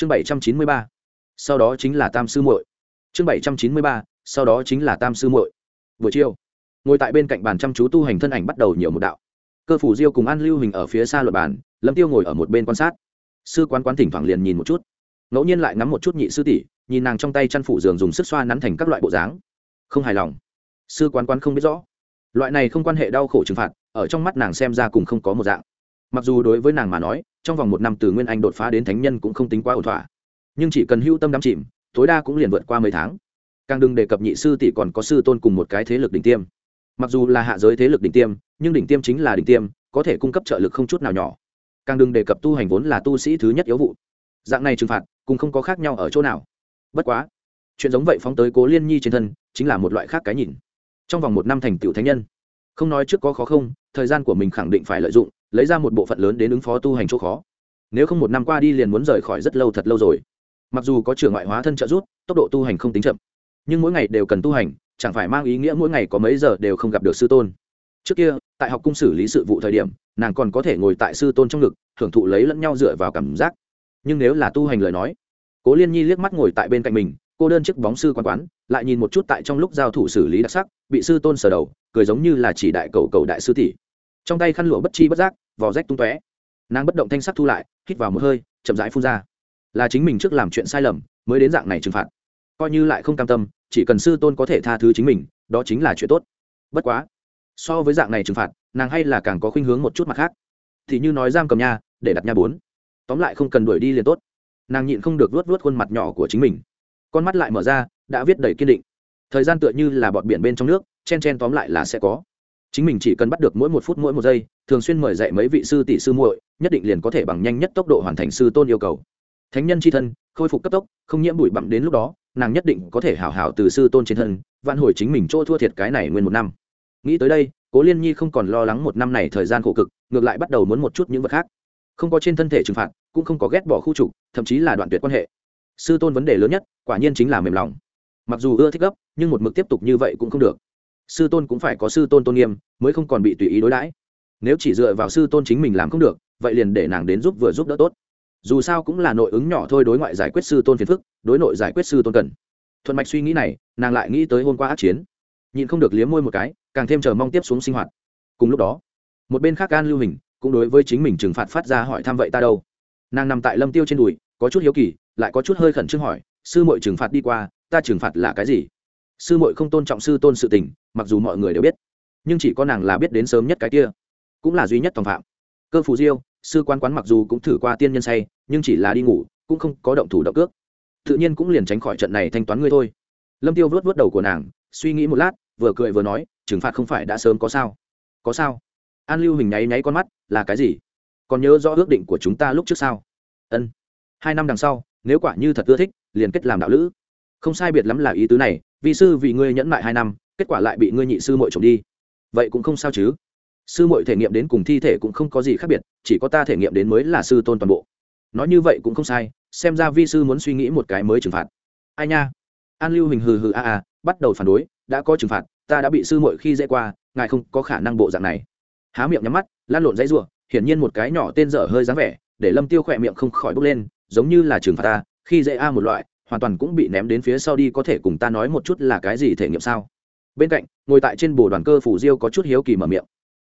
chương bảy trăm chín mươi ba. Sau đó chính là tam sư muội. Chương bảy trăm chín mươi ba, sau đó chính là tam sư muội. Buổi chiều, ngồi tại bên cạnh bàn chăm chú tu hành thân ảnh bắt đầu nhiều một đạo. Cơ phủ diêu cùng an lưu hình ở phía xa luật bàn, lâm tiêu ngồi ở một bên quan sát. Sư quán quán thỉnh thoảng liền nhìn một chút. Ngẫu nhiên lại ngắm một chút nhị sư tỷ, nhìn nàng trong tay chăn phủ giường dùng sức xoa nắn thành các loại bộ dáng. Không hài lòng. Sư quán quán không biết rõ. Loại này không quan hệ đau khổ trừng phạt, ở trong mắt nàng xem ra cùng không có một dạng mặc dù đối với nàng mà nói, trong vòng một năm từ nguyên anh đột phá đến thánh nhân cũng không tính quá ổn thỏa. Nhưng chỉ cần hưu tâm đắm chìm, tối đa cũng liền vượt qua mấy tháng. Càng đừng đề cập nhị sư tỷ còn có sư tôn cùng một cái thế lực đỉnh tiêm. Mặc dù là hạ giới thế lực đỉnh tiêm, nhưng đỉnh tiêm chính là đỉnh tiêm, có thể cung cấp trợ lực không chút nào nhỏ. Càng đừng đề cập tu hành vốn là tu sĩ thứ nhất yếu vụ. Dạng này trừng phạt, cũng không có khác nhau ở chỗ nào. Bất quá, chuyện giống vậy phóng tới cố liên nhi trên thân, chính là một loại khác cái nhìn. Trong vòng một năm thành tựu thánh nhân. Không nói trước có khó không, thời gian của mình khẳng định phải lợi dụng lấy ra một bộ phận lớn đến ứng phó tu hành chỗ khó. Nếu không một năm qua đi liền muốn rời khỏi rất lâu thật lâu rồi. Mặc dù có trường ngoại hóa thân trợ rút, tốc độ tu hành không tính chậm nhưng mỗi ngày đều cần tu hành chẳng phải mang ý nghĩa mỗi ngày có mấy giờ đều không gặp được sư tôn. Trước kia tại học cung xử lý sự vụ thời điểm nàng còn có thể ngồi tại sư tôn trong ngực hưởng thụ lấy lẫn nhau dựa vào cảm giác. Nhưng nếu là tu hành lời nói cố liên nhi liếc mắt ngồi tại bên cạnh mình cô đơn chiếc bóng sư quan quán lại nhìn một chút tại trong lúc giao thủ xử lý đặc sắc bị sư tôn sờ đầu cười giống như là chỉ đại cầu cầu đại sư tỷ. Trong tay khăn lụa bất chi bất giác vò rách tung tóe. Nàng bất động thanh sắc thu lại, hít vào một hơi, chậm rãi phun ra. Là chính mình trước làm chuyện sai lầm, mới đến dạng này trừng phạt. Coi như lại không cam tâm, chỉ cần sư tôn có thể tha thứ chính mình, đó chính là chuyện tốt. Bất quá, so với dạng này trừng phạt, nàng hay là càng có khuynh hướng một chút mặt khác. Thì như nói giam cầm nha, để đặt nha bốn. Tóm lại không cần đuổi đi liền tốt. Nàng nhịn không được luốt luốt khuôn mặt nhỏ của chính mình. Con mắt lại mở ra, đã viết đầy kiên định. Thời gian tựa như là bọt biển bên trong nước, chen chen tóm lại là sẽ có chính mình chỉ cần bắt được mỗi một phút mỗi một giây, thường xuyên mời dạy mấy vị sư tỷ sư muội, nhất định liền có thể bằng nhanh nhất tốc độ hoàn thành sư tôn yêu cầu. Thánh nhân c h i thân, khôi phục cấp tốc, không nhiễm bụi bặm đến lúc đó, nàng nhất định có thể hảo hảo từ sư tôn trên thân, vạn hồi chính mình chỗ thua thiệt cái này nguyên một năm. Nghĩ tới đây, cố liên nhi không còn lo lắng một năm này thời gian khổ cực, ngược lại bắt đầu muốn một chút những vật khác. Không có trên thân thể trừng phạt, cũng không có ghét bỏ khu trục, thậm chí là đoạn tuyệt quan hệ. Sư tôn vấn đề lớn nhất, quả nhiên chính là mềm lòng. Mặc dù ưa thích gấp, nhưng một mực tiếp tục như vậy cũng không được sư tôn cũng phải có sư tôn tôn nghiêm, mới không còn bị tùy ý đối đãi. Nếu chỉ dựa vào sư tôn chính mình làm không được, vậy liền để nàng đến giúp vừa giúp đỡ tốt. Dù sao cũng là nội ứng nhỏ thôi đối ngoại giải quyết sư tôn phiền phức, đối nội giải quyết sư tôn cần. Thuận mạch suy nghĩ này, nàng lại nghĩ tới hôm qua át chiến. Nhìn không được liếm môi một cái, càng thêm chờ mong tiếp xuống sinh hoạt. Cùng lúc đó, một bên khác an lưu hình cũng đối với chính mình trừng phạt phát ra hỏi thăm vậy ta đâu. Nàng nằm tại lâm tiêu trên đùi, có chút hiếu kỳ, lại có chút hơi khẩn trương hỏi, sư muội trừng phạt đi qua, ta trừng phạt là cái gì? Sư muội không tôn trọng sư tôn sự tình mặc dù mọi người đều biết, nhưng chỉ có nàng là biết đến sớm nhất cái kia, cũng là duy nhất tòng phạm. Cơ phù diêu, sư quan quán mặc dù cũng thử qua tiên nhân say, nhưng chỉ là đi ngủ, cũng không có động thủ động cước. Tự nhiên cũng liền tránh khỏi trận này thanh toán ngươi thôi. Lâm tiêu vớt vớt đầu của nàng, suy nghĩ một lát, vừa cười vừa nói, trừng phạt không phải đã sớm có sao? Có sao? An lưu hình nháy nháy con mắt, là cái gì? Còn nhớ rõ ước định của chúng ta lúc trước sao? Ân. Hai năm đằng sau, nếu quả như thật ưa thích, liền kết làm đạo lữ. Không sai biệt lắm là ý tứ này, vì sư vì ngươi nhẫn mại hai năm kết quả lại bị ngươi nhị sư muội trộm đi. Vậy cũng không sao chứ. Sư muội thể nghiệm đến cùng thi thể cũng không có gì khác biệt, chỉ có ta thể nghiệm đến mới là sư tôn toàn bộ. Nói như vậy cũng không sai, xem ra vi sư muốn suy nghĩ một cái mới trừng phạt. Ai nha? An lưu hình hừ hừ a a, bắt đầu phản đối, đã có trừng phạt, ta đã bị sư muội khi dễ qua, ngài không có khả năng bộ dạng này. Há miệng nhắm mắt, lan lộn dãy rủa, hiển nhiên một cái nhỏ tên dở hơi dáng vẻ, để lâm tiêu khỏe miệng không khỏi bốc lên, giống như là trừng phạt ta, khi dễ a một loại, hoàn toàn cũng bị ném đến phía sau đi, có thể cùng ta nói một chút là cái gì thể nghiệm sao? Bên cạnh, ngồi tại trên bồ đoàn cơ phủ diêu có chút hiếu kỳ mở miệng.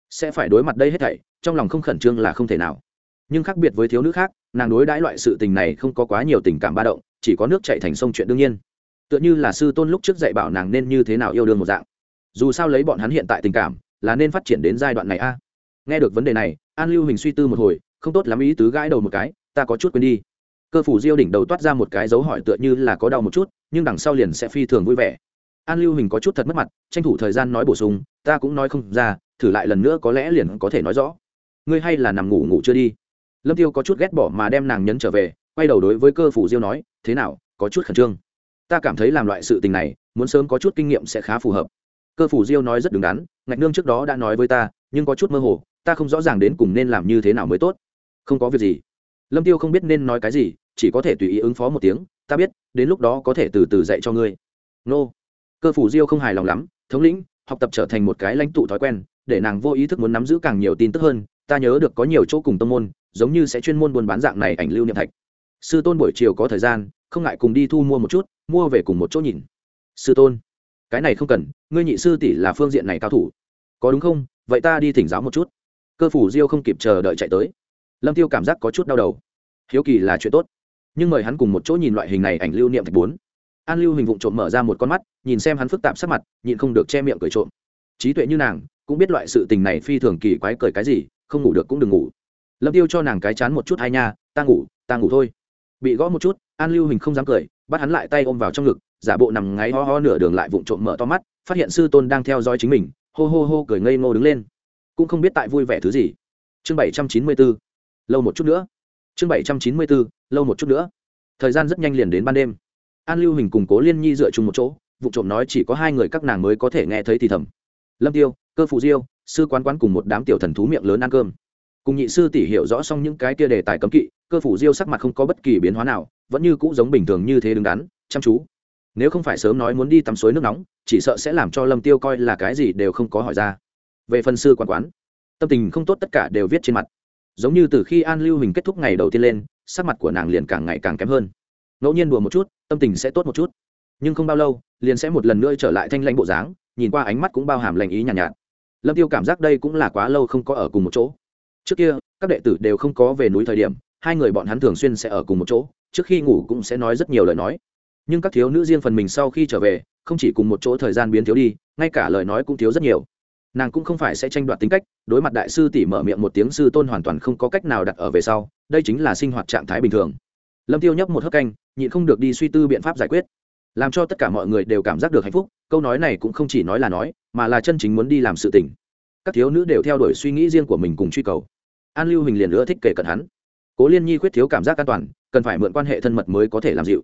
Sẽ phải đối mặt đây hết thảy, trong lòng không khẩn trương là không thể nào. Nhưng khác biệt với thiếu nữ khác, nàng đối đãi loại sự tình này không có quá nhiều tình cảm ba động, chỉ có nước chạy thành sông chuyện đương nhiên. Tựa như là sư tôn lúc trước dạy bảo nàng nên như thế nào yêu đương một dạng. Dù sao lấy bọn hắn hiện tại tình cảm, là nên phát triển đến giai đoạn này a. Nghe được vấn đề này, an lưu hình suy tư một hồi, không tốt lắm ý tứ gãi đầu một cái, ta có chút quên đi. Cơ phủ diêu đỉnh đầu toát ra một cái dấu hỏi tựa như là có đau một chút, nhưng đằng sau liền sẽ phi thường vui vẻ an lưu hình có chút thật mất mặt, tranh thủ thời gian nói bổ sung, ta cũng nói không ra, thử lại lần nữa có lẽ liền có thể nói rõ. Ngươi hay là nằm ngủ ngủ chưa đi? Lâm tiêu có chút ghét bỏ mà đem nàng nhấn trở về, quay đầu đối với cơ phủ diêu nói, thế nào, có chút khẩn trương. Ta cảm thấy làm loại sự tình này, muốn sớm có chút kinh nghiệm sẽ khá phù hợp. Cơ phủ diêu nói rất đứng đắn, ngạch nương trước đó đã nói với ta, nhưng có chút mơ hồ, ta không rõ ràng đến cùng nên làm như thế nào mới tốt. Không có việc gì. Lâm tiêu không biết nên nói cái gì, chỉ có thể tùy ý ứng phó một tiếng, ta biết, đến lúc đó có thể từ từ dạy cho ngươi. Nô cơ phủ diêu không hài lòng lắm, thống lĩnh, học tập trở thành một cái lãnh tụ thói quen, để nàng vô ý thức muốn nắm giữ càng nhiều tin tức hơn, ta nhớ được có nhiều chỗ cùng tông môn, giống như sẽ chuyên môn buôn bán dạng này ảnh lưu niệm thạch. Sư tôn buổi chiều có thời gian, không ngại cùng đi thu mua một chút, mua về cùng một chỗ nhìn. Sư tôn, cái này không cần, ngươi nhị sư tỷ là phương diện này cao thủ. Có đúng không? Vậy ta đi thỉnh giáo một chút. Cơ phủ diêu không kịp chờ đợi chạy tới. Lâm tiêu cảm giác có chút đau đầu. Hiếu kỳ là chuyện tốt. Nhưng mời hắn cùng một chỗ nhìn loại hình này ảnh lưu niệm thạch bốn an lưu hình vụng trộm mở ra một con mắt, nhìn xem hắn phức tạp sắc mặt, nhịn không được che miệng cười trộm. Trí tuệ như nàng, cũng biết loại sự tình này phi thường kỳ quái cười cái gì, không ngủ được cũng đừng ngủ. Lâm tiêu cho nàng cái chán một chút hai nha, ta ngủ ta ngủ thôi. Bị gõ một chút, an lưu hình không dám cười, bắt hắn lại tay ôm vào trong ngực, giả bộ nằm ngáy ho ho nửa đường lại vụng trộm mở to mắt, phát hiện sư tôn đang theo dõi chính mình, hô hô hô cười ngây ngô đứng lên. Cũng không biết tại vui vẻ thứ gì. Chương bảy trăm chín mươi bốn lâu một chút nữa. Chương bảy trăm chín mươi bốn lâu một chút nữa. Thời gian rất nhanh liền đến ban đêm an lưu hình cùng cố liên nhi dựa chung một chỗ vụ trộm nói chỉ có hai người các nàng mới có thể nghe thấy thì thầm lâm tiêu cơ phụ diêu sư quán quán cùng một đám tiểu thần thú miệng lớn ăn cơm cùng nhị sư tỷ hiểu rõ xong những cái kia đề tài cấm kỵ cơ phủ diêu sắc mặt không có bất kỳ biến hóa nào vẫn như cũ giống bình thường như thế đứng đắn chăm chú nếu không phải sớm nói muốn đi tắm suối nước nóng chỉ sợ sẽ làm cho lâm tiêu coi là cái gì đều không có hỏi ra về phần sư quán quán tâm tình không tốt tất cả đều viết trên mặt giống như từ khi an lưu hình kết thúc ngày đầu tiên lên sắc mặt của nàng liền càng ngày càng kém hơn ngẫu nhiên đùa một chút tâm tình sẽ tốt một chút. Nhưng không bao lâu liền sẽ một lần nữa trở lại thanh lãnh bộ dáng nhìn qua ánh mắt cũng bao hàm lành ý nhàn nhạt, nhạt. Lâm tiêu cảm giác đây cũng là quá lâu không có ở cùng một chỗ. Trước kia các đệ tử đều không có về núi thời điểm hai người bọn hắn thường xuyên sẽ ở cùng một chỗ trước khi ngủ cũng sẽ nói rất nhiều lời nói. Nhưng các thiếu nữ riêng phần mình sau khi trở về không chỉ cùng một chỗ thời gian biến thiếu đi ngay cả lời nói cũng thiếu rất nhiều. Nàng cũng không phải sẽ tranh đoạt tính cách đối mặt đại sư tỷ mở miệng một tiếng sư tôn hoàn toàn không có cách nào đặt ở về sau đây chính là sinh hoạt trạng thái bình thường lâm tiêu nhấp một hớp canh, nhịn không được đi suy tư biện pháp giải quyết. Làm cho tất cả mọi người đều cảm giác được hạnh phúc, câu nói này cũng không chỉ nói là nói, mà là chân chính muốn đi làm sự tình. Các thiếu nữ đều theo đuổi suy nghĩ riêng của mình cùng truy cầu. An lưu hình liền nữa thích kể cận hắn. Cố liên nhi khuyết thiếu cảm giác an toàn, cần phải mượn quan hệ thân mật mới có thể làm dịu.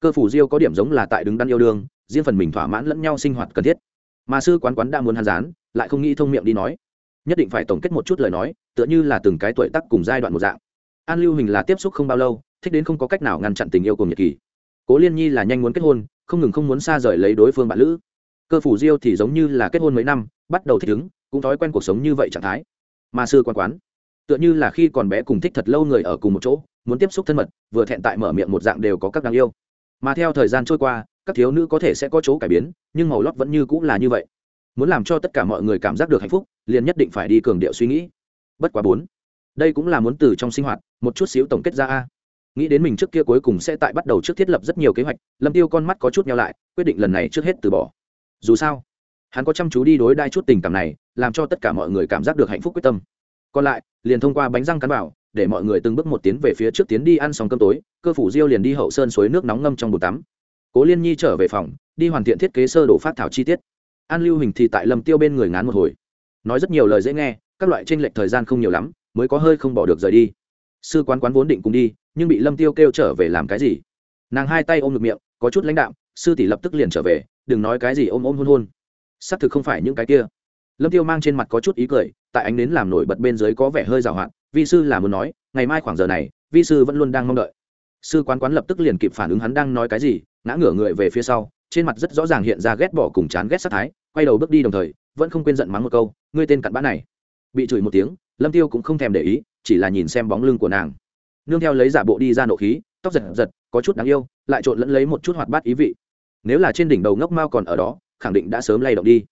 Cơ phủ diêu có điểm giống là tại đứng đắn yêu đương, riêng phần mình thỏa mãn lẫn nhau sinh hoạt cần thiết. Mà sư quán quán đã muốn hàn dán lại không nghĩ thông miệng đi nói. Nhất định phải tổng kết một chút lời nói, tựa như là từng cái tuổi tắc cùng giai đoạn một dạng. An lưu hình là tiếp xúc không bao lâu thích đến không có cách nào ngăn chặn tình yêu cùng nhật kỳ. Cố liên nhi là nhanh muốn kết hôn, không ngừng không muốn xa rời lấy đối phương bạn lữ. Cơ phủ diêu thì giống như là kết hôn mấy năm, bắt đầu thích ứng, cũng thói quen cuộc sống như vậy trạng thái. Mà sư quan quán, tựa như là khi còn bé cùng thích thật lâu người ở cùng một chỗ, muốn tiếp xúc thân mật, vừa thẹn tại mở miệng một dạng đều có các đáng yêu. Mà theo thời gian trôi qua, các thiếu nữ có thể sẽ có chỗ cải biến, nhưng màu lót vẫn như cũng là như vậy. Muốn làm cho tất cả mọi người cảm giác được hạnh phúc, liền nhất định phải đi cường điệu suy nghĩ. Bất quá bốn, đây cũng là muốn từ trong sinh hoạt, một chút xíu tổng kết ra a nghĩ đến mình trước kia cuối cùng sẽ tại bắt đầu trước thiết lập rất nhiều kế hoạch, lâm tiêu con mắt có chút nhau lại, quyết định lần này trước hết từ bỏ. Dù sao, hắn có chăm chú đi đối đai chút tình cảm này, làm cho tất cả mọi người cảm giác được hạnh phúc quyết tâm. Còn lại, liền thông qua bánh răng cắn vào, để mọi người từng bước một tiến về phía trước tiến đi ăn xong cơm tối, cơ phủ diêu liền đi hậu sơn suối nước nóng ngâm trong bồn tắm. Cố liên nhi trở về phòng, đi hoàn thiện thiết kế sơ đồ phát thảo chi tiết. An lưu hình thì tại lâm tiêu bên người ngán một hồi. Nói rất nhiều lời dễ nghe, các loại tranh lệch thời gian không nhiều lắm, mới có hơi không bỏ được rời đi sư quán quán vốn định cùng đi, nhưng bị lâm tiêu kêu trở về làm cái gì? Nàng hai tay ôm ngực miệng, có chút lãnh đạm, sư tỷ lập tức liền trở về, đừng nói cái gì ôm ôm hôn hôn. Xác thực không phải những cái kia. Lâm tiêu mang trên mặt có chút ý cười, tại ánh nến làm nổi bật bên dưới có vẻ hơi rào hạn vi sư là muốn nói, ngày mai khoảng giờ này, vi sư vẫn luôn đang mong đợi. Sư quán quán lập tức liền kịp phản ứng hắn đang nói cái gì, ngã ngửa người về phía sau, trên mặt rất rõ ràng hiện ra ghét bỏ cùng chán ghét sát thái, quay đầu bước đi đồng thời, vẫn không quên giận mắng một câu, ngươi tên cặn bã này. Bị chửi một tiếng, lâm tiêu cũng không thèm để ý chỉ là nhìn xem bóng lưng của nàng. Nương theo lấy giả bộ đi ra nộ khí, tóc giật giật, có chút đáng yêu, lại trộn lẫn lấy một chút hoạt bát ý vị. Nếu là trên đỉnh đầu ngốc mao còn ở đó, khẳng định đã sớm lay động đi.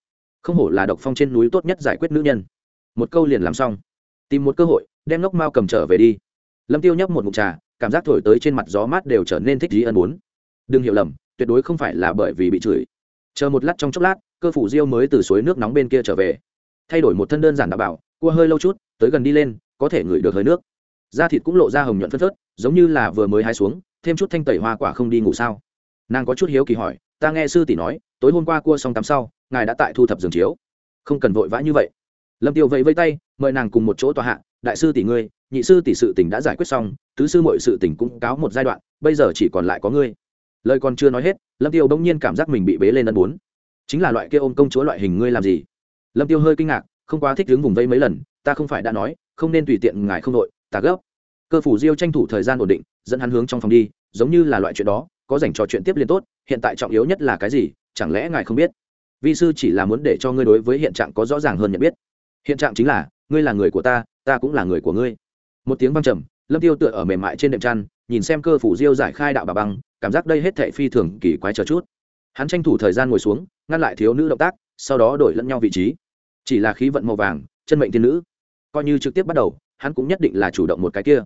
Không hổ là độc phong trên núi tốt nhất giải quyết nữ nhân. Một câu liền làm xong. Tìm một cơ hội, đem ngốc mao cầm trở về đi. Lâm tiêu nhấp một mụn trà, cảm giác thổi tới trên mặt gió mát đều trở nên thích dí ân bốn. Đừng hiểu lầm, tuyệt đối không phải là bởi vì bị chửi. Chờ một lát trong chốc lát, cơ phủ diêu mới từ suối nước nóng bên kia trở về. Thay đổi một thân đơn giản đảm bảo, cua hơi lâu chút, tới gần đi lên có thể ngửi được hơi nước. Da thịt cũng lộ ra hồng nhuận phân phớt, giống như là vừa mới hai xuống, thêm chút thanh tẩy hoa quả không đi ngủ sao? Nàng có chút hiếu kỳ hỏi, ta nghe sư tỷ nói, tối hôm qua cua xong tắm sau, ngài đã tại thu thập giường chiếu. Không cần vội vã như vậy. Lâm tiêu vẫy vây tay, mời nàng cùng một chỗ tòa hạ, đại sư tỷ ngươi, nhị sư tỷ sự tình đã giải quyết xong, tứ sư mọi sự tình cũng cáo một giai đoạn, bây giờ chỉ còn lại có ngươi. Lời còn chưa nói hết, lâm tiêu bỗng nhiên cảm giác mình bị bế lên ân bốn. Chính là loại kia ôm công chúa loại hình ngươi làm gì? Lâm tiêu hơi kinh ngạc, không quá thích đứng vùng vây mấy lần, ta không phải đã nói không nên tùy tiện ngài không đội ta gấp. Cơ phủ diêu tranh thủ thời gian ổn định, dẫn hắn hướng trong phòng đi, giống như là loại chuyện đó, có dành trò chuyện tiếp liên tốt, hiện tại trọng yếu nhất là cái gì, chẳng lẽ ngài không biết? Vi sư chỉ là muốn để cho ngươi đối với hiện trạng có rõ ràng hơn nhận biết. Hiện trạng chính là, ngươi là người của ta ta cũng là người của ngươi. Một tiếng văng trầm, lâm tiêu tựa ở mềm mại trên đệm chăn, nhìn xem cơ phủ diêu giải khai đạo bà băng, cảm giác đây hết thệ phi thường kỳ quái chờ chút. Hắn tranh thủ thời gian ngồi xuống, ngăn lại thiếu nữ động tác, sau đó đổi lẫn nhau vị trí. Chỉ là khí vận màu vàng, chân mệnh thiên nữ coi như trực tiếp bắt đầu, hắn cũng nhất định là chủ động một cái kia.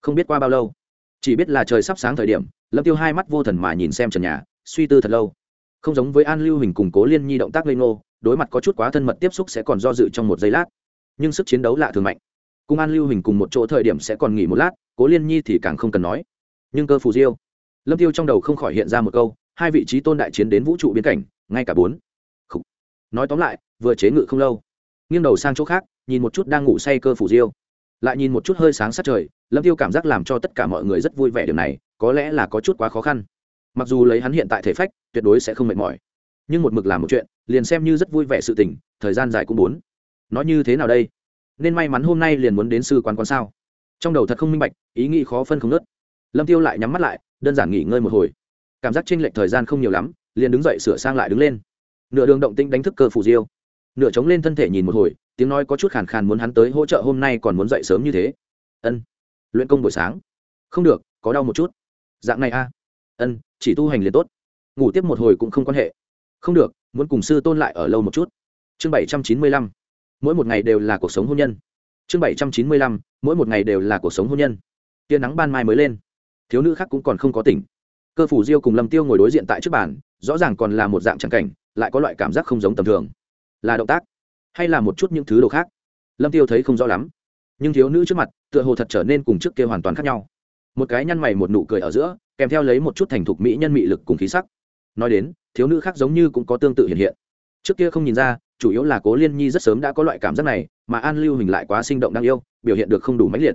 Không biết qua bao lâu, chỉ biết là trời sắp sáng thời điểm, lâm tiêu hai mắt vô thần mà nhìn xem trần nhà, suy tư thật lâu. Không giống với an lưu hình cùng cố liên nhi động tác lây ngô, đối mặt có chút quá thân mật tiếp xúc sẽ còn do dự trong một giây lát. Nhưng sức chiến đấu lạ thường mạnh. Cùng an lưu hình cùng một chỗ thời điểm sẽ còn nghỉ một lát, cố liên nhi thì càng không cần nói. Nhưng cơ phù diêu. Lâm tiêu trong đầu không khỏi hiện ra một câu, hai vị trí tôn đại chiến đến vũ trụ biến cảnh, ngay cả bốn. Nói tóm lại, vừa chế ngự không lâu. Nghiêng đầu sang chỗ khác nhìn một chút đang ngủ say cơ phủ diêu. Lại nhìn một chút hơi sáng sát trời, lâm tiêu cảm giác làm cho tất cả mọi người rất vui vẻ điều này, có lẽ là có chút quá khó khăn. Mặc dù lấy hắn hiện tại thể phách, tuyệt đối sẽ không mệt mỏi. Nhưng một mực làm một chuyện, liền xem như rất vui vẻ sự tình, thời gian dài cũng muốn. Nói như thế nào đây? Nên may mắn hôm nay liền muốn đến sư quán quán sao? Trong đầu thật không minh bạch, ý nghĩ khó phân không nớt lâm tiêu lại nhắm mắt lại, đơn giản nghỉ ngơi một hồi. Cảm giác chênh lệch thời gian không nhiều lắm, liền đứng dậy sửa sang lại đứng lên. Nửa đường động tĩnh đánh thức cơ phủ diêu. Nửa chống lên thân thể nhìn một hồi tiếng nói có chút khàn khàn muốn hắn tới hỗ trợ hôm nay còn muốn dậy sớm như thế. Ân, luyện công buổi sáng. Không được, có đau một chút. Dạng này a ân, chỉ tu hành liền tốt. Ngủ tiếp một hồi cũng không quan hệ. Không được, muốn cùng sư tôn lại ở lâu một chút. Chương bảy trăm chín mươi lăm. Mỗi một ngày đều là cuộc sống hôn nhân. Chương bảy trăm chín mươi lăm. Mỗi một ngày đều là cuộc sống hôn nhân. Tia nắng ban mai mới lên. Thiếu nữ khác cũng còn không có tỉnh. Cơ phủ diêu cùng lâm tiêu ngồi đối diện tại trước bàn, rõ ràng còn là một dạng tràng cảnh, lại có loại cảm giác không giống tầm thường. Là động tác hay là một chút những thứ đồ khác. Lâm tiêu thấy không rõ lắm, nhưng thiếu nữ trước mặt tựa hồ thật trở nên cùng trước kia hoàn toàn khác nhau. Một cái nhăn mày một nụ cười ở giữa, kèm theo lấy một chút thành thục mỹ nhân mị lực cùng khí sắc. Nói đến, thiếu nữ khác giống như cũng có tương tự hiện hiện. Trước kia không nhìn ra, chủ yếu là cố liên nhi rất sớm đã có loại cảm giác này, mà an lưu hình lại quá sinh động đáng yêu, biểu hiện được không đủ mãnh liệt.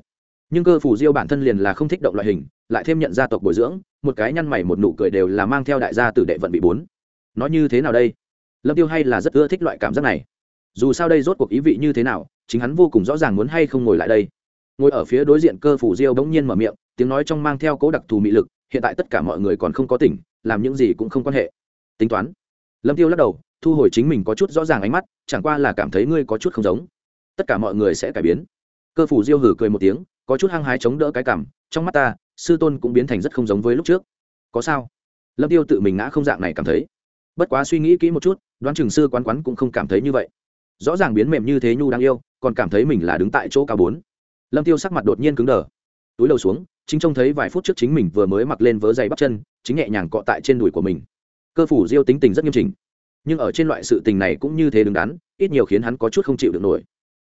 Nhưng cơ phủ diêu bản thân liền là không thích động loại hình, lại thêm nhận gia tộc bồi dưỡng, một cái nhăn mày một nụ cười đều là mang theo đại gia tử đệ vận bị bốn. Nói như thế nào đây? Lâm tiêu hay là rất ưa thích loại cảm giác này dù sao đây rốt cuộc ý vị như thế nào, chính hắn vô cùng rõ ràng muốn hay không ngồi lại đây. Ngồi ở phía đối diện cơ phủ diêu bỗng nhiên mở miệng, tiếng nói trong mang theo cố đặc thù mị lực, hiện tại tất cả mọi người còn không có tỉnh, làm những gì cũng không quan hệ. Tính toán. Lâm tiêu lắc đầu, thu hồi chính mình có chút rõ ràng ánh mắt, chẳng qua là cảm thấy ngươi có chút không giống. Tất cả mọi người sẽ cải biến. Cơ phủ diêu hử cười một tiếng, có chút hăng hái chống đỡ cái cảm, trong mắt ta, sư tôn cũng biến thành rất không giống với lúc trước. Có sao? Lâm tiêu tự mình ngã không dạng này cảm thấy. Bất quá suy nghĩ kỹ một chút, đoán chừng sư quán quán cũng không cảm thấy như vậy rõ ràng biến mềm như thế nhu đang yêu, còn cảm thấy mình là đứng tại chỗ cao bốn. Lâm tiêu sắc mặt đột nhiên cứng đờ. Túi đầu xuống, chính trông thấy vài phút trước chính mình vừa mới mặc lên vớ giày bắp chân, chính nhẹ nhàng cọ tại trên đùi của mình. Cơ phủ diêu tính tình rất nghiêm chỉnh. Nhưng ở trên loại sự tình này cũng như thế đứng đắn, ít nhiều khiến hắn có chút không chịu được nổi.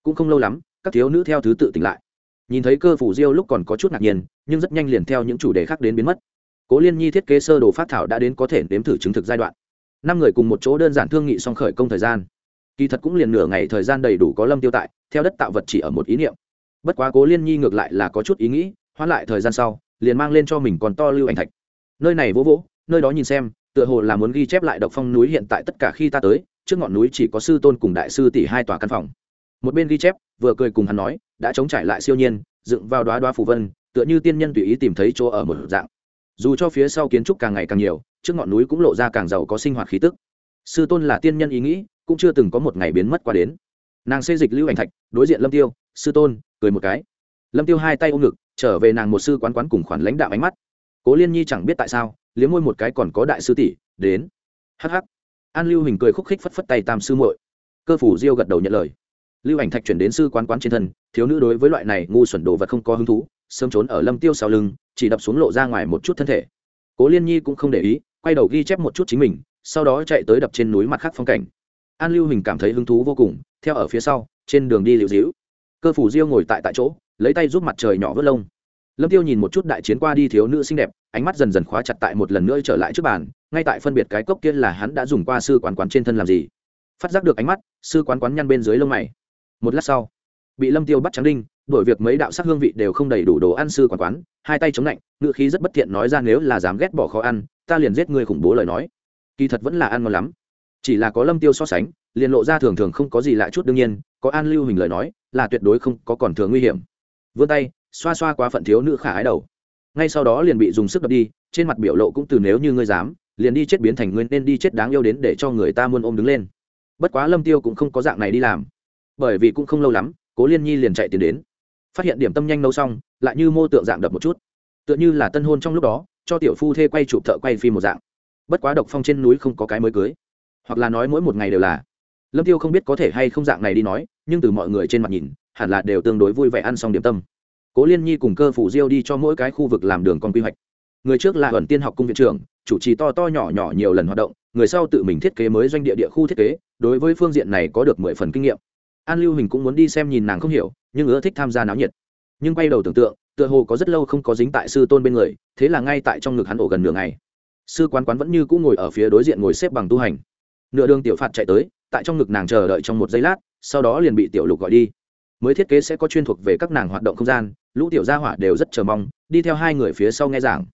Cũng không lâu lắm, các thiếu nữ theo thứ tự tỉnh lại. Nhìn thấy cơ phủ diêu lúc còn có chút ngạc nhiên, nhưng rất nhanh liền theo những chủ đề khác đến biến mất. Cố liên nhi thiết kế sơ đồ phát thảo đã đến có thể đếm thử chứng thực giai đoạn. Năm người cùng một chỗ đơn giản thương nghị xong khởi công thời gian kỳ thật cũng liền nửa ngày thời gian đầy đủ có lâm tiêu tại, theo đất tạo vật chỉ ở một ý niệm. Bất quá cố liên nhi ngược lại là có chút ý nghĩ, hoãn lại thời gian sau, liền mang lên cho mình còn to lưu ảnh thạch. Nơi này vỗ vỗ, nơi đó nhìn xem, tựa hồ là muốn ghi chép lại độc phong núi hiện tại tất cả khi ta tới, trước ngọn núi chỉ có sư tôn cùng đại sư tỷ hai tòa căn phòng. Một bên ghi chép, vừa cười cùng hắn nói, đã chống trải lại siêu nhiên, dựng vào đoá đoá phù vân, tựa như tiên nhân tùy ý tìm thấy chỗ ở một dạng. Dù cho phía sau kiến trúc càng ngày càng nhiều, trước ngọn núi cũng lộ ra càng giàu có sinh hoạt khí tức. Sư tôn là tiên nhân ý nghĩ cũng chưa từng có một ngày biến mất qua đến. Nàng xây dịch lưu ảnh thạch, đối diện lâm tiêu, sư tôn, cười một cái. Lâm tiêu hai tay ôm ngực, trở về nàng một sư quán quán cùng khoản lãnh đạo ánh mắt. Cố liên nhi chẳng biết tại sao, liếm môi một cái còn có đại sư tỷ, đến. Hh an lưu hình cười khúc khích phất phất tay tam sư muội. Cơ phủ diêu gật đầu nhận lời. Lưu ảnh thạch chuyển đến sư quán quán trên thân, thiếu nữ đối với loại này ngu xuẩn đồ vật không có hứng thú, sớm trốn ở lâm tiêu sau lưng, chỉ đập xuống lộ ra ngoài một chút thân thể. Cố liên nhi cũng không để ý, quay đầu ghi chép một chút chính mình, sau đó chạy tới đập trên núi mặt khác phong cảnh an lưu hình cảm thấy hứng thú vô cùng, theo ở phía sau, trên đường đi liệu dĩu cơ phủ diêu ngồi tại tại chỗ, lấy tay giúp mặt trời nhỏ vớt lông. Lâm tiêu nhìn một chút đại chiến qua đi thiếu nữ xinh đẹp, ánh mắt dần dần khóa chặt tại một lần nữa trở lại trước bàn, ngay tại phân biệt cái cốc kia là hắn đã dùng qua sư quán quán trên thân làm gì. Phát giác được ánh mắt, sư quán quán nhăn bên dưới lông mày. Một lát sau, bị lâm tiêu bắt trắng đinh đổi việc mấy đạo sắc hương vị đều không đầy đủ đồ ăn sư quán quán, hai tay chống lạnh ngựa khí rất bất thiện nói ra nếu là dám ghét bỏ khó ăn, ta liền giết người khủng bố lời nói. Kỳ thật vẫn là ăn ngon lắm chỉ là có lâm tiêu so sánh, liền lộ ra thường thường không có gì lạ chút đương nhiên, có an lưu hình lời nói, là tuyệt đối không có còn thường nguy hiểm. Vươn tay, xoa xoa quá phận thiếu nữ khả ái đầu. Ngay sau đó liền bị dùng sức đập đi, trên mặt biểu lộ cũng từ nếu như ngươi dám, liền đi chết biến thành ngươi nên đi chết đáng yêu đến để cho người ta muôn ôm đứng lên. Bất quá lâm tiêu cũng không có dạng này đi làm. Bởi vì cũng không lâu lắm, cố liên nhi liền chạy tiến đến. Phát hiện điểm tâm nhanh nấu xong, lại như mô tượng dạng đập một chút. Tựa như là tân hôn trong lúc đó, cho tiểu phu thê quay chụp thợ quay phim một dạng. Bất quá độc phong trên núi không có cái mới cưới hoặc là nói mỗi một ngày đều là. Lâm tiêu không biết có thể hay không dạng này đi nói, nhưng từ mọi người trên mặt nhìn, hẳn là đều tương đối vui vẻ ăn xong điểm tâm. Cố liên nhi cùng cơ phủ diêu đi cho mỗi cái khu vực làm đường con quy hoạch. Người trước là ẩn tiên học cung viện trưởng, chủ trì to to nhỏ nhỏ nhiều lần hoạt động, người sau tự mình thiết kế mới doanh địa địa khu thiết kế, đối với phương diện này có được mười phần kinh nghiệm. An lưu hình cũng muốn đi xem nhìn nàng không hiểu, nhưng ưa thích tham gia náo nhiệt. Nhưng quay đầu tưởng tượng, tựa hồ có rất lâu không có dính tại sư tôn bên người, thế là ngay tại trong ngực hắn ổ gần nửa ngày. Sư quán quán vẫn như cũ ngồi ở phía đối diện ngồi xếp bằng tu hành nửa đường tiểu phạt chạy tới, tại trong ngực nàng chờ đợi trong một giây lát, sau đó liền bị tiểu lục gọi đi. Mới thiết kế sẽ có chuyên thuộc về các nàng hoạt động không gian, lũ tiểu gia hỏa đều rất chờ mong, đi theo hai người phía sau nghe giảng.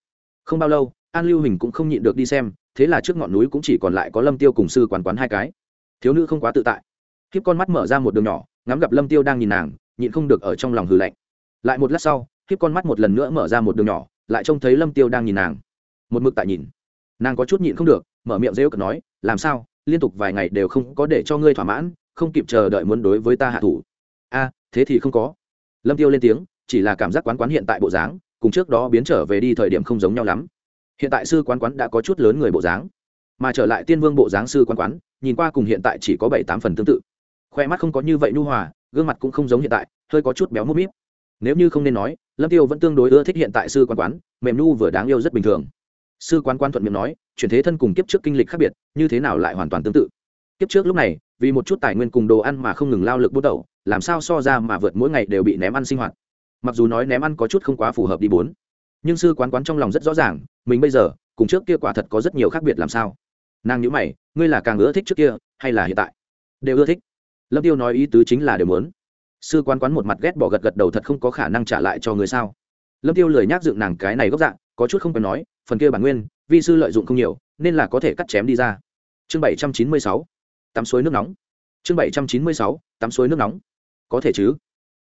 Không bao lâu, an lưu hình cũng không nhịn được đi xem, thế là trước ngọn núi cũng chỉ còn lại có lâm tiêu cùng sư quán quán hai cái. Thiếu nữ không quá tự tại. Khiếp con mắt mở ra một đường nhỏ, ngắm gặp lâm tiêu đang nhìn nàng, nhịn không được ở trong lòng hừ lạnh. Lại một lát sau khiếp con mắt một lần nữa mở ra một đường nhỏ, lại trông thấy lâm tiêu đang nhìn nàng. Một mực tại nhìn. Nàng có chút nhịn không được, mở miệng rêu cực nói, làm sao? Liên tục vài ngày đều không có để cho ngươi thỏa mãn, không kịp chờ đợi muốn đối với ta hạ thủ. A, thế thì không có. Lâm tiêu lên tiếng, chỉ là cảm giác quán quán hiện tại bộ dáng, cùng trước đó biến trở về đi thời điểm không giống nhau lắm. Hiện tại sư quán quán đã có chút lớn người bộ dáng, mà trở lại tiên vương bộ dáng sư quán quán, nhìn qua cùng hiện tại chỉ có bảy tám phần tương tự. Khoe mắt không có như vậy nhu hòa, gương mặt cũng không giống hiện tại, hơi có chút béo múp míp. Nếu như không nên nói, lâm tiêu vẫn tương đối ưa thích hiện tại sư quán quán, mềm nhu vừa đáng yêu rất bình thường sư quán quan thuận miệng nói, chuyển thế thân cùng kiếp trước kinh lịch khác biệt, như thế nào lại hoàn toàn tương tự? Kiếp trước lúc này, vì một chút tài nguyên cùng đồ ăn mà không ngừng lao lực bút đầu, làm sao so ra mà vượt mỗi ngày đều bị ném ăn sinh hoạt? Mặc dù nói ném ăn có chút không quá phù hợp đi bốn, nhưng sư quán quán trong lòng rất rõ ràng, mình bây giờ, cùng trước kia quả thật có rất nhiều khác biệt làm sao? Nàng nhữ mày, ngươi là càng ưa thích trước kia, hay là hiện tại? Đều ưa thích. Lâm tiêu nói ý tứ chính là đều muốn. Sư quán quán một mặt ghét bỏ gật gật đầu thật không có khả năng trả lại cho người sao? Lâm tiêu lười nhác dựng nàng cái này gốc dạng, có chút không cần nói, phần kia bản nguyên, vi sư lợi dụng không nhiều, nên là có thể cắt chém đi ra. Chương bảy trăm chín mươi sáu, tắm suối nước nóng. Chương bảy trăm chín mươi sáu, tắm suối nước nóng. Có thể chứ?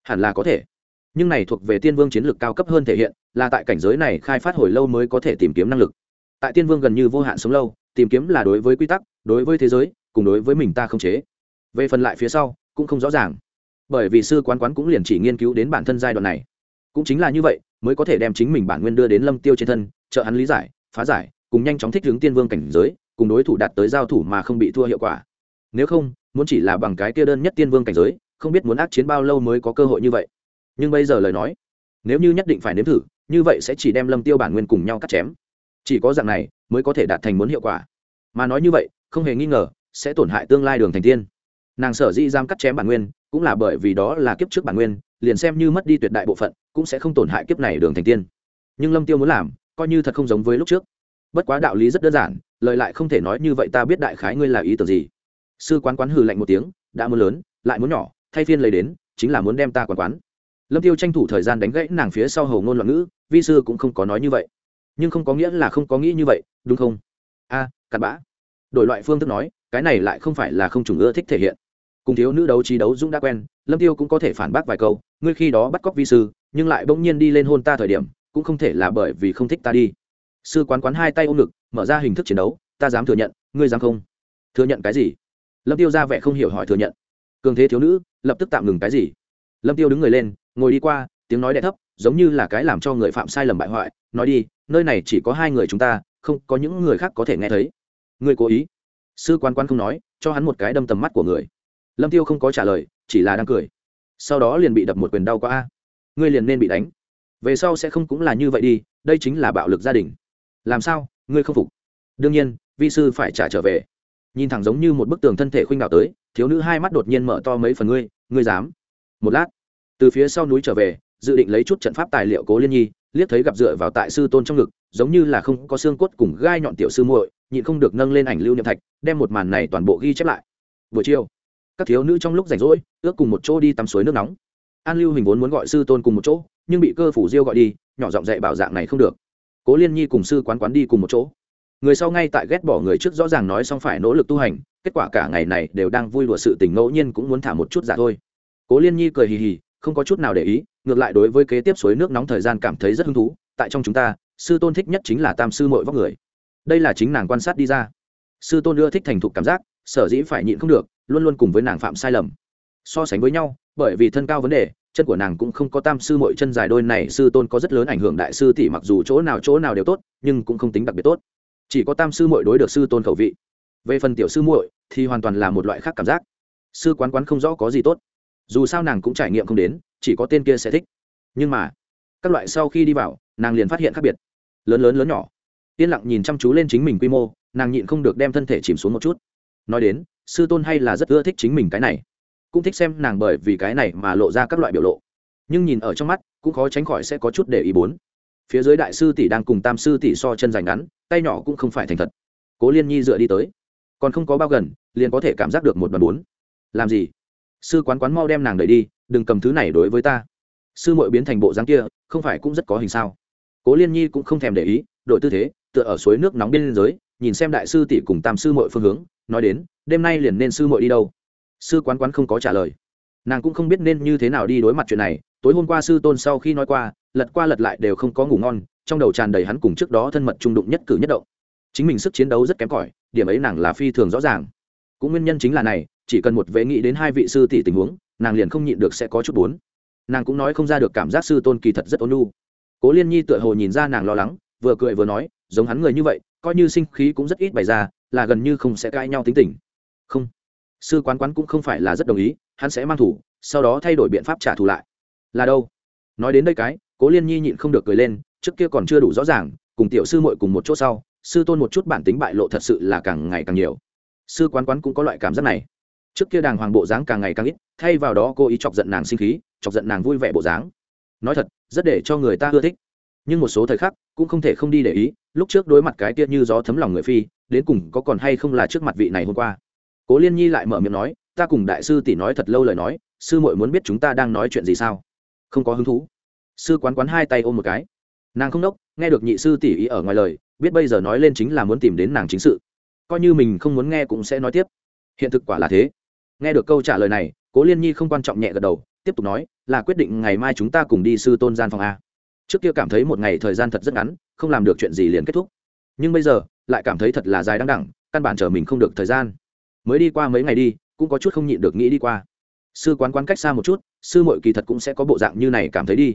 Hẳn là có thể. Nhưng này thuộc về tiên vương chiến lược cao cấp hơn thể hiện, là tại cảnh giới này khai phát hồi lâu mới có thể tìm kiếm năng lực. Tại tiên vương gần như vô hạn sống lâu, tìm kiếm là đối với quy tắc, đối với thế giới, cùng đối với mình ta không chế. Về phần lại phía sau, cũng không rõ ràng. Bởi vì sư quán quán cũng liền chỉ nghiên cứu đến bản thân giai đoạn này cũng chính là như vậy, mới có thể đem chính mình bản nguyên đưa đến lâm tiêu trên thân, trợ hắn lý giải, phá giải, cùng nhanh chóng thích ứng tiên vương cảnh giới, cùng đối thủ đạt tới giao thủ mà không bị thua hiệu quả. Nếu không, muốn chỉ là bằng cái kia đơn nhất tiên vương cảnh giới, không biết muốn ác chiến bao lâu mới có cơ hội như vậy. Nhưng bây giờ lời nói, nếu như nhất định phải nếm thử, như vậy sẽ chỉ đem lâm tiêu bản nguyên cùng nhau cắt chém. Chỉ có dạng này mới có thể đạt thành muốn hiệu quả. Mà nói như vậy, không hề nghi ngờ, sẽ tổn hại tương lai đường thành tiên. Nàng sở dĩ giam cắt chém bản nguyên, cũng là bởi vì đó là kiếp trước bản nguyên liền xem như mất đi tuyệt đại bộ phận cũng sẽ không tổn hại kiếp này đường thành tiên. Nhưng lâm tiêu muốn làm coi như thật không giống với lúc trước. Bất quá đạo lý rất đơn giản lời lại không thể nói như vậy ta biết đại khái ngươi là ý tưởng gì. Sư quán quán hừ lạnh một tiếng đã muốn lớn lại muốn nhỏ thay phiên lấy đến chính là muốn đem ta quán quán. Lâm tiêu tranh thủ thời gian đánh gãy nàng phía sau hầu ngôn loạn ngữ vi sư cũng không có nói như vậy. Nhưng không có nghĩa là không có nghĩ như vậy đúng không? A à, cặn bã. Đổi loại phương thức nói cái này lại không phải là không chủng ưa thích thể hiện cùng thiếu nữ đấu trí đấu dũng đã quen, lâm tiêu cũng có thể phản bác vài câu, ngươi khi đó bắt cóc vi sư, nhưng lại bỗng nhiên đi lên hôn ta thời điểm, cũng không thể là bởi vì không thích ta đi. Sư quán quán hai tay ôm ngực, mở ra hình thức chiến đấu, ta dám thừa nhận, ngươi dám không? Thừa nhận cái gì? Lâm tiêu ra vẻ không hiểu hỏi thừa nhận. Cường thế thiếu nữ, lập tức tạm ngừng cái gì? Lâm tiêu đứng người lên, ngồi đi qua, tiếng nói đẹ thấp, giống như là cái làm cho người phạm sai lầm bại hoại, nói đi, nơi này chỉ có hai người chúng ta, không có những người khác có thể nghe thấy. Ngươi cố ý? Sư quan quan không nói, cho hắn một cái đâm tầm mắt của người lâm tiêu không có trả lời chỉ là đang cười. Sau đó liền bị đập một quyền đau quá, a. Ngươi liền nên bị đánh. Về sau sẽ không cũng là như vậy đi đây chính là bạo lực gia đình. Làm sao ngươi không phục? Đương nhiên vi sư phải trả trở về. Nhìn thẳng giống như một bức tường thân thể khuynh đảo tới thiếu nữ hai mắt đột nhiên mở to mấy phần ngươi ngươi dám? Một lát từ phía sau núi trở về dự định lấy chút trận pháp tài liệu cố liên nhi liếc thấy gặp dựa vào tại sư tôn trong ngực giống như là không có xương cốt cùng gai nhọn tiểu sư muội nhịn không được nâng lên ảnh lưu niệm thạch đem một màn này toàn bộ ghi chép lại. Buổi chiều các thiếu nữ trong lúc rảnh rỗi, ước cùng một chỗ đi tắm suối nước nóng. An lưu hình vốn muốn gọi sư tôn cùng một chỗ, nhưng bị cơ phủ diêu gọi đi, nhỏ giọng dạy bảo dạng này không được. Cố liên nhi cùng sư quán quán đi cùng một chỗ. Người sau ngay tại ghét bỏ người trước rõ ràng nói xong phải nỗ lực tu hành, kết quả cả ngày này đều đang vui đùa sự tình ngẫu nhiên cũng muốn thả một chút giả thôi. Cố liên nhi cười hì hì, không có chút nào để ý, ngược lại đối với kế tiếp suối nước nóng thời gian cảm thấy rất hứng thú, tại trong chúng ta, sư tôn thích nhất chính là tam sư mội vóc người. Đây là chính nàng quan sát đi ra. Sư tôn ưa thích thành thục cảm giác, sở dĩ phải nhịn không được luôn luôn cùng với nàng phạm sai lầm. So sánh với nhau, bởi vì thân cao vấn đề, chân của nàng cũng không có tam sư mội chân dài đôi này, sư tôn có rất lớn ảnh hưởng đại sư tỷ mặc dù chỗ nào chỗ nào đều tốt, nhưng cũng không tính đặc biệt tốt. Chỉ có tam sư mội đối được sư tôn khẩu vị. Về phần tiểu sư muội thì hoàn toàn là một loại khác cảm giác. Sư quán quán không rõ có gì tốt. Dù sao nàng cũng trải nghiệm không đến, chỉ có tên kia sẽ thích. Nhưng mà, các loại sau khi đi vào, nàng liền phát hiện khác biệt. Lớn lớn lớn nhỏ. Yên lặng nhìn chăm chú lên chính mình quy mô, nàng nhịn không được đem thân thể chìm xuống một chút. Nói đến sư tôn hay là rất ưa thích chính mình cái này cũng thích xem nàng bởi vì cái này mà lộ ra các loại biểu lộ nhưng nhìn ở trong mắt cũng khó tránh khỏi sẽ có chút để ý bốn phía dưới đại sư tỷ đang cùng tam sư tỷ so chân dành ngắn tay nhỏ cũng không phải thành thật cố liên nhi dựa đi tới còn không có bao gần liền có thể cảm giác được một đoàn bốn làm gì sư quán quán mau đem nàng đẩy đi đừng cầm thứ này đối với ta sư mội biến thành bộ dáng kia không phải cũng rất có hình sao cố liên nhi cũng không thèm để ý đội tư thế tựa ở suối nước nóng bên giới nhìn xem đại sư tỷ cùng tam sư mội phương hướng, nói đến, đêm nay liền nên sư mội đi đâu? Sư quán quán không có trả lời. Nàng cũng không biết nên như thế nào đi đối mặt chuyện này, tối hôm qua sư tôn sau khi nói qua, lật qua lật lại đều không có ngủ ngon, trong đầu tràn đầy hắn cùng trước đó thân mật trung đụng nhất cử nhất động. Chính mình sức chiến đấu rất kém cỏi, điểm ấy nàng là phi thường rõ ràng. Cũng nguyên nhân chính là này, chỉ cần một vệ nghĩ đến hai vị sư tỷ tình huống, nàng liền không nhịn được sẽ có chút bốn nàng cũng nói không ra được cảm giác sư tôn kỳ thật rất ôn nhu. Cố liên nhi tựa hồ nhìn ra nàng lo lắng, vừa cười vừa nói, giống hắn người như vậy coi như sinh khí cũng rất ít bày ra, là gần như không sẽ cãi nhau tính tình. Không. Sư quán quán cũng không phải là rất đồng ý, hắn sẽ mang thủ, sau đó thay đổi biện pháp trả thù lại. Là đâu? Nói đến đây cái, cố liên nhi nhịn không được cười lên, trước kia còn chưa đủ rõ ràng, cùng tiểu sư muội cùng một chỗ sau, sư tôn một chút bản tính bại lộ thật sự là càng ngày càng nhiều. Sư quán quán cũng có loại cảm giác này. Trước kia đàng hoàng bộ dáng càng ngày càng ít, thay vào đó cô ý chọc giận nàng sinh khí, chọc giận nàng vui vẻ bộ dáng. Nói thật, rất để cho người ta ưa thích. Nhưng một số thời khắc cũng không thể không đi để ý, lúc trước đối mặt cái tiết như gió thấm lòng người phi, đến cùng có còn hay không là trước mặt vị này hôm qua. Cố liên nhi lại mở miệng nói, ta cùng đại sư tỷ nói thật lâu lời nói, sư muội muốn biết chúng ta đang nói chuyện gì sao? Không có hứng thú. Sư quán quán hai tay ôm một cái. Nàng không đốc, nghe được nhị sư tỷ ý ở ngoài lời, biết bây giờ nói lên chính là muốn tìm đến nàng chính sự. Coi như mình không muốn nghe cũng sẽ nói tiếp. Hiện thực quả là thế. Nghe được câu trả lời này, cố liên nhi không quan trọng nhẹ gật đầu, tiếp tục nói, là quyết định ngày mai chúng ta cùng đi sư tôn gian phòng a trước kia cảm thấy một ngày thời gian thật rất ngắn, không làm được chuyện gì liền kết thúc. Nhưng bây giờ, lại cảm thấy thật là dài đăng đẳng căn bản chờ mình không được thời gian. Mới đi qua mấy ngày đi, cũng có chút không nhịn được nghĩ đi qua. Sư quán quán cách xa một chút, sư mội kỳ thật cũng sẽ có bộ dạng như này cảm thấy đi.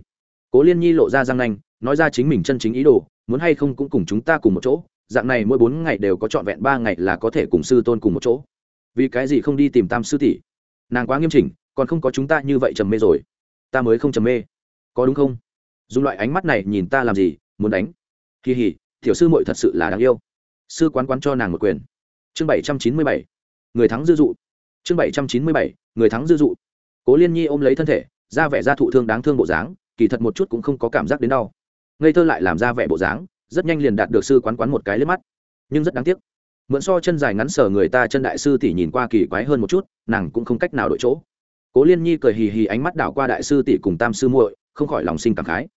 Cố liên nhi lộ ra răng nanh, nói ra chính mình chân chính ý đồ, muốn hay không cũng cùng chúng ta cùng một chỗ, dạng này mỗi bốn ngày đều có trọn vẹn ba ngày là có thể cùng sư tôn cùng một chỗ. Vì cái gì không đi tìm tam sư tỷ? Nàng quá nghiêm chỉnh, còn không có chúng ta như vậy trầm mê rồi. Ta mới không trầm mê. Có đúng không? Dùng loại ánh mắt này nhìn ta làm gì, muốn đánh. Kỳ hỉ, tiểu sư muội thật sự là đáng yêu. Sư quán quán cho nàng một quyền. Chương bảy trăm chín mươi bảy. Người thắng dư dụ. Chương bảy trăm chín mươi bảy. Người thắng dư dụ. Cố liên nhi ôm lấy thân thể ra vẻ ra thụ thương đáng thương bộ dáng, kỳ thật một chút cũng không có cảm giác đến đau. Ngây thơ lại làm ra vẻ bộ dáng, rất nhanh liền đạt được sư quán quán một cái lên mắt. Nhưng rất đáng tiếc, mượn so chân dài ngắn sở người ta chân đại sư tỷ nhìn qua kỳ quái hơn một chút, nàng cũng không cách nào đổi chỗ. Cố liên nhi cười hì hì ánh mắt đảo qua đại sư tỷ cùng tam sư muội, không khỏi lòng sinh cảm khái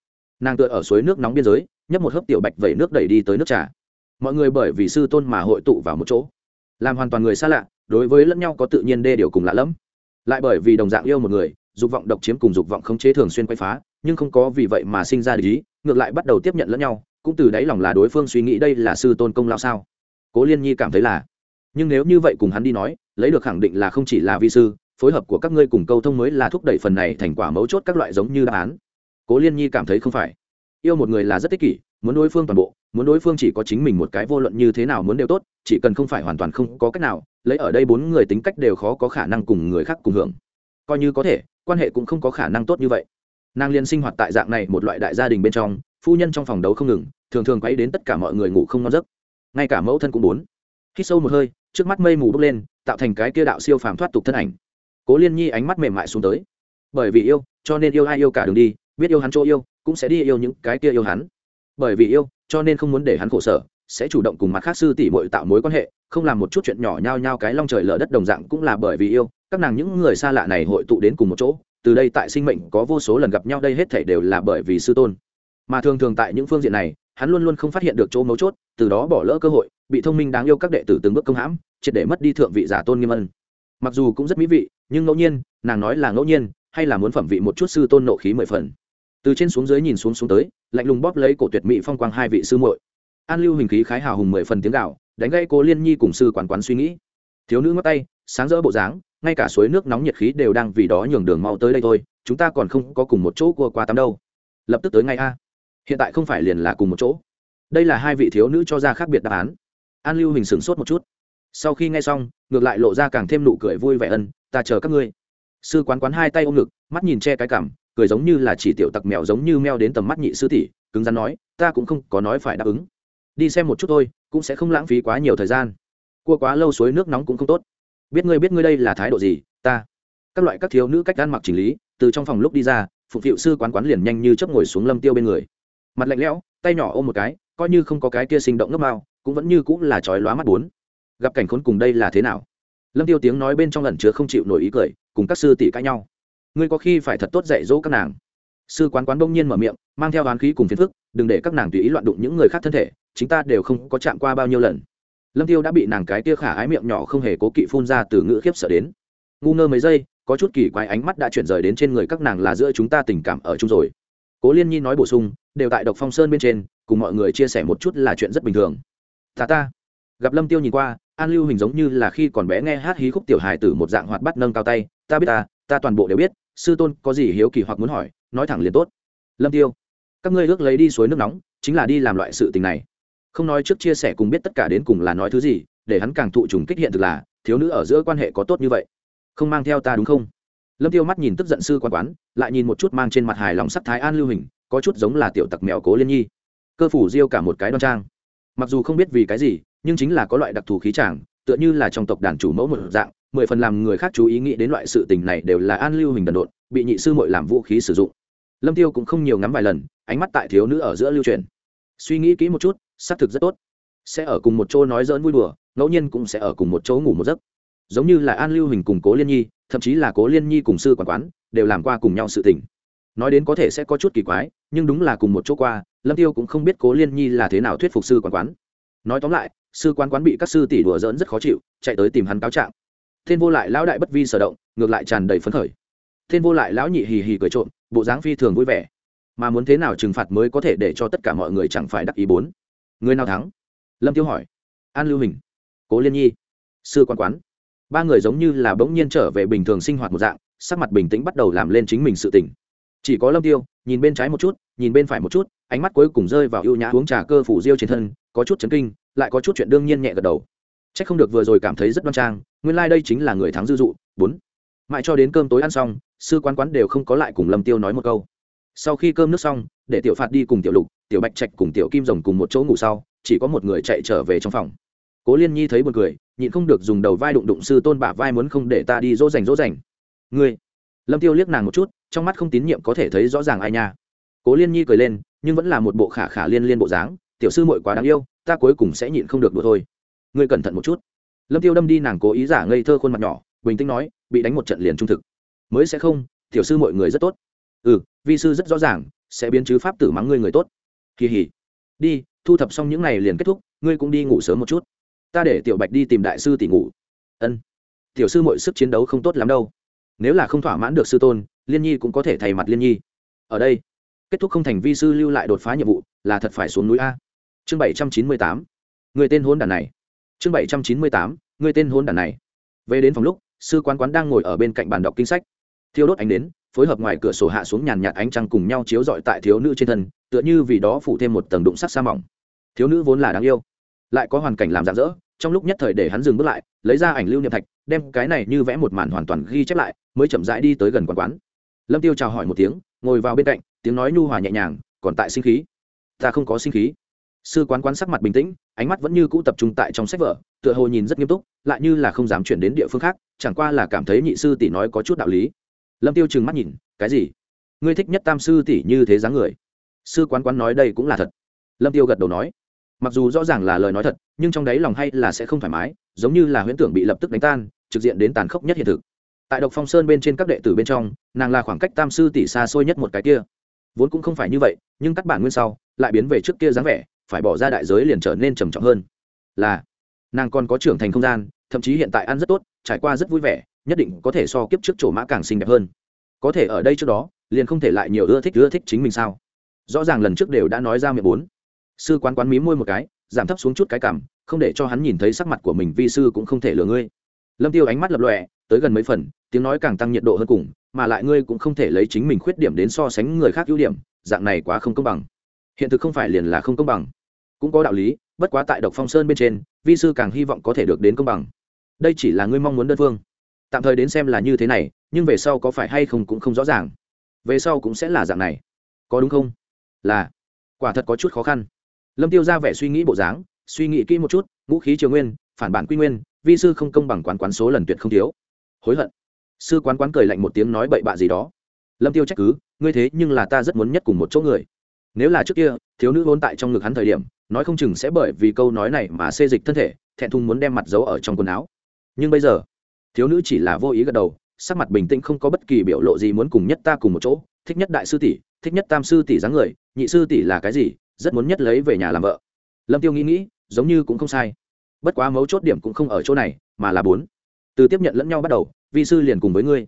nàng tựa ở suối nước nóng biên giới, nhấp một hớp tiểu bạch vẩy nước đẩy đi tới nước trà. Mọi người bởi vì sư tôn mà hội tụ vào một chỗ. Làm hoàn toàn người xa lạ, đối với lẫn nhau có tự nhiên đê điều cùng lạ lẫm. Lại bởi vì đồng dạng yêu một người, dục vọng độc chiếm cùng dục vọng không chế thường xuyên quay phá, nhưng không có vì vậy mà sinh ra lý ngược lại bắt đầu tiếp nhận lẫn nhau, cũng từ đáy lòng là đối phương suy nghĩ đây là sư tôn công lao sao. Cố liên nhi cảm thấy là. Nhưng nếu như vậy cùng hắn đi nói, lấy được khẳng định là không chỉ là vi sư, phối hợp của các ngươi cùng câu thông mới là thúc đẩy phần này thành quả mấu chốt các loại giống như đáp án cố liên nhi cảm thấy không phải. Yêu một người là rất tích kỷ, muốn đối phương toàn bộ, muốn đối phương chỉ có chính mình một cái vô luận như thế nào muốn đều tốt, chỉ cần không phải hoàn toàn không có cách nào, lấy ở đây bốn người tính cách đều khó có khả năng cùng người khác cùng hưởng. Coi như có thể, quan hệ cũng không có khả năng tốt như vậy. Nàng liên sinh hoạt tại dạng này một loại đại gia đình bên trong, phu nhân trong phòng đấu không ngừng, thường thường quấy đến tất cả mọi người ngủ không ngon giấc. Ngay cả mẫu thân cũng muốn. Khi sâu một hơi, trước mắt mây mù bốc lên, tạo thành cái kia đạo siêu phàm thoát tục thân ảnh. Cố liên nhi ánh mắt mềm mại xuống tới. Bởi vì yêu, cho nên yêu ai yêu cả đường đi biết yêu hắn chỗ yêu, cũng sẽ đi yêu những cái kia yêu hắn. Bởi vì yêu, cho nên không muốn để hắn khổ sở, sẽ chủ động cùng mặt khác sư tỷ muội tạo mối quan hệ, không làm một chút chuyện nhỏ nhao nhao cái long trời lở đất đồng dạng cũng là bởi vì yêu, các nàng những người xa lạ này hội tụ đến cùng một chỗ, từ đây tại sinh mệnh có vô số lần gặp nhau đây hết thể đều là bởi vì sư tôn. Mà thường thường tại những phương diện này, hắn luôn luôn không phát hiện được chỗ mấu chốt, từ đó bỏ lỡ cơ hội, bị thông minh đáng yêu các đệ tử từng bước công hãm, triệt để mất đi thượng vị giả tôn nghiêm ân. Mặc dù cũng rất mỹ vị, nhưng ngẫu nhiên, nàng nói là ngẫu nhiên, hay là muốn phẩm vị một chút sư tôn nộ khí mười phần từ trên xuống dưới nhìn xuống xuống tới, lạnh lùng bóp lấy cổ tuyệt mỹ phong quang hai vị sư muội. An lưu hình khí khái hào hùng mười phần tiếng gạo đánh gây cô liên nhi cùng sư quản quán suy nghĩ. Thiếu nữ ngắt tay, sáng rỡ bộ dáng, ngay cả suối nước nóng nhiệt khí đều đang vì đó nhường đường mau tới đây thôi, chúng ta còn không có cùng một chỗ cua qua tắm đâu. Lập tức tới ngay a. Hiện tại không phải liền là cùng một chỗ. Đây là hai vị thiếu nữ cho ra khác biệt đáp án. An lưu hình sửng sốt một chút. Sau khi nghe xong, ngược lại lộ ra càng thêm nụ cười vui vẻ ân, ta chờ các ngươi. Sư quán quán hai tay ôm ngực, mắt nhìn che cái cảm cười giống như là chỉ tiểu tặc mèo giống như meo đến tầm mắt nhị sư tỷ, cứng rắn nói, ta cũng không có nói phải đáp ứng. Đi xem một chút thôi, cũng sẽ không lãng phí quá nhiều thời gian. Cua quá lâu suối nước nóng cũng không tốt. Biết ngươi biết ngươi đây là thái độ gì, ta. Các loại các thiếu nữ cách ăn mặc chỉnh lý, từ trong phòng lúc đi ra, phục vụ sư quán quán liền nhanh như chấp ngồi xuống lâm tiêu bên người. Mặt lạnh lẽo, tay nhỏ ôm một cái, coi như không có cái kia sinh động ngấp mao, cũng vẫn như cũng là chói lóa mắt bốn. Gặp cảnh khốn cùng đây là thế nào? Lâm tiêu tiếng nói bên trong lần chứa không chịu nổi ý cười, cùng các sư tỷ cãi nhau ngươi có khi phải thật tốt dạy dỗ các nàng. Sư quán quán đông nhiên mở miệng, mang theo oán khí cùng phiền phức, đừng để các nàng tùy ý loạn đụng những người khác thân thể, chúng ta đều không có chạm qua bao nhiêu lần. Lâm tiêu đã bị nàng cái tia khả ái miệng nhỏ không hề cố kỵ phun ra từ ngữ khiếp sợ đến. Ngu ngơ mấy giây, có chút kỳ quái ánh mắt đã chuyển rời đến trên người các nàng là giữa chúng ta tình cảm ở chung rồi. Cố liên nhi nói bổ sung, đều tại độc phong sơn bên trên, cùng mọi người chia sẻ một chút là chuyện rất bình thường. Ta ta. Gặp lâm tiêu nhìn qua, an lưu hình giống như là khi còn bé nghe hát hí khúc tiểu hài tử một dạng hoạt bắt nâng cao tay, ta biết ta ta toàn bộ đều biết, sư tôn có gì hiếu kỳ hoặc muốn hỏi, nói thẳng liền tốt. Lâm tiêu, các ngươi ước lấy đi suối nước nóng, chính là đi làm loại sự tình này. Không nói trước chia sẻ cùng biết tất cả đến cùng là nói thứ gì, để hắn càng thụ trùng kích hiện thực là, thiếu nữ ở giữa quan hệ có tốt như vậy. Không mang theo ta đúng không? Lâm tiêu mắt nhìn tức giận sư quan quán, lại nhìn một chút mang trên mặt hài lòng sắc thái an lưu hình, có chút giống là tiểu tặc mèo cố liên nhi. Cơ phủ diêu cả một cái đoan trang. Mặc dù không biết vì cái gì, nhưng chính là có loại đặc thù khí chàng, tựa như là trong tộc đàn chủ mẫu một dạng mười phần làm người khác chú ý nghĩ đến loại sự tình này đều là an lưu hình đần độn, bị nhị sư mội làm vũ khí sử dụng. Lâm tiêu cũng không nhiều ngắm vài lần, ánh mắt tại thiếu nữ ở giữa lưu truyền. Suy nghĩ kỹ một chút, xác thực rất tốt. Sẽ ở cùng một chỗ nói dỡn vui đùa, ngẫu nhiên cũng sẽ ở cùng một chỗ ngủ một giấc. Giống như là an lưu hình cùng cố liên nhi, thậm chí là cố liên nhi cùng sư quản quán, đều làm qua cùng nhau sự tình. Nói đến có thể sẽ có chút kỳ quái, nhưng đúng là cùng một chỗ qua, lâm tiêu cũng không biết cố liên nhi là thế nào thuyết phục sư quản quán. Nói tóm lại, sư quán quán bị các sư tỷ đùa dỡn rất khó chịu, chạy tới tìm hắn cáo trạng thiên vô lại lão đại bất vi sở động, ngược lại tràn đầy phấn khởi. Thiên vô lại lão nhị hì hì cười trộm, bộ dáng phi thường vui vẻ. Mà muốn thế nào trừng phạt mới có thể để cho tất cả mọi người chẳng phải đắc ý bốn? Người nào thắng? Lâm tiêu hỏi. An lưu hình. Cố liên nhi. Sư quan quán. Ba người giống như là bỗng nhiên trở về bình thường sinh hoạt một dạng, sắc mặt bình tĩnh bắt đầu làm lên chính mình sự tỉnh chỉ có lâm tiêu, nhìn bên trái một chút, nhìn bên phải một chút, ánh mắt cuối cùng rơi vào ưu nhã uống trà cơ phủ diêu trên thân, có chút chấn kinh, lại có chút chuyện đương nhiên nhẹ gật đầu. Chắc không được vừa rồi cảm thấy rất đoan trang nguyên lai đây chính là người thắng dư dụ bốn. Mãi cho đến cơm tối ăn xong sư quán quán đều không có lại cùng lâm tiêu nói một câu. Sau khi cơm nước xong để tiểu phạt đi cùng tiểu lục tiểu bạch trạch cùng tiểu kim rồng cùng một chỗ ngủ sau chỉ có một người chạy trở về trong phòng. Cố liên nhi thấy buồn cười, nhịn không được dùng đầu vai đụng đụng sư tôn bả vai muốn không để ta đi dỗ dành dỗ dành. Ngươi? Lâm tiêu liếc nàng một chút trong mắt không tín nhiệm có thể thấy rõ ràng ai nha. Cố liên nhi cười lên nhưng vẫn là một bộ khả khả liên liên bộ dáng tiểu sư muội quá đáng yêu ta cuối cùng sẽ nhịn không được đùa thôi ngươi cẩn thận một chút. Lâm tiêu đâm đi nàng cố ý giả ngây thơ khuôn mặt nhỏ, bình tĩnh nói, bị đánh một trận liền trung thực. Mới sẽ không, tiểu sư mọi người rất tốt. Ừ vi sư rất rõ ràng, sẽ biến chứ pháp tử mắng ngươi người tốt. Kỳ hỉ. Đi, thu thập xong những ngày liền kết thúc, ngươi cũng đi ngủ sớm một chút. Ta để tiểu bạch đi tìm đại sư tỷ ngủ. Ân. Tiểu sư mọi sức chiến đấu không tốt lắm đâu. Nếu là không thỏa mãn được sư tôn, liên nhi cũng có thể thay mặt liên nhi. Ở đây, kết thúc không thành vi sư lưu lại đột phá nhiệm vụ là thật phải xuống núi a. Chương bảy trăm chín mươi tám. Người tên hôn đàn này chương bảy trăm chín mươi tám người tên hôn đàn này. Về đến phòng lúc, sư quán quán đang ngồi ở bên cạnh bàn đọc kinh sách. Thiêu đốt ánh đến phối hợp ngoài cửa sổ hạ xuống nhàn nhạt ánh trăng cùng nhau chiếu rọi tại thiếu nữ trên thân, tựa như vì đó phủ thêm một tầng đụng sắc sa mỏng. Thiếu nữ vốn là đáng yêu, lại có hoàn cảnh làm rạng rỡ, trong lúc nhất thời để hắn dừng bước lại, lấy ra ảnh lưu niệm thạch, đem cái này như vẽ một màn hoàn toàn ghi chép lại, mới chậm rãi đi tới gần quán quán. Lâm tiêu chào hỏi một tiếng, ngồi vào bên cạnh, tiếng nói nhu hòa nhẹ nhàng, còn tại sinh khí. Ta không có sinh khí sư quán quán sắc mặt bình tĩnh, ánh mắt vẫn như cũ tập trung tại trong sách vở, tựa hồ nhìn rất nghiêm túc, lại như là không dám chuyển đến địa phương khác, chẳng qua là cảm thấy nhị sư tỷ nói có chút đạo lý. Lâm tiêu trừng mắt nhìn, cái gì? Ngươi thích nhất tam sư tỷ như thế dáng người? Sư quán quán nói, đây cũng là thật. Lâm tiêu gật đầu nói, mặc dù rõ ràng là lời nói thật, nhưng trong đấy lòng hay là sẽ không thoải mái, giống như là huyễn tưởng bị lập tức đánh tan, trực diện đến tàn khốc nhất hiện thực. Tại độc phong sơn bên trên các đệ tử bên trong, nàng là khoảng cách tam sư tỷ xa xôi nhất một cái kia. Vốn cũng không phải như vậy, nhưng các bản nguyên sau, lại biến về trước kia dáng vẻ phải bỏ ra đại giới liền trở nên trầm trọng hơn. Là, nàng còn có trưởng thành không gian, thậm chí hiện tại ăn rất tốt, trải qua rất vui vẻ, nhất định có thể so kiếp trước chỗ mã càng xinh đẹp hơn. Có thể ở đây trước đó, liền không thể lại nhiều ưa thích ưa thích chính mình sao? Rõ ràng lần trước đều đã nói ra miệng bốn. Sư quán quán mí môi một cái, giảm thấp xuống chút cái cảm, không để cho hắn nhìn thấy sắc mặt của mình, vi sư cũng không thể lừa ngươi. Lâm tiêu ánh mắt lập lòe, tới gần mấy phần, tiếng nói càng tăng nhiệt độ hơn cùng, mà lại ngươi cũng không thể lấy chính mình khuyết điểm đến so sánh người khác ưu điểm, dạng này quá không công bằng. Hiện thực không phải liền là không công bằng cũng có đạo lý, bất quá tại độc phong sơn bên trên, vi sư càng hy vọng có thể được đến công bằng. Đây chỉ là ngươi mong muốn đơn phương. Tạm thời đến xem là như thế này, nhưng về sau có phải hay không cũng không rõ ràng. Về sau cũng sẽ là dạng này. Có đúng không? Là. Quả thật có chút khó khăn. Lâm tiêu ra vẻ suy nghĩ bộ dáng, suy nghĩ kỹ một chút, ngũ khí triều nguyên, phản bản quy nguyên, vi sư không công bằng quán quán số lần tuyệt không thiếu. Hối hận. Sư quán quán cười lạnh một tiếng nói bậy bạ gì đó. Lâm tiêu trách cứ, ngươi thế nhưng là ta rất muốn nhất cùng một chỗ người nếu là trước kia, thiếu nữ hôn tại trong ngực hắn thời điểm, nói không chừng sẽ bởi vì câu nói này mà xê dịch thân thể, thẹn thùng muốn đem mặt giấu ở trong quần áo. Nhưng bây giờ, thiếu nữ chỉ là vô ý gật đầu, sắc mặt bình tĩnh không có bất kỳ biểu lộ gì muốn cùng nhất ta cùng một chỗ. Thích nhất đại sư tỷ, thích nhất tam sư tỷ dáng người, nhị sư tỷ là cái gì, rất muốn nhất lấy về nhà làm vợ. Lâm tiêu nghĩ nghĩ, giống như cũng không sai. Bất quá mấu chốt điểm cũng không ở chỗ này, mà là bốn. Từ tiếp nhận lẫn nhau bắt đầu, vi sư liền cùng với ngươi.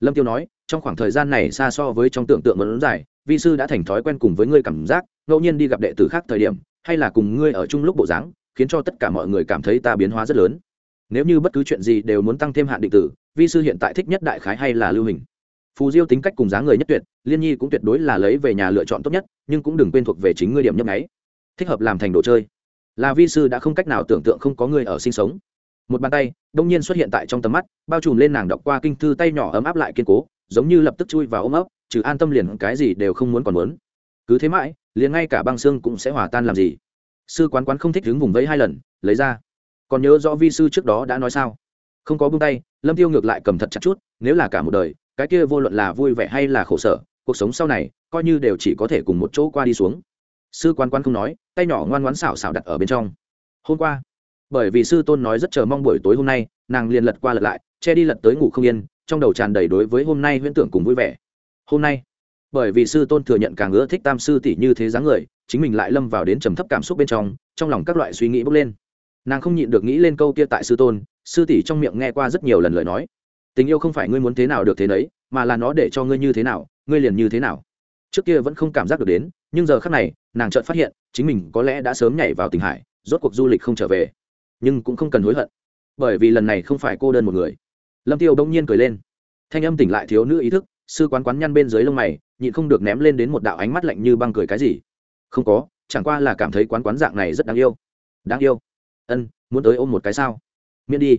Lâm tiêu nói, trong khoảng thời gian này xa so với trong tưởng tượng vẫn dài vi sư đã thành thói quen cùng với ngươi cảm giác, ngẫu nhiên đi gặp đệ tử khác thời điểm, hay là cùng ngươi ở chung lúc bộ dáng, khiến cho tất cả mọi người cảm thấy ta biến hóa rất lớn. Nếu như bất cứ chuyện gì đều muốn tăng thêm hạn định tử, vi sư hiện tại thích nhất đại khái hay là lưu hình? Phù diêu tính cách cùng dáng người nhất tuyệt, liên nhi cũng tuyệt đối là lấy về nhà lựa chọn tốt nhất, nhưng cũng đừng quên thuộc về chính ngươi điểm nhấp nháy. Thích hợp làm thành đồ chơi. Là vi sư đã không cách nào tưởng tượng không có người ở sinh sống. Một bàn tay, đông nhiên xuất hiện tại trong tầm mắt, bao trùm lên nàng đọc qua kinh thư tay nhỏ ấm áp lại kiên cố, giống như lập tức chui vào ôm ấp trừ an tâm liền cái gì đều không muốn còn muốn. Cứ thế mãi, liền ngay cả băng xương cũng sẽ hòa tan làm gì. Sư quán quán không thích đứng vùng vẫy hai lần, lấy ra. Còn nhớ rõ vi sư trước đó đã nói sao? Không có buông tay, lâm tiêu ngược lại cầm thật chặt chút, nếu là cả một đời, cái kia vô luận là vui vẻ hay là khổ sở, cuộc sống sau này, coi như đều chỉ có thể cùng một chỗ qua đi xuống. Sư quan quan không nói, tay nhỏ ngoan ngoãn xảo xảo đặt ở bên trong. Hôm qua, bởi vì sư tôn nói rất chờ mong buổi tối hôm nay, nàng liền lật qua lật lại, che đi lật tới ngủ không yên, trong đầu tràn đầy đối với hôm nay huyễn tưởng cùng vui vẻ hôm nay, bởi vì sư tôn thừa nhận càng ưa thích tam sư tỷ như thế dáng người, chính mình lại lâm vào đến trầm thấp cảm xúc bên trong trong lòng các loại suy nghĩ bốc lên. Nàng không nhịn được nghĩ lên câu kia tại sư tôn, sư tỷ trong miệng nghe qua rất nhiều lần lời nói. Tình yêu không phải ngươi muốn thế nào được thế đấy mà là nó để cho ngươi như thế nào, ngươi liền như thế nào. Trước kia vẫn không cảm giác được đến, nhưng giờ khác này, nàng chợt phát hiện, chính mình có lẽ đã sớm nhảy vào tình hải, rốt cuộc du lịch không trở về. Nhưng cũng không cần hối hận, bởi vì lần này không phải cô đơn một người. Lâm tiêu đông nhiên cười lên. Thanh âm tỉnh lại thiếu nữ ý thức sư quán quán nhăn bên dưới lông mày, nhịn không được ném lên đến một đạo ánh mắt lạnh như băng cười cái gì. Không có, chẳng qua là cảm thấy quán quán dạng này rất đáng yêu. Đáng yêu. Ân, muốn tới ôm một cái sao? Miễn đi.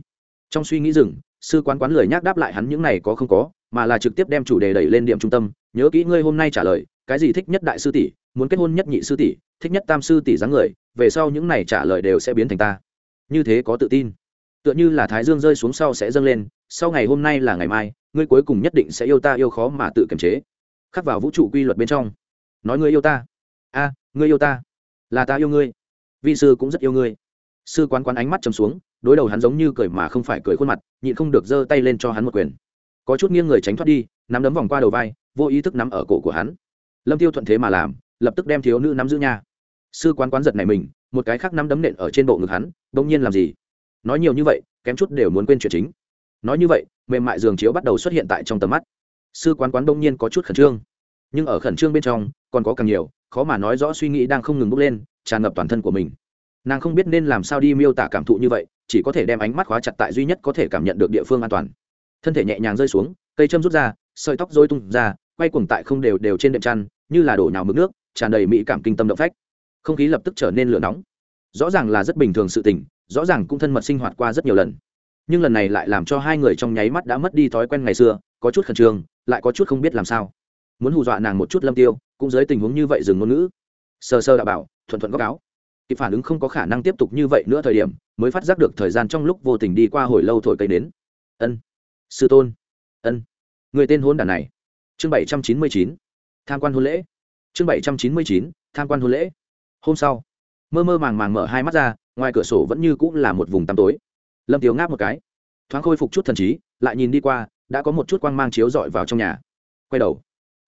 Trong suy nghĩ rừng sư quán quán lười nhác đáp lại hắn những này có không có, mà là trực tiếp đem chủ đề đẩy lên điểm trung tâm. Nhớ kỹ ngươi hôm nay trả lời, cái gì thích nhất đại sư tỷ, muốn kết hôn nhất nhị sư tỷ, thích nhất tam sư tỷ dáng người, về sau những này trả lời đều sẽ biến thành ta. Như thế có tự tin. Tựa như là thái dương rơi xuống sau sẽ dâng lên, sau ngày hôm nay là ngày mai ngươi cuối cùng nhất định sẽ yêu ta yêu khó mà tự kiềm chế. Khắc vào vũ trụ quy luật bên trong. Nói ngươi yêu ta. A, ngươi yêu ta. Là ta yêu ngươi. Vi sư cũng rất yêu ngươi. Sư quán quán ánh mắt chầm xuống, đối đầu hắn giống như cười mà không phải cười khuôn mặt, nhịn không được giơ tay lên cho hắn một quyền. Có chút nghiêng người tránh thoát đi, nắm đấm vòng qua đầu vai, vô ý thức nắm ở cổ của hắn. Lâm tiêu thuận thế mà làm, lập tức đem thiếu nữ nắm giữ nha. Sư quán quán giật này mình, một cái khác nắm đấm nện ở trên bộ ngực hắn, bỗng nhiên làm gì? Nói nhiều như vậy, kém chút đều muốn quên chuyện chính nói như vậy, mềm mại giường chiếu bắt đầu xuất hiện tại trong tầm mắt. Sư quán quán đông nhiên có chút khẩn trương. Nhưng ở khẩn trương bên trong, còn có càng nhiều, khó mà nói rõ suy nghĩ đang không ngừng bốc lên, tràn ngập toàn thân của mình. Nàng không biết nên làm sao đi miêu tả cảm thụ như vậy, chỉ có thể đem ánh mắt khóa chặt tại duy nhất có thể cảm nhận được địa phương an toàn. Thân thể nhẹ nhàng rơi xuống, cây châm rút ra, sợi tóc rối tung ra, quay cuồng tại không đều đều trên đệm chăn, như là đổ nhào mực nước, tràn đầy mỹ cảm kinh tâm động phách. Không khí lập tức trở nên lửa nóng. Rõ ràng là rất bình thường sự tình, rõ ràng cũng thân mật sinh hoạt qua rất nhiều lần nhưng lần này lại làm cho hai người trong nháy mắt đã mất đi thói quen ngày xưa, có chút khẩn trương, lại có chút không biết làm sao. Muốn hù dọa nàng một chút lâm tiêu, cũng dưới tình huống như vậy dừng ngôn ngữ. Sơ sơ đã bảo, thuận thuận góc áo. Kịp phản ứng không có khả năng tiếp tục như vậy nữa thời điểm, mới phát giác được thời gian trong lúc vô tình đi qua hồi lâu thổi cây đến. Ân. Sư tôn. Ân. Người tên hôn đàn này. Chương bảy trăm chín mươi chín. Tham quan hôn lễ. Chương bảy trăm chín mươi chín. Tham quan hôn lễ. Hôm sau, mơ mơ màng màng mở hai mắt ra, ngoài cửa sổ vẫn như cũng là một vùng tăm tối lâm tiếu ngáp một cái. Thoáng khôi phục chút thần trí, lại nhìn đi qua, đã có một chút quang mang chiếu dọi vào trong nhà. Quay đầu.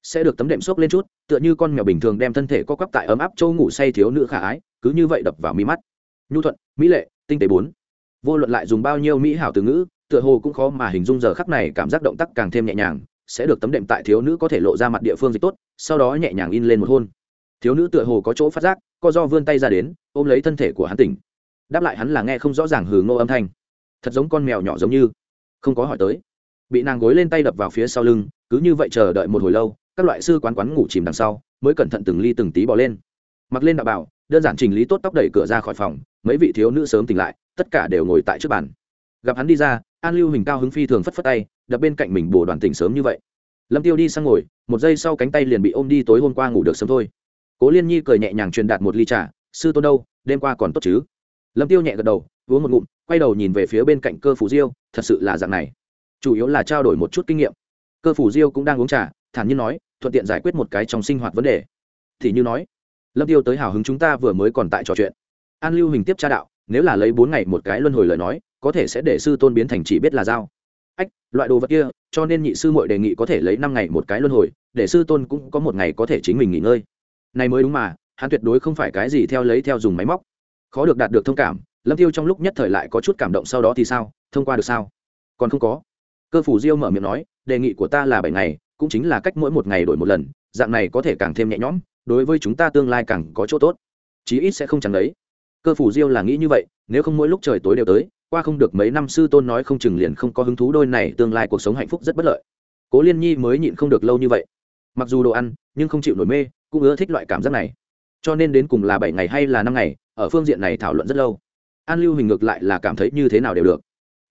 Sẽ được tấm đệm xốc lên chút, tựa như con mèo bình thường đem thân thể co quắp tại ấm áp châu ngủ say thiếu nữ khả ái, cứ như vậy đập vào mi mắt. Nhu thuận, mỹ lệ, tinh tế bốn. Vô luận lại dùng bao nhiêu mỹ hảo từ ngữ, tựa hồ cũng khó mà hình dung giờ khắc này cảm giác động tác càng thêm nhẹ nhàng, sẽ được tấm đệm tại thiếu nữ có thể lộ ra mặt địa phương dịch tốt, sau đó nhẹ nhàng in lên một hôn. Thiếu nữ tựa hồ có chỗ phát giác, co do vươn tay ra đến, ôm lấy thân thể của hắn tỉnh. Đáp lại hắn là nghe không rõ ràng hừ ngô âm thanh thật giống con mèo nhỏ giống như. Không có hỏi tới. Bị nàng gối lên tay đập vào phía sau lưng, cứ như vậy chờ đợi một hồi lâu, các loại sư quán quán ngủ chìm đằng sau, mới cẩn thận từng ly từng tí bỏ lên. Mặc lên đạo bảo, đơn giản chỉnh lý tốt tóc đẩy cửa ra khỏi phòng, mấy vị thiếu nữ sớm tỉnh lại, tất cả đều ngồi tại trước bàn. Gặp hắn đi ra, an lưu hình cao hứng phi thường phất phất tay, đập bên cạnh mình bồ đoàn tỉnh sớm như vậy. Lâm tiêu đi sang ngồi, một giây sau cánh tay liền bị ôm đi tối hôm qua ngủ được sớm thôi. Cố liên nhi cười nhẹ nhàng truyền đạt một ly trà, sư tôn đâu, đêm qua còn tốt chứ? Lâm tiêu nhẹ gật đầu uống một ngụm, quay đầu nhìn về phía bên cạnh cơ phủ diêu, thật sự là dạng này. Chủ yếu là trao đổi một chút kinh nghiệm. Cơ phủ diêu cũng đang uống trà, thản nhiên nói, thuận tiện giải quyết một cái trong sinh hoạt vấn đề. Thì như nói, lâm tiêu tới hào hứng chúng ta vừa mới còn tại trò chuyện. An lưu hình tiếp tra đạo, nếu là lấy bốn ngày một cái luân hồi lời nói, có thể sẽ để sư tôn biến thành chỉ biết là dao. Ách, loại đồ vật kia, cho nên nhị sư muội đề nghị có thể lấy năm ngày một cái luân hồi, để sư tôn cũng có một ngày có thể chính mình nghỉ ngơi. Này mới đúng mà, hắn tuyệt đối không phải cái gì theo lấy theo dùng máy móc. Khó được đạt được thông cảm lâm tiêu trong lúc nhất thời lại có chút cảm động sau đó thì sao? Thông qua được sao? Còn không có. Cơ phủ diêu mở miệng nói, đề nghị của ta là bảy ngày, cũng chính là cách mỗi một ngày đổi một lần, dạng này có thể càng thêm nhẹ nhõm, đối với chúng ta tương lai càng có chỗ tốt. Chí ít sẽ không chẳng đấy. Cơ phủ diêu là nghĩ như vậy, nếu không mỗi lúc trời tối đều tới, qua không được mấy năm sư tôn nói không chừng liền không có hứng thú đôi này tương lai cuộc sống hạnh phúc rất bất lợi. Cố liên nhi mới nhịn không được lâu như vậy. Mặc dù đồ ăn, nhưng không chịu nổi mê, cũng ưa thích loại cảm giác này. Cho nên đến cùng là bảy ngày hay là năm ngày, ở phương diện này thảo luận rất lâu an lưu hình ngược lại là cảm thấy như thế nào đều được.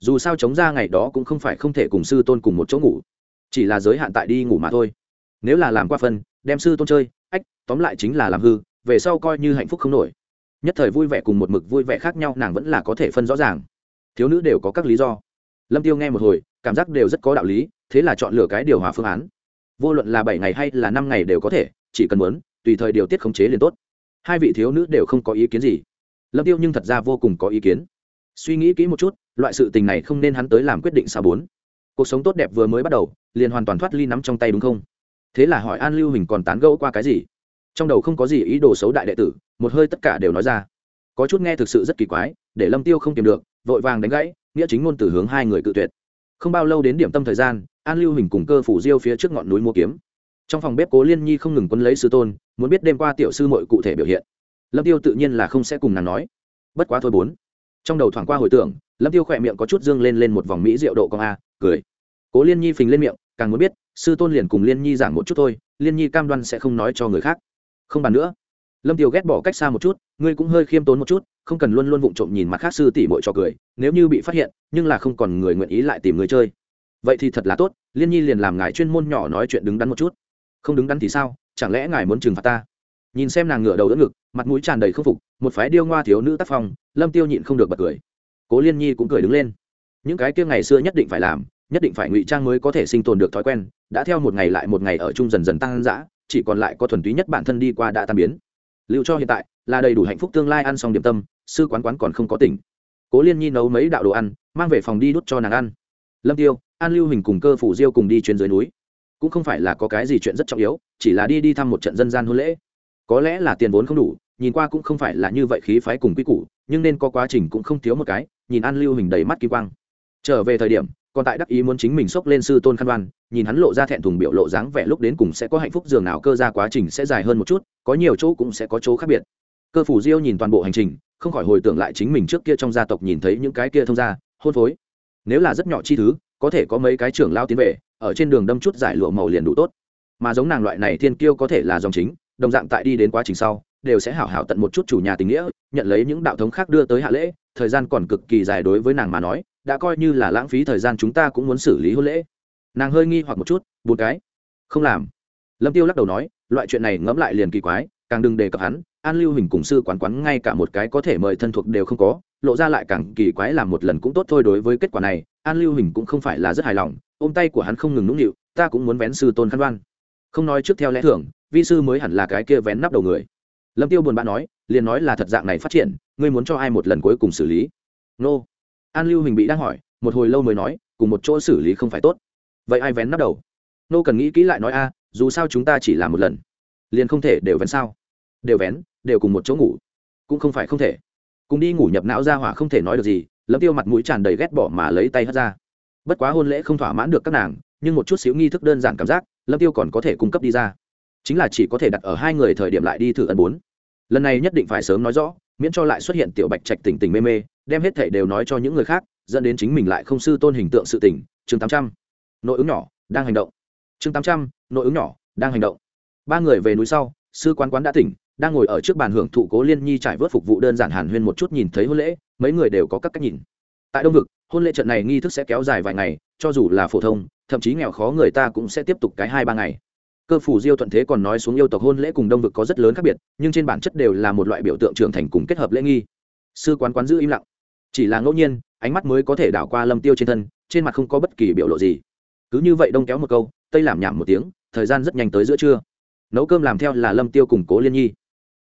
Dù sao chống ra ngày đó cũng không phải không thể cùng sư tôn cùng một chỗ ngủ. Chỉ là giới hạn tại đi ngủ mà thôi. Nếu là làm qua phân, đem sư tôn chơi, ách, tóm lại chính là làm hư, về sau coi như hạnh phúc không nổi. Nhất thời vui vẻ cùng một mực vui vẻ khác nhau, nàng vẫn là có thể phân rõ ràng. Thiếu nữ đều có các lý do. Lâm tiêu nghe một hồi, cảm giác đều rất có đạo lý, thế là chọn lựa cái điều hòa phương án. Vô luận là bảy ngày hay là năm ngày đều có thể, chỉ cần muốn, tùy thời điều tiết khống chế liền tốt. Hai vị thiếu nữ đều không có ý kiến gì lâm tiêu nhưng thật ra vô cùng có ý kiến. Suy nghĩ kỹ một chút, loại sự tình này không nên hắn tới làm quyết định xa bốn. Cuộc sống tốt đẹp vừa mới bắt đầu, liền hoàn toàn thoát ly nắm trong tay đúng không? Thế là hỏi an lưu hình còn tán gẫu qua cái gì? Trong đầu không có gì ý đồ xấu đại đệ tử, một hơi tất cả đều nói ra. Có chút nghe thực sự rất kỳ quái, để lâm tiêu không tìm được, vội vàng đánh gãy, nghĩa chính ngôn từ hướng hai người cự tuyệt. Không bao lâu đến điểm tâm thời gian, an lưu hình cùng cơ phủ diêu phía trước ngọn núi mua kiếm. Trong phòng bếp cố liên nhi không ngừng quân lấy sư tôn, muốn biết đêm qua tiểu sư mội cụ thể biểu hiện lâm tiêu tự nhiên là không sẽ cùng nàng nói. Bất quá thôi bốn. Trong đầu thoảng qua hồi tưởng, lâm tiêu khỏe miệng có chút dương lên lên một vòng mỹ rượu độ con a, cười. Cố liên nhi phình lên miệng, càng muốn biết, sư tôn liền cùng liên nhi giảng một chút thôi, liên nhi cam đoan sẽ không nói cho người khác. Không bàn nữa. Lâm tiêu ghét bỏ cách xa một chút, ngươi cũng hơi khiêm tốn một chút, không cần luôn luôn vụng trộm nhìn mặt khác sư tỷ muội cho cười, nếu như bị phát hiện, nhưng là không còn người nguyện ý lại tìm người chơi. Vậy thì thật là tốt, liên nhi liền làm ngài chuyên môn nhỏ nói chuyện đứng đắn một chút. Không đứng đắn thì sao, chẳng lẽ ngài muốn trừng phạt ta? Nhìn xem nàng ngửa đầu đỡ ngực, mặt mũi tràn đầy k phục, một phái điêu ngoa thiếu nữ tác phong, lâm tiêu nhịn không được bật cười. Cố liên nhi cũng cười đứng lên. Những cái kia ngày xưa nhất định phải làm, nhất định phải ngụy trang mới có thể sinh tồn được thói quen, đã theo một ngày lại một ngày ở chung dần dần tăng dã, chỉ còn lại có thuần túy nhất bản thân đi qua đã tan biến. Lưu cho hiện tại, là đầy đủ hạnh phúc tương lai ăn xong điểm tâm, sư quán quán còn không có tỉnh. Cố liên nhi nấu mấy đạo đồ ăn, mang về phòng đi đút cho nàng ăn. Lâm tiêu, an lưu hình cùng cơ phủ diêu cùng đi chuyến dưới núi. Cũng không phải là có cái gì chuyện rất trọng yếu, chỉ là đi đi thăm một trận dân gian hôn lễ có lẽ là tiền vốn không đủ, nhìn qua cũng không phải là như vậy khí phái cùng quy củ, nhưng nên có quá trình cũng không thiếu một cái, nhìn an lưu hình đầy mắt kỳ quang. Trở về thời điểm, còn tại đắc ý muốn chính mình xốc lên sư tôn khăn đoan nhìn hắn lộ ra thẹn thùng biểu lộ dáng vẻ lúc đến cùng sẽ có hạnh phúc, dường nào cơ ra quá trình sẽ dài hơn một chút, có nhiều chỗ cũng sẽ có chỗ khác biệt. Cơ phủ diêu nhìn toàn bộ hành trình, không khỏi hồi tưởng lại chính mình trước kia trong gia tộc nhìn thấy những cái kia thông gia, hôn phối. Nếu là rất nhỏ chi thứ, có thể có mấy cái trưởng lao tiến về, ở trên đường đâm chút giải lụa màu liền đủ tốt. Mà giống nàng loại này thiên kiêu có thể là dòng chính đồng dạng tại đi đến quá trình sau, đều sẽ hảo hảo tận một chút chủ nhà tình nghĩa, nhận lấy những đạo thống khác đưa tới hạ lễ, thời gian còn cực kỳ dài đối với nàng mà nói, đã coi như là lãng phí thời gian chúng ta cũng muốn xử lý hôn lễ. Nàng hơi nghi hoặc một chút, bốn cái? Không làm. Lâm tiêu lắc đầu nói, loại chuyện này ngẫm lại liền kỳ quái, càng đừng đề cập hắn, an lưu hình cùng sư quán quán ngay cả một cái có thể mời thân thuộc đều không có, lộ ra lại càng kỳ quái làm một lần cũng tốt thôi đối với kết quả này, an lưu hình cũng không phải là rất hài lòng, ôm tay của hắn không ngừng nũng nịu, ta cũng muốn vén sư tôn khăn đoan. Không nói trước theo lẽ thường vi sư mới hẳn là cái kia vén nắp đầu người. Lâm tiêu buồn bã nói, liền nói là thật dạng này phát triển, ngươi muốn cho ai một lần cuối cùng xử lý? Nô. An lưu hình bị đang hỏi, một hồi lâu mới nói, cùng một chỗ xử lý không phải tốt. Vậy ai vén nắp đầu? Nô cần nghĩ kỹ lại nói a, dù sao chúng ta chỉ làm một lần. Liền không thể đều vén sao? Đều vén, đều cùng một chỗ ngủ. Cũng không phải không thể. Cùng đi ngủ nhập não ra hỏa không thể nói được gì, lâm tiêu mặt mũi tràn đầy ghét bỏ mà lấy tay hất ra. Bất quá hôn lễ không thỏa mãn được các nàng, nhưng một chút xíu nghi thức đơn giản cảm giác, lâm tiêu còn có thể cung cấp đi ra chính là chỉ có thể đặt ở hai người thời điểm lại đi thử ẩn bốn. Lần này nhất định phải sớm nói rõ, miễn cho lại xuất hiện tiểu bạch trạch tỉnh tỉnh mê mê, đem hết thể đều nói cho những người khác, dẫn đến chính mình lại không sư tôn hình tượng sự tỉnh chương tám trăm, nội ứng nhỏ, đang hành động. Chương tám trăm, nội ứng nhỏ, đang hành động. Ba người về núi sau, sư quán quán đã tỉnh, đang ngồi ở trước bàn hưởng thụ cố liên nhi trải vớt phục vụ đơn giản hàn huyên một chút nhìn thấy hôn lễ, mấy người đều có các cách nhìn. Tại đông vực, hôn lễ trận này nghi thức sẽ kéo dài vài ngày, cho dù là phổ thông, thậm chí nghèo khó người ta cũng sẽ tiếp tục cái hai ba ngày cơ phủ diêu thuận thế còn nói xuống yêu tộc hôn lễ cùng đông vực có rất lớn khác biệt, nhưng trên bản chất đều là một loại biểu tượng trưởng thành cùng kết hợp lễ nghi. Sư quán quán giữ im lặng. Chỉ là ngẫu nhiên, ánh mắt mới có thể đảo qua lâm tiêu trên thân, trên mặt không có bất kỳ biểu lộ gì. Cứ như vậy đông kéo một câu, tây làm nhảm một tiếng, thời gian rất nhanh tới giữa trưa. Nấu cơm làm theo là lâm tiêu cùng cố liên nhi.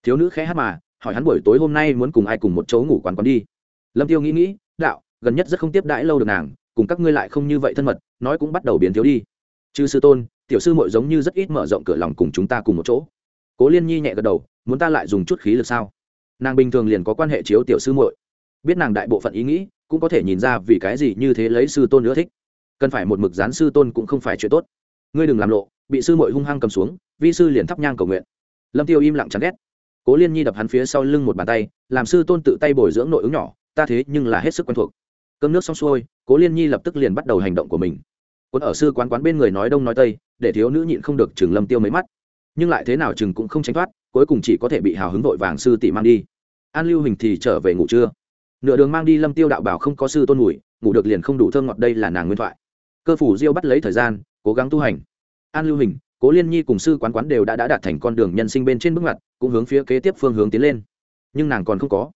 Thiếu nữ khẽ hát mà, hỏi hắn buổi tối hôm nay muốn cùng ai cùng một chỗ ngủ quán quán đi. Lâm tiêu nghĩ nghĩ, đạo, gần nhất rất không tiếp đãi lâu được nàng, cùng các ngươi lại không như vậy thân mật, nói cũng bắt đầu biến thiếu đi. Chư sư tôn tiểu sư muội giống như rất ít mở rộng cửa lòng cùng chúng ta cùng một chỗ. Cố liên nhi nhẹ gật đầu, muốn ta lại dùng chút khí lực sao? Nàng bình thường liền có quan hệ chiếu tiểu sư muội. Biết nàng đại bộ phận ý nghĩ, cũng có thể nhìn ra vì cái gì như thế lấy sư tôn nữa thích. Cần phải một mực gián sư tôn cũng không phải chuyện tốt. Ngươi đừng làm lộ, bị sư muội hung hăng cầm xuống, vi sư liền thắp nhang cầu nguyện. Lâm tiêu im lặng chán ghét. Cố liên nhi đập hắn phía sau lưng một bàn tay, làm sư tôn tự tay bồi dưỡng nội ứng nhỏ, ta thế nhưng là hết sức quen thuộc. Cơm nước xong xuôi, cố liên nhi lập tức liền bắt đầu hành động của mình. Quân ở sư quán quán bên người nói đông nói tây để thiếu nữ nhịn không được chừng lâm tiêu mấy mắt. Nhưng lại thế nào chừng cũng không tránh thoát cuối cùng chỉ có thể bị hào hứng vội vàng sư tỷ mang đi. An lưu hình thì trở về ngủ trưa. Nửa đường mang đi lâm tiêu đạo bảo không có sư tôn ngủi ngủ được liền không đủ thơm ngọt đây là nàng nguyên thoại. Cơ phủ diêu bắt lấy thời gian cố gắng tu hành. An lưu hình cố liên nhi cùng sư quán quán đều đã, đã đạt thành con đường nhân sinh bên trên bước ngoặt cũng hướng phía kế tiếp phương hướng tiến lên. Nhưng nàng còn không có.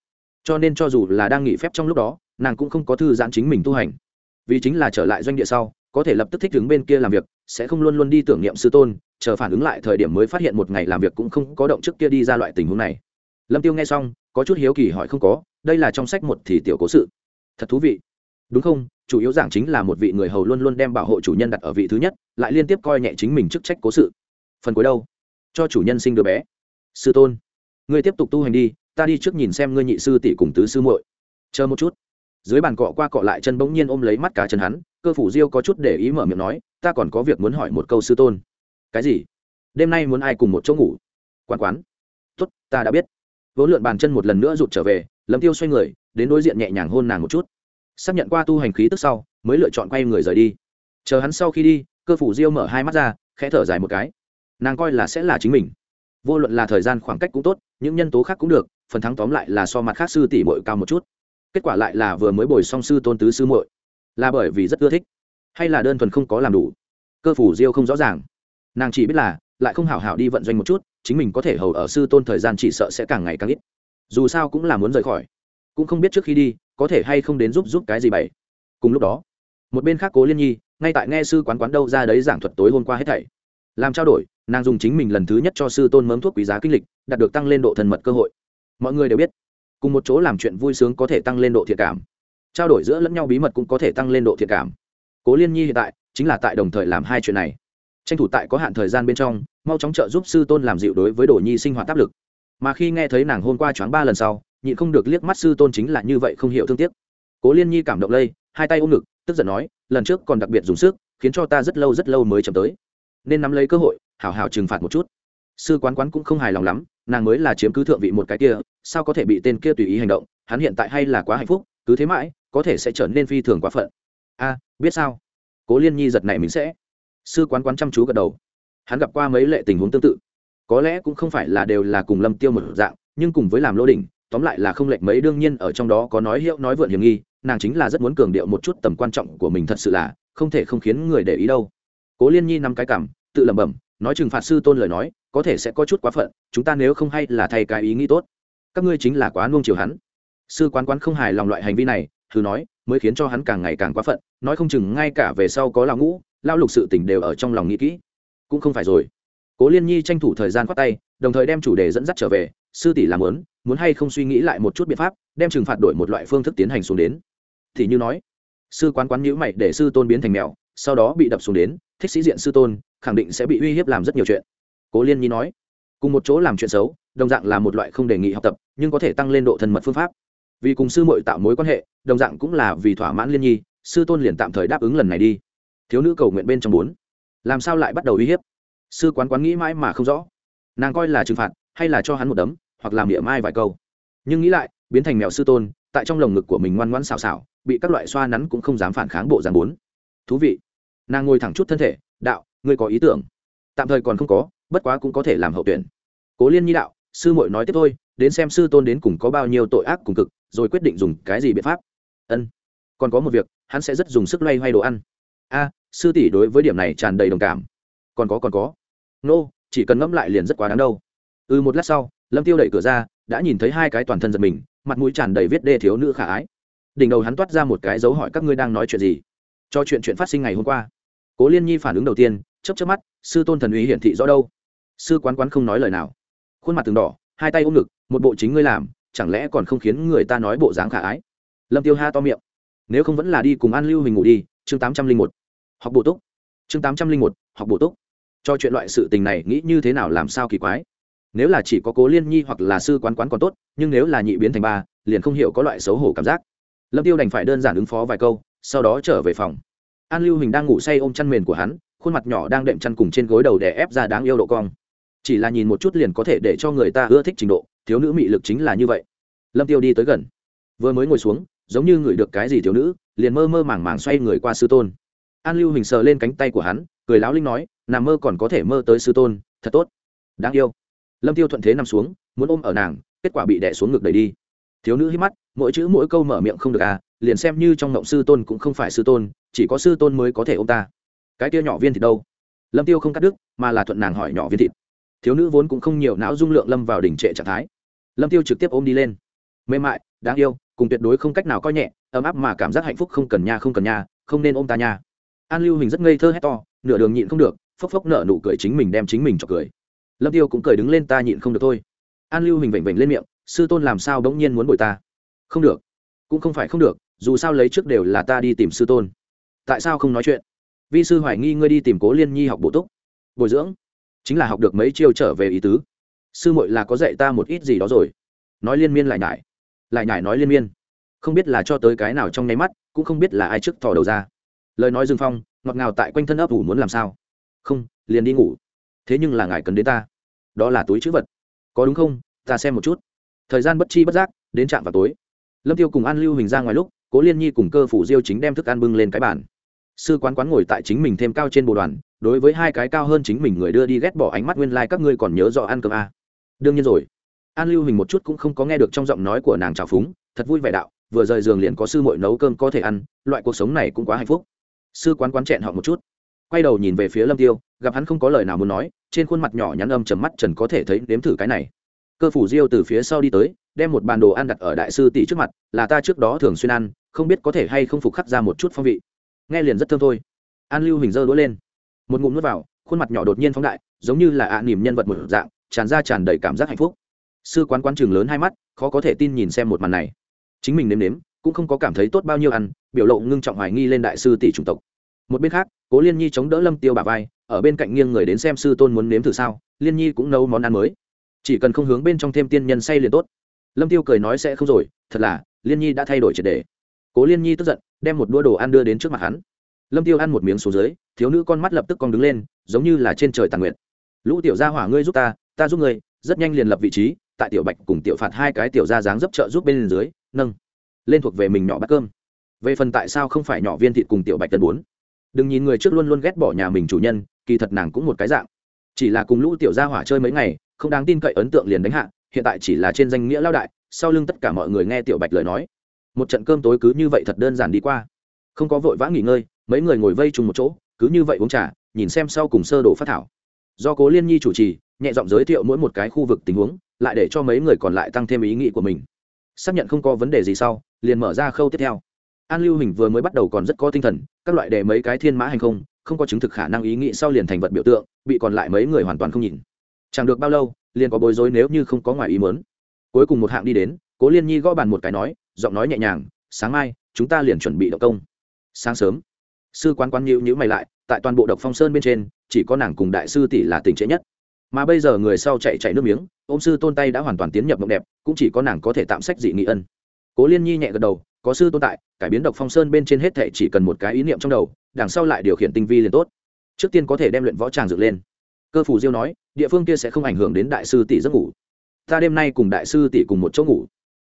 Cho nên cho dù là đang nghỉ phép trong lúc đó nàng cũng không có thư giãn chính mình tu hành. Vì chính là trở lại doanh địa sau có thể lập tức thích ứng bên kia làm việc, sẽ không luôn luôn đi tưởng niệm sư tôn, chờ phản ứng lại thời điểm mới phát hiện một ngày làm việc cũng không có động trước kia đi ra loại tình huống này. Lâm tiêu nghe xong, có chút hiếu kỳ hỏi không có, đây là trong sách một thì tiểu cố sự. Thật thú vị. Đúng không? Chủ yếu giảng chính là một vị người hầu luôn luôn đem bảo hộ chủ nhân đặt ở vị thứ nhất, lại liên tiếp coi nhẹ chính mình chức trách cố sự. Phần cuối đâu? Cho chủ nhân sinh đứa bé. Sư tôn, ngươi tiếp tục tu hành đi, ta đi trước nhìn xem ngươi nhị sư tỷ cùng tứ sư muội. Chờ một chút. Dưới bàn cọ qua cọ lại chân bỗng nhiên ôm lấy mắt cá chân hắn cơ phủ diêu có chút để ý mở miệng nói, ta còn có việc muốn hỏi một câu sư tôn. Cái gì? Đêm nay muốn ai cùng một chỗ ngủ? Quán quán. Tốt, ta đã biết. Vốn lượn bàn chân một lần nữa rụt trở về, lâm tiêu xoay người, đến đối diện nhẹ nhàng hôn nàng một chút. Xác nhận qua tu hành khí tức sau, mới lựa chọn quay người rời đi. Chờ hắn sau khi đi, cơ phủ diêu mở hai mắt ra, khẽ thở dài một cái. Nàng coi là sẽ là chính mình. Vô luận là thời gian khoảng cách cũng tốt, những nhân tố khác cũng được, phần thắng tóm lại là so mặt khác sư tỷ bội cao một chút. Kết quả lại là vừa mới bồi song sư tôn tứ sư muội là bởi vì rất ưa thích, hay là đơn thuần không có làm đủ? Cơ phủ diêu không rõ ràng. Nàng chỉ biết là, lại không hảo hảo đi vận doanh một chút, chính mình có thể hầu ở sư tôn thời gian chỉ sợ sẽ càng ngày càng ít. Dù sao cũng là muốn rời khỏi. Cũng không biết trước khi đi, có thể hay không đến giúp giúp cái gì bày cùng lúc đó, một bên khác cố liên nhi, ngay tại nghe sư quán quán đâu ra đấy giảng thuật tối hôm qua hết thảy. Làm trao đổi, nàng dùng chính mình lần thứ nhất cho sư tôn mớm thuốc quý giá kinh lịch, đạt được tăng lên độ thần mật cơ hội. Mọi người đều biết, cùng một chỗ làm chuyện vui sướng có thể tăng lên độ thiệt cảm trao đổi giữa lẫn nhau bí mật cũng có thể tăng lên độ thiệt cảm. Cố liên nhi hiện tại chính là tại đồng thời làm hai chuyện này. Tranh thủ tại có hạn thời gian bên trong, mau chóng trợ giúp sư tôn làm dịu đối với đồ nhi sinh hoạt áp lực. Mà khi nghe thấy nàng hôm qua choáng ba lần sau, nhịn không được liếc mắt sư tôn chính là như vậy không hiểu thương tiếc. Cố liên nhi cảm động lây, hai tay ôm ngực, tức giận nói, lần trước còn đặc biệt dùng sức, khiến cho ta rất lâu rất lâu mới chậm tới. Nên nắm lấy cơ hội, hảo hảo trừng phạt một chút. Sư quán quán cũng không hài lòng lắm, nàng mới là chiếm cứ thượng vị một cái kia, sao có thể bị tên kia tùy ý hành động, hắn hiện tại hay là quá hạnh phúc cứ thế mãi, có thể sẽ trở nên phi thường quá phận. A, biết sao? Cố liên nhi giật này mình sẽ. Sư quán quán chăm chú gật đầu. Hắn gặp qua mấy lệ tình huống tương tự. Có lẽ cũng không phải là đều là cùng lâm tiêu một dạng, nhưng cùng với làm lô đỉnh, tóm lại là không lệch mấy, đương nhiên ở trong đó có nói hiệu, nói vượn hiểm nghi, nàng chính là rất muốn cường điệu một chút tầm quan trọng của mình thật sự là, không thể không khiến người để ý đâu. Cố liên nhi nắm cái cảm, tự lẩm bẩm, nói chừng phạt sư tôn lời nói, có thể sẽ có chút quá phận, chúng ta nếu không hay là thay cái ý nghĩ tốt. Các ngươi chính là quá nuông chiều hắn sư quán quán không hài lòng loại hành vi này thử nói, mới khiến cho hắn càng ngày càng quá phận, nói không chừng ngay cả về sau có lao ngũ lao lục sự tình đều ở trong lòng nghĩ kỹ. Cũng không phải rồi. Cố liên nhi tranh thủ thời gian khoát tay, đồng thời đem chủ đề dẫn dắt trở về, sư tỷ làm muốn muốn hay không suy nghĩ lại một chút biện pháp, đem trừng phạt đổi một loại phương thức tiến hành xuống đến. Thì như nói, sư quán quán nhữ mày để sư tôn biến thành mèo, sau đó bị đập xuống đến, thích sĩ diện sư tôn, khẳng định sẽ bị uy hiếp làm rất nhiều chuyện. Cố liên nhi nói, cùng một chỗ làm chuyện xấu, đồng dạng là một loại không đề nghị học tập, nhưng có thể tăng lên độ thân mật phương pháp vì cùng sư muội tạo mối quan hệ, đồng dạng cũng là vì thỏa mãn liên nhi, sư tôn liền tạm thời đáp ứng lần này đi. Thiếu nữ cầu nguyện bên trong bốn. Làm sao lại bắt đầu uy hiếp? Sư quán quán nghĩ mãi mà không rõ. Nàng coi là trừng phạt, hay là cho hắn một đấm, hoặc làm địa mai vài câu. Nhưng nghĩ lại, biến thành mèo sư tôn, tại trong lồng ngực của mình ngoan ngoãn xào xào, bị các loại xoa nắn cũng không dám phản kháng bộ dàn bốn. Thú vị. Nàng ngồi thẳng chút thân thể, đạo, ngươi có ý tưởng. Tạm thời còn không có, bất quá cũng có thể làm hậu tuyển. Cố liên nhi đạo, sư muội nói tiếp thôi, đến xem sư tôn đến cùng có bao nhiêu tội ác cùng cực rồi quyết định dùng cái gì biện pháp? Ân còn có một việc hắn sẽ rất dùng sức loay hoay đồ ăn. A sư tỷ đối với điểm này tràn đầy đồng cảm. Còn có còn có. Nô、no, chỉ cần ngẫm lại liền rất quá đáng đâu. Ừ một lát sau lâm tiêu đẩy cửa ra đã nhìn thấy hai cái toàn thân giật mình mặt mũi tràn đầy viết đê thiếu nữ khả ái. Đỉnh đầu hắn toát ra một cái dấu hỏi các ngươi đang nói chuyện gì? Cho chuyện chuyện phát sinh ngày hôm qua. Cố liên nhi phản ứng đầu tiên chấp chấp mắt sư tôn thần uy hiển thị rõ đâu. Sư quán quán không nói lời nào. Khuôn mặt từng đỏ hai tay ôm ngực một bộ chính ngươi làm chẳng lẽ còn không khiến người ta nói bộ dáng khả ái? Lâm tiêu ha to miệng. Nếu không vẫn là đi cùng an lưu hình ngủ đi, chương tám trăm linh một. Học bổ túc. Chương tám trăm linh một, học bổ túc. Cho chuyện loại sự tình này nghĩ như thế nào làm sao kỳ quái? Nếu là chỉ có cố liên nhi hoặc là sư quán quán còn tốt, nhưng nếu là nhị biến thành ba, liền không hiểu có loại xấu hổ cảm giác. Lâm tiêu đành phải đơn giản ứng phó vài câu, sau đó trở về phòng. An lưu hình đang ngủ say ôm chăn mền của hắn, khuôn mặt nhỏ đang đệm chăn cùng trên gối đầu để ép ra đáng yêu độ cong. Chỉ là nhìn một chút liền có thể để cho người ta ưa thích trình độ thiếu nữ mị lực chính là như vậy. Lâm tiêu đi tới gần. Vừa mới ngồi xuống, giống như ngửi được cái gì thiếu nữ, liền mơ mơ màng màng xoay người qua sư tôn. An lưu hình sờ lên cánh tay của hắn, cười láo linh nói, nằm mơ còn có thể mơ tới sư tôn, thật tốt. Đáng yêu. Lâm tiêu thuận thế nằm xuống, muốn ôm ở nàng, kết quả bị đẻ xuống ngực đẩy đi. Thiếu nữ hít mắt, mỗi chữ mỗi câu mở miệng không được à liền xem như trong ngộng sư tôn cũng không phải sư tôn, chỉ có sư tôn mới có thể ôm ta. Cái kia nhỏ viên thịt đâu? Lâm tiêu không cắt đứt, mà là thuận nàng hỏi nhỏ viên thịt thiếu nữ vốn cũng không nhiều não dung lượng lâm vào đỉnh trệ trạng thái. Lâm tiêu trực tiếp ôm đi lên. Mềm mại, đáng yêu, cùng tuyệt đối không cách nào coi nhẹ, ấm áp mà cảm giác hạnh phúc không cần nha không cần nha, không nên ôm ta nha. An lưu hình rất ngây thơ hét to, nửa đường nhịn không được, phốc phốc nở nụ cười chính mình đem chính mình cho cười. Lâm tiêu cũng cười đứng lên ta nhịn không được thôi. An lưu hình vểnh vểnh lên miệng, sư tôn làm sao bỗng nhiên muốn bồi ta? Không được. Cũng không phải không được, dù sao lấy trước đều là ta đi tìm sư tôn. Tại sao không nói chuyện? Vi sư hoài nghi ngươi đi tìm cố liên nhi học bổ túc. Bồi dưỡng chính là học được mấy chiêu trở về ý tứ. Sư muội là có dạy ta một ít gì đó rồi. Nói liên miên lại nhải. Lại nhải nói liên miên. Không biết là cho tới cái nào trong nháy mắt, cũng không biết là ai trước thò đầu ra. Lời nói dương phong, ngọt ngào tại quanh thân ấp ủ muốn làm sao? Không, liền đi ngủ. Thế nhưng là ngài cần đến ta. Đó là túi chữ vật. Có đúng không? Ta xem một chút. Thời gian bất chi bất giác, đến trạm vào tối. Lâm tiêu cùng an lưu hình ra ngoài lúc, cố liên nhi cùng cơ phủ diêu chính đem thức ăn bưng lên cái bàn. Sư quán quán ngồi tại chính mình thêm cao trên bồ đoàn đối với hai cái cao hơn chính mình người đưa đi ghét bỏ ánh mắt nguyên lai、like、các ngươi còn nhớ rõ ăn cơm à. đương nhiên rồi. An lưu hình một chút cũng không có nghe được trong giọng nói của nàng trào phúng, thật vui vẻ đạo, vừa rời giường liền có sư mội nấu cơm có thể ăn, loại cuộc sống này cũng quá hạnh phúc. Sư quán quán chẹn họ một chút. Quay đầu nhìn về phía lâm tiêu, gặp hắn không có lời nào muốn nói, trên khuôn mặt nhỏ nhắn âm chầm mắt trần có thể thấy nếm thử cái này. Cơ phủ diêu từ phía sau đi tới, đem một bàn đồ ăn đặt ở đại sư tỷ trước mặt, là ta trước đó thường xuyên ăn, không biết có thể hay không phục khắc ra một chút phong vị. Nghe liền rất thơm thôi. An lưu hình dơ đũa lên một ngụm nuốt vào, khuôn mặt nhỏ đột nhiên phóng đại, giống như là ạ à nỉm nhân vật một dạng, tràn ra tràn đầy cảm giác hạnh phúc. Sư quán quán trường lớn hai mắt, khó có thể tin nhìn xem một màn này. Chính mình nếm nếm, cũng không có cảm thấy tốt bao nhiêu ăn, biểu lộ ngưng trọng hoài nghi lên đại sư tỷ chủng tộc. Một bên khác, cố liên nhi chống đỡ lâm tiêu bà vai, ở bên cạnh nghiêng người đến xem sư tôn muốn nếm thử sao, liên nhi cũng nấu món ăn mới. Chỉ cần không hướng bên trong thêm tiên nhân say liền tốt. Lâm tiêu cười nói sẽ không rồi, thật là, liên nhi đã thay đổi triệt đề cố liên nhi tức giận, đem một đũa đồ ăn đưa đến trước mặt hắn lâm tiêu ăn một miếng xuống dưới, thiếu nữ con mắt lập tức con đứng lên, giống như là trên trời tàn nguyện lũ tiểu gia hỏa ngươi giúp ta ta giúp ngươi, rất nhanh liền lập vị trí, tại tiểu bạch cùng tiểu phạt hai cái tiểu gia dáng dấp trợ giúp bên dưới, nâng, lên thuộc về mình nhỏ bát cơm. Về phần tại sao không phải nhỏ viên thịt cùng tiểu bạch tân bốn? Đừng nhìn người trước luôn luôn ghét bỏ nhà mình chủ nhân, kỳ thật nàng cũng một cái dạng. Chỉ là cùng lũ tiểu gia hỏa chơi mấy ngày, không đáng tin cậy ấn tượng liền đánh hạ, hiện tại chỉ là trên danh nghĩa lao đại, sau lưng tất cả mọi người nghe tiểu bạch lời nói. Một trận cơm tối cứ như vậy thật đơn giản đi qua. Không có vội vã nghỉ ngơi mấy người ngồi vây chung một chỗ, cứ như vậy uống trà, nhìn xem sau cùng sơ đồ phát thảo. Do cố liên nhi chủ trì, nhẹ giọng giới thiệu mỗi một cái khu vực tình huống, lại để cho mấy người còn lại tăng thêm ý nghĩ của mình. Xác nhận không có vấn đề gì sau, liền mở ra khâu tiếp theo. An lưu hình vừa mới bắt đầu còn rất có tinh thần, các loại đề mấy cái thiên mã hành không không có chứng thực khả năng ý nghĩ sau liền thành vật biểu tượng, bị còn lại mấy người hoàn toàn không nhìn. Chẳng được bao lâu, liền có bối rối nếu như không có ngoài ý mớn cuối cùng một hạng đi đến, cố liên nhi gõ bàn một cái nói, giọng nói nhẹ nhàng, sáng mai, chúng ta liền chuẩn bị động công. Sáng sớm sư quán quán nhữ nhữ mày lại, tại toàn bộ độc phong sơn bên trên, chỉ có nàng cùng đại sư tỷ là tình trễ nhất. Mà bây giờ người sau chạy chạy nước miếng, ôm sư tôn tay đã hoàn toàn tiến nhập mộng đẹp, cũng chỉ có nàng có thể tạm sách dị nghị ân. Cố liên nhi nhẹ gật đầu, có sư tôn tại, cải biến độc phong sơn bên trên hết thệ chỉ cần một cái ý niệm trong đầu, đằng sau lại điều khiển tinh vi liền tốt. Trước tiên có thể đem luyện võ tràng dựng lên. Cơ phủ diêu nói, địa phương kia sẽ không ảnh hưởng đến đại sư tỷ giấc ngủ. Ta đêm nay cùng đại sư tỷ cùng một chỗ ngủ.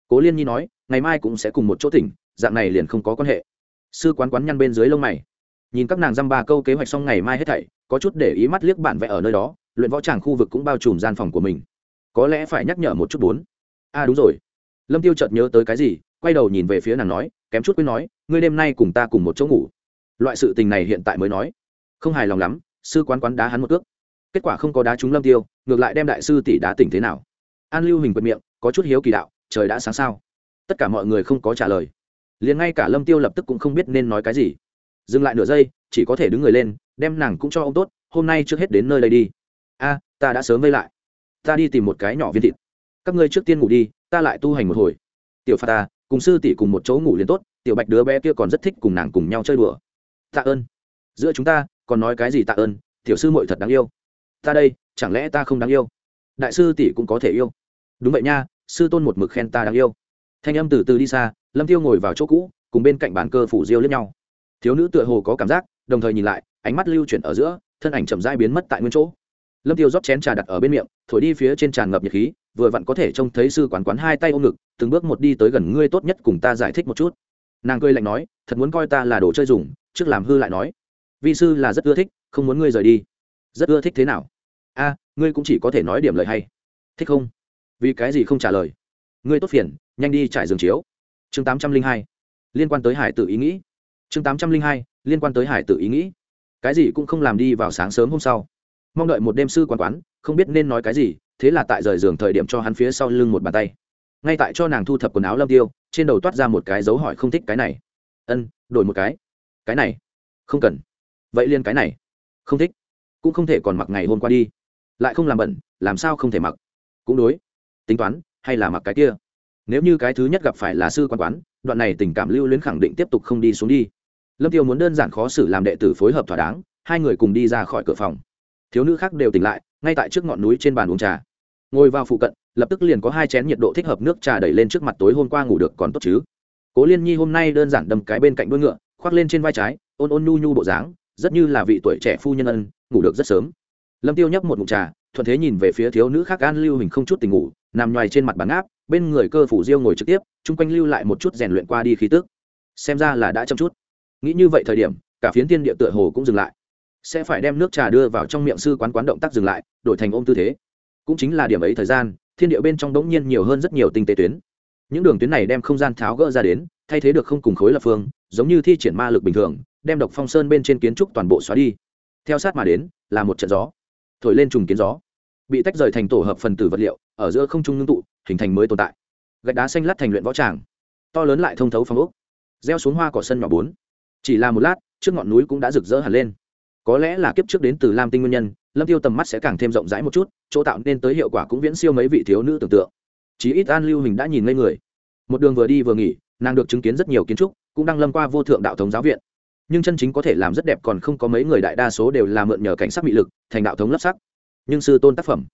Cố liên nhi nói, ngày mai cũng sẽ cùng một chỗ tỉnh, dạng này liền không có quan hệ. Sư quán quán nhăn bên dưới lông mày nhìn các nàng dăm ba câu kế hoạch xong ngày mai hết thảy, có chút để ý mắt liếc bản vẽ ở nơi đó, luyện võ tràng khu vực cũng bao trùm gian phòng của mình. Có lẽ phải nhắc nhở một chút bốn. A à đúng rồi. Lâm tiêu chợt nhớ tới cái gì, quay đầu nhìn về phía nàng nói, kém chút quên nói, ngươi đêm nay cùng ta cùng một chỗ ngủ. Loại sự tình này hiện tại mới nói. Không hài lòng lắm, sư quán quán đá hắn một cước. Kết quả không có đá trúng lâm tiêu, ngược lại đem đại sư tỷ đá tỉnh thế nào. An lưu hình quật miệng, có chút hiếu kỳ đạo, trời đã sáng sao. Tất cả mọi người không có trả lời. Liền ngay cả lâm tiêu lập tức cũng không biết nên nói cái gì dừng lại nửa giây, chỉ có thể đứng người lên, đem nàng cũng cho ông tốt, hôm nay trước hết đến nơi đây đi. A, ta đã sớm vây lại. Ta đi tìm một cái nhỏ viên thịt. Các ngươi trước tiên ngủ đi, ta lại tu hành một hồi. Tiểu pha ta, cùng sư tỷ cùng một chỗ ngủ liền tốt, tiểu bạch đứa bé kia còn rất thích cùng nàng cùng nhau chơi đùa. Tạ ơn. Giữa chúng ta, còn nói cái gì tạ ơn, tiểu sư muội thật đáng yêu. Ta đây, chẳng lẽ ta không đáng yêu? Đại sư tỷ cũng có thể yêu. Đúng vậy nha, sư tôn một mực khen ta đáng yêu. Thanh âm từ từ đi xa, lâm tiêu ngồi vào chỗ cũ, cùng bên cạnh bàn cơ phủ diêu lẫn nhau thiếu nữ tựa hồ có cảm giác, đồng thời nhìn lại, ánh mắt lưu chuyển ở giữa, thân ảnh chậm dai biến mất tại nguyên chỗ. Lâm tiêu rót chén trà đặt ở bên miệng, thổi đi phía trên tràn ngập nhiệt khí, vừa vặn có thể trông thấy sư quán quán hai tay ôm ngực, từng bước một đi tới gần ngươi tốt nhất cùng ta giải thích một chút. Nàng cười lạnh nói, thật muốn coi ta là đồ chơi dùng, trước làm hư lại nói. Vị sư là rất ưa thích, không muốn ngươi rời đi. Rất ưa thích thế nào? A, ngươi cũng chỉ có thể nói điểm lời hay. Thích không? Vì cái gì không trả lời? Ngươi tốt phiền, nhanh đi trải giường chiếu. Chương tám trăm linh hai. Liên quan tới hải tự ý nghĩ chương tám trăm linh hai, liên quan tới hải tự ý nghĩ. Cái gì cũng không làm đi vào sáng sớm hôm sau. Mong đợi một đêm sư quán quán, không biết nên nói cái gì, thế là tại rời giường thời điểm cho hắn phía sau lưng một bàn tay. Ngay tại cho nàng thu thập quần áo lâm tiêu, trên đầu toát ra một cái dấu hỏi không thích cái này. Ân, đổi một cái. Cái này? Không cần. Vậy liên cái này. Không thích. Cũng không thể còn mặc ngày hôm qua đi. Lại không làm bẩn, làm sao không thể mặc? Cũng đối. Tính toán, hay là mặc cái kia? Nếu như cái thứ nhất gặp phải là sư quan quán, đoạn này tình cảm lưu luyến khẳng định tiếp tục không đi xuống đi lâm tiêu muốn đơn giản khó xử làm đệ tử phối hợp thỏa đáng, hai người cùng đi ra khỏi cửa phòng. Thiếu nữ khác đều tỉnh lại, ngay tại trước ngọn núi trên bàn uống trà. Ngồi vào phụ cận, lập tức liền có hai chén nhiệt độ thích hợp nước trà đẩy lên trước mặt tối hôm qua ngủ được còn tốt chứ. Cố liên nhi hôm nay đơn giản đâm cái bên cạnh đuôi ngựa, khoác lên trên vai trái, ôn ôn nhu nhu bộ dáng, rất như là vị tuổi trẻ phu nhân ân, ngủ được rất sớm. Lâm tiêu nhấp một ngụm trà, thuận thế nhìn về phía thiếu nữ khác an lưu hình không chút tình ngủ, nằm nhoài trên mặt bàn áp bên người cơ phủ diêu ngồi trực tiếp, chung quanh lưu lại một chút rèn luyện qua đi khí tức. Xem ra là đã chăm chút nghĩ như vậy thời điểm, cả phiến tiên địa tựa hồ cũng dừng lại. Sẽ phải đem nước trà đưa vào trong miệng sư quán quán động tác dừng lại, đổi thành ôm tư thế. Cũng chính là điểm ấy thời gian, thiên địa bên trong đống nhiên nhiều hơn rất nhiều tinh tế tuyến. Những đường tuyến này đem không gian tháo gỡ ra đến, thay thế được không cùng khối lập phương, giống như thi triển ma lực bình thường, đem độc phong sơn bên trên kiến trúc toàn bộ xóa đi. Theo sát mà đến, là một trận gió. Thổi lên trùng kiến gió. Bị tách rời thành tổ hợp phần tử vật liệu, ở giữa không trung ngưng tụ, hình thành mới tồn tại. Gạch đá xanh lát thành luyện võ tràng. To lớn lại thông thấu phong ốc. Gieo xuống hoa cỏ sân nhỏ bốn chỉ là một lát, trước ngọn núi cũng đã rực rỡ hẳn lên. Có lẽ là kiếp trước đến từ lam tinh nguyên nhân, lâm tiêu tầm mắt sẽ càng thêm rộng rãi một chút, chỗ tạo nên tới hiệu quả cũng viễn siêu mấy vị thiếu nữ tưởng tượng. Chí ít an lưu hình đã nhìn ngây người. Một đường vừa đi vừa nghỉ, nàng được chứng kiến rất nhiều kiến trúc, cũng đang lâm qua vô thượng đạo thống giáo viện. Nhưng chân chính có thể làm rất đẹp còn không có mấy người đại đa số đều là mượn nhờ cảnh sắc bị lực, thành đạo thống lấp sắc. Nhưng sư tôn tác phẩm,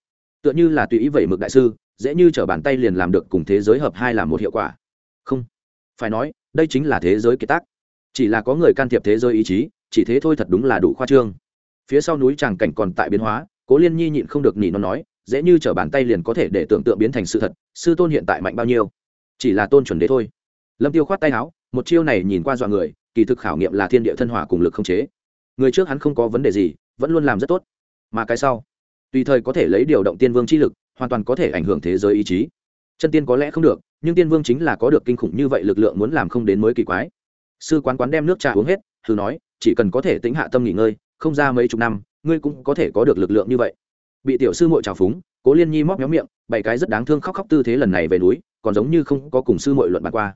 tựa như là tùy ý vậy mực đại sư, dễ như trở bàn tay liền làm được cùng thế giới hợp hai là một hiệu quả. Không, phải nói, đây chính là thế giới kiệt tác chỉ là có người can thiệp thế giới ý chí, chỉ thế thôi thật đúng là đủ khoa trương. Phía sau núi tràng cảnh còn tại biến hóa, cố liên nhi nhịn không được nỉ nó nói, dễ như trở bàn tay liền có thể để tưởng tượng biến thành sự thật, sư tôn hiện tại mạnh bao nhiêu? Chỉ là tôn chuẩn đế thôi. Lâm tiêu khoát tay áo, một chiêu này nhìn qua dọa người, kỳ thực khảo nghiệm là thiên địa thân hỏa cùng lực không chế. Người trước hắn không có vấn đề gì, vẫn luôn làm rất tốt. Mà cái sau, tùy thời có thể lấy điều động tiên vương chi lực, hoàn toàn có thể ảnh hưởng thế giới ý chí. Chân tiên có lẽ không được, nhưng tiên vương chính là có được kinh khủng như vậy lực lượng muốn làm không đến mới kỳ quái sư quán quán đem nước trà uống hết thử nói, chỉ cần có thể tính hạ tâm nghỉ ngơi, không ra mấy chục năm, ngươi cũng có thể có được lực lượng như vậy. Bị tiểu sư muội trào phúng, cố liên nhi móc méo miệng bảy cái rất đáng thương khóc khóc tư thế lần này về núi, còn giống như không có cùng sư muội luận bàn qua.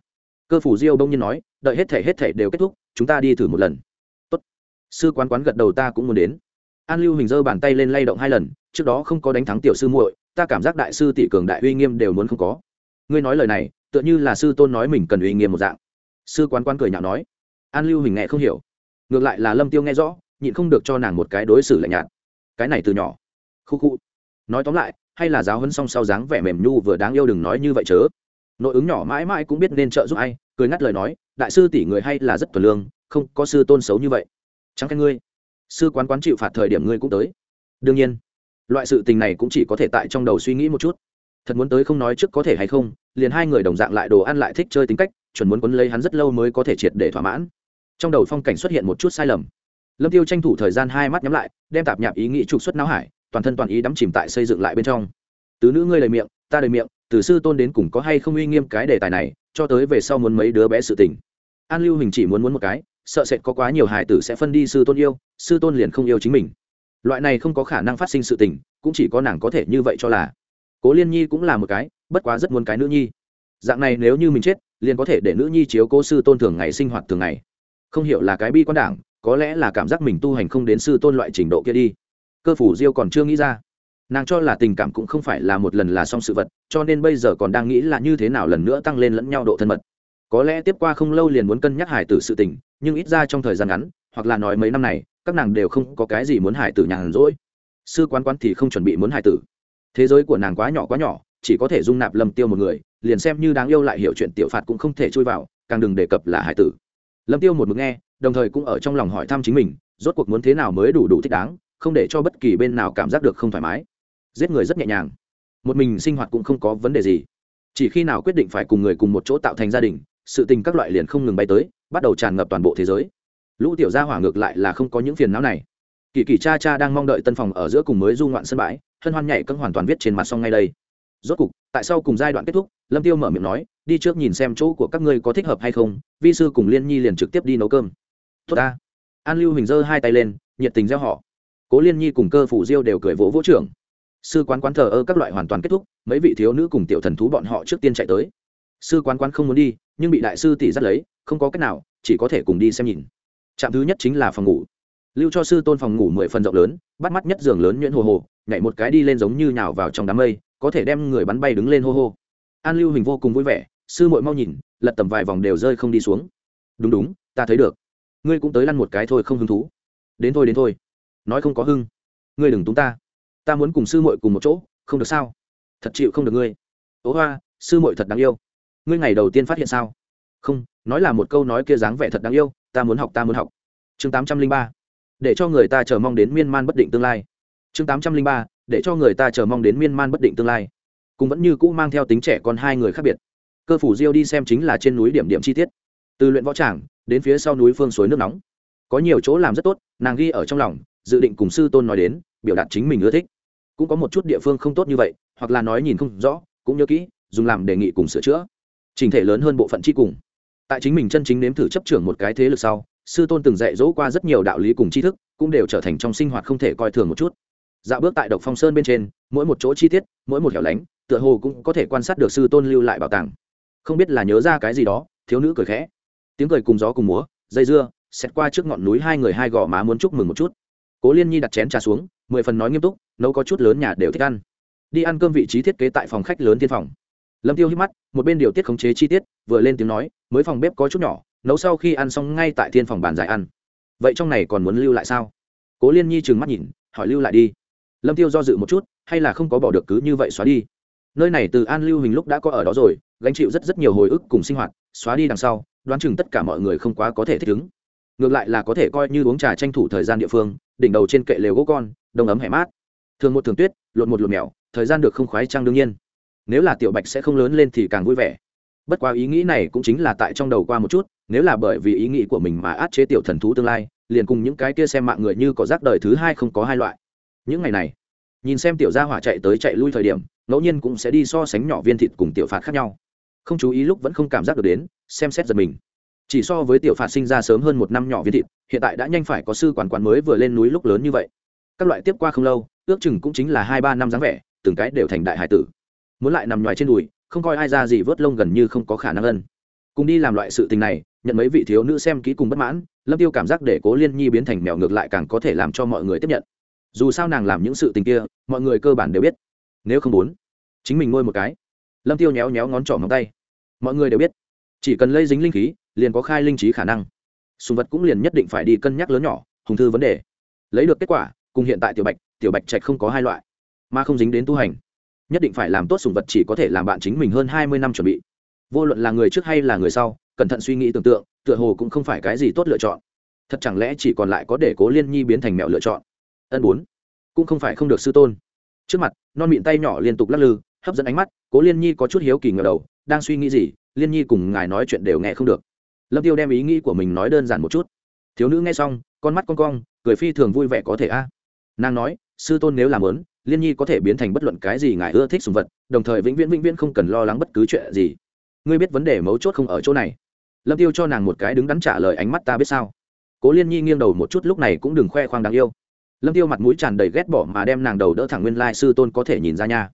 Cơ phủ diêu đông nhiên nói, đợi hết thể hết thể đều kết thúc, chúng ta đi thử một lần. Tốt. sư quán quán gật đầu ta cũng muốn đến. An lưu hình giơ bàn tay lên lay động hai lần, trước đó không có đánh thắng tiểu sư muội, ta cảm giác đại sư tỷ cường đại uy nghiêm đều muốn không có. Ngươi nói lời này, tựa như là sư tôn nói mình cần uy nghiêm một dạng sư quán quán cười nhạo nói, an lưu hình nghe không hiểu, ngược lại là lâm tiêu nghe rõ, nhịn không được cho nàng một cái đối xử lạnh nhạt. Cái này từ nhỏ, khu khu. Nói tóm lại, hay là giáo huấn song sau dáng vẻ mềm nhu vừa đáng yêu đừng nói như vậy chớ. Nội ứng nhỏ mãi mãi cũng biết nên trợ giúp ai, cười ngắt lời nói, đại sư tỷ người hay là rất thuần lương, không có sư tôn xấu như vậy. Chẳng khen ngươi. Sư quán quán chịu phạt thời điểm ngươi cũng tới. Đương nhiên, loại sự tình này cũng chỉ có thể tại trong đầu suy nghĩ một chút. Thật muốn tới không nói trước có thể hay không, liền hai người đồng dạng lại đồ ăn lại thích chơi tính cách chuẩn muốn quấn lấy hắn rất lâu mới có thể triệt để thỏa mãn. Trong đầu phong cảnh xuất hiện một chút sai lầm. Lâm tiêu tranh thủ thời gian hai mắt nhắm lại, đem tạp nhạp ý nghĩ trục xuất não hải, toàn thân toàn ý đắm chìm tại xây dựng lại bên trong. Tứ nữ ngươi lời miệng, ta lời miệng, từ sư tôn đến cùng có hay không uy nghiêm cái đề tài này, cho tới về sau muốn mấy đứa bé sự tình. An lưu hình chỉ muốn muốn một cái, sợ sệt có quá nhiều hài tử sẽ phân đi sư tôn yêu, sư tôn liền không yêu chính mình. Loại này không có khả năng phát sinh sự tình, cũng chỉ có nàng có thể như vậy cho là. Cố liên nhi cũng là một cái, bất quá rất muốn cái nữ nhi. Dạng này nếu như mình chết liền có thể để nữ nhi chiếu cố sư tôn thường ngày sinh hoạt thường ngày. Không hiểu là cái bi quan đảng, có lẽ là cảm giác mình tu hành không đến sư tôn loại trình độ kia đi. Cơ phủ diêu còn chưa nghĩ ra. Nàng cho là tình cảm cũng không phải là một lần là xong sự vật, cho nên bây giờ còn đang nghĩ là như thế nào lần nữa tăng lên lẫn nhau độ thân mật. Có lẽ tiếp qua không lâu liền muốn cân nhắc hải tử sự tình, nhưng ít ra trong thời gian ngắn, hoặc là nói mấy năm này, các nàng đều không có cái gì muốn hải tử nhàn rỗi. Sư quán quán thì không chuẩn bị muốn hải tử. Thế giới của nàng quá nhỏ quá nhỏ, chỉ có thể dung nạp lâm tiêu một người liền xem như đáng yêu lại hiểu chuyện tiểu phạt cũng không thể chui vào, càng đừng đề cập là hải tử. Lâm tiêu một mực nghe, đồng thời cũng ở trong lòng hỏi thăm chính mình, rốt cuộc muốn thế nào mới đủ đủ thích đáng, không để cho bất kỳ bên nào cảm giác được không thoải mái. Giết người rất nhẹ nhàng. Một mình sinh hoạt cũng không có vấn đề gì. Chỉ khi nào quyết định phải cùng người cùng một chỗ tạo thành gia đình, sự tình các loại liền không ngừng bay tới, bắt đầu tràn ngập toàn bộ thế giới. Lũ tiểu gia hỏa ngược lại là không có những phiền não này. Kỳ kỳ cha cha đang mong đợi tân phòng ở giữa cùng mới du ngoạn sân bãi, hân hoan nhảy cân hoàn toàn viết trên mặt xong ngay đây rốt cục, tại sau cùng giai đoạn kết thúc, lâm tiêu mở miệng nói, đi trước nhìn xem chỗ của các ngươi có thích hợp hay không, vi sư cùng liên nhi liền trực tiếp đi nấu cơm. Tốt ta. An lưu hình giơ hai tay lên, nhiệt tình gieo họ. Cố liên nhi cùng cơ phủ diêu đều cười vỗ vỗ trưởng. Sư quán quán thờ ơ các loại hoàn toàn kết thúc, mấy vị thiếu nữ cùng tiểu thần thú bọn họ trước tiên chạy tới. Sư quán quán không muốn đi, nhưng bị đại sư tỷ dắt lấy, không có cách nào, chỉ có thể cùng đi xem nhìn. Trạm thứ nhất chính là phòng ngủ. Lưu cho sư tôn phòng ngủ mười phần rộng lớn, bắt mắt nhất giường lớn nhuyễn hồ hồ, nhảy một cái đi lên giống như nhào vào trong đám mây có thể đem người bắn bay đứng lên hô hô. An lưu hình vô cùng vui vẻ, sư muội mau nhìn, lật tầm vài vòng đều rơi không đi xuống. Đúng đúng, ta thấy được. Ngươi cũng tới lăn một cái thôi không hứng thú. Đến thôi đến thôi. Nói không có hưng. Ngươi đừng túng ta. Ta muốn cùng sư muội cùng một chỗ, không được sao? Thật chịu không được ngươi. Ố hoa, sư muội thật đáng yêu. Ngươi ngày đầu tiên phát hiện sao? Không, nói là một câu nói kia dáng vẻ thật đáng yêu, ta muốn học, ta muốn học. Chương tám trăm linh ba. Để cho người ta chờ mong đến miên man bất định tương lai. Chương tám trăm linh ba để cho người ta chờ mong đến miên man bất định tương lai. Cũng vẫn như cũ mang theo tính trẻ con hai người khác biệt. Cơ phủ diêu đi xem chính là trên núi điểm điểm chi tiết. Từ luyện võ tràng, đến phía sau núi phương suối nước nóng. Có nhiều chỗ làm rất tốt, nàng ghi ở trong lòng, dự định cùng sư tôn nói đến, biểu đạt chính mình ưa thích. Cũng có một chút địa phương không tốt như vậy, hoặc là nói nhìn không rõ, cũng nhớ kỹ, dùng làm đề nghị cùng sửa chữa. Trình thể lớn hơn bộ phận chi cùng. Tại chính mình chân chính nếm thử chấp trưởng một cái thế lực sau, sư tôn từng dạy dỗ qua rất nhiều đạo lý cùng tri thức, cũng đều trở thành trong sinh hoạt không thể coi thường một chút dạo bước tại độc phong sơn bên trên, mỗi một chỗ chi tiết, mỗi một hẻo lánh, tựa hồ cũng có thể quan sát được sư tôn lưu lại bảo tàng. Không biết là nhớ ra cái gì đó, thiếu nữ cười khẽ. Tiếng cười cùng gió cùng múa, dây dưa xét qua trước ngọn núi hai người hai gò má muốn chúc mừng một chút. Cố liên nhi đặt chén trà xuống, mười phần nói nghiêm túc, nấu có chút lớn nhà đều thích ăn. Đi ăn cơm vị trí thiết kế tại phòng khách lớn tiên phòng. Lâm tiêu hít mắt, một bên điều tiết khống chế chi tiết, vừa lên tiếng nói, mới phòng bếp có chút nhỏ, nấu sau khi ăn xong ngay tại thiên phòng bàn giải ăn. Vậy trong này còn muốn lưu lại sao? Cố liên nhi trừng mắt nhìn, hỏi, lưu lại đi lâm tiêu do dự một chút, hay là không có bỏ được cứ như vậy xóa đi. Nơi này từ an lưu hình lúc đã có ở đó rồi, gánh chịu rất rất nhiều hồi ức cùng sinh hoạt, xóa đi đằng sau, đoán chừng tất cả mọi người không quá có thể thích ứng. Ngược lại là có thể coi như uống trà tranh thủ thời gian địa phương, đỉnh đầu trên kệ lều gỗ con, đông ấm hẻ mát. Thường một thường tuyết lột một lột mèo, thời gian được không khoái trang đương nhiên. Nếu là tiểu bạch sẽ không lớn lên thì càng vui vẻ. Bất quá ý nghĩ này cũng chính là tại trong đầu qua một chút, nếu là bởi vì ý nghĩ của mình mà át chế tiểu thần thú tương lai, liền cùng những cái kia xem mạng người như có rác đời thứ hai không có hai loại những ngày này, nhìn xem tiểu gia hỏa chạy tới chạy lui thời điểm, ngẫu nhiên cũng sẽ đi so sánh nhỏ viên thịt cùng tiểu phạt khác nhau. Không chú ý lúc vẫn không cảm giác được đến, xem xét giật mình. Chỉ so với tiểu phạt sinh ra sớm hơn một năm nhỏ viên thịt, hiện tại đã nhanh phải có sư quản quán mới vừa lên núi lúc lớn như vậy. Các loại tiếp qua không lâu, ước chừng cũng chính là hai ba năm dáng vẻ, từng cái đều thành đại hải tử. Muốn lại nằm ngoài trên đùi, không coi ai ra gì vớt lông gần như không có khả năng ân. Cùng đi làm loại sự tình này, nhận mấy vị thiếu nữ xem kỹ cùng bất mãn, lâm tiêu cảm giác để cố liên nhi biến thành mèo ngược lại càng có thể làm cho mọi người tiếp nhận dù sao nàng làm những sự tình kia, mọi người cơ bản đều biết. Nếu không muốn, chính mình nuôi một cái. Lâm tiêu nhéo nhéo ngón trỏ ngón tay. Mọi người đều biết, chỉ cần lây dính linh khí, liền có khai linh trí khả năng. Sùng vật cũng liền nhất định phải đi cân nhắc lớn nhỏ, hùng thư vấn đề. Lấy được kết quả, cùng hiện tại tiểu bạch tiểu bạch trạch không có hai loại, mà không dính đến tu hành. Nhất định phải làm tốt sùng vật chỉ có thể làm bạn chính mình hơn hai mươi năm chuẩn bị. Vô luận là người trước hay là người sau, cẩn thận suy nghĩ tưởng tượng, tựa hồ cũng không phải cái gì tốt lựa chọn. Thật chẳng lẽ chỉ còn lại có để cố liên nhi biến thành mẹo lựa chọn? Ân bốn. Cũng không phải không được sư tôn. Trước mặt, non mịn tay nhỏ liên tục lắc lư, hấp dẫn ánh mắt, cố liên nhi có chút hiếu kỳ ngờ đầu, đang suy nghĩ gì, liên nhi cùng ngài nói chuyện đều nghe không được. Lâm tiêu đem ý nghĩ của mình nói đơn giản một chút. Thiếu nữ nghe xong, con mắt con cong, cười phi thường vui vẻ có thể a. Nàng nói, sư tôn nếu làm lớn liên nhi có thể biến thành bất luận cái gì ngài ưa thích sùng vật, đồng thời vĩnh viễn vĩnh viễn không cần lo lắng bất cứ chuyện gì. Ngươi biết vấn đề mấu chốt không ở chỗ này. Lâm tiêu cho nàng một cái đứng đắn trả lời ánh mắt ta biết sao. Cố liên nhi nghiêng đầu một chút, lúc này cũng đừng khoe khoang đáng yêu lâm tiêu mặt mũi tràn đầy ghét bỏ mà đem nàng đầu đỡ thẳng nguyên lai sư tôn có thể nhìn ra nha.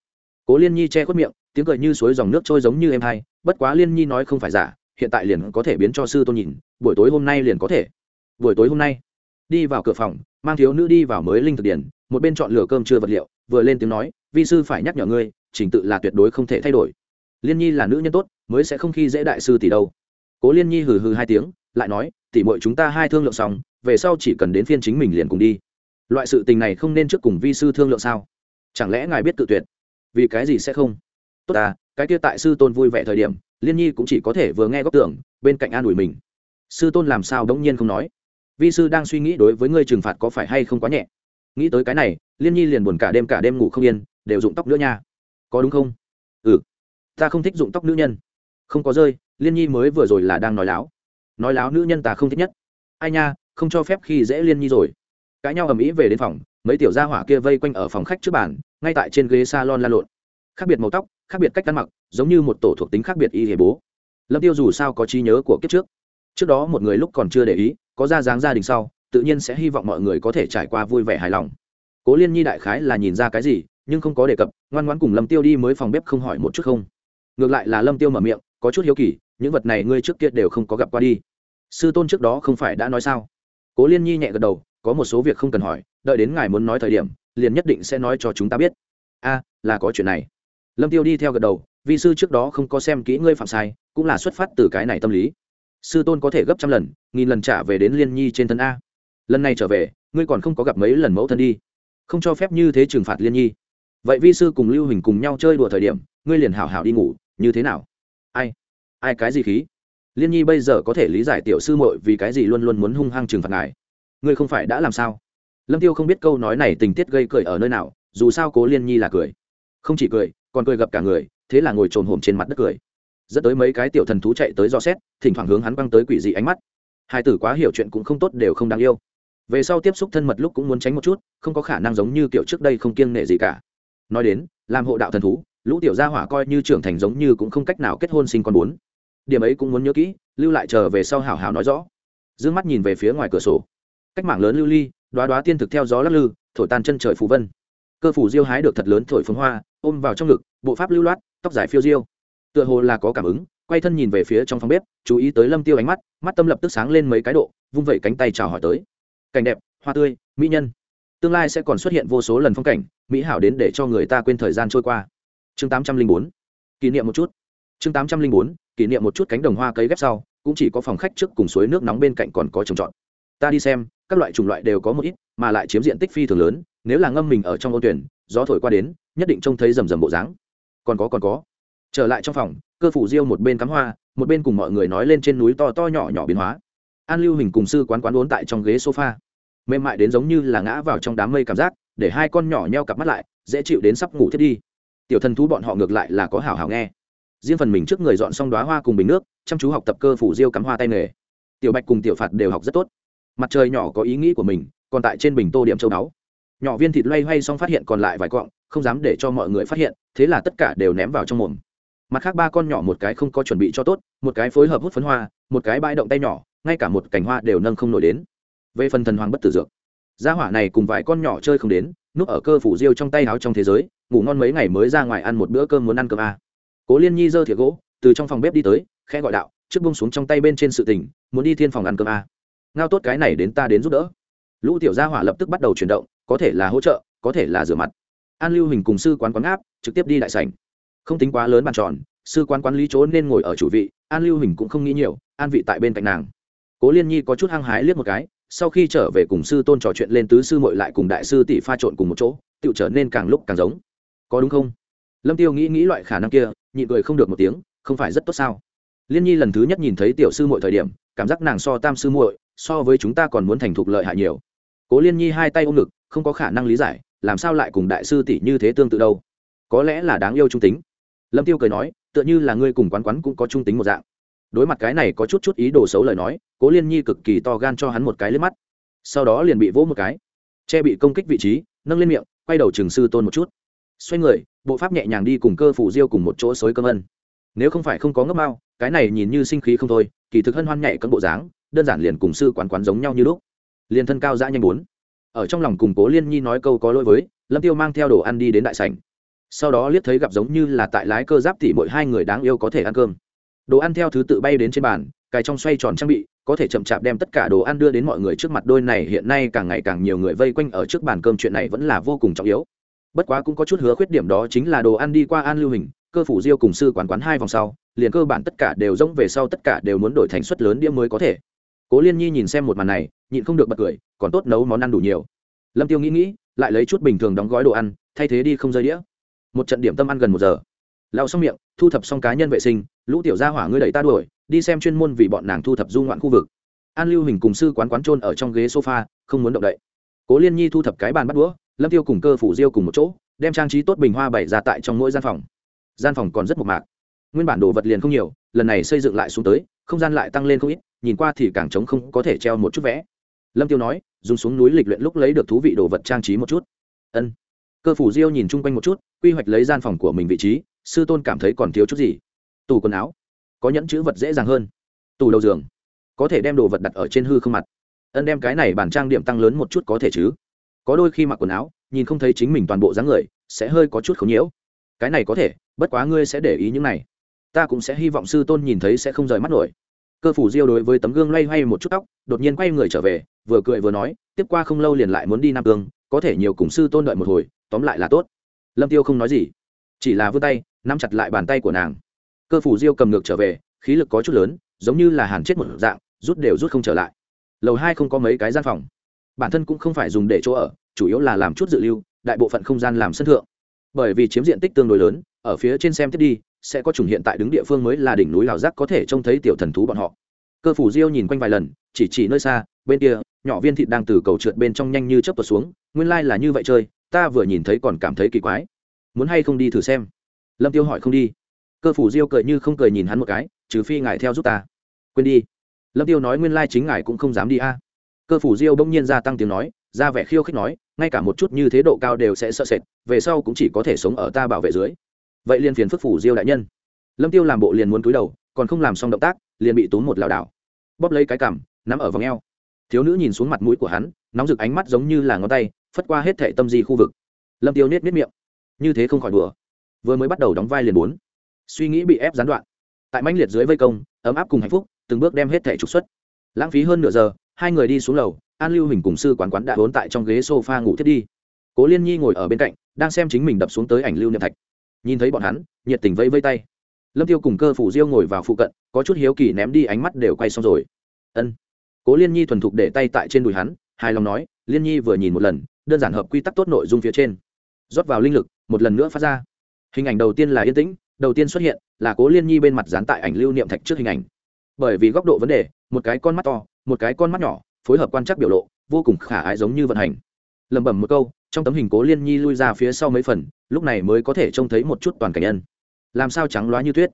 Cố liên nhi che khuất miệng, tiếng cười như suối dòng nước trôi giống như em hay bất quá liên nhi nói không phải giả, hiện tại liền có thể biến cho sư tôn nhìn, buổi tối hôm nay liền có thể. Buổi tối hôm nay, đi vào cửa phòng, mang thiếu nữ đi vào mới linh thực điển, một bên chọn lửa cơm chưa vật liệu, vừa lên tiếng nói, vi sư phải nhắc nhở ngươi, trình tự là tuyệt đối không thể thay đổi. Liên nhi là nữ nhân tốt, mới sẽ không khi dễ đại sư tỷ đâu. Cố liên nhi hừ hừ hai tiếng, lại nói, tỷ muội chúng ta hai thương lượng xong, về sau chỉ cần đến phiên chính mình liền cùng đi loại sự tình này không nên trước cùng vi sư thương lượng sao? Chẳng lẽ ngài biết tự tuyệt? Vì cái gì sẽ không? Tốt à cái kia tại sư tôn vui vẻ thời điểm, liên nhi cũng chỉ có thể vừa nghe góc tưởng, bên cạnh an ủi mình. Sư tôn làm sao đống nhiên không nói? Vi sư đang suy nghĩ đối với ngươi trừng phạt có phải hay không quá nhẹ? Nghĩ tới cái này, liên nhi liền buồn cả đêm cả đêm ngủ không yên, đều dụng tóc nữa nha. Có đúng không? Ừ. Ta không thích dụng tóc nữ nhân. Không có rơi, liên nhi mới vừa rồi là đang nói láo. Nói láo nữ nhân ta không thích nhất. Ai nha, không cho phép khi dễ liên nhi rồi cãi nhau ầm ĩ về đến phòng, mấy tiểu gia hỏa kia vây quanh ở phòng khách trước bàn, ngay tại trên ghế salon la lộn. Khác biệt màu tóc, khác biệt cách ăn mặc, giống như một tổ thuộc tính khác biệt y hề bố. Lâm tiêu dù sao có trí nhớ của kiếp trước. Trước đó một người lúc còn chưa để ý, có ra dáng gia đình sau, tự nhiên sẽ hy vọng mọi người có thể trải qua vui vẻ hài lòng. Cố liên nhi đại khái là nhìn ra cái gì, nhưng không có đề cập, ngoan ngoãn cùng lâm tiêu đi mới phòng bếp không hỏi một chút không. Ngược lại là lâm tiêu mở miệng, có chút hiếu kỳ, những vật này ngươi trước kia đều không có gặp qua đi. Sư tôn trước đó không phải đã nói sao? Cố liên nhi nhẹ gật đầu có một số việc không cần hỏi, đợi đến ngài muốn nói thời điểm, liền nhất định sẽ nói cho chúng ta biết. A, là có chuyện này. Lâm tiêu đi theo gật đầu vì sư trước đó không có xem kỹ ngươi phạm sai, cũng là xuất phát từ cái này tâm lý. Sư tôn có thể gấp trăm lần, nghìn lần trả về đến liên nhi trên thân a. Lần này trở về, ngươi còn không có gặp mấy lần mẫu thân đi. Không cho phép như thế trừng phạt liên nhi. Vậy vi sư cùng lưu hình cùng nhau chơi đùa thời điểm, ngươi liền hảo hảo đi ngủ, như thế nào? Ai ai cái gì khí? Liên nhi bây giờ có thể lý giải tiểu sư muội vì cái gì luôn luôn muốn hung hăng trừng phạt ngài ngươi không phải đã làm sao? Lâm tiêu không biết câu nói này tình tiết gây cười ở nơi nào, dù sao cố liên nhi là cười. Không chỉ cười, còn cười gặp cả người, thế là ngồi trồn hổm trên mặt đất cười. Dẫn tới mấy cái tiểu thần thú chạy tới do xét, thỉnh thoảng hướng hắn băng tới quỷ dị ánh mắt. Hai tử quá hiểu chuyện cũng không tốt đều không đáng yêu. Về sau tiếp xúc thân mật lúc cũng muốn tránh một chút, không có khả năng giống như kiểu trước đây không kiêng nể gì cả. Nói đến, làm hộ đạo thần thú, lũ tiểu gia hỏa coi như trưởng thành giống như cũng không cách nào kết hôn sinh con bốn. Điểm ấy cũng muốn nhớ kỹ, lưu lại chờ về sau hảo hảo nói rõ. D ư ơ n g mắt nhìn về phía ngoài cửa sổ cách mảng lớn lưu ly, đoá đoá tiên thực theo gió lắc lư, thổi tan chân trời phù vân. Cơ phủ diêu hái được thật lớn thổi phấn hoa, ôm vào trong ngực, bộ pháp lưu loát, tóc dài phiêu diêu. Tựa hồ là có cảm ứng, quay thân nhìn về phía trong phòng bếp, chú ý tới lâm tiêu ánh mắt mắt tâm lập tức sáng lên mấy cái độ, vung vẩy cánh tay chào hỏi tới. Cảnh đẹp, hoa tươi, mỹ nhân. Tương lai sẽ còn xuất hiện vô số lần phong cảnh, mỹ hảo đến để cho người ta quên thời gian trôi qua. Chương tám trăm linh bốn, kỷ niệm một chút. Chương tám trăm linh bốn, kỷ niệm một chút cánh đồng hoa cấy ghép sau, cũng chỉ có phòng khách trước cùng suối nước nóng bên cạnh còn có trồng trọt ta đi xem, các loại chủng loại đều có một ít, mà lại chiếm diện tích phi thường lớn, nếu là ngâm mình ở trong ô tuyển, gió thổi qua đến, nhất định trông thấy rầm rầm bộ dáng. Còn có còn có. Trở lại trong phòng, cơ phủ diêu một bên cắm hoa, một bên cùng mọi người nói lên trên núi to to nhỏ nhỏ biến hóa. An lưu hình cùng sư quán quán đốn tại trong ghế sofa. Mềm mại đến giống như là ngã vào trong đám mây cảm giác, để hai con nhỏ nheo cặp mắt lại, dễ chịu đến sắp ngủ thiết đi. Tiểu thần thú bọn họ ngược lại là có hảo hảo nghe. Riêng phần mình trước người dọn xong đoá hoa cùng bình nước, chăm chú học tập cơ phủ diêu cắm hoa tay nghề. Tiểu bạch cùng tiểu phạt đều học rất tốt mặt trời nhỏ có ý nghĩ của mình, còn tại trên bình tô điểm châu báu nhỏ viên thịt loay hoay xong phát hiện còn lại vài cọng không dám để cho mọi người phát hiện, thế là tất cả đều ném vào trong mồm mặt khác ba con nhỏ một cái không có chuẩn bị cho tốt, một cái phối hợp hút phấn hoa, một cái bãi động tay nhỏ, ngay cả một cành hoa đều nâng không nổi đến về phần thần hoàng bất tử dược, gia hỏa này cùng vài con nhỏ chơi không đến, núp ở cơ phủ diêu trong tay áo trong thế giới, ngủ ngon mấy ngày mới ra ngoài ăn một bữa cơm muốn ăn cơm à. cố liên nhi giơ thiệt gỗ, từ trong phòng bếp đi tới, khẽ gọi đạo, trước bông xuống trong tay bên trên sự tình, muốn đi thiên phòng ăn cơm à ngao tốt cái này đến ta đến giúp đỡ. Lũ tiểu gia hỏa lập tức bắt đầu chuyển động, có thể là hỗ trợ, có thể là rửa mặt. An lưu hình cùng sư quán quán áp, trực tiếp đi đại sảnh. Không tính quá lớn bàn tròn, sư quán quán lý chỗ nên ngồi ở chủ vị, an lưu hình cũng không nghĩ nhiều, an vị tại bên cạnh nàng. Cố liên nhi có chút hăng hái liếc một cái, sau khi trở về cùng sư tôn trò chuyện lên tứ sư mội lại cùng đại sư tỷ pha trộn cùng một chỗ tự trở nên càng lúc càng giống. Có đúng không? Lâm tiêu nghĩ nghĩ loại khả năng kia, nhịn cười không được một tiếng, không phải rất tốt sao? Liên nhi lần thứ nhất nhìn thấy tiểu sư muội thời điểm, cảm giác nàng so tam sư muội so với chúng ta còn muốn thành thục lợi hại nhiều. Cố liên nhi hai tay ôm ngực, không có khả năng lý giải, làm sao lại cùng đại sư tỷ như thế tương tự đâu? Có lẽ là đáng yêu trung tính. Lâm tiêu cười nói, tựa như là ngươi cùng quán quán cũng có trung tính một dạng. Đối mặt cái này có chút chút ý đồ xấu lời nói, cố liên nhi cực kỳ to gan cho hắn một cái lên mắt. Sau đó liền bị vỗ một cái. Che bị công kích vị trí, nâng lên miệng, quay đầu trường sư tôn một chút. Xoay người, bộ pháp nhẹ nhàng đi cùng cơ phủ diêu cùng một chỗ xối cơm ân nếu không phải không có ngốc mao, cái này nhìn như sinh khí không thôi, kỳ thực hân hoan nhạy cân bộ dáng đơn giản liền cùng sư quán quán giống nhau như lúc. Liền thân cao dã nhanh bốn. Ở trong lòng cùng cố liên nhi nói câu có lỗi với, lâm tiêu mang theo đồ ăn đi đến đại sảnh. Sau đó liếc thấy gặp giống như là tại lái cơ giáp tỉ mỗi hai người đáng yêu có thể ăn cơm. Đồ ăn theo thứ tự bay đến trên bàn, cài trong xoay tròn trang bị, có thể chậm chạp đem tất cả đồ ăn đưa đến mọi người trước mặt đôi này, hiện nay càng ngày càng nhiều người vây quanh ở trước bàn cơm, chuyện này vẫn là vô cùng trọng yếu. Bất quá cũng có chút hứa khuyết điểm đó chính là đồ ăn đi qua an lưu hình, cơ phủ diêu cùng sư quán quán hai vòng sau, liền cơ bản tất cả đều rỗng về sau tất cả đều muốn đổi thành suất lớn đĩa mới có thể cố liên nhi nhìn xem một màn này, nhịn không được bật cười, còn tốt nấu món ăn đủ nhiều. Lâm tiêu nghĩ nghĩ, lại lấy chút bình thường đóng gói đồ ăn, thay thế đi không rơi đĩa. Một trận điểm tâm ăn gần một giờ. Lao xong miệng, thu thập xong cá nhân vệ sinh, lũ tiểu gia hỏa ngươi đẩy ta đuổi, đi xem chuyên môn vì bọn nàng thu thập du ngoạn khu vực. An lưu hình cùng sư quán quán trôn ở trong ghế sofa, không muốn động đậy. Cố liên nhi thu thập cái bàn bắt đũa, lâm tiêu cùng cơ phủ diêu cùng một chỗ, đem trang trí tốt bình hoa bày ra tại trong mỗi gian phòng. Gian phòng còn rất mộc mạc. Nguyên bản đồ vật liền không nhiều, lần này xây dựng lại xuống tới, không gian lại tăng lên không ít nhìn qua thì càng trống không có thể treo một chút vẽ. Lâm tiêu nói, dùng xuống núi lịch luyện lúc lấy được thú vị đồ vật trang trí một chút. Ân. Cơ phủ diêu nhìn chung quanh một chút, quy hoạch lấy gian phòng của mình vị trí, sư tôn cảm thấy còn thiếu chút gì. Tủ quần áo, có nhẫn chữ vật dễ dàng hơn. Tủ đầu giường, có thể đem đồ vật đặt ở trên hư không mặt. Ân đem cái này bản trang điểm tăng lớn một chút có thể chứ. Có đôi khi mặc quần áo, nhìn không thấy chính mình toàn bộ dáng người, sẽ hơi có chút khống nhiễu. Cái này có thể, bất quá ngươi sẽ để ý những này. Ta cũng sẽ hy vọng sư tôn nhìn thấy sẽ không rời mắt nổi cơ phủ diêu đối với tấm gương loay hoay một chút tóc, đột nhiên quay người trở về, vừa cười vừa nói, tiếp qua không lâu liền lại muốn đi nam cương, có thể nhiều cùng sư tôn đợi một hồi, tóm lại là tốt. Lâm tiêu không nói gì, chỉ là vươn tay, nắm chặt lại bàn tay của nàng. Cơ phủ diêu cầm ngược trở về, khí lực có chút lớn, giống như là hàn chết một dạng, rút đều rút không trở lại. Lầu hai không có mấy cái gian phòng. Bản thân cũng không phải dùng để chỗ ở, chủ yếu là làm chút dự lưu, đại bộ phận không gian làm sân thượng. Bởi vì chiếm diện tích tương đối lớn, ở phía trên xem tiếp đi sẽ có chủng hiện tại đứng địa phương mới là đỉnh núi lão giác có thể trông thấy tiểu thần thú bọn họ. Cơ phủ diêu nhìn quanh vài lần, chỉ chỉ nơi xa, bên kia, nhỏ viên thịt đang từ cầu trượt bên trong nhanh như chớp tuột xuống, nguyên lai là như vậy chơi, ta vừa nhìn thấy còn cảm thấy kỳ quái. Muốn hay không đi thử xem? Lâm tiêu hỏi không đi. Cơ phủ diêu cười như không cười nhìn hắn một cái, trừ phi ngài theo giúp ta. Quên đi. Lâm tiêu nói nguyên lai chính ngài cũng không dám đi a. Cơ phủ diêu bỗng nhiên gia tăng tiếng nói, ra vẻ khiêu khích nói, ngay cả một chút như thế độ cao đều sẽ sợ sệt, về sau cũng chỉ có thể sống ở ta bảo vệ dưới vậy liền phiền phức phủ diêu đại nhân. Lâm tiêu làm bộ liền muốn cúi đầu, còn không làm xong động tác, liền bị túm một lảo đảo. Bóp lấy cái cằm, nắm ở vòng eo. Thiếu nữ nhìn xuống mặt mũi của hắn, nóng rực ánh mắt giống như là ngón tay, phất qua hết thệ tâm di khu vực. Lâm tiêu nết nết miệng. Như thế không khỏi đùa. Vừa mới bắt đầu đóng vai liền bốn suy nghĩ bị ép gián đoạn. Tại mãnh liệt dưới vây công, ấm áp cùng hạnh phúc, từng bước đem hết thẻ trục xuất. Lãng phí hơn nửa giờ, hai người đi xuống lầu, an lưu hình cùng sư quán quán đã vốn tại trong ghế sofa ngủ thiết đi. Cố liên nhi ngồi ở bên cạnh, đang xem chính mình đập xuống tới ảnh lưu niệm thạch nhìn thấy bọn hắn, nhiệt tình vây vây tay. Lâm tiêu cùng cơ phủ diêu ngồi vào phụ cận, có chút hiếu kỳ ném đi ánh mắt đều quay xong rồi. Ân. Cố liên nhi thuần thục để tay tại trên đùi hắn, hài lòng nói, liên nhi vừa nhìn một lần, đơn giản hợp quy tắc tốt nội dung phía trên. Rót vào linh lực, một lần nữa phát ra. Hình ảnh đầu tiên là yên tĩnh, đầu tiên xuất hiện là cố liên nhi bên mặt dán tại ảnh lưu niệm thạch trước hình ảnh. Bởi vì góc độ vấn đề, một cái con mắt to, một cái con mắt nhỏ, phối hợp quan trắc biểu lộ, vô cùng khả ái giống như vận hành. Lẩm bẩm một câu trong tấm hình cố liên nhi lui ra phía sau mấy phần, lúc này mới có thể trông thấy một chút toàn cảnh nhân. Làm sao trắng loá như tuyết?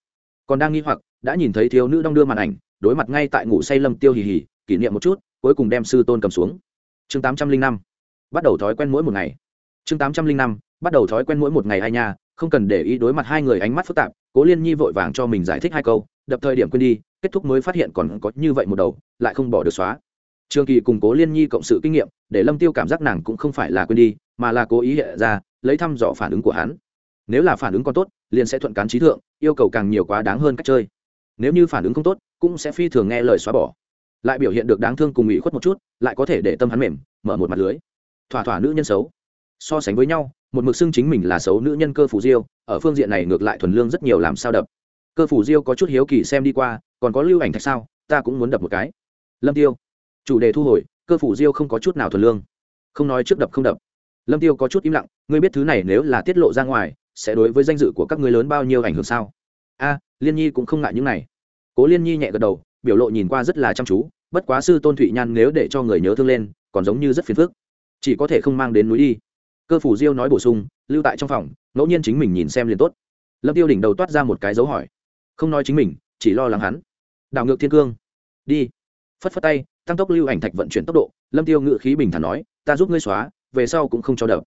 Còn đang nghi hoặc, đã nhìn thấy thiếu nữ đong đưa màn ảnh, đối mặt ngay tại ngủ say lâm tiêu hì hì, kỷ niệm một chút, cuối cùng đem sư tôn cầm xuống. Chương tám trăm linh năm. Bắt đầu thói quen mỗi một ngày. Chương tám trăm linh năm. Bắt đầu thói quen mỗi một ngày hai nha, không cần để ý đối mặt hai người ánh mắt phức tạp, cố liên nhi vội vàng cho mình giải thích hai câu, đập thời điểm quên đi, kết thúc mới phát hiện còn có như vậy một đầu, lại không bỏ được xóa. Trường kỳ củng cố liên nhi cộng sự kinh nghiệm, để lâm tiêu cảm giác nàng cũng không phải là quên đi mà là cố ý hiện ra, lấy thăm dò phản ứng của hắn. Nếu là phản ứng còn tốt, liền sẽ thuận cán trí thượng, yêu cầu càng nhiều quá đáng hơn cách chơi. Nếu như phản ứng không tốt, cũng sẽ phi thường nghe lời xóa bỏ. Lại biểu hiện được đáng thương cùng ủy khuất một chút, lại có thể để tâm hắn mềm, mở một mặt lưới. Thỏa thỏa nữ nhân xấu. So sánh với nhau, một mực xưng chính mình là xấu nữ nhân cơ phủ diêu, ở phương diện này ngược lại thuần lương rất nhiều làm sao đập. Cơ phủ diêu có chút hiếu kỳ xem đi qua, còn có lưu ảnh thạch sao, ta cũng muốn đập một cái. Lâm tiêu, chủ đề thu hồi, cơ phủ diêu không có chút nào thuần lương. Không nói trước đập không đập lâm tiêu có chút im lặng, ngươi biết thứ này nếu là tiết lộ ra ngoài, sẽ đối với danh dự của các ngươi lớn bao nhiêu ảnh hưởng sao? A, liên nhi cũng không ngại những này. Cố liên nhi nhẹ gật đầu, biểu lộ nhìn qua rất là chăm chú, bất quá sư tôn thụy nhan nếu để cho người nhớ thương lên, còn giống như rất phiền phức. Chỉ có thể không mang đến núi đi. Cơ phủ diêu nói bổ sung, lưu tại trong phòng, ngẫu nhiên chính mình nhìn xem liền tốt. Lâm tiêu đỉnh đầu toát ra một cái dấu hỏi. Không nói chính mình, chỉ lo lắng hắn. Đảo ngược thiên cương. Đi. Phất phất tay, tăng tốc lưu ảnh thạch vận chuyển tốc độ, lâm tiêu ngự khí bình thản nói, ta giúp ngươi xóa về sau cũng không cho đập.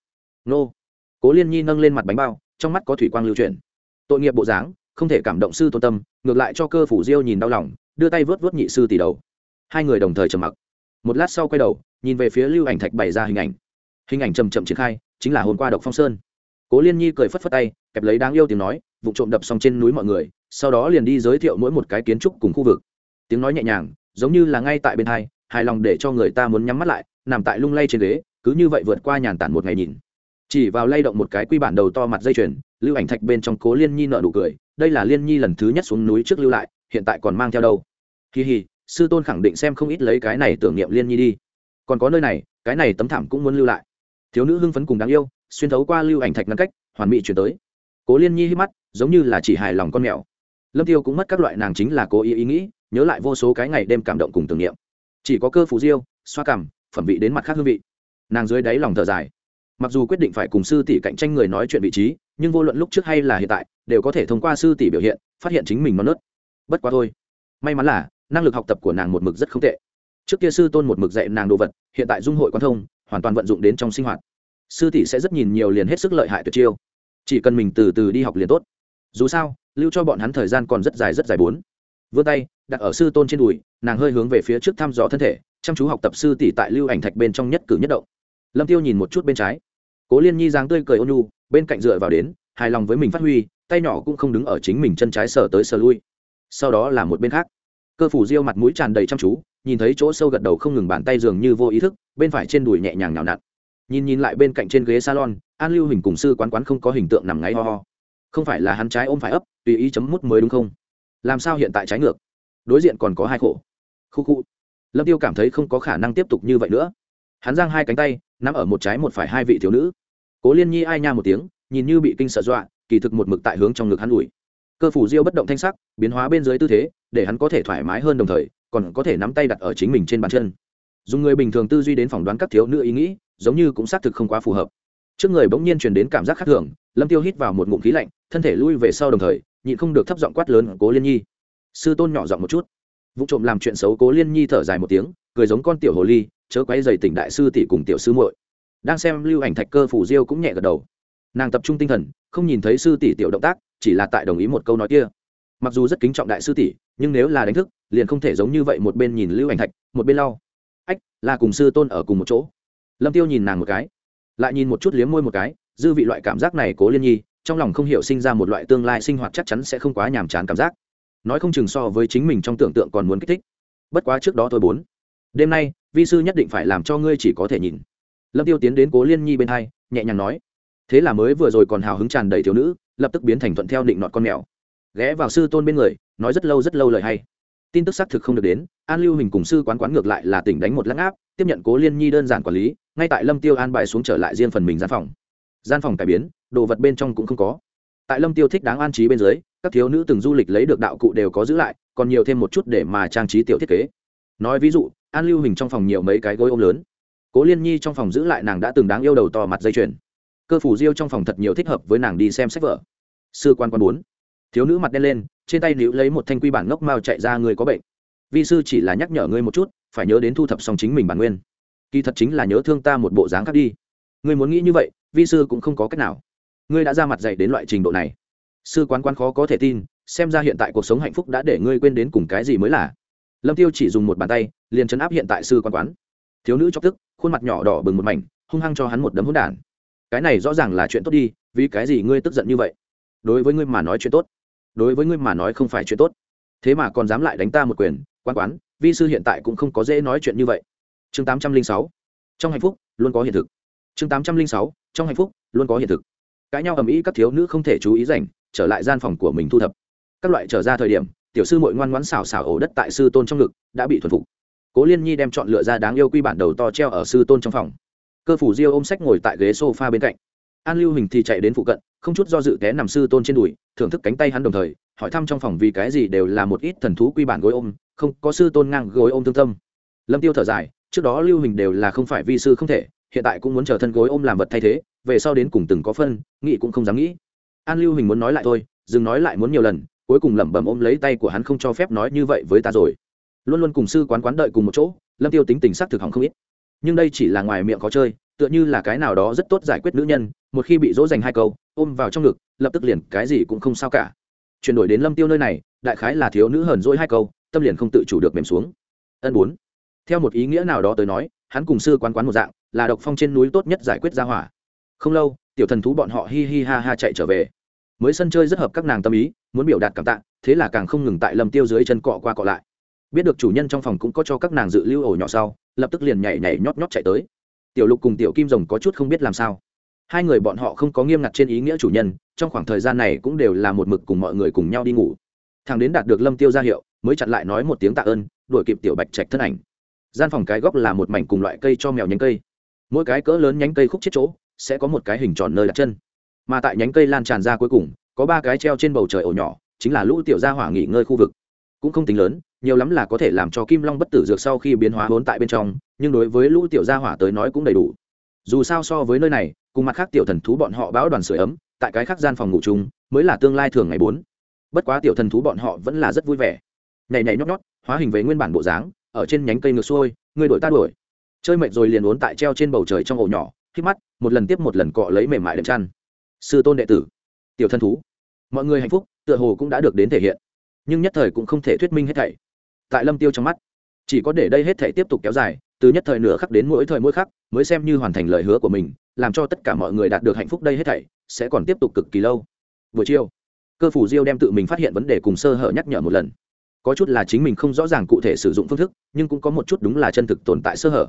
Nô. Cố liên nhi nâng lên mặt bánh bao, trong mắt có thủy quang lưu chuyển. Tội nghiệp bộ dáng, không thể cảm động sư tôn tâm, ngược lại cho cơ phủ diêu nhìn đau lòng, đưa tay vớt vớt nhị sư tỷ đầu. Hai người đồng thời trầm mặc. Một lát sau quay đầu, nhìn về phía lưu ảnh thạch bày ra hình ảnh. Hình ảnh chầm chậm triển khai, chính là hôm qua độc phong sơn. Cố liên nhi cười phất phất tay, kẹp lấy đáng yêu tiếng nói, vụ trộm đập xong trên núi mọi người, sau đó liền đi giới thiệu mỗi một cái kiến trúc cùng khu vực. Tiếng nói nhẹ nhàng, giống như là ngay tại bên hai, hài lòng để cho người ta muốn nhắm mắt lại, nằm tại lung lay trên ghế cứ như vậy vượt qua nhàn tản một ngày nhìn. Chỉ vào lay động một cái quy bản đầu to mặt dây chuyền, lưu ảnh thạch bên trong cố liên nhi nợ nụ cười, đây là liên nhi lần thứ nhất xuống núi trước lưu lại, hiện tại còn mang theo đâu? Kỳ hì, sư tôn khẳng định xem không ít lấy cái này tưởng niệm liên nhi đi. Còn có nơi này, cái này tấm thảm cũng muốn lưu lại. Thiếu nữ hưng phấn cùng đáng yêu, xuyên thấu qua lưu ảnh thạch ngăn cách, hoàn mỹ chuyển tới. Cố liên nhi hít mắt, giống như là chỉ hài lòng con mèo. Lâm tiêu cũng mất các loại nàng chính là cố ý ý nghĩ, nhớ lại vô số cái ngày đêm cảm động cùng tưởng niệm. Chỉ có cơ phù diêu, xoa cằm phẩm vị đến mặt khác hương vị nàng dưới đáy lòng thở dài. Mặc dù quyết định phải cùng sư tỷ cạnh tranh người nói chuyện vị trí, nhưng vô luận lúc trước hay là hiện tại, đều có thể thông qua sư tỷ biểu hiện, phát hiện chính mình non nớt. Bất quá thôi. May mắn là, năng lực học tập của nàng một mực rất không tệ. Trước kia sư tôn một mực dạy nàng đồ vật, hiện tại dung hội quan thông, hoàn toàn vận dụng đến trong sinh hoạt. Sư tỷ sẽ rất nhìn nhiều liền hết sức lợi hại tuyệt chiêu. Chỉ cần mình từ từ đi học liền tốt. Dù sao, lưu cho bọn hắn thời gian còn rất dài rất dài bốn. Vươn tay, đặt ở sư tôn trên đùi, nàng hơi hướng về phía trước thăm dò thân thể, chăm chú học tập sư tỷ tại lưu ảnh thạch bên trong nhất cử nhất động lâm tiêu nhìn một chút bên trái. Cố liên nhi dáng tươi cười ôn nhu, bên cạnh dựa vào đến, hài lòng với mình phát huy, tay nhỏ cũng không đứng ở chính mình chân trái sờ tới sờ lui. Sau đó là một bên khác. Cơ phủ diêu mặt mũi tràn đầy chăm chú, nhìn thấy chỗ sâu gật đầu không ngừng bàn tay dường như vô ý thức, bên phải trên đùi nhẹ nhàng nào nặn. Nhìn nhìn lại bên cạnh trên ghế salon, an lưu hình cùng sư quán quán không có hình tượng nằm ngáy ho ho. Không phải là hắn trái ôm phải ấp, tùy ý chấm mút mới đúng không? Làm sao hiện tại trái ngược? Đối diện còn có hai khổ. Khu khu. Lâm tiêu cảm thấy không có khả năng tiếp tục như vậy nữa hắn giang hai cánh tay, nắm ở một trái một phải hai vị thiếu nữ. Cố liên nhi ai nha một tiếng, nhìn như bị kinh sợ dọa, kỳ thực một mực tại hướng trong ngực hắn ủi cơ phủ diêu bất động thanh sắc, biến hóa bên dưới tư thế, để hắn có thể thoải mái hơn đồng thời, còn có thể nắm tay đặt ở chính mình trên bàn chân. Dùng người bình thường tư duy đến phỏng đoán các thiếu nữ ý nghĩ, giống như cũng xác thực không quá phù hợp. Trước người bỗng nhiên truyền đến cảm giác khác thường, lâm tiêu hít vào một ngụm khí lạnh, thân thể lui về sau đồng thời, nhịn không được thấp giọng quát lớn cố liên nhi. Sư tôn nhỏ giọng một chút. Vụ trộm làm chuyện xấu cố liên nhi thở dài một tiếng, cười giống con tiểu hồ ly chớ quấy dày tỉnh đại sư tỷ cùng tiểu sư muội. Đang xem lưu ảnh thạch cơ phủ diêu cũng nhẹ gật đầu. Nàng tập trung tinh thần, không nhìn thấy sư tỷ tiểu động tác, chỉ là tại đồng ý một câu nói kia. Mặc dù rất kính trọng đại sư tỷ, nhưng nếu là đánh thức, liền không thể giống như vậy một bên nhìn lưu ảnh thạch, một bên lau. Ách, là cùng sư tôn ở cùng một chỗ. Lâm tiêu nhìn nàng một cái, lại nhìn một chút liếm môi một cái, dư vị loại cảm giác này cố liên nhi, trong lòng không hiểu sinh ra một loại tương lai sinh hoạt chắc chắn sẽ không quá nhàm chán cảm giác. Nói không chừng so với chính mình trong tưởng tượng còn muốn kích thích. Bất quá trước đó thôi bốn đêm nay, vi sư nhất định phải làm cho ngươi chỉ có thể nhìn. Lâm tiêu tiến đến cố liên nhi bên hai, nhẹ nhàng nói. Thế là mới vừa rồi còn hào hứng tràn đầy thiếu nữ, lập tức biến thành thuận theo định nọt con mèo. Ghé vào sư tôn bên người, nói rất lâu rất lâu lời hay. Tin tức xác thực không được đến, an lưu hình cùng sư quán quán ngược lại là tỉnh đánh một lắc áp tiếp nhận cố liên nhi đơn giản quản lý, ngay tại lâm tiêu an bài xuống trở lại riêng phần mình gian phòng. Gian phòng cải biến, đồ vật bên trong cũng không có. Tại lâm tiêu thích đáng an trí bên dưới, các thiếu nữ từng du lịch lấy được đạo cụ đều có giữ lại, còn nhiều thêm một chút để mà trang trí tiểu thiết kế. Nói ví dụ an lưu hình trong phòng nhiều mấy cái gối ôm lớn. Cố liên nhi trong phòng giữ lại nàng đã từng đáng yêu đầu to mặt dây chuyền. Cơ phủ diêu trong phòng thật nhiều thích hợp với nàng đi xem sách vở. Sư quan quan bốn. Thiếu nữ mặt đen lên, trên tay níu lấy một thanh quy bản ngốc mao chạy ra người có bệnh. Vi sư chỉ là nhắc nhở ngươi một chút, phải nhớ đến thu thập xong chính mình bản nguyên. Kỳ thật chính là nhớ thương ta một bộ dáng khác đi. Ngươi muốn nghĩ như vậy, vi sư cũng không có cách nào. Ngươi đã ra mặt dạy đến loại trình độ này. Sư quán quan khó có thể tin, xem ra hiện tại cuộc sống hạnh phúc đã để ngươi quên đến cùng cái gì mới là lâm tiêu chỉ dùng một bàn tay, liền chấn áp hiện tại sư quan quán. Thiếu nữ chọc tức, khuôn mặt nhỏ đỏ bừng một mảnh, hung hăng cho hắn một đấm hỗn đản. Cái này rõ ràng là chuyện tốt đi, vì cái gì ngươi tức giận như vậy? Đối với ngươi mà nói chuyện tốt. Đối với ngươi mà nói không phải chuyện tốt. Thế mà còn dám lại đánh ta một quyền, quan quán, vi sư hiện tại cũng không có dễ nói chuyện như vậy. Chương tám trăm linh sáu, trong hạnh phúc, luôn có hiện thực. Chương tám trăm linh sáu, trong hạnh phúc, luôn có hiện thực. Cãi nhau ầm ĩ các thiếu nữ không thể chú ý rảnh, trở lại gian phòng của mình thu thập. Các loại trở ra thời điểm tiểu sư mội ngoan ngoãn xảo xảo ổ đất tại sư tôn trong ngực, đã bị thuần phục. Cố liên nhi đem chọn lựa ra đáng yêu quy bản đầu to treo ở sư tôn trong phòng. Cơ phủ diêu ôm sách ngồi tại ghế s o f a bên cạnh. An lưu hình thì chạy đến phụ cận, không chút do dự té nằm sư tôn trên đùi, thưởng thức cánh tay hắn đồng thời, hỏi thăm trong phòng vì cái gì đều là một ít thần thú quy bản gối ôm, không có sư tôn ngang gối ôm thương tâm. Lâm tiêu thở dài, trước đó lưu hình đều là không phải vi sư không thể, hiện tại cũng muốn chờ thân gối ôm làm vật thay thế, về sau đến cùng từng có phân, nghĩ cũng không dám nghĩ. An lưu hình muốn nói lại thôi, dừng nói lại muốn nhiều lần cuối cùng lẩm bẩm ôm lấy tay của hắn không cho phép nói như vậy với ta rồi. Luôn luôn cùng sư quán quán đợi cùng một chỗ, lâm tiêu tính tình sắc thực hỏng không ít. Nhưng đây chỉ là ngoài miệng có chơi, tựa như là cái nào đó rất tốt giải quyết nữ nhân, một khi bị dỗ dành hai câu, ôm vào trong ngực, lập tức liền cái gì cũng không sao cả. Chuyển đổi đến lâm tiêu nơi này, đại khái là thiếu nữ hờn dỗi hai câu, tâm liền không tự chủ được mềm xuống. Ân bốn. Theo một ý nghĩa nào đó tới nói, hắn cùng sư quán quán một dạng, là độc phong trên núi tốt nhất giải quyết ra hỏa. Không lâu, tiểu thần thú bọn họ hi hi ha ha chạy trở về. Mới sân chơi rất hợp các nàng tâm ý muốn biểu đạt cảm tạ, thế là càng không ngừng tại lâm tiêu dưới chân cọ qua cọ lại. Biết được chủ nhân trong phòng cũng có cho các nàng dự lưu ổ nhỏ sau, lập tức liền nhảy nhảy nhót nhót chạy tới. Tiểu lục cùng tiểu kim rồng có chút không biết làm sao. Hai người bọn họ không có nghiêm ngặt trên ý nghĩa chủ nhân, trong khoảng thời gian này cũng đều là một mực cùng mọi người cùng nhau đi ngủ. Thằng đến đạt được lâm tiêu ra hiệu, mới chặn lại nói một tiếng tạ ơn, đuổi kịp tiểu bạch trạch thân ảnh. Gian phòng cái góc là một mảnh cùng loại cây cho mèo nhánh cây. Mỗi cái cỡ lớn nhánh cây khúc chết chỗ, sẽ có một cái hình tròn nơi đặt chân. Mà tại nhánh cây lan tràn ra cuối cùng có ba cái treo trên bầu trời ổ nhỏ, chính là lũ tiểu gia hỏa nghỉ ngơi khu vực. Cũng không tính lớn, nhiều lắm là có thể làm cho kim long bất tử dược sau khi biến hóa vốn tại bên trong, nhưng đối với lũ tiểu gia hỏa tới nói cũng đầy đủ. Dù sao so với nơi này, cùng mặt khác tiểu thần thú bọn họ báo đoàn sửa ấm, tại cái khác gian phòng ngủ chung, mới là tương lai thường ngày bốn. Bất quá tiểu thần thú bọn họ vẫn là rất vui vẻ. Nhảy nhảy nhót nhót, hóa hình về nguyên bản bộ dáng, ở trên nhánh cây ngược xuôi, người đổi ta đuổi. Chơi mệt rồi liền uốn tại treo trên bầu trời trong ổ nhỏ khi mắt, một lần tiếp một lần cọ lấy mềm mại đệm chăn. Sư tôn đệ tử, tiểu thần thú mọi người hạnh phúc, tựa hồ cũng đã được đến thể hiện. Nhưng nhất thời cũng không thể thuyết minh hết thảy. Tại lâm tiêu trong mắt, chỉ có để đây hết thảy tiếp tục kéo dài, từ nhất thời nửa khắc đến mỗi thời mỗi khắc, mới xem như hoàn thành lời hứa của mình, làm cho tất cả mọi người đạt được hạnh phúc đây hết thảy, sẽ còn tiếp tục cực kỳ lâu. Buổi chiều, cơ phủ diêu đem tự mình phát hiện vấn đề cùng sơ hở nhắc nhở một lần. Có chút là chính mình không rõ ràng cụ thể sử dụng phương thức, nhưng cũng có một chút đúng là chân thực tồn tại sơ hở.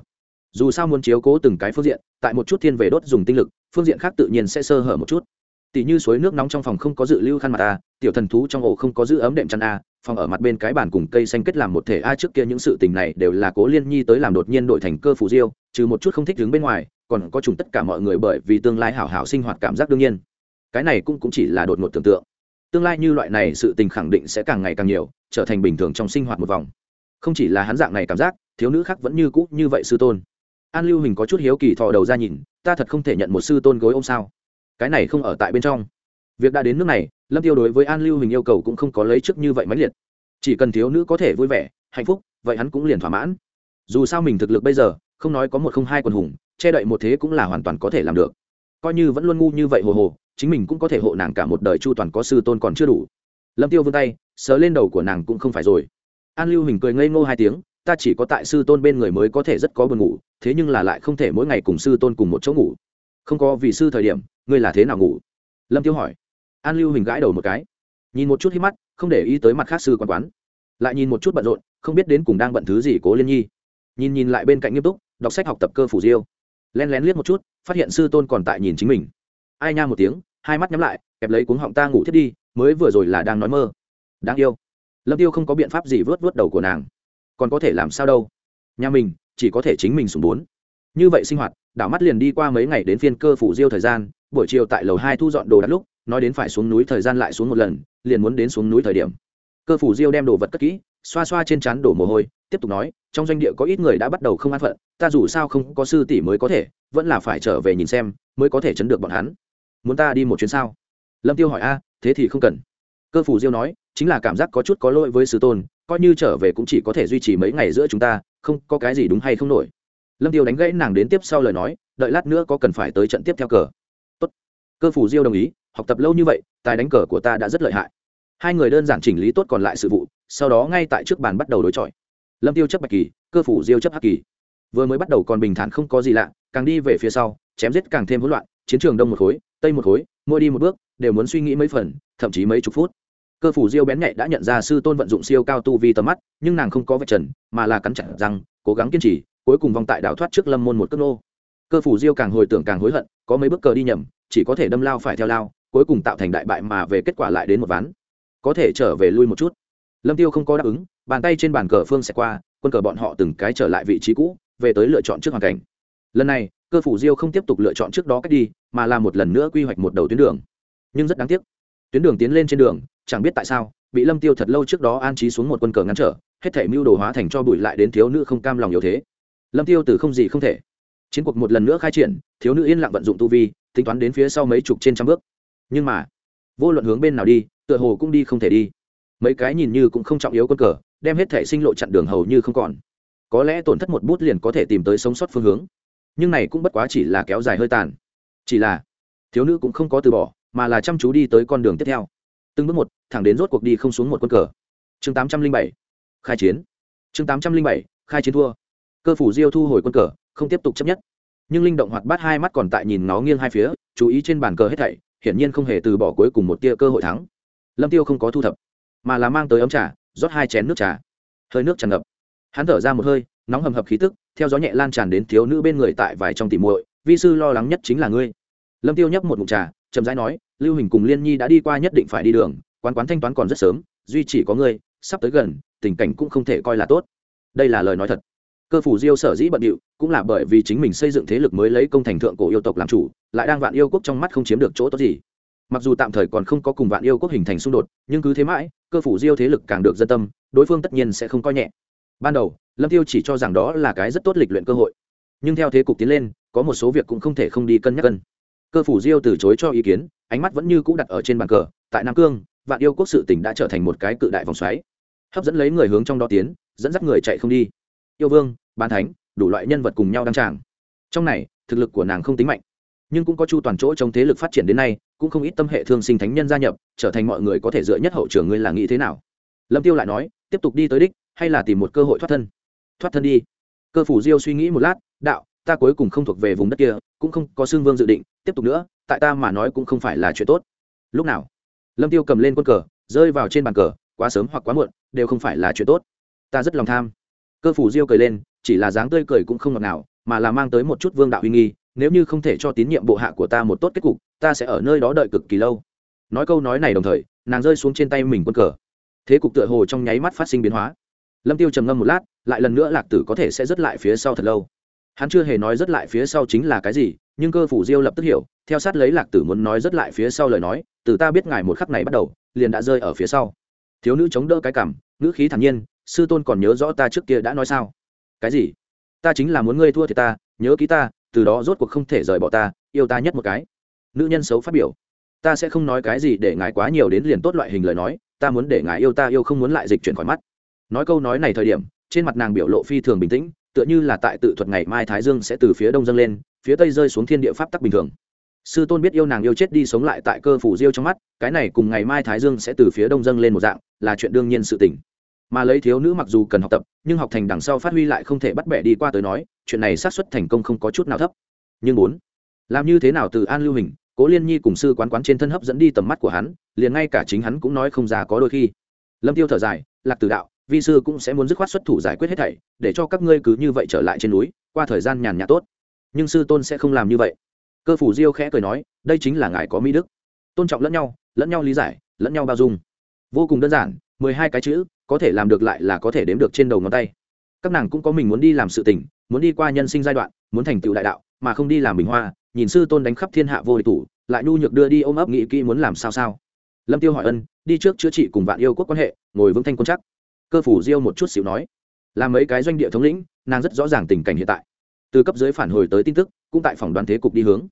Dù sao muốn chiếu cố từng cái phương diện, tại một chút thiên về đốt dùng tinh lực, phương diện khác tự nhiên sẽ sơ hở một chút tỷ như suối nước nóng trong phòng không có dự lưu khăn mặt a tiểu thần thú trong ổ không có giữ ấm đệm chăn a phòng ở mặt bên cái bàn cùng cây xanh kết làm một thể a trước kia những sự tình này đều là cố liên nhi tới làm đột nhiên đổi thành cơ phủ diêu, trừ một chút không thích đứng bên ngoài, còn có trùng tất cả mọi người bởi vì tương lai hảo hảo sinh hoạt cảm giác đương nhiên. Cái này cũng cũng chỉ là đột ngột tưởng tượng. Tương lai như loại này sự tình khẳng định sẽ càng ngày càng nhiều, trở thành bình thường trong sinh hoạt một vòng. Không chỉ là hắn dạng này cảm giác, thiếu nữ khác vẫn như cũ như vậy sư tôn. An lưu hình có chút hiếu kỳ thò đầu ra nhìn, ta thật không thể nhận một sư tôn gối ôm sao cái này không ở tại bên trong. Việc đã đến nước này, lâm tiêu đối với an lưu hình yêu cầu cũng không có lấy trước như vậy mãnh liệt. Chỉ cần thiếu nữ có thể vui vẻ, hạnh phúc, vậy hắn cũng liền thỏa mãn. Dù sao mình thực lực bây giờ, không nói có một không hai quần hùng, che đậy một thế cũng là hoàn toàn có thể làm được. Coi như vẫn luôn ngu như vậy hồ hồ, chính mình cũng có thể hộ nàng cả một đời chu toàn có sư tôn còn chưa đủ. Lâm tiêu vươn tay, sờ lên đầu của nàng cũng không phải rồi. An lưu hình cười ngây ngô hai tiếng, ta chỉ có tại sư tôn bên người mới có thể rất có buồn ngủ, thế nhưng là lại không thể mỗi ngày cùng sư tôn cùng một chỗ ngủ. Không có vì sư thời điểm ngươi là thế nào ngủ? Lâm tiêu hỏi. An lưu hình gãi đầu một cái. Nhìn một chút hít mắt, không để ý tới mặt khác sư quán quán. Lại nhìn một chút bận rộn, không biết đến cùng đang bận thứ gì cố liên nhi. Nhìn nhìn lại bên cạnh nghiêm túc, đọc sách học tập cơ phủ diêu. Len lén liếc một chút, phát hiện sư tôn còn tại nhìn chính mình. Ai nha một tiếng, hai mắt nhắm lại, kẹp lấy cuống họng ta ngủ thiết đi, mới vừa rồi là đang nói mơ. Đáng yêu. Lâm tiêu không có biện pháp gì vớt vớt đầu của nàng. Còn có thể làm sao đâu? Nhà mình, chỉ có thể chính mình sùng bốn. Như vậy sinh hoạt, đảo mắt liền đi qua mấy ngày đến phiên cơ phủ diêu thời gian buổi chiều tại lầu hai thu dọn đồ đặt lúc, nói đến phải xuống núi thời gian lại xuống một lần, liền muốn đến xuống núi thời điểm. Cơ phủ diêu đem đồ vật cất kỹ, xoa xoa trên trán đổ mồ hôi, tiếp tục nói, trong doanh địa có ít người đã bắt đầu không an phận, ta dù sao không có sư tỷ mới có thể, vẫn là phải trở về nhìn xem, mới có thể chấn được bọn hắn. Muốn ta đi một chuyến sao? Lâm tiêu hỏi, a, thế thì không cần. Cơ phủ diêu nói, chính là cảm giác có chút có lỗi với sư tôn, coi như trở về cũng chỉ có thể duy trì mấy ngày giữa chúng ta, không có cái gì đúng hay không nổi. Lâm tiêu đánh gãy nàng đến tiếp sau lời nói, đợi lát nữa có cần phải tới trận tiếp theo cờ cơ phủ diêu đồng ý, học tập lâu như vậy, tài đánh cờ của ta đã rất lợi hại. Hai người đơn giản chỉnh lý tốt còn lại sự vụ, sau đó ngay tại trước bàn bắt đầu đối chọi. Lâm tiêu chấp bạch kỳ, cơ phủ diêu chấp hắc kỳ. Vừa mới bắt đầu còn bình thản không có gì lạ, càng đi về phía sau, chém giết càng thêm hỗn loạn, chiến trường đông một khối, tây một khối, mỗi đi một bước, đều muốn suy nghĩ mấy phần, thậm chí mấy chục phút. Cơ phủ diêu bén nhạy đã nhận ra sư tôn vận dụng siêu cao tu vi tầm mắt, nhưng nàng không có vạch trần, mà là cắn chặt răng, cố gắng kiên trì, cuối cùng vòng tại đảo thoát trước lâm môn một cước nô. Cơ phủ diêu càng hồi tưởng càng hối hận, có mấy bước cờ đi nhầm chỉ có thể đâm lao phải theo lao, cuối cùng tạo thành đại bại mà về kết quả lại đến một ván. Có thể trở về lui một chút. Lâm tiêu không có đáp ứng, bàn tay trên bàn cờ phương sẽ qua, quân cờ bọn họ từng cái trở lại vị trí cũ, về tới lựa chọn trước hoàn cảnh. Lần này, cơ phủ diêu không tiếp tục lựa chọn trước đó cách đi, mà là một lần nữa quy hoạch một đầu tuyến đường. Nhưng rất đáng tiếc, tuyến đường tiến lên trên đường, chẳng biết tại sao, bị lâm tiêu thật lâu trước đó an trí xuống một quân cờ ngăn trở, hết thể mưu đồ hóa thành cho bụi lại đến thiếu nữ không cam lòng yếu thế. Lâm tiêu từ không gì không thể chiến cuộc một lần nữa khai triển, thiếu nữ yên lặng vận dụng tu vi, tính toán đến phía sau mấy chục trên trăm bước. Nhưng mà, vô luận hướng bên nào đi, tựa hồ cũng đi không thể đi. Mấy cái nhìn như cũng không trọng yếu quân cờ, đem hết thể sinh lộ chặn đường hầu như không còn. Có lẽ tổn thất một bút liền có thể tìm tới sống sót phương hướng. Nhưng này cũng bất quá chỉ là kéo dài hơi tàn. Chỉ là, thiếu nữ cũng không có từ bỏ, mà là chăm chú đi tới con đường tiếp theo. Từng bước một, thẳng đến rốt cuộc đi không xuống một quân cờ. Chương tám trăm linh bảy, khai chiến. Chương tám trăm linh bảy, khai chiến thua. Cơ phủ diêu thu hồi quân cờ không tiếp tục chấp nhất. Nhưng linh động hoạt bát hai mắt còn tại nhìn nó nghiêng hai phía, chú ý trên bàn cờ hết thảy, hiển nhiên không hề từ bỏ cuối cùng một tia cơ hội thắng. Lâm tiêu không có thu thập, mà là mang tới ấm trà, rót hai chén nước trà. Hơi nước tràn ngập. Hắn thở ra một hơi, nóng hầm hập khí tức, theo gió nhẹ lan tràn đến thiếu nữ bên người tại vài trong tỉ muội, vi sư lo lắng nhất chính là ngươi. Lâm tiêu nhấp một ngụm trà, chậm rãi nói, lưu hình cùng liên nhi đã đi qua nhất định phải đi đường, quán quán thanh toán còn rất sớm, duy chỉ có ngươi, sắp tới gần, tình cảnh cũng không thể coi là tốt. Đây là lời nói thật cơ phủ diêu sở dĩ bận điệu, cũng là bởi vì chính mình xây dựng thế lực mới lấy công thành thượng cổ yêu tộc làm chủ, lại đang vạn yêu quốc trong mắt không chiếm được chỗ tốt gì. Mặc dù tạm thời còn không có cùng vạn yêu quốc hình thành xung đột, nhưng cứ thế mãi, cơ phủ diêu thế lực càng được dân tâm, đối phương tất nhiên sẽ không coi nhẹ. Ban đầu, lâm tiêu chỉ cho rằng đó là cái rất tốt lịch luyện cơ hội. Nhưng theo thế cục tiến lên, có một số việc cũng không thể không đi cân nhắc cân cơ phủ diêu từ chối cho ý kiến, ánh mắt vẫn như cũ đặt ở trên bàn cờ, tại nam cương, vạn yêu quốc sự tỉnh đã trở thành một cái cự đại vòng xoáy. Hấp dẫn lấy người hướng trong đó tiến, dẫn dắt người chạy không đi yêu vương Ban thánh, đủ loại nhân vật cùng nhau đăng tràng. Trong này, thực lực của nàng không tính mạnh, nhưng cũng có chu toàn chỗ trong thế lực phát triển đến nay, cũng không ít tâm hệ thương sinh thánh nhân gia nhập, trở thành mọi người có thể dựa nhất hậu trường ngươi là nghĩ thế nào? Lâm tiêu lại nói, tiếp tục đi tới đích, hay là tìm một cơ hội thoát thân? Thoát thân đi. Cơ phủ diêu suy nghĩ một lát, đạo, ta cuối cùng không thuộc về vùng đất kia, cũng không có xương vương dự định, tiếp tục nữa, tại ta mà nói cũng không phải là chuyện tốt. Lúc nào? Lâm tiêu cầm lên quân cờ, rơi vào trên bàn cờ, quá sớm hoặc quá muộn, đều không phải là chuyện tốt. Ta rất lòng tham cơ phủ diêu cười lên, chỉ là dáng tươi cười cũng không ngọt nào mà là mang tới một chút vương đạo uy nghi, nếu như không thể cho tín nhiệm bộ hạ của ta một tốt kết cục, ta sẽ ở nơi đó đợi cực kỳ lâu. Nói câu nói này đồng thời, nàng rơi xuống trên tay mình quân cờ. Thế cục tựa hồ trong nháy mắt phát sinh biến hóa. Lâm tiêu trầm ngâm một lát, lại lần nữa lạc tử có thể sẽ rất lại phía sau thật lâu. Hắn chưa hề nói rất lại phía sau chính là cái gì, nhưng cơ phủ diêu lập tức hiểu, theo sát lấy lạc tử muốn nói rất lại phía sau lời nói, từ ta biết ngài một khắc này bắt đầu, liền đã rơi ở phía sau. Thiếu nữ chống đỡ cái cảm, ngữ khí thản nhiên sư tôn còn nhớ rõ ta trước kia đã nói sao? Cái gì? Ta chính là muốn ngươi thua thì ta, nhớ ký ta, từ đó rốt cuộc không thể rời bỏ ta, yêu ta nhất một cái. Nữ nhân xấu phát biểu. Ta sẽ không nói cái gì để ngài quá nhiều đến liền tốt loại hình lời nói, ta muốn để ngài yêu ta, yêu không muốn lại dịch chuyển khỏi mắt. Nói câu nói này thời điểm, trên mặt nàng biểu lộ phi thường bình tĩnh, tựa như là tại tự thuật ngày mai thái dương sẽ từ phía đông dâng lên, phía tây rơi xuống thiên địa pháp tắc bình thường. Sư tôn biết yêu nàng yêu chết đi sống lại tại cơ phủ diêu trong mắt, cái này cùng ngày mai thái dương sẽ từ phía đông dâng lên một dạng, là chuyện đương nhiên sự tỉnh mà lấy thiếu nữ mặc dù cần học tập, nhưng học thành đằng sau phát huy lại không thể bắt bẻ đi qua tới nói, chuyện này xác suất thành công không có chút nào thấp. Nhưng bốn, làm như thế nào từ an lưu hình, cố liên nhi cùng sư quán quán trên thân hấp dẫn đi tầm mắt của hắn, liền ngay cả chính hắn cũng nói không ra có đôi khi. Lâm tiêu thở dài, lạc tử đạo, vi sư cũng sẽ muốn dứt khoát xuất thủ giải quyết hết thảy, để cho các ngươi cứ như vậy trở lại trên núi, qua thời gian nhàn nhã tốt. Nhưng sư tôn sẽ không làm như vậy. Cơ phủ diêu khẽ cười nói, đây chính là ngài có mỹ đức. Tôn trọng lẫn nhau lẫn nhau lý giải, lẫn nhau bao dung. Vô cùng đơn giản mười hai cái chữ, có thể làm được lại là có thể đếm được trên đầu ngón tay. Các nàng cũng có mình muốn đi làm sự tình, muốn đi qua nhân sinh giai đoạn, muốn thành tựu đại đạo, mà không đi làm bình hoa, nhìn sư tôn đánh khắp thiên hạ vô địch thủ, lại nhu nhược đưa đi ôm ấp nghĩ kỹ muốn làm sao sao. Lâm tiêu hỏi ân, đi trước chữa trị cùng vạn yêu quốc quan hệ, ngồi vững thanh quân chắc. Cơ phủ diêu một chút xíu nói, là mấy cái doanh địa thống lĩnh, nàng rất rõ ràng tình cảnh hiện tại. Từ cấp dưới phản hồi tới tin tức, cũng tại phòng đoàn thế cục đi hướng.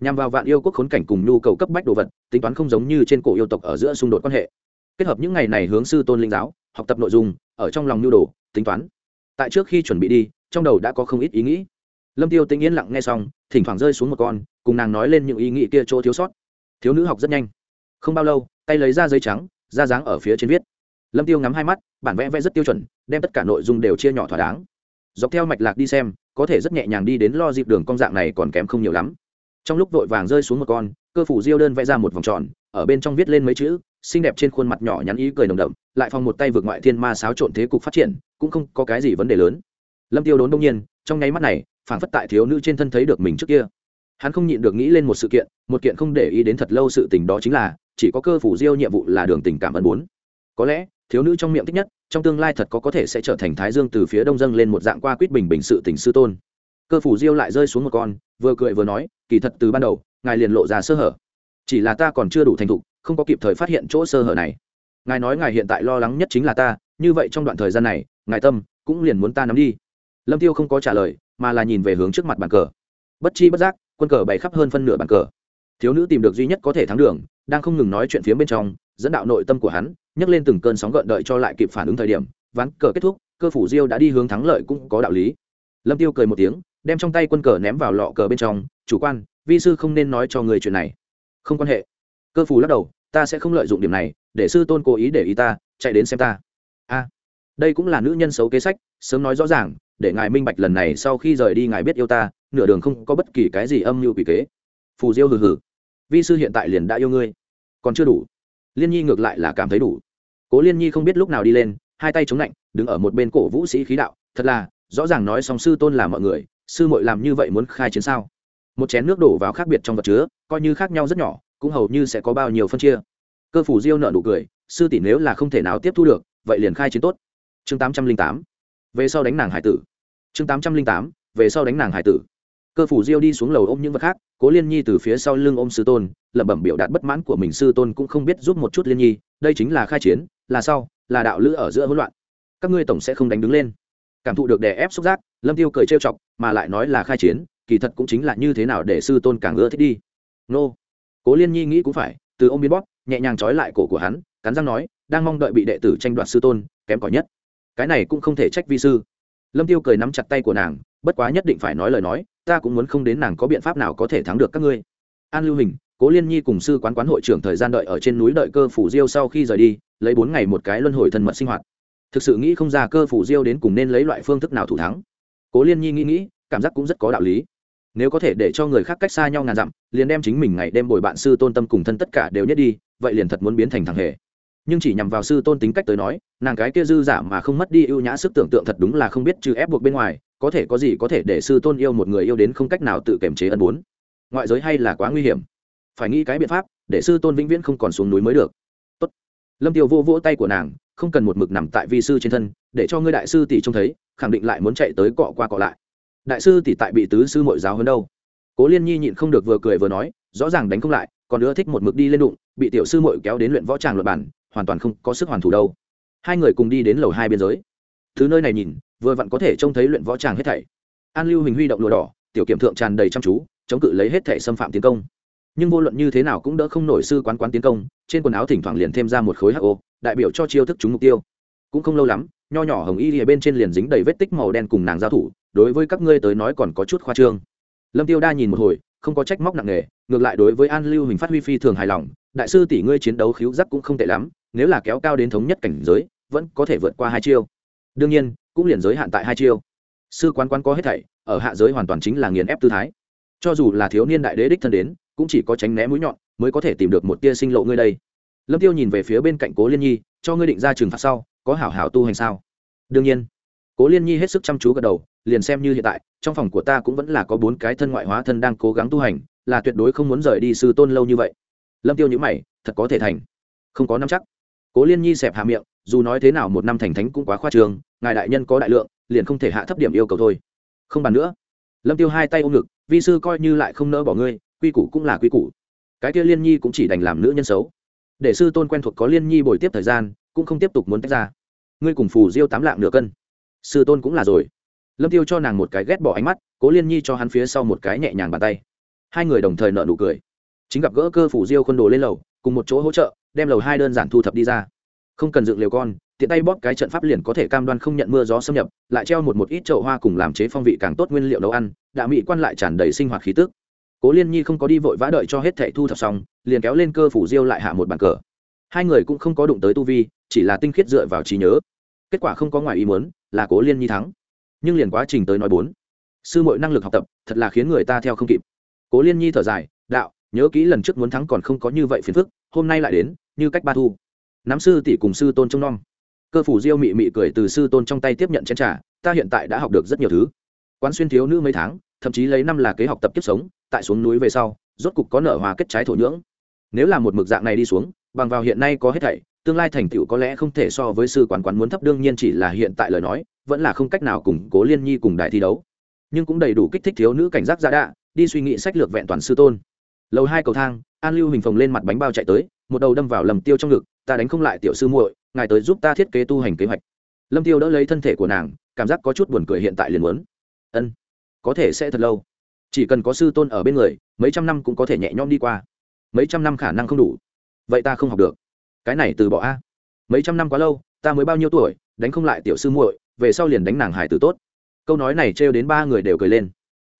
Nhằm vào vạn yêu quốc khốn cảnh cùng nhu cầu cấp bách đồ vật, tính toán không giống như trên cổ yêu tộc ở giữa xung đột quan hệ kết hợp những ngày này hướng sư tôn linh giáo, học tập nội dung, ở trong lòng nhu đồ, tính toán. Tại trước khi chuẩn bị đi, trong đầu đã có không ít ý nghĩ. Lâm tiêu tĩnh yên lặng nghe xong, thỉnh thoảng rơi xuống một con, cùng nàng nói lên những ý nghĩ kia chỗ thiếu sót. Thiếu nữ học rất nhanh. Không bao lâu, tay lấy ra giấy trắng ra dáng ở phía trên viết. Lâm tiêu ngắm hai mắt, bản vẽ vẽ rất tiêu chuẩn, đem tất cả nội dung đều chia nhỏ thỏa đáng. Dọc theo mạch lạc đi xem, có thể rất nhẹ nhàng đi đến lo dịp đường cong dạng này còn kém không nhiều lắm. Trong lúc vội vàng rơi xuống một con, cơ phủ diêu đơn vẽ ra một vòng tròn, ở bên trong viết lên mấy chữ xinh đẹp trên khuôn mặt nhỏ nhắn ý cười nồng đậm, lại phong một tay vượt ngoại thiên ma xáo trộn thế cục phát triển, cũng không có cái gì vấn đề lớn. Lâm tiêu đốn đông nhiên, trong nháy mắt này phản phất tại thiếu nữ trên thân thấy được mình trước kia. Hắn không nhịn được nghĩ lên một sự kiện, một kiện không để ý đến thật lâu sự tình đó chính là, chỉ có cơ phủ diêu nhiệm vụ là đường tình cảm ân bốn. Có lẽ, thiếu nữ trong miệng thích nhất, trong tương lai thật có có thể sẽ trở thành thái dương từ phía đông dâng lên một dạng qua quýt bình bình sự tình sư tôn. Cơ phủ diêu lại rơi xuống một con, vừa cười vừa nói, kỳ thật từ ban đầu, ngài liền lộ ra sơ hở. Chỉ là ta còn chưa đủ thành thục không có kịp thời phát hiện chỗ sơ hở này. Ngài nói ngài hiện tại lo lắng nhất chính là ta, như vậy trong đoạn thời gian này, ngài tâm cũng liền muốn ta nắm đi. Lâm tiêu không có trả lời, mà là nhìn về hướng trước mặt bàn cờ. Bất chi bất giác, quân cờ bày khắp hơn phân nửa bàn cờ. Thiếu nữ tìm được duy nhất có thể thắng đường, đang không ngừng nói chuyện phía bên trong, dẫn đạo nội tâm của hắn, nhấc lên từng cơn sóng gợn đợi cho lại kịp phản ứng thời điểm, ván cờ kết thúc, cơ phủ diêu đã đi hướng thắng lợi cũng có đạo lý. Lâm tiêu cười một tiếng, đem trong tay quân cờ ném vào lọ cờ bên trong, chủ quan, vi sư không nên nói cho người chuyện này. Không quan hệ. Cơ phủ lắc đầu ta sẽ không lợi dụng điểm này, để sư tôn cố ý để ý ta, chạy đến xem ta. A, đây cũng là nữ nhân xấu kế sách, sớm nói rõ ràng, để ngài minh bạch lần này sau khi rời đi ngài biết yêu ta, nửa đường không có bất kỳ cái gì âm mưu quỷ kế. Phù diêu hừ hừ. Vi sư hiện tại liền đã yêu ngươi, còn chưa đủ. Liên nhi ngược lại là cảm thấy đủ. Cố liên nhi không biết lúc nào đi lên, hai tay chống lạnh, đứng ở một bên cổ vũ sĩ khí đạo, thật là, rõ ràng nói song sư tôn là mọi người, sư mội làm như vậy muốn khai chiến sao? Một chén nước đổ vào khác biệt trong vật chứa, coi như khác nhau rất nhỏ cũng hầu như sẽ có bao nhiêu phân chia. Cơ phủ diêu nợ nụ cười, sư tỷ nếu là không thể nào tiếp thu được, vậy liền khai chiến tốt. Chương tám trăm linh tám. Về sau đánh nàng hải tử. Chương tám trăm linh tám. Về sau đánh nàng hải tử. Cơ phủ diêu đi xuống lầu ôm những vật khác, cố liên nhi từ phía sau lưng ôm sư tôn, lẩm bẩm biểu đạt bất mãn của mình sư tôn cũng không biết giúp một chút liên nhi, đây chính là khai chiến, là sau, là đạo lữ ở giữa hỗn loạn. Các ngươi tổng sẽ không đánh đứng lên. Cảm thụ được đè ép xúc giác, lâm tiêu cười trêu chọc, mà lại nói là khai chiến, kỳ thật cũng chính là như thế nào để sư tôn càng ưa thích đi. Nô cố liên nhi nghĩ cũng phải, từ ôm biến bóp, nhẹ nhàng trói lại cổ của hắn, cắn răng nói, đang mong đợi bị đệ tử tranh đoạt sư tôn, kém cỏi nhất. Cái này cũng không thể trách vi sư. Lâm tiêu cười nắm chặt tay của nàng, bất quá nhất định phải nói lời nói, ta cũng muốn không đến nàng có biện pháp nào có thể thắng được các ngươi. An lưu hình, cố liên nhi cùng sư quán quán hội trưởng thời gian đợi ở trên núi đợi cơ phủ diêu sau khi rời đi, lấy bốn ngày một cái luân hồi thân mật sinh hoạt. Thực sự nghĩ không ra cơ phủ diêu đến cùng nên lấy loại phương thức nào thủ thắng. Cố liên nhi nghĩ nghĩ, cảm giác cũng rất có đạo lý nếu có thể để cho người khác cách xa nhau ngàn dặm, liền đem chính mình ngày đêm bồi bạn sư tôn tâm cùng thân tất cả đều nhất đi, vậy liền thật muốn biến thành thằng hề. Nhưng chỉ nhằm vào sư tôn tính cách tới nói, nàng cái kia dư giả mà không mất đi ưu nhã sức tưởng tượng thật đúng là không biết trừ ép buộc bên ngoài, có thể có gì có thể để sư tôn yêu một người yêu đến không cách nào tự kiềm chế ân bốn. Ngoại giới hay là quá nguy hiểm. Phải nghĩ cái biện pháp, để sư tôn vĩnh viễn không còn xuống núi mới được. Tốt. lâm tiêu vô vỗ tay của nàng, không cần một mực nằm tại vi sư trên thân, để cho ngươi đại sư tỷ trông thấy, khẳng định lại muốn chạy tới cọ qua cọ lại đại sư tỷ tại bị tứ sư mội giáo hơn đâu. Cố liên nhi nhịn không được vừa cười vừa nói, rõ ràng đánh không lại, còn nữa thích một mực đi lên đụng, bị tiểu sư mội kéo đến luyện võ tràng luật bản hoàn toàn không có sức hoàn thủ đâu. Hai người cùng đi đến lầu hai biên giới. Thứ nơi này nhìn, vừa vặn có thể trông thấy luyện võ tràng hết thảy. An lưu hình huy động lụa đỏ, tiểu kiểm thượng tràn đầy chăm chú, chống cự lấy hết thảy xâm phạm tiến công. Nhưng vô luận như thế nào cũng đỡ không nổi sư quán quán tiến công, trên quần áo thỉnh thoảng liền thêm ra một khối ho đại biểu cho chiêu thức trúng mục tiêu. Cũng không lâu lắm, nho nhỏ hồng y ở bên trên liền dính đầy vết tích màu đen cùng nàng giao thủ đối với các ngươi tới nói còn có chút khoa trương. Lâm tiêu đa nhìn một hồi, không có trách móc nặng nề, ngược lại đối với an lưu hình phát huy phi thường hài lòng, đại sư tỷ ngươi chiến đấu khiếu giác cũng không tệ lắm, nếu là kéo cao đến thống nhất cảnh giới, vẫn có thể vượt qua hai chiêu. Đương nhiên, cũng liền giới hạn tại hai chiêu. Sư quán quán có hết thảy, ở hạ giới hoàn toàn chính là nghiền ép tư thái. Cho dù là thiếu niên đại đế đích thân đến, cũng chỉ có tránh né mũi nhọn, mới có thể tìm được một tia sinh lộ ngươi đây. Lâm tiêu nhìn về phía bên cạnh cố liên nhi, cho ngươi định ra trừng phạt sau, có hảo hảo tu hành sao? Đương nhiên. Cố liên nhi hết sức chăm chú gật đầu liền xem như hiện tại, trong phòng của ta cũng vẫn là có bốn cái thân ngoại hóa thân đang cố gắng tu hành, là tuyệt đối không muốn rời đi sư tôn lâu như vậy. Lâm tiêu nhữ mày, thật có thể thành. Không có năm chắc. Cố liên nhi xẹp hạ miệng, dù nói thế nào một năm thành thánh cũng quá khoa trường ngài đại nhân có đại lượng, liền không thể hạ thấp điểm yêu cầu thôi. Không bàn nữa. Lâm tiêu hai tay ôm ngực, vi sư coi như lại không nỡ bỏ ngươi, quy củ cũng là quy củ. Cái kia liên nhi cũng chỉ đành làm nữ nhân xấu. Để sư tôn quen thuộc có liên nhi bồi tiếp thời gian, cũng không tiếp tục muốn tách ra. Ngươi cùng phù diêu tám lạng nửa cân. Sư tôn cũng là rồi lâm tiêu cho nàng một cái ghét bỏ ánh mắt, cố liên nhi cho hắn phía sau một cái nhẹ nhàng bàn tay. Hai người đồng thời nợ nụ cười. Chính gặp gỡ cơ phủ diêu khuôn đồ lên lầu, cùng một chỗ hỗ trợ, đem lầu hai đơn giản thu thập đi ra. Không cần dựng liều con, tiện tay bóp cái trận pháp liền có thể cam đoan không nhận mưa gió xâm nhập, lại treo một một ít chậu hoa cùng làm chế phong vị càng tốt nguyên liệu nấu ăn, đã mỹ quan lại tràn đầy sinh hoạt khí tức. Cố liên nhi không có đi vội vã đợi cho hết thệ thu thập xong, liền kéo lên cơ phủ diêu lại hạ một bàn cờ. Hai người cũng không có đụng tới tu vi, chỉ là tinh khiết dựa vào trí nhớ. Kết quả không có ngoài ý muốn, là cố liên nhi thắng nhưng liền quá trình tới nói bốn. Sư mội năng lực học tập, thật là khiến người ta theo không kịp. Cố liên nhi thở dài, đạo, nhớ kỹ lần trước muốn thắng còn không có như vậy phiền phức, hôm nay lại đến, như cách ba thu. Nắm sư tỷ cùng sư tôn trông nom. Cơ phủ diêu mị mị cười từ sư tôn trong tay tiếp nhận chén trà, ta hiện tại đã học được rất nhiều thứ. Quán xuyên thiếu nữ mấy tháng, thậm chí lấy năm là kế học tập kiếp sống, tại xuống núi về sau, rốt cục có nở hòa kết trái thổ nhưỡng nếu là một mực dạng này đi xuống, bằng vào hiện nay có hết thảy, tương lai thành tựu có lẽ không thể so với sư quán quán muốn thấp, đương nhiên chỉ là hiện tại lời nói, vẫn là không cách nào củng cố liên nhi cùng đại thi đấu. Nhưng cũng đầy đủ kích thích thiếu nữ cảnh giác giả đạ, đi suy nghĩ sách lược vẹn toàn sư tôn. Lầu hai cầu thang, an lưu hình phồng lên mặt bánh bao chạy tới, một đầu đâm vào lầm tiêu trong ngực, ta đánh không lại tiểu sư muội, ngài tới giúp ta thiết kế tu hành kế hoạch. Lâm tiêu đỡ lấy thân thể của nàng, cảm giác có chút buồn cười hiện tại liền muốn. Ân, có thể sẽ thật lâu. Chỉ cần có sư tôn ở bên người, mấy trăm năm cũng có thể nhẹ nhõm đi qua mấy trăm năm khả năng không đủ. Vậy ta không học được. Cái này từ bỏ a. Mấy trăm năm quá lâu, ta mới bao nhiêu tuổi, đánh không lại tiểu sư muội, về sau liền đánh nàng hải tử tốt. Câu nói này trêu đến ba người đều cười lên.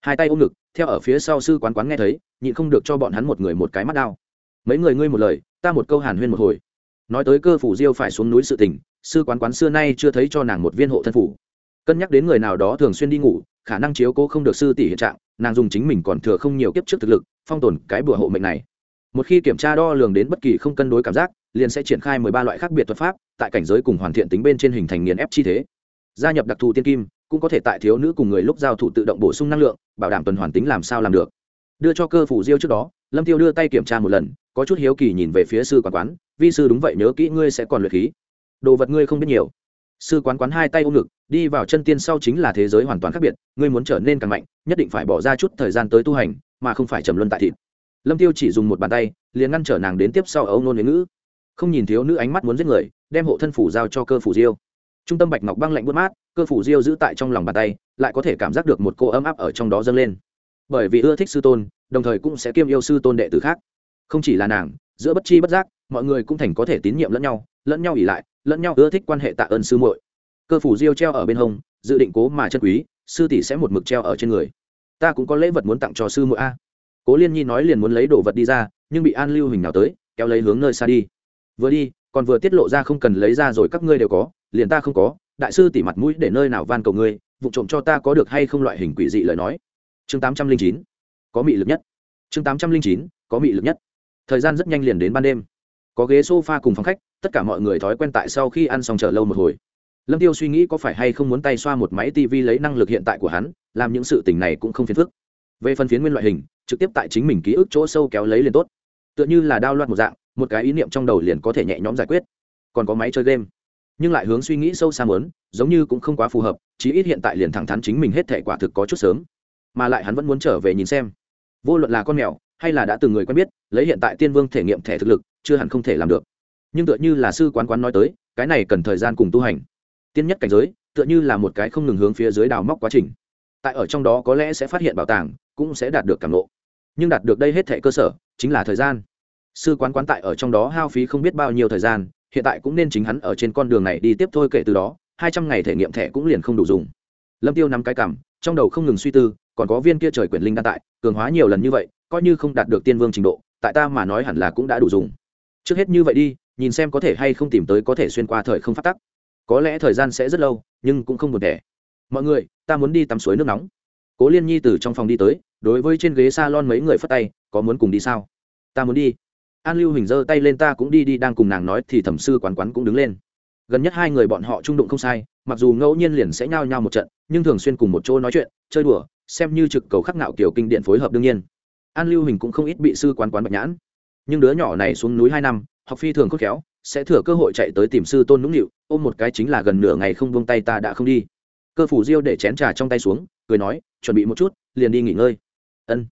Hai tay ôm ngực, theo ở phía sau sư quán quán nghe thấy, nhịn không được cho bọn hắn một người một cái mắt đao mấy người ngươi một lời, ta một câu hàn huyên một hồi. Nói tới cơ phủ diêu phải xuống núi sự tình, sư quán quán xưa nay chưa thấy cho nàng một viên hộ thân phủ. Cân nhắc đến người nào đó thường xuyên đi ngủ, khả năng chiếu cố không được sư tỷ hiện trạng, nàng dùng chính mình còn thừa không nhiều kiếp trước thực lực, phong tồn cái bữa hộ mệnh này một khi kiểm tra đo lường đến bất kỳ không cân đối cảm giác, liền sẽ triển khai mười ba loại khác biệt thuật pháp, tại cảnh giới cùng hoàn thiện tính bên trên hình thành nghiền ép chi thế. Gia nhập đặc thù tiên kim, cũng có thể tại thiếu nữ cùng người lúc giao thủ tự động bổ sung năng lượng, bảo đảm tuần hoàn tính làm sao làm được. Đưa cho cơ phủ diêu trước đó, lâm tiêu đưa tay kiểm tra một lần, có chút hiếu kỳ nhìn về phía sư quán quán, vi sư đúng vậy, nhớ kỹ ngươi sẽ còn luyện khí. Đồ vật ngươi không biết nhiều. Sư quán quán hai tay ôm ngực, đi vào chân tiên sau chính là thế giới hoàn toàn khác biệt, ngươi muốn trở nên càng mạnh, nhất định phải bỏ ra chút thời gian tới tu hành, mà không phải trầm luân tại thịt lâm tiêu chỉ dùng một bàn tay, liền ngăn trở nàng đến tiếp sau ấu nôn với ngữ. Không nhìn thiếu nữ ánh mắt muốn giết người, đem hộ thân phủ giao cho cơ phủ diêu. Trung tâm bạch ngọc băng lạnh buốt mát, cơ phủ diêu giữ tại trong lòng bàn tay, lại có thể cảm giác được một cô ấm áp ở trong đó dâng lên. Bởi vì ưa thích sư tôn, đồng thời cũng sẽ kiêm yêu sư tôn đệ tử khác. Không chỉ là nàng, giữa bất chi bất giác, mọi người cũng thành có thể tín nhiệm lẫn nhau lẫn nhau ỉ lại, lẫn nhau ưa thích quan hệ tạ ơn sư muội. Cơ phủ diêu treo ở bên hông, dự định cố mà chân quý, sư tỷ sẽ một mực treo ở trên người. Ta cũng có lễ vật muốn tặng cho sư muội a cố liên nhi nói liền muốn lấy đồ vật đi ra, nhưng bị an lưu hình nào tới, kéo lấy hướng nơi xa đi. Vừa đi, còn vừa tiết lộ ra không cần lấy ra rồi các ngươi đều có, liền ta không có, đại sư tỉ mặt mũi để nơi nào van cầu ngươi, vụ trộm cho ta có được hay không loại hình quỷ dị lời nói. Chương tám trăm linh chín, có mị lực nhất. Chương tám trăm linh chín, có mị lực nhất. Thời gian rất nhanh liền đến ban đêm. Có ghế s o f a cùng phòng khách, tất cả mọi người thói quen tại sau khi ăn xong chờ lâu một hồi. Lâm tiêu suy nghĩ có phải hay không muốn tay xoa một máy tv lấy năng lực hiện tại của hắn, làm những sự tình này cũng không phiền phức. Về phần phiến nguyên loại hình trực tiếp tại chính mình ký ức chỗ sâu kéo lấy liền tốt. Tựa như là đao loạt một dạng, một cái ý niệm trong đầu liền có thể nhẹ nhõm giải quyết. Còn có máy chơi game, nhưng lại hướng suy nghĩ sâu xa mớn giống như cũng không quá phù hợp, chí ít hiện tại liền thẳng thắn chính mình hết thể quả thực có chút sớm. Mà lại hắn vẫn muốn trở về nhìn xem. Vô luận là con mèo, hay là đã từng người quen biết, lấy hiện tại tiên vương thể nghiệm thẻ thực lực, chưa hẳn không thể làm được. Nhưng tựa như là sư quán quán nói tới, cái này cần thời gian cùng tu hành. Tiên nhất cảnh giới, tựa như là một cái không ngừng hướng phía dưới đào móc quá trình. Tại ở trong đó có lẽ sẽ phát hiện bảo tàng, cũng sẽ đạt được cảm lộ nhưng đạt được đây hết thệ cơ sở, chính là thời gian. Sư quán quán tại ở trong đó hao phí không biết bao nhiêu thời gian, hiện tại cũng nên chính hắn ở trên con đường này đi tiếp thôi kể từ đó, hai trăm ngày thể nghiệm thẻ cũng liền không đủ dùng. Lâm tiêu nắm cái cảm trong đầu không ngừng suy tư, còn có viên kia trời quyển linh đan tại, cường hóa nhiều lần như vậy, coi như không đạt được tiên vương trình độ, tại ta mà nói hẳn là cũng đã đủ dùng. Trước hết như vậy đi, nhìn xem có thể hay không tìm tới có thể xuyên qua thời không phát tắc. Có lẽ thời gian sẽ rất lâu, nhưng cũng không buồn thẻ. Mọi người, ta muốn đi tắm suối nước nóng cố liên nhi từ trong phòng đi tới, đối với trên ghế s a lon mấy người phất tay, có muốn cùng đi sao? Ta muốn đi. An lưu hình giơ tay lên, ta cũng đi đi, đang cùng nàng nói thì thẩm sư quán quán cũng đứng lên. Gần nhất hai người bọn họ trung đụng không sai, mặc dù ngẫu nhiên liền sẽ nhao nhao một trận, nhưng thường xuyên cùng một chỗ nói chuyện, chơi đùa, xem như trực cầu khắc nạo kiểu kinh điện phối hợp đương nhiên. An lưu hình cũng không ít bị sư quán quán bạch nhãn. Nhưng đứa nhỏ này xuống núi hai năm, học phi thường khôn khéo, sẽ thừa cơ hội chạy tới tìm sư tôn nũng nịu, ôm một cái chính là gần nửa ngày không buông tay ta đã không đi cơ phủ diêu để chén trà trong tay xuống, cười nói, chuẩn bị một chút, liền đi nghỉ ngơi. Ân.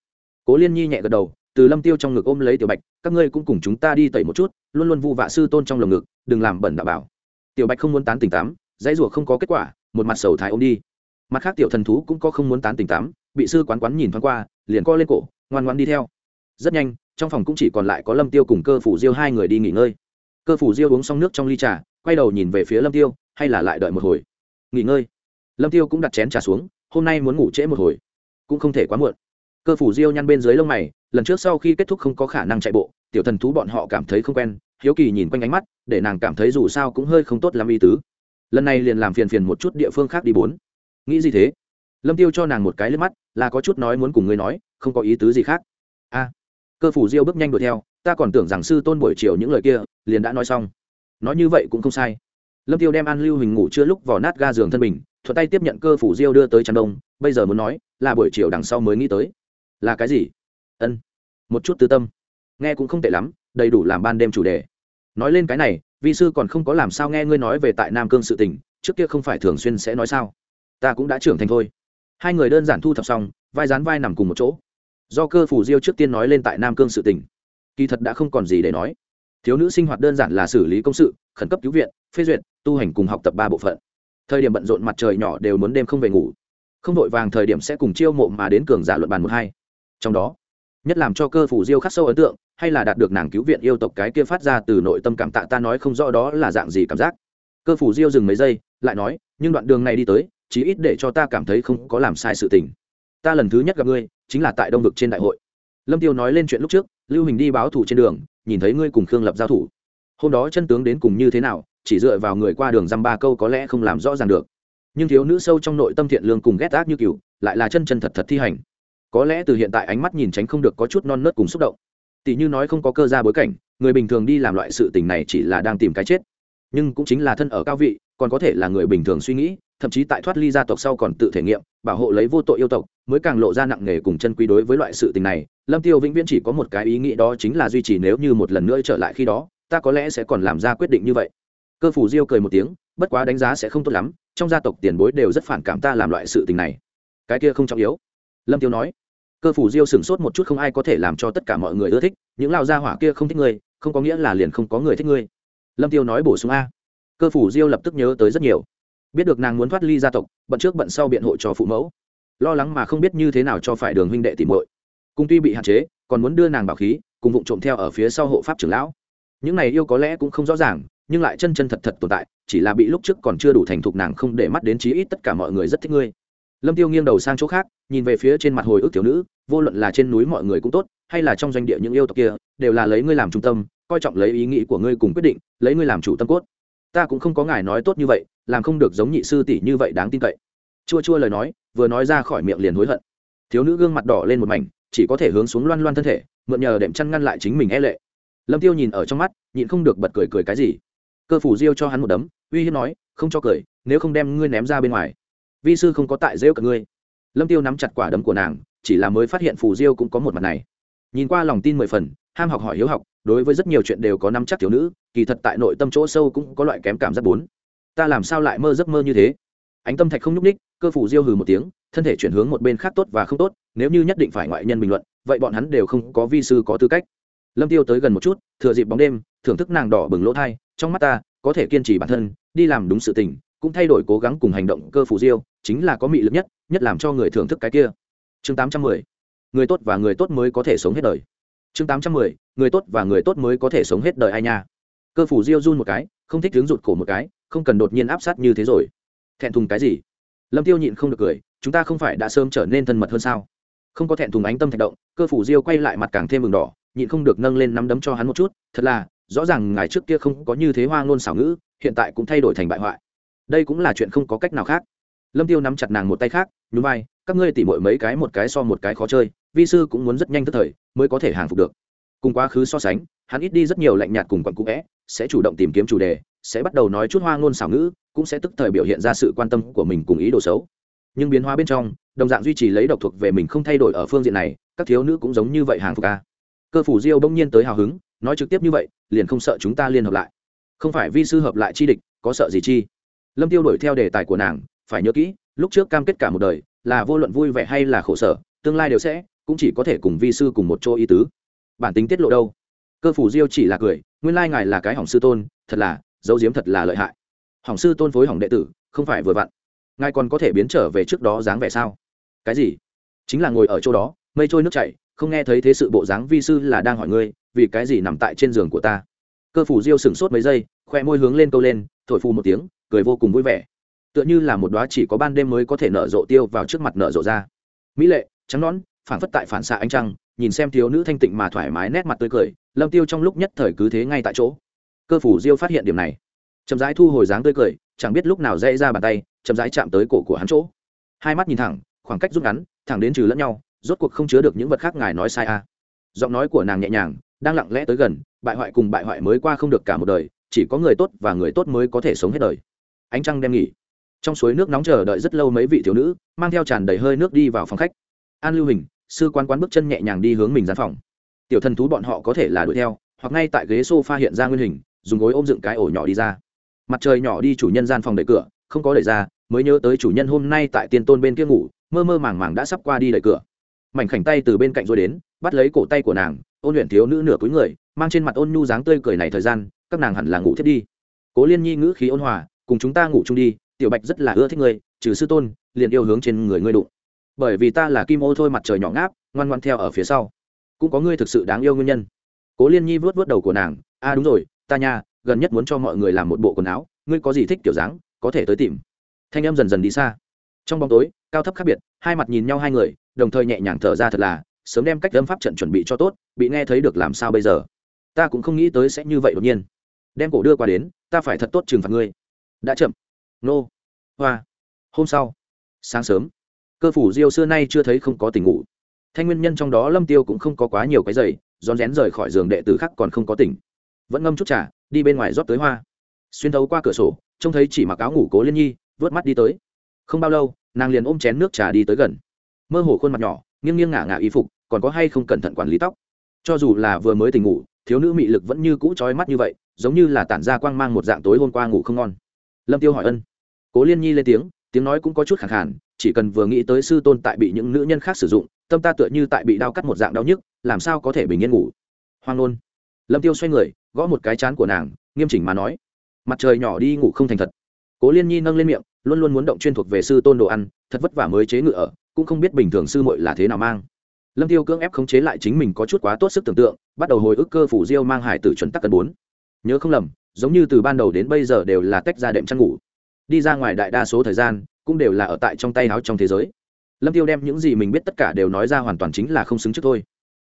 Cố liên nhi nhẹ gật đầu, từ lâm tiêu trong ngực ôm lấy tiểu bạch, các ngươi cũng cùng chúng ta đi tẩy một chút, luôn luôn vu vạ sư tôn trong lồng ngực, đừng làm bẩn đạo bảo. Tiểu bạch không muốn tán tỉnh tắm, dãy rủa không có kết quả, một mặt sầu thái ôm đi. Mặt khác tiểu thần thú cũng có không muốn tán tỉnh tắm, bị sư quán quán nhìn thoáng qua, liền co lên cổ, ngoan ngoan đi theo. Rất nhanh, trong phòng cũng chỉ còn lại có lâm tiêu cùng cơ phủ diêu hai người đi nghỉ ngơi. Cơ phủ diêu uống xong nước trong ly trà, quay đầu nhìn về phía lâm tiêu, hay là lại đợi một hồi? Nghỉ ngơi lâm tiêu cũng đặt chén trà xuống, hôm nay muốn ngủ trễ một hồi. Cũng không thể quá muộn. Cơ phủ diêu nhăn bên dưới lông mày, lần trước sau khi kết thúc không có khả năng chạy bộ, tiểu thần thú bọn họ cảm thấy không quen, hiếu kỳ nhìn quanh ánh mắt, để nàng cảm thấy dù sao cũng hơi không tốt làm y tứ. Lần này liền làm phiền phiền một chút địa phương khác đi bốn. Nghĩ gì thế? Lâm tiêu cho nàng một cái lên mắt, là có chút nói muốn cùng ngươi nói, không có ý tứ gì khác. A. Cơ phủ diêu bước nhanh đuổi theo, ta còn tưởng rằng sư tôn buổi chiều những lời kia, liền đã nói xong. Nói như vậy cũng không sai. Lâm tiêu đem an lưu hình ngủ chưa lúc vào nát ga giường thân mình thuận tay tiếp nhận cơ phủ diêu đưa tới tràn đông, bây giờ muốn nói là buổi chiều đằng sau mới nghĩ tới. Là cái gì? Ân, một chút tư tâm. Nghe cũng không tệ lắm, đầy đủ làm ban đêm chủ đề. Nói lên cái này, vi sư còn không có làm sao nghe ngươi nói về tại nam cương sự tình, trước kia không phải thường xuyên sẽ nói sao? Ta cũng đã trưởng thành thôi. Hai người đơn giản thu thập xong, vai dán vai nằm cùng một chỗ. Do cơ phủ diêu trước tiên nói lên tại nam cương sự tình. Kỳ thật đã không còn gì để nói. Thiếu nữ sinh hoạt đơn giản là xử lý công sự, khẩn cấp cứu viện, phê duyệt, tu hành cùng học tập ba bộ phận thời điểm bận rộn mặt trời nhỏ đều muốn đêm không về ngủ. Không vội vàng thời điểm sẽ cùng chiêu mộ mà đến cường giả luận bàn một hai. Trong đó, nhất làm cho cơ phủ diêu khắc sâu ấn tượng, hay là đạt được nàng cứu viện yêu tộc cái kia phát ra từ nội tâm cảm tạ ta nói không rõ đó là dạng gì cảm giác. Cơ phủ diêu dừng mấy giây, lại nói, nhưng đoạn đường này đi tới, chí ít để cho ta cảm thấy không có làm sai sự tình. Ta lần thứ nhất gặp ngươi, chính là tại đông vực trên đại hội. Lâm tiêu nói lên chuyện lúc trước, lưu hình đi báo thủ trên đường, nhìn thấy ngươi cùng khương lập giao thủ. Hôm đó chân tướng đến cùng như thế nào chỉ dựa vào người qua đường dăm ba câu có lẽ không làm rõ ràng được. Nhưng thiếu nữ sâu trong nội tâm thiện lương cùng ghét ác như cựu lại là chân chân thật thật thi hành. Có lẽ từ hiện tại ánh mắt nhìn tránh không được có chút non nớt cùng xúc động. Tỷ như nói không có cơ ra bối cảnh, người bình thường đi làm loại sự tình này chỉ là đang tìm cái chết. Nhưng cũng chính là thân ở cao vị, còn có thể là người bình thường suy nghĩ, thậm chí tại thoát ly gia tộc sau còn tự thể nghiệm, bảo hộ lấy vô tội yêu tộc, mới càng lộ ra nặng nề cùng chân quý đối với loại sự tình này. Lâm tiêu vĩnh viễn chỉ có một cái ý nghĩ đó chính là duy trì nếu như một lần nữa trở lại khi đó, ta có lẽ sẽ còn làm ra quyết định như vậy cơ phủ diêu cười một tiếng, bất quá đánh giá sẽ không tốt lắm, trong gia tộc tiền bối đều rất phản cảm ta làm loại sự tình này. Cái kia không trọng yếu. Lâm tiêu nói. Cơ phủ diêu sửng sốt một chút không ai có thể làm cho tất cả mọi người ưa thích, những lao gia hỏa kia không thích ngươi, không có nghĩa là liền không có người thích ngươi. Lâm tiêu nói bổ sung a. Cơ phủ diêu lập tức nhớ tới rất nhiều. Biết được nàng muốn thoát ly gia tộc, bận trước bận sau biện hộ cho phụ mẫu. Lo lắng mà không biết như thế nào cho phải đường huynh đệ tìm muội. Cung tuy bị hạn chế, còn muốn đưa nàng bảo khí, cùng vụng trộm theo ở phía sau hộ pháp trưởng lão. Những này yêu có lẽ cũng không rõ ràng nhưng lại chân chân thật thật tồn tại, chỉ là bị lúc trước còn chưa đủ thành thục nàng không để mắt đến chí ít tất cả mọi người rất thích ngươi. Lâm tiêu nghiêng đầu sang chỗ khác, nhìn về phía trên mặt hồi ức thiếu nữ, vô luận là trên núi mọi người cũng tốt, hay là trong doanh địa những yêu tộc kia, đều là lấy ngươi làm trung tâm, coi trọng lấy ý nghĩ của ngươi cùng quyết định, lấy ngươi làm chủ tâm cốt. Ta cũng không có ngài nói tốt như vậy, làm không được giống nhị sư tỷ như vậy đáng tin cậy. Chua chua lời nói, vừa nói ra khỏi miệng liền hối hận. Thiếu nữ gương mặt đỏ lên một mảnh, chỉ có thể hướng xuống loan loan thân thể, mượn nhờ đệm chăn ngăn lại chính mình e lệ. Lâm tiêu nhìn ở trong mắt, nhịn không được bật cười cười cái gì cơ phủ diêu cho hắn một đấm, uy hiếp nói, không cho cười, nếu không đem ngươi ném ra bên ngoài. Vi sư không có tại rêu cả ngươi. Lâm tiêu nắm chặt quả đấm của nàng, chỉ là mới phát hiện phù diêu cũng có một mặt này. Nhìn qua lòng tin mười phần, ham học hỏi hiếu học, đối với rất nhiều chuyện đều có năm chắc thiếu nữ, kỳ thật tại nội tâm chỗ sâu cũng có loại kém cảm giác bốn. Ta làm sao lại mơ giấc mơ như thế? Ánh tâm thạch không nhúc ních cơ phủ diêu hừ một tiếng, thân thể chuyển hướng một bên khác tốt và không tốt, nếu như nhất định phải ngoại nhân bình luận, vậy bọn hắn đều không có vi sư có tư cách lâm tiêu tới gần một chút, thừa dịp bóng đêm, thưởng thức nàng đỏ bừng lỗ thai, trong mắt ta, có thể kiên trì bản thân, đi làm đúng sự tình, cũng thay đổi cố gắng cùng hành động cơ phủ diêu, chính là có mị lực nhất nhất làm cho người thưởng thức cái kia. Chương tám trăm mười, người tốt và người tốt mới có thể sống hết đời. Chương tám trăm mười, người tốt và người tốt mới có thể sống hết đời ai nha. Cơ phủ diêu run một cái, không thích hướng rụt cổ một cái, không cần đột nhiên áp sát như thế rồi. Thẹn thùng cái gì? Lâm tiêu nhịn không được cười, chúng ta không phải đã sớm trở nên thân mật hơn sao? Không có thẹn thùng ánh tâm thạch động, cơ phủ diêu quay lại mặt càng thêm mừng đỏ nhịn không được nâng lên nắm đấm cho hắn một chút, thật là, rõ ràng ngài trước kia không có như thế hoa ngôn xảo ngữ, hiện tại cũng thay đổi thành bại hoại. Đây cũng là chuyện không có cách nào khác. Lâm tiêu nắm chặt nàng một tay khác, nhún vai, các ngươi tỉ mỗi mấy cái một cái so một cái khó chơi, vi sư cũng muốn rất nhanh tức thời, mới có thể hàng phục được. Cùng quá khứ so sánh, hắn ít đi rất nhiều lạnh nhạt cùng quặn cũ vẽ, sẽ chủ động tìm kiếm chủ đề, sẽ bắt đầu nói chút hoa ngôn xảo ngữ, cũng sẽ tức thời biểu hiện ra sự quan tâm của mình cùng ý đồ xấu. Nhưng biến hóa bên trong, đồng dạng duy trì lấy độc thuộc về mình không thay đổi ở phương diện này, các thiếu nữ cũng giống như vậy hàng phục ca cơ phủ diêu bỗng nhiên tới hào hứng, nói trực tiếp như vậy, liền không sợ chúng ta liên hợp lại. Không phải vi sư hợp lại chi địch, có sợ gì chi? Lâm tiêu đổi theo đề tài của nàng, phải nhớ kỹ, lúc trước cam kết cả một đời, là vô luận vui vẻ hay là khổ sở, tương lai đều sẽ, cũng chỉ có thể cùng vi sư cùng một chỗ ý tứ. Bản tính tiết lộ đâu? Cơ phủ diêu chỉ là cười, nguyên lai ngài là cái hỏng sư tôn, thật là dấu diếm thật là lợi hại. Hỏng sư tôn phối hỏng đệ tử, không phải vừa vặn. Ngài còn có thể biến trở về trước đó dáng vẻ sao? Cái gì? Chính là ngồi ở chỗ đó, mây trôi nước chảy không nghe thấy thế sự bộ dáng vi sư là đang hỏi ngươi, vì cái gì nằm tại trên giường của ta? Cơ phủ diêu sửng sốt mấy giây, khoe môi hướng lên câu lên, thổi phù một tiếng, cười vô cùng vui vẻ. Tựa như là một đoá chỉ có ban đêm mới có thể nở rộ tiêu vào trước mặt nở rộ ra. Mỹ lệ, trắng nón phản phất tại phản xạ ánh trăng, nhìn xem thiếu nữ thanh tịnh mà thoải mái nét mặt tươi cười, lâm tiêu trong lúc nhất thời cứ thế ngay tại chỗ. Cơ phủ diêu phát hiện điểm này. Chậm rãi thu hồi dáng tươi cười, chẳng biết lúc nào dây ra bàn tay, chậm rãi chạm tới cổ của hắn chỗ. Hai mắt nhìn thẳng, khoảng cách rút ngắn, thẳng đến trừ lẫn nhau rốt cuộc không chứa được những vật khác ngài nói sai à. giọng nói của nàng nhẹ nhàng, đang lặng lẽ tới gần, bại hoại cùng bại hoại mới qua không được cả một đời, chỉ có người tốt và người tốt mới có thể sống hết đời. Ánh trăng đem nghỉ. Trong suối nước nóng chờ đợi rất lâu mấy vị thiếu nữ, mang theo tràn đầy hơi nước đi vào phòng khách. An lưu hình, sư quan quán bước chân nhẹ nhàng đi hướng mình gian phòng. Tiểu thần thú bọn họ có thể là đuổi theo, hoặc ngay tại ghế s o f a hiện ra nguyên hình, dùng gối ôm dựng cái ổ nhỏ đi ra. Mặt trời nhỏ đi chủ nhân gian phòng đẩy cửa, không có đẩy ra, mới nhớ tới chủ nhân hôm nay tại tiên tôn bên kia ngủ, mơ mơ màng màng đã sắp qua đi đẩy cửa mảnh khảnh tay từ bên cạnh rồi đến, bắt lấy cổ tay của nàng, ôn luyện thiếu nữ nửa cúi người, mang trên mặt ôn nhu dáng tươi cười này thời gian, các nàng hẳn là ngủ thiết đi. Cố liên nhi ngữ khí ôn hòa, cùng chúng ta ngủ chung đi, tiểu bạch rất là ưa thích ngươi, trừ sư tôn, liền yêu hướng trên người ngươi đụng. Bởi vì ta là kim ô thôi mặt trời nhỏ ngáp, ngoan ngoan theo ở phía sau. Cũng có ngươi thực sự đáng yêu nguyên nhân. Cố liên nhi vuốt vuốt đầu của nàng, a à đúng rồi, ta nha, gần nhất muốn cho mọi người làm một bộ quần áo, ngươi có gì thích kiểu dáng, có thể tới tìm. Thanh em dần dần đi xa. Trong bóng tối cao thấp khác biệt, hai mặt nhìn nhau hai người, đồng thời nhẹ nhàng thở ra thật là, sớm đem cách âm pháp trận chuẩn bị cho tốt, bị nghe thấy được làm sao bây giờ? Ta cũng không nghĩ tới sẽ như vậy đột nhiên. Đem cổ đưa qua đến, ta phải thật tốt trừng phạt ngươi. Đã chậm. Nô. Hoa. Hôm sau. Sáng sớm. Cơ phủ diêu xưa nay chưa thấy không có tình ngủ. Thanh nguyên nhân trong đó lâm tiêu cũng không có quá nhiều cái giày, rón rén rời khỏi giường đệ tử khác còn không có tỉnh. Vẫn ngâm chút trà, đi bên ngoài rót tới hoa. Xuyên thấu qua cửa sổ, trông thấy chỉ mặc áo ngủ cố liên nhi, vớt mắt đi tới không bao lâu, nàng liền ôm chén nước trà đi tới gần. Mơ hồ khuôn mặt nhỏ, nghiêng nghiêng ngả ngả y phục, còn có hay không cẩn thận quản lý tóc. Cho dù là vừa mới tỉnh ngủ, thiếu nữ mị lực vẫn như cũ trói mắt như vậy, giống như là tản ra quang mang một dạng tối hôm qua ngủ không ngon. Lâm tiêu hỏi ân. Cố liên nhi lên tiếng tiếng nói cũng có chút khẳng hẳn chỉ cần vừa nghĩ tới sư tôn tại bị những nữ nhân khác sử dụng, tâm ta tựa như tại bị đau cắt một dạng đau nhức, làm sao có thể bình yên ngủ. Hoang nôn. Lâm tiêu xoay người, gõ một cái chán của nàng, nghiêm chỉnh mà nói. Mặt trời nhỏ đi ngủ không thành thật. Cố liên nhi nâng lên miệng luôn luôn muốn động chuyên thuộc về sư tôn đồ ăn, thật vất vả mới chế ngự ở, cũng không biết bình thường sư muội là thế nào mang. Lâm tiêu cưỡng ép khống chế lại chính mình có chút quá tốt sức tưởng tượng, bắt đầu hồi ức cơ phủ diêu mang hải tử chuẩn tắc cân bốn. Nhớ không lầm, giống như từ ban đầu đến bây giờ đều là tách ra đệm chăn ngủ. Đi ra ngoài đại đa số thời gian, cũng đều là ở tại trong tay áo trong thế giới. Lâm tiêu đem những gì mình biết tất cả đều nói ra hoàn toàn chính là không xứng trước thôi.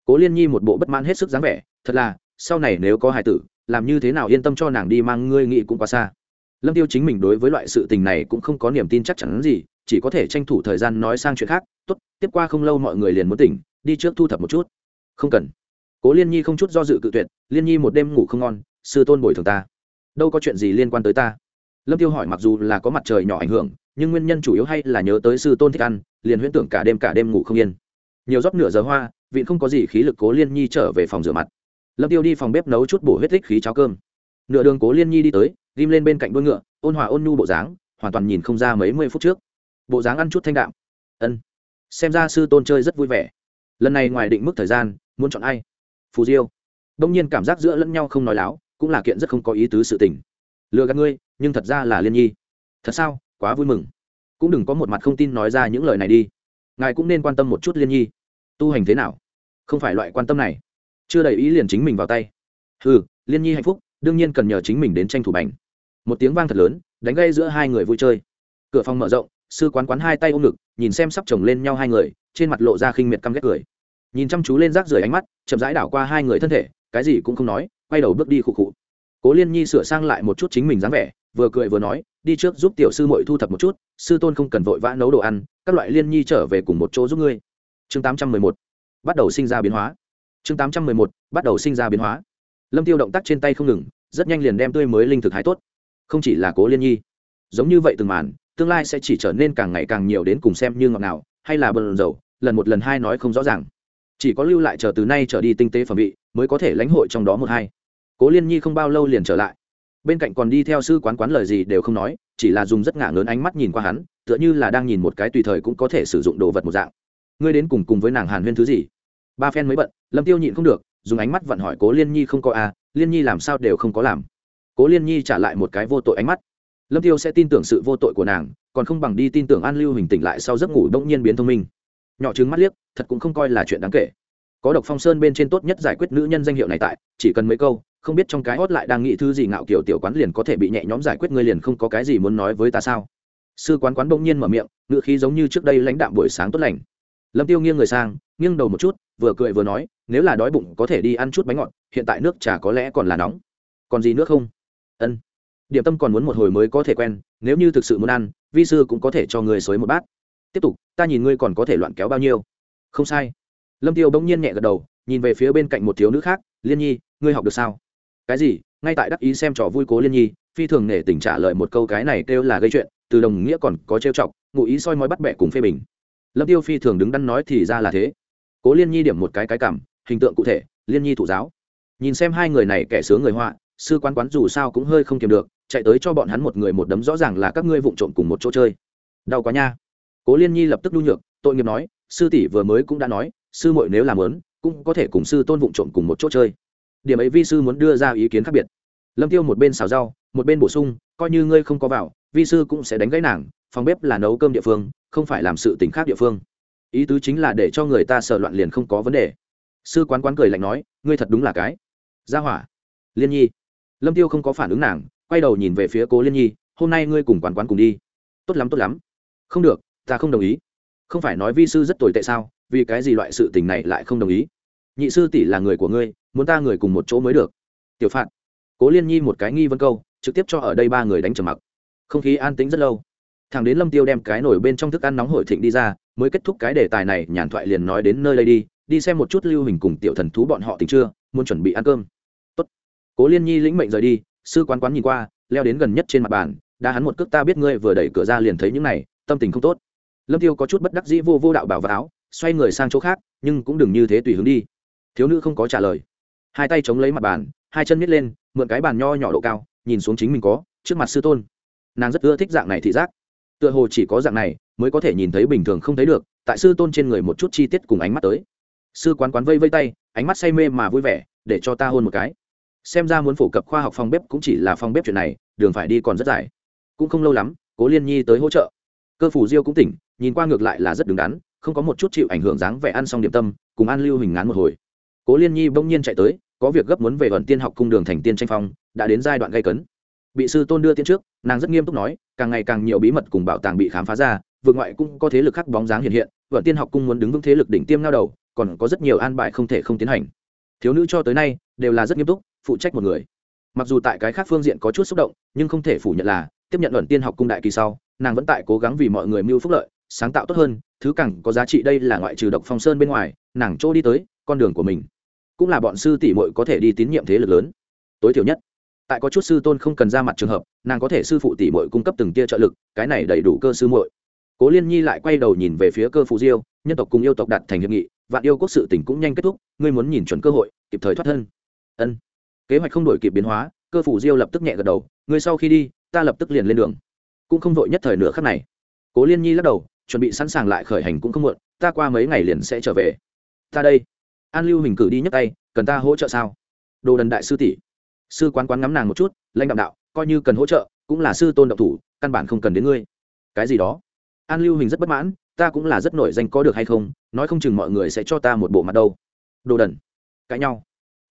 Cố liên nhi một bộ bất mãn hết sức dáng vẻ, thật là, sau này nếu có hài tử, làm như thế nào yên tâm cho nàng đi mang, ngươi nghĩ cũng quá xa lâm tiêu chính mình đối với loại sự tình này cũng không có niềm tin chắc chắn gì, chỉ có thể tranh thủ thời gian nói sang chuyện khác, tốt, tiếp qua không lâu mọi người liền muốn tỉnh, đi trước thu thập một chút. Không cần. Cố liên nhi không chút do dự cự tuyệt, liên nhi một đêm ngủ không ngon, sư tôn bồi thường ta. Đâu có chuyện gì liên quan tới ta. Lâm tiêu hỏi mặc dù là có mặt trời nhỏ ảnh hưởng, nhưng nguyên nhân chủ yếu hay là nhớ tới sư tôn thích ăn, liền huyễn tưởng cả đêm cả đêm ngủ không yên. Nhiều rót nửa giờ hoa vịn không có gì khí lực cố liên nhi trở về phòng rửa mặt. Lâm tiêu đi phòng bếp nấu chút bổ huyết tích khí cháo cơm. Nửa đường cố liên nhi đi tới ghim lên bên cạnh đuôi ngựa, ôn hòa ôn nhu bộ dáng, hoàn toàn nhìn không ra mấy mươi phút trước. Bộ dáng ăn chút thanh đạm. Ân. Xem ra sư tôn chơi rất vui vẻ. Lần này ngoài định mức thời gian, muốn chọn ai? Phù diêu. Đông nhiên cảm giác giữa lẫn nhau không nói láo, cũng là kiện rất không có ý tứ sự tình. Lừa gạt ngươi, nhưng thật ra là liên nhi. Thật sao? Quá vui mừng. Cũng đừng có một mặt không tin nói ra những lời này đi. Ngài cũng nên quan tâm một chút liên nhi. Tu hành thế nào? Không phải loại quan tâm này. Chưa đầy ý liền chính mình vào tay. Ừ liên nhi hạnh phúc đương nhiên cần nhờ chính mình đến tranh thủ bành. Một tiếng vang thật lớn, đánh gây giữa hai người vui chơi. Cửa phòng mở rộng, sư quán quán hai tay ôm ngực, nhìn xem sắp chồng lên nhau hai người, trên mặt lộ ra khinh miệt căm ghét cười. Nhìn chăm chú lên rác rưởi ánh mắt, chậm rãi đảo qua hai người thân thể, cái gì cũng không nói, quay đầu bước đi khụ khụ. Cố liên nhi sửa sang lại một chút chính mình dáng vẻ, vừa cười vừa nói, đi trước giúp tiểu sư muội thu thập một chút, sư tôn không cần vội vã nấu đồ ăn, các loại liên nhi trở về cùng một chỗ giúp ngươi. Chương tám trăm mười một, bắt đầu sinh ra biến hóa. Chương tám trăm mười một, bắt đầu sinh ra biến hóa lâm tiêu động tác trên tay không ngừng, rất nhanh liền đem tươi mới linh thực hái tốt. Không chỉ là cố liên nhi, giống như vậy từng màn, tương lai sẽ chỉ trở nên càng ngày càng nhiều đến cùng xem như ngọt nào hay là bần dầu lần một lần hai nói không rõ ràng. Chỉ có lưu lại chờ từ nay trở đi tinh tế phẩm vị, mới có thể lãnh hội trong đó một hai. Cố liên nhi không bao lâu liền trở lại. Bên cạnh còn đi theo sư quán quán lời gì đều không nói, chỉ là dùng rất ngả lớn ánh mắt nhìn qua hắn, tựa như là đang nhìn một cái tùy thời cũng có thể sử dụng đồ vật một dạng. Ngươi đến cùng cùng với nàng hàn huyên thứ gì? Ba phen mới bận, lâm tiêu nhịn không được dùng ánh mắt vặn hỏi cố liên nhi không có a à, liên nhi làm sao đều không có làm. cố liên nhi trả lại một cái vô tội ánh mắt. lâm tiêu sẽ tin tưởng sự vô tội của nàng còn không bằng đi tin tưởng an lưu hình tỉnh lại sau giấc ngủ đông nhiên biến thông minh. nhỏ trứng mắt liếc thật cũng không coi là chuyện đáng kể. có độc phong sơn bên trên tốt nhất giải quyết nữ nhân danh hiệu này tại chỉ cần mấy câu không biết trong cái hót lại đang nghĩ thứ gì ngạo kiểu tiểu quán liền có thể bị nhẹ nhõm giải quyết ngươi liền không có cái gì muốn nói với ta sao? sư quán quán bỗng nhiên mở miệng ngựa khí giống như trước đây lãnh đạm buổi sáng tốt lành lâm tiêu nghiêng người sang, nghiêng đầu một chút, vừa cười vừa nói, nếu là đói bụng có thể đi ăn chút bánh ngọt, hiện tại nước trà có lẽ còn là nóng. Còn gì nước không? Ân. Điểm tâm còn muốn một hồi mới có thể quen, nếu như thực sự muốn ăn, vi sư cũng có thể cho người xới một bát. Tiếp tục, ta nhìn ngươi còn có thể loạn kéo bao nhiêu. Không sai. Lâm tiêu bỗng nhiên nhẹ gật đầu, nhìn về phía bên cạnh một thiếu nữ khác, liên nhi, ngươi học được sao? Cái gì? Ngay tại đắc ý xem trò vui cố liên nhi, phi thường nể tình trả lời một câu cái này kêu là gây chuyện, từ đồng nghĩa còn có trêu chọc, ngụ ý soi mói bắt bẻ cùng phê bình lâm tiêu phi thường đứng đắn nói thì ra là thế. Cố liên nhi điểm một cái cái cảm, hình tượng cụ thể, liên nhi thủ giáo. Nhìn xem hai người này kẻ sướng người họa, sư quán quán dù sao cũng hơi không kiềm được, chạy tới cho bọn hắn một người một đấm rõ ràng là các ngươi vụng trộm cùng một chỗ chơi. Đau quá nha. Cố liên nhi lập tức nhu nhược, tội nghiệp nói, sư tỷ vừa mới cũng đã nói, sư muội nếu làm lớn, cũng có thể cùng sư tôn vụng trộm cùng một chỗ chơi. Điểm ấy vi sư muốn đưa ra ý kiến khác biệt. Lâm tiêu một bên xào rau, một bên bổ sung, coi như ngươi không có vào, vi sư cũng sẽ đánh gãy nàng, phòng bếp là nấu cơm địa phương không phải làm sự tỉnh khác địa phương. Ý tứ chính là để cho người ta sợ loạn liền không có vấn đề. Sư quán quán cười lạnh nói, ngươi thật đúng là cái gia hỏa. Liên nhi. Lâm tiêu không có phản ứng nàng, quay đầu nhìn về phía cố liên nhi, hôm nay ngươi cùng quán quán cùng đi. Tốt lắm tốt lắm. Không được, ta không đồng ý. Không phải nói vi sư rất tồi tệ sao? Vì cái gì loại sự tình này lại không đồng ý? Nhị sư tỷ là người của ngươi, muốn ta người cùng một chỗ mới được. Tiểu phạt cố liên nhi một cái nghi vân câu, trực tiếp cho ở đây ba người đánh trầm mặc. Không khí an tĩnh rất lâu thằng đến lâm tiêu đem cái nổi bên trong thức ăn nóng hổi thịnh đi ra, mới kết thúc cái đề tài này, nhàn thoại liền nói đến nơi đây đi đi xem một chút lưu hình cùng tiểu thần thú bọn họ tỉnh chưa, muốn chuẩn bị ăn cơm. Tốt. Cố liên nhi lĩnh mệnh rời đi, sư quán quán nhìn qua, leo đến gần nhất trên mặt bàn, đã hắn một cước ta biết ngươi vừa đẩy cửa ra liền thấy những này, tâm tình không tốt. Lâm tiêu có chút bất đắc dĩ vô vô đạo bảo vào áo, xoay người sang chỗ khác, nhưng cũng đừng như thế tùy hướng đi. Thiếu nữ không có trả lời. Hai tay chống lấy mặt bàn, hai chân miết lên, mượn cái bàn nho nhỏ độ cao, nhìn xuống chính mình có, trước mặt sư tôn. Nàng rất ưa thích dạng này thị giác tựa hồ chỉ có dạng này mới có thể nhìn thấy bình thường không thấy được, tại sư tôn trên người một chút chi tiết cùng ánh mắt tới. Sư quán quán vây vây tay, ánh mắt say mê mà vui vẻ, để cho ta hôn một cái. Xem ra muốn phổ cập khoa học phòng bếp cũng chỉ là phòng bếp chuyện này, đường phải đi còn rất dài. Cũng không lâu lắm, cố liên nhi tới hỗ trợ. Cơ phủ diêu cũng tỉnh, nhìn qua ngược lại là rất đứng đắn, không có một chút chịu ảnh hưởng dáng vẻ ăn xong điểm tâm, cùng an lưu hình ngán một hồi. Cố liên nhi bỗng nhiên chạy tới, có việc gấp muốn về vận tiên học cung đường thành tiên tranh phong, đã đến giai đoạn gây cấn. Bị sư tôn đưa tiên trước nàng rất nghiêm túc nói, càng ngày càng nhiều bí mật cùng bảo tàng bị khám phá ra, vượt ngoại cũng có thế lực khác bóng dáng hiện hiện vận tiên học cung muốn đứng vững thế lực đỉnh tiêm ngao đầu, còn có rất nhiều an bài không thể không tiến hành. Thiếu nữ cho tới nay đều là rất nghiêm túc, phụ trách một người. Mặc dù tại cái khác phương diện có chút xúc động, nhưng không thể phủ nhận là, tiếp nhận luận tiên học cung đại kỳ sau, nàng vẫn tại cố gắng vì mọi người mưu phúc lợi, sáng tạo tốt hơn, thứ càng có giá trị đây là ngoại trừ độc phong sơn bên ngoài, nàng chỗ đi tới, con đường của mình. Cũng là bọn sư tỷ muội có thể đi tín nhiệm thế lực lớn. Tối thiểu nhất tại có chút sư tôn không cần ra mặt trường hợp, nàng có thể sư phụ tỷ muội cung cấp từng tia trợ lực, cái này đầy đủ cơ sư muội. Cố liên nhi lại quay đầu nhìn về phía cơ phụ diêu, nhân tộc cùng yêu tộc đặt thành hiệp nghị, vạn yêu quốc sự tỉnh cũng nhanh kết thúc, ngươi muốn nhìn chuẩn cơ hội, kịp thời thoát thân. Ân. Kế hoạch không đổi kịp biến hóa, cơ phủ diêu lập tức nhẹ gật đầu, ngươi sau khi đi, ta lập tức liền lên đường. Cũng không vội nhất thời nửa khắc này. Cố liên nhi lắc đầu, chuẩn bị sẵn sàng lại khởi hành cũng không muộn, ta qua mấy ngày liền sẽ trở về. Ta đây. An lưu hình cử đi nhấc tay, cần ta hỗ trợ sao? Đồ đần đại sư tỷ sư quán quán ngắm nàng một chút, lãnh đạo đạo, coi như cần hỗ trợ, cũng là sư tôn động thủ, căn bản không cần đến ngươi. Cái gì đó? An lưu hình rất bất mãn, ta cũng là rất nổi danh có được hay không, nói không chừng mọi người sẽ cho ta một bộ mặt đâu. Đồ đần. Cãi nhau.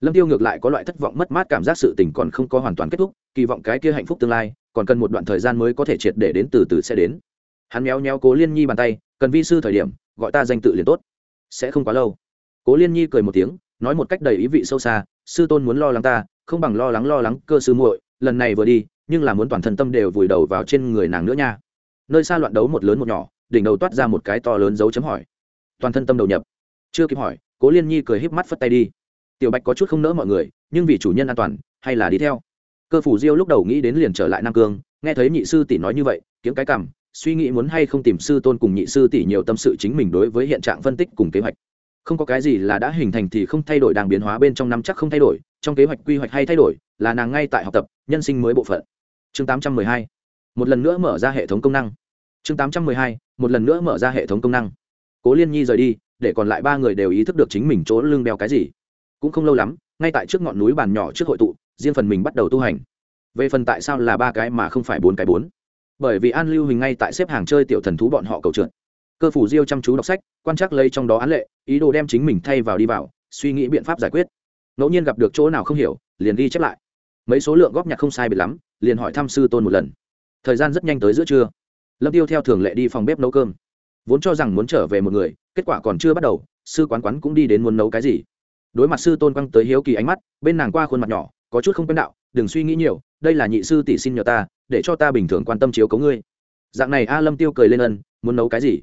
Lâm tiêu ngược lại có loại thất vọng mất mát cảm giác sự tình còn không có hoàn toàn kết thúc, kỳ vọng cái kia hạnh phúc tương lai, còn cần một đoạn thời gian mới có thể triệt để đến từ từ sẽ đến. Hắn méo méo cố liên nhi bàn tay, cần vi sư thời điểm, gọi ta danh tự liền tốt. Sẽ không quá lâu. Cố liên nhi cười một tiếng nói một cách đầy ý vị sâu xa, sư tôn muốn lo lắng ta, không bằng lo lắng lo lắng cơ sư muội, lần này vừa đi, nhưng là muốn toàn thân tâm đều vùi đầu vào trên người nàng nữa nha. Nơi xa loạn đấu một lớn một nhỏ, đỉnh đầu toát ra một cái to lớn dấu chấm hỏi. Toàn thân tâm đầu nhập. Chưa kịp hỏi, cố liên nhi cười híp mắt phất tay đi. Tiểu bạch có chút không nỡ mọi người, nhưng vì chủ nhân an toàn, hay là đi theo. Cơ phủ diêu lúc đầu nghĩ đến liền trở lại nam cương, nghe thấy nhị sư tỷ nói như vậy, kiếm cái cằm suy nghĩ muốn hay không tìm sư tôn cùng nhị sư tỷ nhiều tâm sự chính mình đối với hiện trạng phân tích cùng kế hoạch không có cái gì là đã hình thành thì không thay đổi, đang biến hóa bên trong năm chắc không thay đổi, trong kế hoạch quy hoạch hay thay đổi, là nàng ngay tại học tập, nhân sinh mới bộ phận. Chương 812 một lần nữa mở ra hệ thống công năng. Chương 812 một lần nữa mở ra hệ thống công năng. Cố liên nhi rời đi, để còn lại ba người đều ý thức được chính mình chỗ lưng đeo cái gì. Cũng không lâu lắm, ngay tại trước ngọn núi bàn nhỏ trước hội tụ, riêng phần mình bắt đầu tu hành. Về phần tại sao là ba cái mà không phải bốn cái bốn? Bởi vì an lưu hình ngay tại xếp hàng chơi tiểu thần thú bọn họ cầu trượt cơ phủ diêu chăm chú đọc sách, quan trắc lấy trong đó án lệ, ý đồ đem chính mình thay vào đi vào, suy nghĩ biện pháp giải quyết. Ngẫu nhiên gặp được chỗ nào không hiểu, liền ghi chép lại. Mấy số lượng góp nhặt không sai biệt lắm, liền hỏi thăm sư tôn một lần. Thời gian rất nhanh tới giữa trưa. Lâm tiêu theo thường lệ đi phòng bếp nấu cơm. Vốn cho rằng muốn trở về một người, kết quả còn chưa bắt đầu, sư quán quán cũng đi đến muốn nấu cái gì. Đối mặt sư tôn quăng tới hiếu kỳ ánh mắt, bên nàng qua khuôn mặt nhỏ, có chút không quen đạo, đừng suy nghĩ nhiều, đây là nhị sư tỷ xin nhờ ta, để cho ta bình thường quan tâm chiếu cấu ngươi. Dạng này a lâm tiêu cười lên ân, muốn nấu cái gì?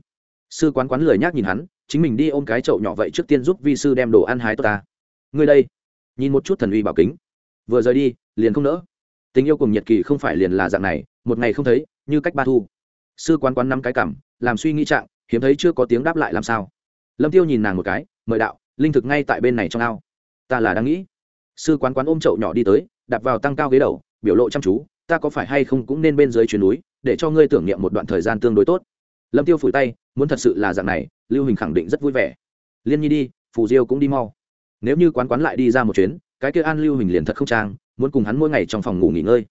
Sư quán quán lười nhác nhìn hắn, chính mình đi ôm cái chậu nhỏ vậy trước tiên giúp vi sư đem đồ ăn hái tốt ta. Ngươi đây, nhìn một chút thần uy bảo kính. Vừa rời đi, liền không nỡ. Tình yêu cùng nhiệt kỳ không phải liền là dạng này, một ngày không thấy, như cách ba thu. Sư quán quán năm cái cảm làm suy nghĩ trạng, hiếm thấy chưa có tiếng đáp lại làm sao. Lâm tiêu nhìn nàng một cái, mời đạo, linh thực ngay tại bên này trong ao. Ta là đang nghĩ. Sư quán quán ôm chậu nhỏ đi tới, đạp vào tăng cao ghế đầu, biểu lộ chăm chú, ta có phải hay không cũng nên bên dưới chuyến núi, để cho ngươi tưởng niệm một đoạn thời gian tương đối tốt lâm tiêu phủi tay, muốn thật sự là dạng này, lưu hình khẳng định rất vui vẻ. Liên nhi đi, phù diêu cũng đi mau. Nếu như quán quán lại đi ra một chuyến, cái kia an lưu hình liền thật không trang, muốn cùng hắn mỗi ngày trong phòng ngủ nghỉ ngơi.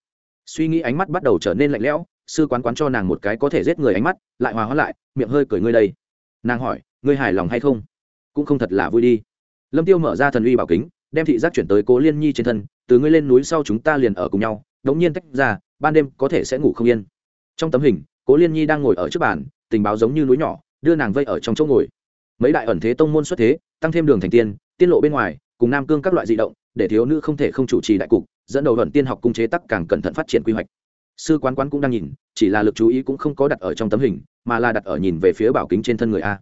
Suy nghĩ ánh mắt bắt đầu trở nên lạnh lẽo, sư quán quán cho nàng một cái có thể giết người ánh mắt, lại hòa hóa lại, miệng hơi cười ngươi đây. Nàng hỏi, ngươi hài lòng hay không? Cũng không thật là vui đi. Lâm tiêu mở ra thần uy bảo kính, đem thị giác chuyển tới cố liên nhi trên thân, từ ngươi lên núi sau chúng ta liền ở cùng nhau, đống nhiên tách ra, ban đêm có thể sẽ ngủ không yên. Trong tấm hình, cố liên nhi đang ngồi ở trước bàn tình báo giống như núi nhỏ, đưa nàng vây ở trong chỗ ngồi. Mấy đại ẩn thế tông môn xuất thế, tăng thêm đường thành tiên tiên lộ bên ngoài, cùng nam cương các loại di động, để thiếu nữ không thể không chủ trì đại cục, dẫn đầu ẩn tiên học cung chế tắc càng cẩn thận phát triển quy hoạch. Sư quán quán cũng đang nhìn, chỉ là lực chú ý cũng không có đặt ở trong tấm hình, mà là đặt ở nhìn về phía bảo kính trên thân người a.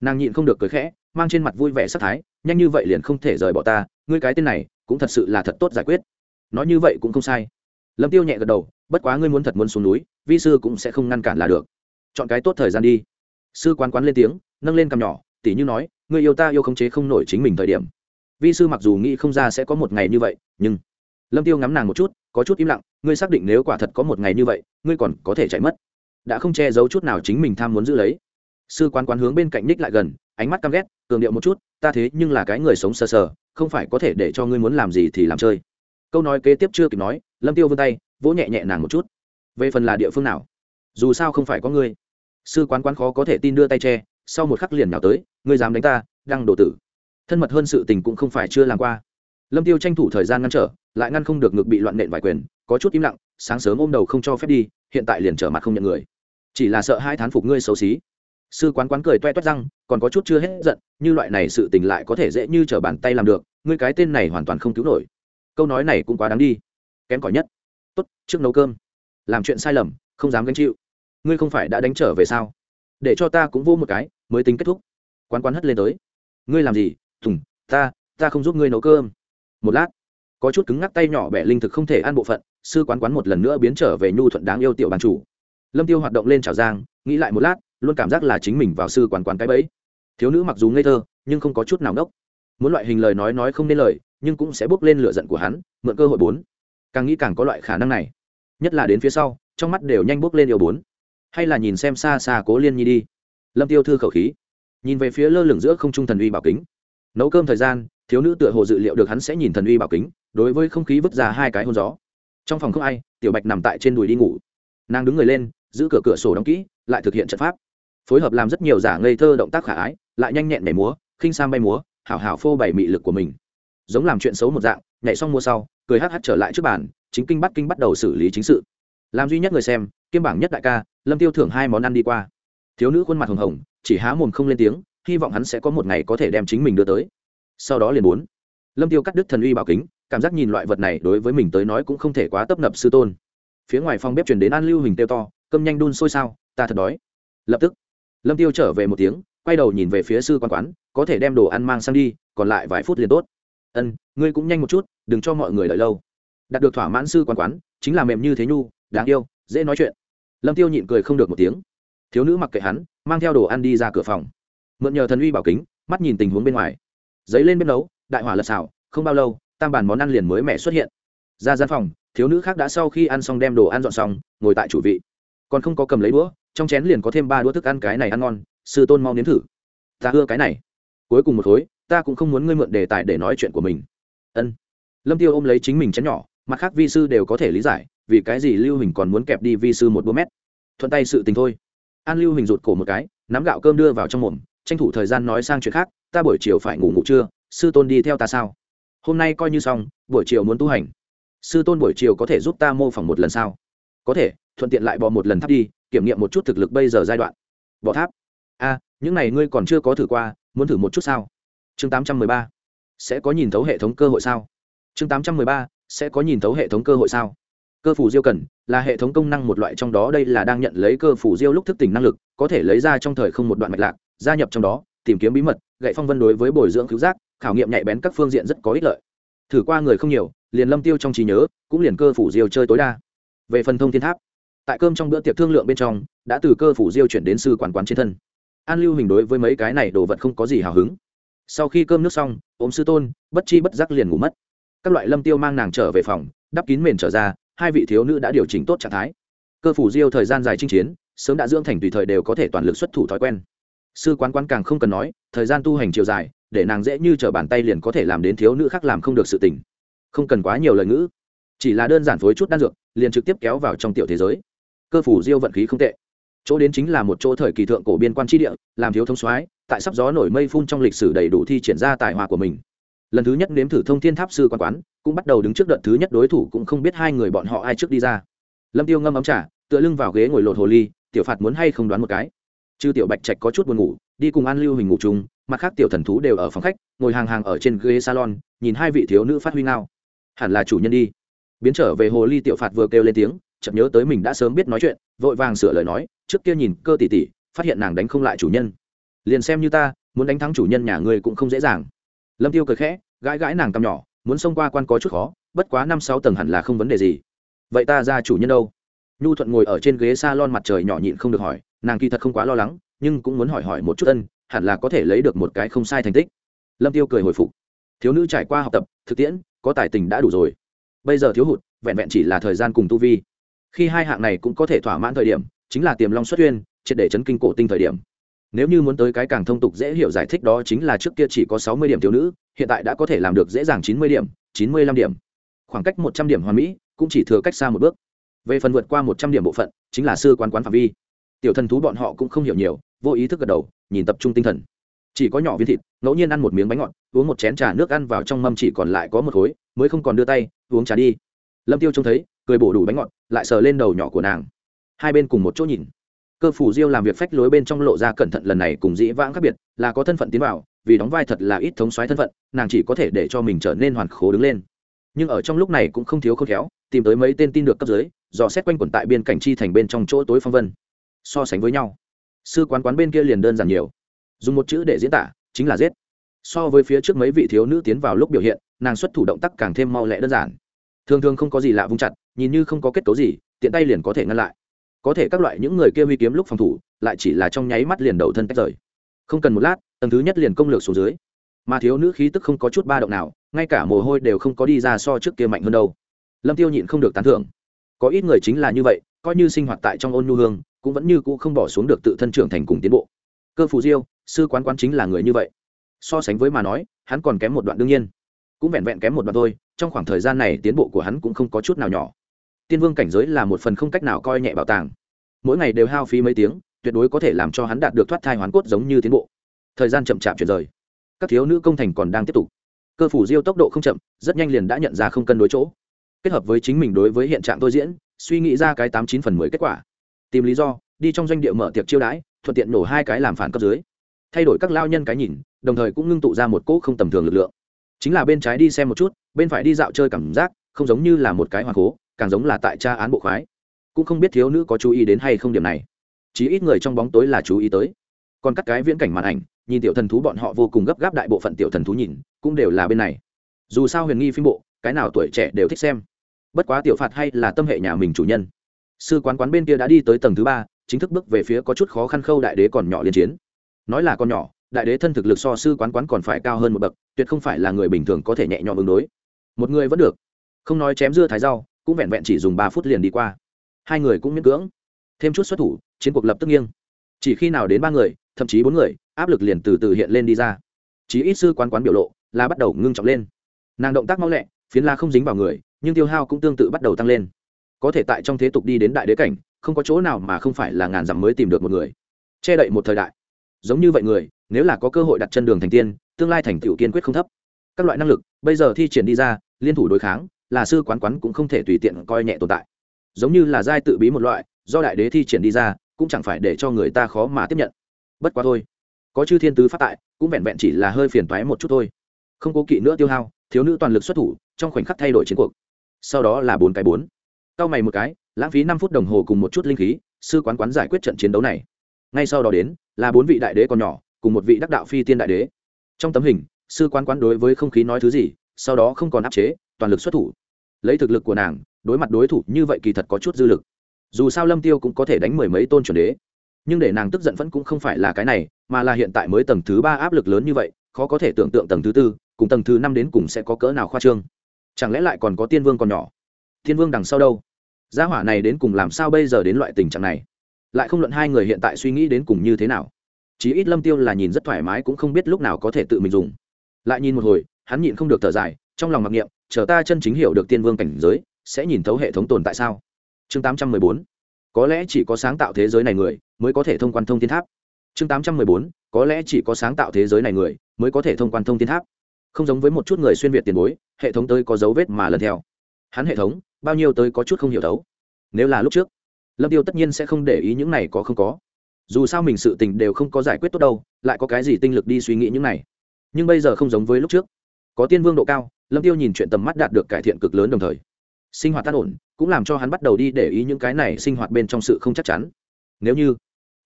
Nàng nhịn không được cười khẽ, mang trên mặt vui vẻ sắc thái, nhanh như vậy liền không thể rời bỏ ta, ngươi cái tên này, cũng thật sự là thật tốt giải quyết. Nói như vậy cũng không sai. Lâm tiêu nhẹ gật đầu, bất quá ngươi muốn thật muốn xuống núi, vi sư cũng sẽ không ngăn cản là được chọn cái tốt thời gian đi. Sư quán quán lên tiếng, nâng lên cằm nhỏ, tỉ như nói người yêu ta yêu khống chế không nổi chính mình thời điểm. Vi sư mặc dù nghĩ không ra sẽ có một ngày như vậy, nhưng lâm tiêu ngắm nàng một chút, có chút im lặng, ngươi xác định nếu quả thật có một ngày như vậy, ngươi còn có thể chạy mất. Đã không che giấu chút nào chính mình tham muốn giữ lấy. Sư quán quán hướng bên cạnh ních lại gần, ánh mắt căm ghét, cường điệu một chút, ta thế nhưng là cái người sống sờ sờ, không phải có thể để cho ngươi muốn làm gì thì làm chơi. Câu nói kế tiếp chưa kịp nói, lâm tiêu vươn tay, vỗ nhẹ nhẹ nàng một chút. Về phần là địa phương nào? Dù sao không phải có ngươi sư quán quán khó có thể tin đưa tay che, sau một khắc liền nào tới, ngươi dám đánh ta, đăng đồ tử. Thân mật hơn sự tình cũng không phải chưa làm qua. Lâm tiêu tranh thủ thời gian ngăn trở, lại ngăn không được ngực bị loạn nện vài quyền, có chút im lặng, sáng sớm ôm đầu không cho phép đi, hiện tại liền trở mặt không nhận người. Chỉ là sợ hai thán phục ngươi xấu xí. Sư quán quán cười toe toét răng, còn có chút chưa hết giận, như loại này sự tình lại có thể dễ như trở bàn tay làm được, ngươi cái tên này hoàn toàn không cứu nổi. Câu nói này cũng quá đáng đi. Kém cỏi nhất. Tốt, trước nấu cơm. Làm chuyện sai lầm, không dám gánh chịu ngươi không phải đã đánh trở về sao? Để cho ta cũng vô một cái, mới tính kết thúc. Quán quán hất lên tới. Ngươi làm gì? Thùng, ta ta không giúp ngươi nấu cơm. Một lát, có chút cứng ngắc tay nhỏ bẻ linh thực không thể ăn bộ phận, sư quán quán một lần nữa biến trở về nhu thuận đáng yêu tiểu bàn chủ. Lâm tiêu hoạt động lên trào giang, nghĩ lại một lát, luôn cảm giác là chính mình vào sư quán quán cái bẫy. Thiếu nữ mặc dù ngây thơ, nhưng không có chút nào ngốc muốn loại hình lời nói nói không nên lời, nhưng cũng sẽ bước lên lửa giận của hắn, mượn cơ hội bốn. Càng nghĩ càng có loại khả năng này. Nhất là đến phía sau, trong mắt đều nhanh bước lên yêu bốn hay là nhìn xem xa xa cố liên nhi đi. Lâm tiêu thư khẩu khí. Nhìn về phía lơ lửng giữa không trung thần uy bảo kính. Nấu cơm thời gian, thiếu nữ tựa hồ dự liệu được hắn sẽ nhìn thần uy bảo kính, đối với không khí vứt ra hai cái hôn gió. Trong phòng không ai, tiểu bạch nằm tại trên đùi đi ngủ. Nàng đứng người lên, giữ cửa cửa sổ đóng kỹ, lại thực hiện trận pháp. Phối hợp làm rất nhiều giả ngây thơ động tác khả ái, lại nhanh nhẹn nhảy múa, khinh sang bay múa, hảo hảo phô bày mị lực của mình. Giống làm chuyện xấu một dạng, nhảy xong mua sau, cười hh trở lại trước bàn, chính kinh bắt kinh bắt đầu xử lý chính sự. Làm duy nhất người xem, kiêm bảng nhất đại ca lâm tiêu thưởng hai món ăn đi qua. Thiếu nữ khuôn mặt hồng hồng, chỉ há mồm không lên tiếng, hy vọng hắn sẽ có một ngày có thể đem chính mình đưa tới. Sau đó liền bốn. Lâm tiêu cắt đứt thần uy bảo kính, cảm giác nhìn loại vật này đối với mình tới nói cũng không thể quá tấp nập sư tôn. Phía ngoài phòng bếp chuyển đến an lưu hình tiêu to, cơm nhanh đun sôi sao, ta thật đói. Lập tức, lâm tiêu trở về một tiếng, quay đầu nhìn về phía sư quan quán, có thể đem đồ ăn mang sang đi, còn lại vài phút liền tốt. Ân, ngươi cũng nhanh một chút, đừng cho mọi người đợi lâu. Đạt được thỏa mãn sư quan quán, chính là mềm như thế nhu, đáng yêu, dễ nói chuyện lâm tiêu nhịn cười không được một tiếng thiếu nữ mặc kệ hắn mang theo đồ ăn đi ra cửa phòng mượn nhờ thần uy bảo kính mắt nhìn tình huống bên ngoài giấy lên bếp nấu đại hỏa lật xào không bao lâu tam bàn món ăn liền mới mẻ xuất hiện ra gian phòng thiếu nữ khác đã sau khi ăn xong đem đồ ăn dọn xong ngồi tại chủ vị còn không có cầm lấy đũa trong chén liền có thêm ba đũa thức ăn cái này ăn ngon sư tôn mau nếm thử ta ưa cái này cuối cùng một khối ta cũng không muốn ngươi mượn đề tài để nói chuyện của mình ân lâm tiêu ôm lấy chính mình chén nhỏ mặt khác vi sư đều có thể lý giải vì cái gì lưu hình còn muốn kẹp đi vi sư một đũa mét thuận tay sự tình thôi. An lưu hình rụt cổ một cái, nắm gạo cơm đưa vào trong mồm, tranh thủ thời gian nói sang chuyện khác, ta buổi chiều phải ngủ ngủ trưa, sư tôn đi theo ta sao? Hôm nay coi như xong, buổi chiều muốn tu hành. Sư tôn buổi chiều có thể giúp ta mô phỏng một lần sao? Có thể, thuận tiện lại bỏ một lần tháp đi, kiểm nghiệm một chút thực lực bây giờ giai đoạn. Bỏ tháp? A, những này ngươi còn chưa có thử qua, muốn thử một chút sao? Chương tám trăm mười ba, sẽ có nhìn thấu hệ thống cơ hội sao? Chương tám trăm mười ba, sẽ có nhìn thấu hệ thống cơ hội sao? Cơ phủ diêu cần, là hệ thống công năng một loại trong đó đây là đang nhận lấy cơ phủ diêu lúc thức tỉnh năng lực, có thể lấy ra trong thời không một đoạn mạch lạc, gia nhập trong đó, tìm kiếm bí mật, gậy phong vân đối với bồi dưỡng cứu giác, khảo nghiệm nhạy bén các phương diện rất có ích lợi. Thử qua người không nhiều, liền lâm tiêu trong trí nhớ, cũng liền cơ phủ diêu chơi tối đa. Về phần thông thiên tháp, tại cơm trong bữa tiệc thương lượng bên trong, đã từ cơ phủ diêu chuyển đến sư quản quán trên thân. An lưu hình đối với mấy cái này đồ vật không có gì hào hứng. Sau khi cơm nước xong, ốm sư tôn, bất chi bất giác liền ngủ mất. Các loại lâm tiêu mang nàng trở về phòng, đắp kín mền trở ra hai vị thiếu nữ đã điều chỉnh tốt trạng thái. Cơ phủ diêu thời gian dài chinh chiến, sớm đã dưỡng thành tùy thời đều có thể toàn lực xuất thủ thói quen. Sư quán quán càng không cần nói, thời gian tu hành chiều dài, để nàng dễ như t r ở bàn tay liền có thể làm đến thiếu nữ khác làm không được sự tình. Không cần quá nhiều lời ngữ. Chỉ là đơn giản phối chút đan dược, liền trực tiếp kéo vào trong tiểu thế giới. Cơ phủ diêu vận khí không tệ. Chỗ đến chính là một chỗ thời kỳ thượng cổ biên quan tri địa, làm thiếu thông soái, tại sắp gió nổi mây phun trong lịch sử đầy đủ thi triển ra tài hoa của mình lần thứ nhất nếm thử thông thiên tháp sư quan quán, cũng bắt đầu đứng trước đợt thứ nhất đối thủ cũng không biết hai người bọn họ ai trước đi ra. Lâm tiêu ngâm ấm trà, tựa lưng vào ghế ngồi lột hồ ly, tiểu phạt muốn hay không đoán một cái? Chư tiểu bạch trạch có chút buồn ngủ, đi cùng an lưu hình ngủ chung, mặt khác tiểu thần thú đều ở phòng khách, ngồi hàng hàng ở trên ghế salon, nhìn hai vị thiếu nữ phát huy ngao. Hẳn là chủ nhân đi. Biến trở về hồ ly, tiểu phạt vừa kêu lên tiếng, chợt nhớ tới mình đã sớm biết nói chuyện, vội vàng sửa lời nói, trước kia nhìn cơ tỷ tỷ, phát hiện nàng đánh không lại chủ nhân. Liền xem như ta, muốn đánh thắng chủ nhân nhà ngươi cũng không dễ dàng. Lâm tiêu cười khẽ gãi gãi nàng cằm nhỏ, muốn xông qua quan có chút khó, bất quá năm sáu tầng hẳn là không vấn đề gì. Vậy ta ra chủ nhân đâu? Nhu thuận ngồi ở trên ghế s a lon mặt trời nhỏ nhịn không được hỏi, nàng kỳ thật không quá lo lắng, nhưng cũng muốn hỏi hỏi một chút ân, hẳn là có thể lấy được một cái không sai thành tích. Lâm tiêu cười hồi phục. Thiếu nữ trải qua học tập, thực tiễn, có tài tình đã đủ rồi. Bây giờ thiếu hụt, vẹn vẹn chỉ là thời gian cùng tu vi. Khi hai hạng này cũng có thể thỏa mãn thời điểm, chính là tiềm long xuất uyên triệt để chấn kinh cổ tinh thời điểm. Nếu như muốn tới cái càng thông tục dễ hiểu giải thích đó chính là trước kia chỉ có sáu mươi điểm thiếu nữ hiện tại đã có thể làm được dễ dàng chín mươi điểm, chín mươi lăm điểm. Khoảng cách một trăm điểm hoàn mỹ cũng chỉ thừa cách xa một bước. Về phần vượt qua một trăm điểm bộ phận, chính là sư quán quán phạm vi. Tiểu thần thú bọn họ cũng không hiểu nhiều, vô ý thức gật đầu, nhìn tập trung tinh thần. Chỉ có nhỏ viên thịt, ngẫu nhiên ăn một miếng bánh ngọt, uống một chén trà nước ăn vào trong mâm chỉ còn lại có một khối, mới không còn đưa tay, uống trà đi. Lâm tiêu trông thấy, cười bổ đủ bánh ngọt, lại sờ lên đầu nhỏ của nàng. Hai bên cùng một chỗ nhìn. Cơ phủ diêu làm việc phách lối bên trong lộ ra cẩn thận lần này cùng dĩ vãng khác biệt, là có thân phận tiến vào vì đóng vai thật là ít thống xoáy thân phận, nàng chỉ có thể để cho mình trở nên hoàn khố đứng lên. Nhưng ở trong lúc này cũng không thiếu khôn khéo, tìm tới mấy tên tin được cấp dưới, dò xét quanh quẩn tại biên cảnh chi thành bên trong chỗ tối phong vân. So sánh với nhau, sư quán quán bên kia liền đơn giản nhiều. Dùng một chữ để diễn tả, chính là giết. So với phía trước mấy vị thiếu nữ tiến vào lúc biểu hiện, nàng xuất thủ động tác càng thêm mau lẹ đơn giản. Thường thường không có gì lạ vung chặt, nhìn như không có kết cấu gì, tiện tay liền có thể ngăn lại. Có thể các loại những người kia huy kiếm lúc phòng thủ, lại chỉ là trong nháy mắt liền đầu thân tách rời không cần một lát, tầng thứ nhất liền công lược xuống dưới. Mà thiếu nữ khí tức không có chút ba động nào, ngay cả mồ hôi đều không có đi ra so trước kia mạnh hơn đâu. Lâm tiêu nhịn không được tán thưởng. Có ít người chính là như vậy, coi như sinh hoạt tại trong ôn nhu hương, cũng vẫn như cũ không bỏ xuống được tự thân trưởng thành cùng tiến bộ. Cơ phù diêu, sư quán quán chính là người như vậy. So sánh với mà nói, hắn còn kém một đoạn đương nhiên. Cũng vẹn vẹn kém một đoạn thôi, trong khoảng thời gian này tiến bộ của hắn cũng không có chút nào nhỏ. Tiên vương cảnh giới là một phần không cách nào coi nhẹ bảo tàng. Mỗi ngày đều hao phí mấy tiếng tuyệt đối có thể làm cho hắn đạt được thoát thai hoàn cốt giống như tiến bộ. Thời gian chậm chạp chuyển rời. Các thiếu nữ công thành còn đang tiếp tục. Cơ phủ diêu tốc độ không chậm, rất nhanh liền đã nhận ra không cân đối chỗ. Kết hợp với chính mình đối với hiện trạng tôi diễn, suy nghĩ ra cái tám chín phần mười kết quả. Tìm lý do, đi trong doanh địa mở tiệc chiêu đãi, thuận tiện nổ hai cái làm phản cấp dưới. Thay đổi các lao nhân cái nhìn, đồng thời cũng ngưng tụ ra một cỗ không tầm thường lực lượng. Chính là bên trái đi xem một chút, bên phải đi dạo chơi cảm giác, không giống như là một cái hoàng cố, càng giống là tại tra án bộ khoái. Cũng không biết thiếu nữ có chú ý đến hay không điểm này chí ít người trong bóng tối là chú ý tới. Còn các cái viễn cảnh màn ảnh, nhìn tiểu thần thú bọn họ vô cùng gấp gáp đại bộ phận tiểu thần thú nhìn, cũng đều là bên này. Dù sao huyền nghi phim bộ, cái nào tuổi trẻ đều thích xem. Bất quá tiểu phạt hay là tâm hệ nhà mình chủ nhân. Sư quán quán bên kia đã đi tới tầng thứ ba, chính thức bước về phía có chút khó khăn khâu đại đế còn nhỏ liên chiến. Nói là con nhỏ, đại đế thân thực lực so sư quán quán còn phải cao hơn một bậc, tuyệt không phải là người bình thường có thể nhẹ nhõm ứng đối. Một người vẫn được. Không nói chém dưa thái rau, cũng vẹn vẹn chỉ dùng ba phút liền đi qua. Hai người cũng miễn cưỡng thêm chút xuất thủ, chiến cuộc lập tức nghiêng. Chỉ khi nào đến ba người, thậm chí bốn người, áp lực liền từ từ hiện lên đi ra. Chí ít sư quán quán biểu lộ là bắt đầu ngưng trọng lên. Nàng động tác mau lẹ, phiến la không dính vào người, nhưng tiêu hao cũng tương tự bắt đầu tăng lên. Có thể tại trong thế tục đi đến đại đế cảnh, không có chỗ nào mà không phải là ngàn dặm mới tìm được một người. Che đậy một thời đại. Giống như vậy người, nếu là có cơ hội đặt chân đường thành tiên, tương lai thành tựu kiên quyết không thấp. Các loại năng lực, bây giờ thi triển đi ra, liên thủ đối kháng, là sư quán quán cũng không thể tùy tiện coi nhẹ tồn tại. Giống như là giai tự bí một loại do đại đế thi triển đi ra, cũng chẳng phải để cho người ta khó mà tiếp nhận. Bất quá thôi. Có chư thiên tứ phát tại, cũng vẹn vẹn chỉ là hơi phiền toái một chút thôi. Không cố kỵ nữa tiêu hao, thiếu nữ toàn lực xuất thủ, trong khoảnh khắc thay đổi chiến cuộc. Sau đó là bốn cái bốn. Cao mày một cái, lãng phí năm phút đồng hồ cùng một chút linh khí, sư quán quán giải quyết trận chiến đấu này. Ngay sau đó đến, là bốn vị đại đế còn nhỏ, cùng một vị đắc đạo phi tiên đại đế. Trong tấm hình, sư quán quán đối với không khí nói thứ gì, sau đó không còn áp chế, toàn lực xuất thủ. Lấy thực lực của nàng, đối mặt đối thủ như vậy kỳ thật có chút dư lực dù sao lâm tiêu cũng có thể đánh mười mấy tôn chuẩn đế. Nhưng để nàng tức giận vẫn cũng không phải là cái này, mà là hiện tại mới tầng thứ ba áp lực lớn như vậy, khó có thể tưởng tượng tầng thứ tư, cùng tầng thứ năm đến cùng sẽ có cỡ nào khoa trương. Chẳng lẽ lại còn có tiên vương còn nhỏ? Tiên vương đằng sau đâu? Gia hỏa này đến cùng làm sao bây giờ đến loại tình trạng này? Lại không luận hai người hiện tại suy nghĩ đến cùng như thế nào. Chí ít lâm tiêu là nhìn rất thoải mái cũng không biết lúc nào có thể tự mình dùng. Lại nhìn một hồi, hắn nhịn không được thở dài, trong lòng mặc niệm, chờ ta chân chính hiểu được tiên vương cảnh giới, sẽ nhìn thấu hệ thống tồn tại sao? Chương 814 có lẽ chỉ có sáng tạo thế giới này người mới có thể thông quan thông thiên tháp. Chương 814 có lẽ chỉ có sáng tạo thế giới này người mới có thể thông quan thông thiên tháp. Không giống với một chút người xuyên việt tiền bối, hệ thống tới có dấu vết mà lần theo. Hắn hệ thống, bao nhiêu tới có chút không hiểu thấu. Nếu là lúc trước, lâm tiêu tất nhiên sẽ không để ý những này có không có. Dù sao mình sự tình đều không có giải quyết tốt đâu, lại có cái gì tinh lực đi suy nghĩ những này. Nhưng bây giờ không giống với lúc trước. Có tiên vương độ cao, lâm tiêu nhìn chuyện tầm mắt đạt được cải thiện cực lớn đồng thời sinh hoạt tan ổn, cũng làm cho hắn bắt đầu đi để ý những cái này sinh hoạt bên trong sự không chắc chắn. Nếu như,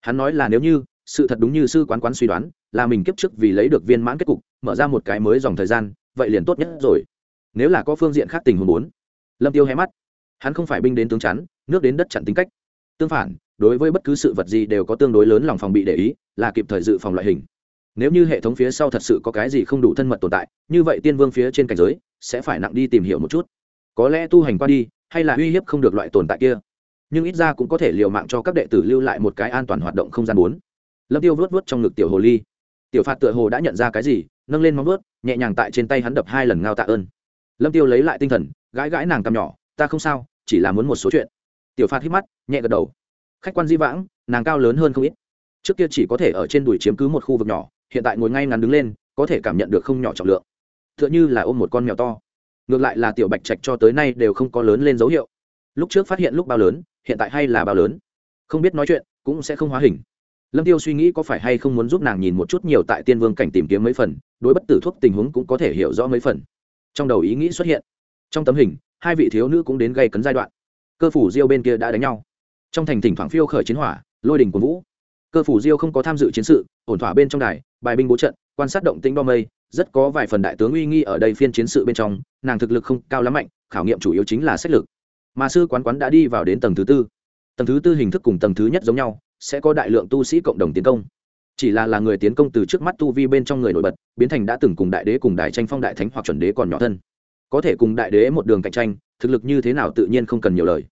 hắn nói là nếu như, sự thật đúng như sư quán quán suy đoán, là mình kiếp trước vì lấy được viên mãn kết cục, mở ra một cái mới dòng thời gian, vậy liền tốt nhất rồi. Nếu là có phương diện khác tình huống bốn lâm tiêu hé mắt. Hắn không phải binh đến tướng chắn, nước đến đất chặn tính cách. Tương phản, đối với bất cứ sự vật gì đều có tương đối lớn lòng phòng bị để ý, là kịp thời dự phòng loại hình. Nếu như hệ thống phía sau thật sự có cái gì không đủ thân mật tồn tại, như vậy tiên vương phía trên cảnh giới, sẽ phải nặng đi tìm hiểu một chút có lẽ tu hành qua đi, hay là uy hiếp không được loại tồn tại kia. Nhưng ít ra cũng có thể liều mạng cho các đệ tử lưu lại một cái an toàn hoạt động không gian bốn. Lâm tiêu vớt vớt trong ngực tiểu hồ ly. Tiểu phạt tựa hồ đã nhận ra cái gì, nâng lên móng vớt nhẹ nhàng tại trên tay hắn đập hai lần ngao tạ ơn. Lâm tiêu lấy lại tinh thần, gãi gãi nàng cầm nhỏ, ta không sao, chỉ là muốn một số chuyện. Tiểu phạt hít mắt, nhẹ gật đầu. Khách quan di vãng, nàng cao lớn hơn không ít. Trước kia chỉ có thể ở trên đùi chiếm cứ một khu vực nhỏ, hiện tại ngồi ngay ngắn đứng lên, có thể cảm nhận được không nhỏ trọng lượng. T h ư ợ n h ư là ôm một con mèo to ngược lại là tiểu bạch trạch cho tới nay đều không có lớn lên dấu hiệu. Lúc trước phát hiện lúc bao lớn, hiện tại hay là bao lớn. Không biết nói chuyện, cũng sẽ không hóa hình. Lâm tiêu suy nghĩ có phải hay không muốn giúp nàng nhìn một chút nhiều tại tiên vương cảnh tìm kiếm mấy phần, đối bất tử thuốc tình huống cũng có thể hiểu rõ mấy phần. Trong đầu ý nghĩ xuất hiện. Trong tấm hình, hai vị thiếu nữ cũng đến gây cấn giai đoạn. Cơ phủ diêu bên kia đã đánh nhau. Trong thành thỉnh thoảng phiêu khởi chiến hỏa, lôi đình của vũ. Cơ phủ diêu không có tham dự chiến sự, ổn thỏa bên trong đài, bài binh bố trận, quan sát động tĩnh đo mây, rất có vài phần đại tướng uy nghi ở đây phiên chiến sự bên trong nàng thực lực không cao lắm mạnh, khảo nghiệm chủ yếu chính là sách lực. Mà sư quán quán đã đi vào đến tầng thứ tư. Tầng thứ tư hình thức cùng tầng thứ nhất giống nhau, sẽ có đại lượng tu sĩ cộng đồng tiến công. Chỉ là là người tiến công từ trước mắt tu vi bên trong người nổi bật, biến thành đã từng cùng đại đế cùng đại tranh phong đại thánh hoặc chuẩn đế còn nhỏ thân. Có thể cùng đại đế một đường cạnh tranh, thực lực như thế nào tự nhiên không cần nhiều lời.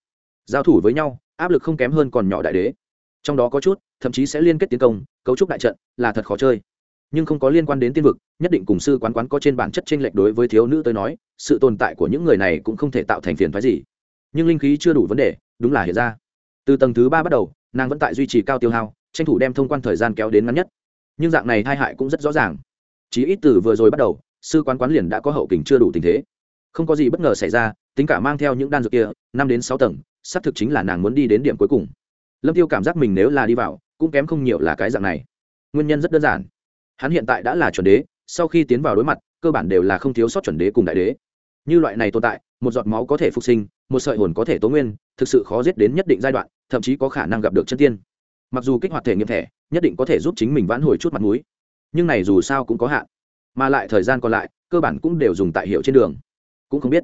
Giao thủ với nhau, áp lực không kém hơn còn nhỏ đại đế. Trong đó có chút, thậm chí sẽ liên kết tiến công, cấu trúc đại trận, là thật khó chơi nhưng không có liên quan đến tiên vực, nhất định cùng sư quán quán có trên bản chất tranh lệch đối với thiếu nữ tới nói, sự tồn tại của những người này cũng không thể tạo thành phiền phức gì. Nhưng linh khí chưa đủ vấn đề, đúng là hiện ra. Từ tầng thứ ba bắt đầu, nàng vẫn tại duy trì cao tiêu hao, tranh thủ đem thông quan thời gian kéo đến ngắn nhất. Nhưng dạng này tai hại cũng rất rõ ràng. Chỉ ít từ vừa rồi bắt đầu, sư quán quán liền đã có hậu kình chưa đủ tình thế. Không có gì bất ngờ xảy ra, tính cả mang theo những đan dược kia, năm đến sáu tầng, xác thực chính là nàng muốn đi đến điểm cuối cùng. Lâm tiêu cảm giác mình nếu là đi vào, cũng kém không nhiều là cái dạng này. Nguyên nhân rất đơn giản hắn hiện tại đã là chuẩn đế, sau khi tiến vào đối mặt, cơ bản đều là không thiếu sót chuẩn đế cùng đại đế. Như loại này tồn tại, một giọt máu có thể phục sinh, một sợi hồn có thể tố nguyên, thực sự khó giết đến nhất định giai đoạn, thậm chí có khả năng gặp được chân tiên. Mặc dù kích hoạt thể nghiệm thẻ, nhất định có thể giúp chính mình vãn hồi chút mặt mũi, nhưng này dù sao cũng có hạn. Mà lại thời gian còn lại, cơ bản cũng đều dùng tại hiệu trên đường. Cũng không biết,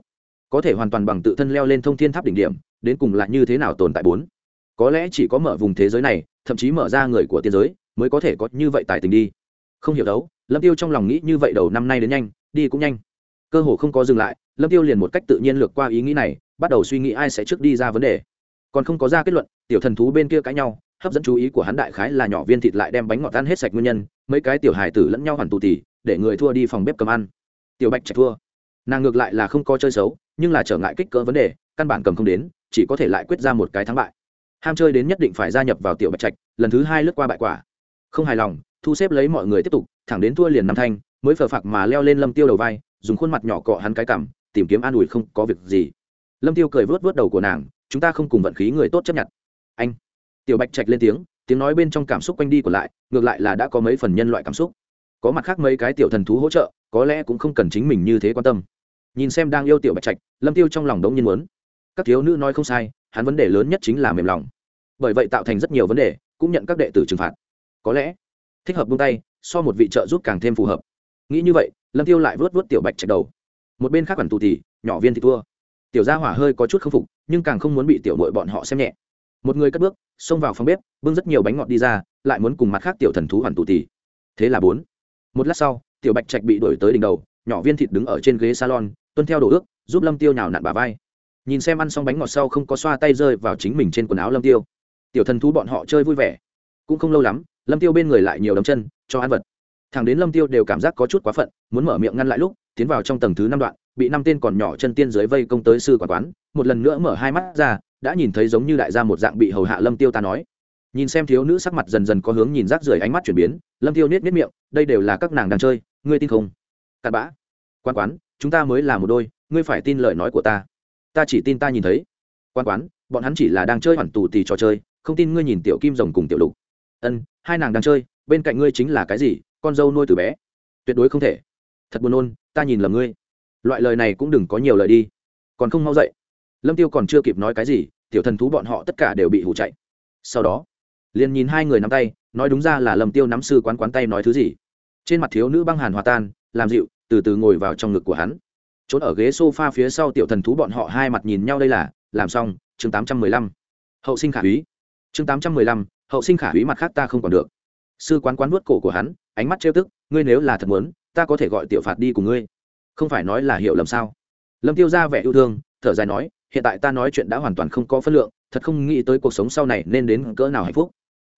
có thể hoàn toàn bằng tự thân leo lên thông thiên tháp đỉnh điểm, đến cùng là như thế nào tồn tại bốn. Có lẽ chỉ có mở vùng thế giới này, thậm chí mở ra người của tiên giới, mới có thể có như vậy tài tình đi không hiểu đấu, lâm tiêu trong lòng nghĩ như vậy đầu năm nay đến nhanh, đi cũng nhanh. Cơ hồ không có dừng lại, lâm tiêu liền một cách tự nhiên lược qua ý nghĩ này, bắt đầu suy nghĩ ai sẽ trước đi ra vấn đề. Còn không có ra kết luận, tiểu thần thú bên kia cãi nhau, hấp dẫn chú ý của hắn đại khái là nhỏ viên thịt lại đem bánh ngọt ăn hết sạch nguyên nhân, mấy cái tiểu hài tử lẫn nhau hoàn tù tì, để người thua đi phòng bếp cầm ăn. Tiểu bạch chạy thua. Nàng ngược lại là không có chơi xấu, nhưng là trở ngại kích cỡ vấn đề, căn bản cầm không đến, chỉ có thể lại quyết ra một cái thắng bại. Ham chơi đến nhất định phải gia nhập vào tiểu bạch trạch, lần thứ hai lướt qua bại quả. Không hài lòng thu xếp lấy mọi người tiếp tục, thẳng đến thua liền năm thanh, mới phờ phạc mà leo lên lâm tiêu đầu vai, dùng khuôn mặt nhỏ cọ hắn cái cảm tìm kiếm an ủi không có việc gì. Lâm tiêu cười vớt vớt đầu của nàng, chúng ta không cùng vận khí người tốt chấp nhận. Anh. Tiểu bạch trạch lên tiếng tiếng nói bên trong cảm xúc quanh đi của lại, ngược lại là đã có mấy phần nhân loại cảm xúc. Có mặt khác mấy cái tiểu thần thú hỗ trợ, có lẽ cũng không cần chính mình như thế quan tâm. Nhìn xem đang yêu tiểu bạch trạch, lâm tiêu trong lòng đống nhiên muốn. Các thiếu nữ nói không sai, hắn vấn đề lớn nhất chính là mềm lòng. Bởi vậy tạo thành rất nhiều vấn đề, cũng nhận các đệ tử trừng phạt. Có lẽ thích hợp buông tay, so một vị trợ giúp càng thêm phù hợp. Nghĩ như vậy, lâm tiêu lại vớt vớt tiểu bạch chạy đầu. Một bên khác quản tù thì nhỏ viên thì thua. Tiểu gia hỏa hơi có chút k phục, nhưng càng không muốn bị tiểu nội bọn họ xem nhẹ. Một người cất bước, xông vào phòng bếp, bưng rất nhiều bánh ngọt đi ra, lại muốn cùng mặt khác tiểu thần thú hoàn tù tì. Thế là bốn. Một lát sau, tiểu bạch trạch bị đuổi tới đỉnh đầu, nhỏ viên thịt đứng ở trên ghế salon, tuân theo đồ ước, giúp lâm tiêu nhào nặn bà vai. Nhìn xem ăn xong bánh ngọt sau không có xoa tay rơi vào chính mình trên quần áo lâm tiêu. Tiểu thần thú bọn họ chơi vui vẻ. Cũng không lâu lắm lâm tiêu bên người lại nhiều đấm chân, cho ăn vật. Thằng đến lâm tiêu đều cảm giác có chút quá phận, muốn mở miệng ngăn lại lúc, tiến vào trong tầng thứ năm đoạn, bị năm tên còn nhỏ chân tiên dưới vây công tới sư quản quán, một lần nữa mở hai mắt ra, đã nhìn thấy giống như đại gia một dạng bị hầu hạ lâm tiêu ta nói. Nhìn xem thiếu nữ sắc mặt dần dần có hướng nhìn rác rưởi ánh mắt chuyển biến, lâm tiêu niết niết miệng, đây đều là các nàng đang chơi, ngươi tin không? Cặn bã. Quan quán, chúng ta mới là một đôi, ngươi phải tin lời nói của ta. Ta chỉ tin ta nhìn thấy. Quan quán, bọn hắn chỉ là đang chơi hoàn tù tì trò chơi, không tin ngươi nhìn tiểu kim rồng cùng tiểu lục. Ân hai nàng đang chơi, bên cạnh ngươi chính là cái gì, con dâu nuôi từ bé. Tuyệt đối không thể. Thật buồn nôn, ta nhìn lầm ngươi. Loại lời này cũng đừng có nhiều lời đi. Còn không mau dậy. Lâm tiêu còn chưa kịp nói cái gì, tiểu thần thú bọn họ tất cả đều bị hủ chạy. Sau đó, liền nhìn hai người nắm tay, nói đúng ra là lâm tiêu nắm sư quán quán tay nói thứ gì. Trên mặt thiếu nữ băng hàn hòa tan, làm dịu, từ từ ngồi vào trong ngực của hắn. Trốn ở ghế sofa phía sau tiểu thần thú bọn họ hai mặt nhìn nhau đây là, làm xong, chương tám trăm mười lăm. Hậu sinh khả úy. Chương tám trăm mười lăm hậu sinh khả hủy mặt khác ta không còn được. Sư quán quán nuốt cổ của hắn, ánh mắt trêu tức, ngươi nếu là thật muốn, ta có thể gọi tiểu phạt đi cùng ngươi. Không phải nói là hiểu lầm sao? Lâm tiêu ra vẻ yêu thương, thở dài nói, hiện tại ta nói chuyện đã hoàn toàn không có phân lượng, thật không nghĩ tới cuộc sống sau này nên đến cỡ nào hạnh phúc.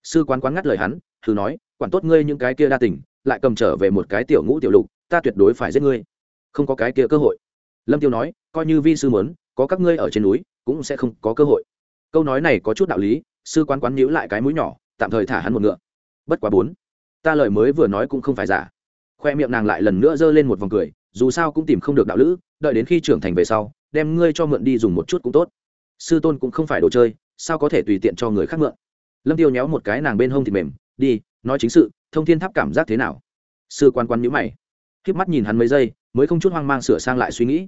Sư quán quán ngắt lời hắn, thử nói, quản tốt ngươi những cái kia đa tình, lại cầm trở về một cái tiểu ngũ tiểu lục, ta tuyệt đối phải giết ngươi. Không có cái kia cơ hội. Lâm tiêu nói, coi như vi sư muốn, có các ngươi ở trên núi, cũng sẽ không có cơ hội. Câu nói này có chút đạo lý sư quán quán nhíu lại cái mũi nhỏ, tạm thời thả hắn một ngựa. Bất quá bốn, ta lời mới vừa nói cũng không phải giả. Khoe miệng nàng lại lần nữa giơ lên một vòng cười, dù sao cũng tìm không được đạo lữ, đợi đến khi trưởng thành về sau, đem ngươi cho mượn đi dùng một chút cũng tốt. Sư tôn cũng không phải đồ chơi, sao có thể tùy tiện cho người khác mượn? Lâm tiêu nhéo một cái nàng bên hông thịt mềm, đi, nói chính sự, thông thiên tháp cảm giác thế nào? Sư quan quan nhíu mày khép mắt nhìn hắn mấy giây, mới không chút hoang mang sửa sang lại suy nghĩ.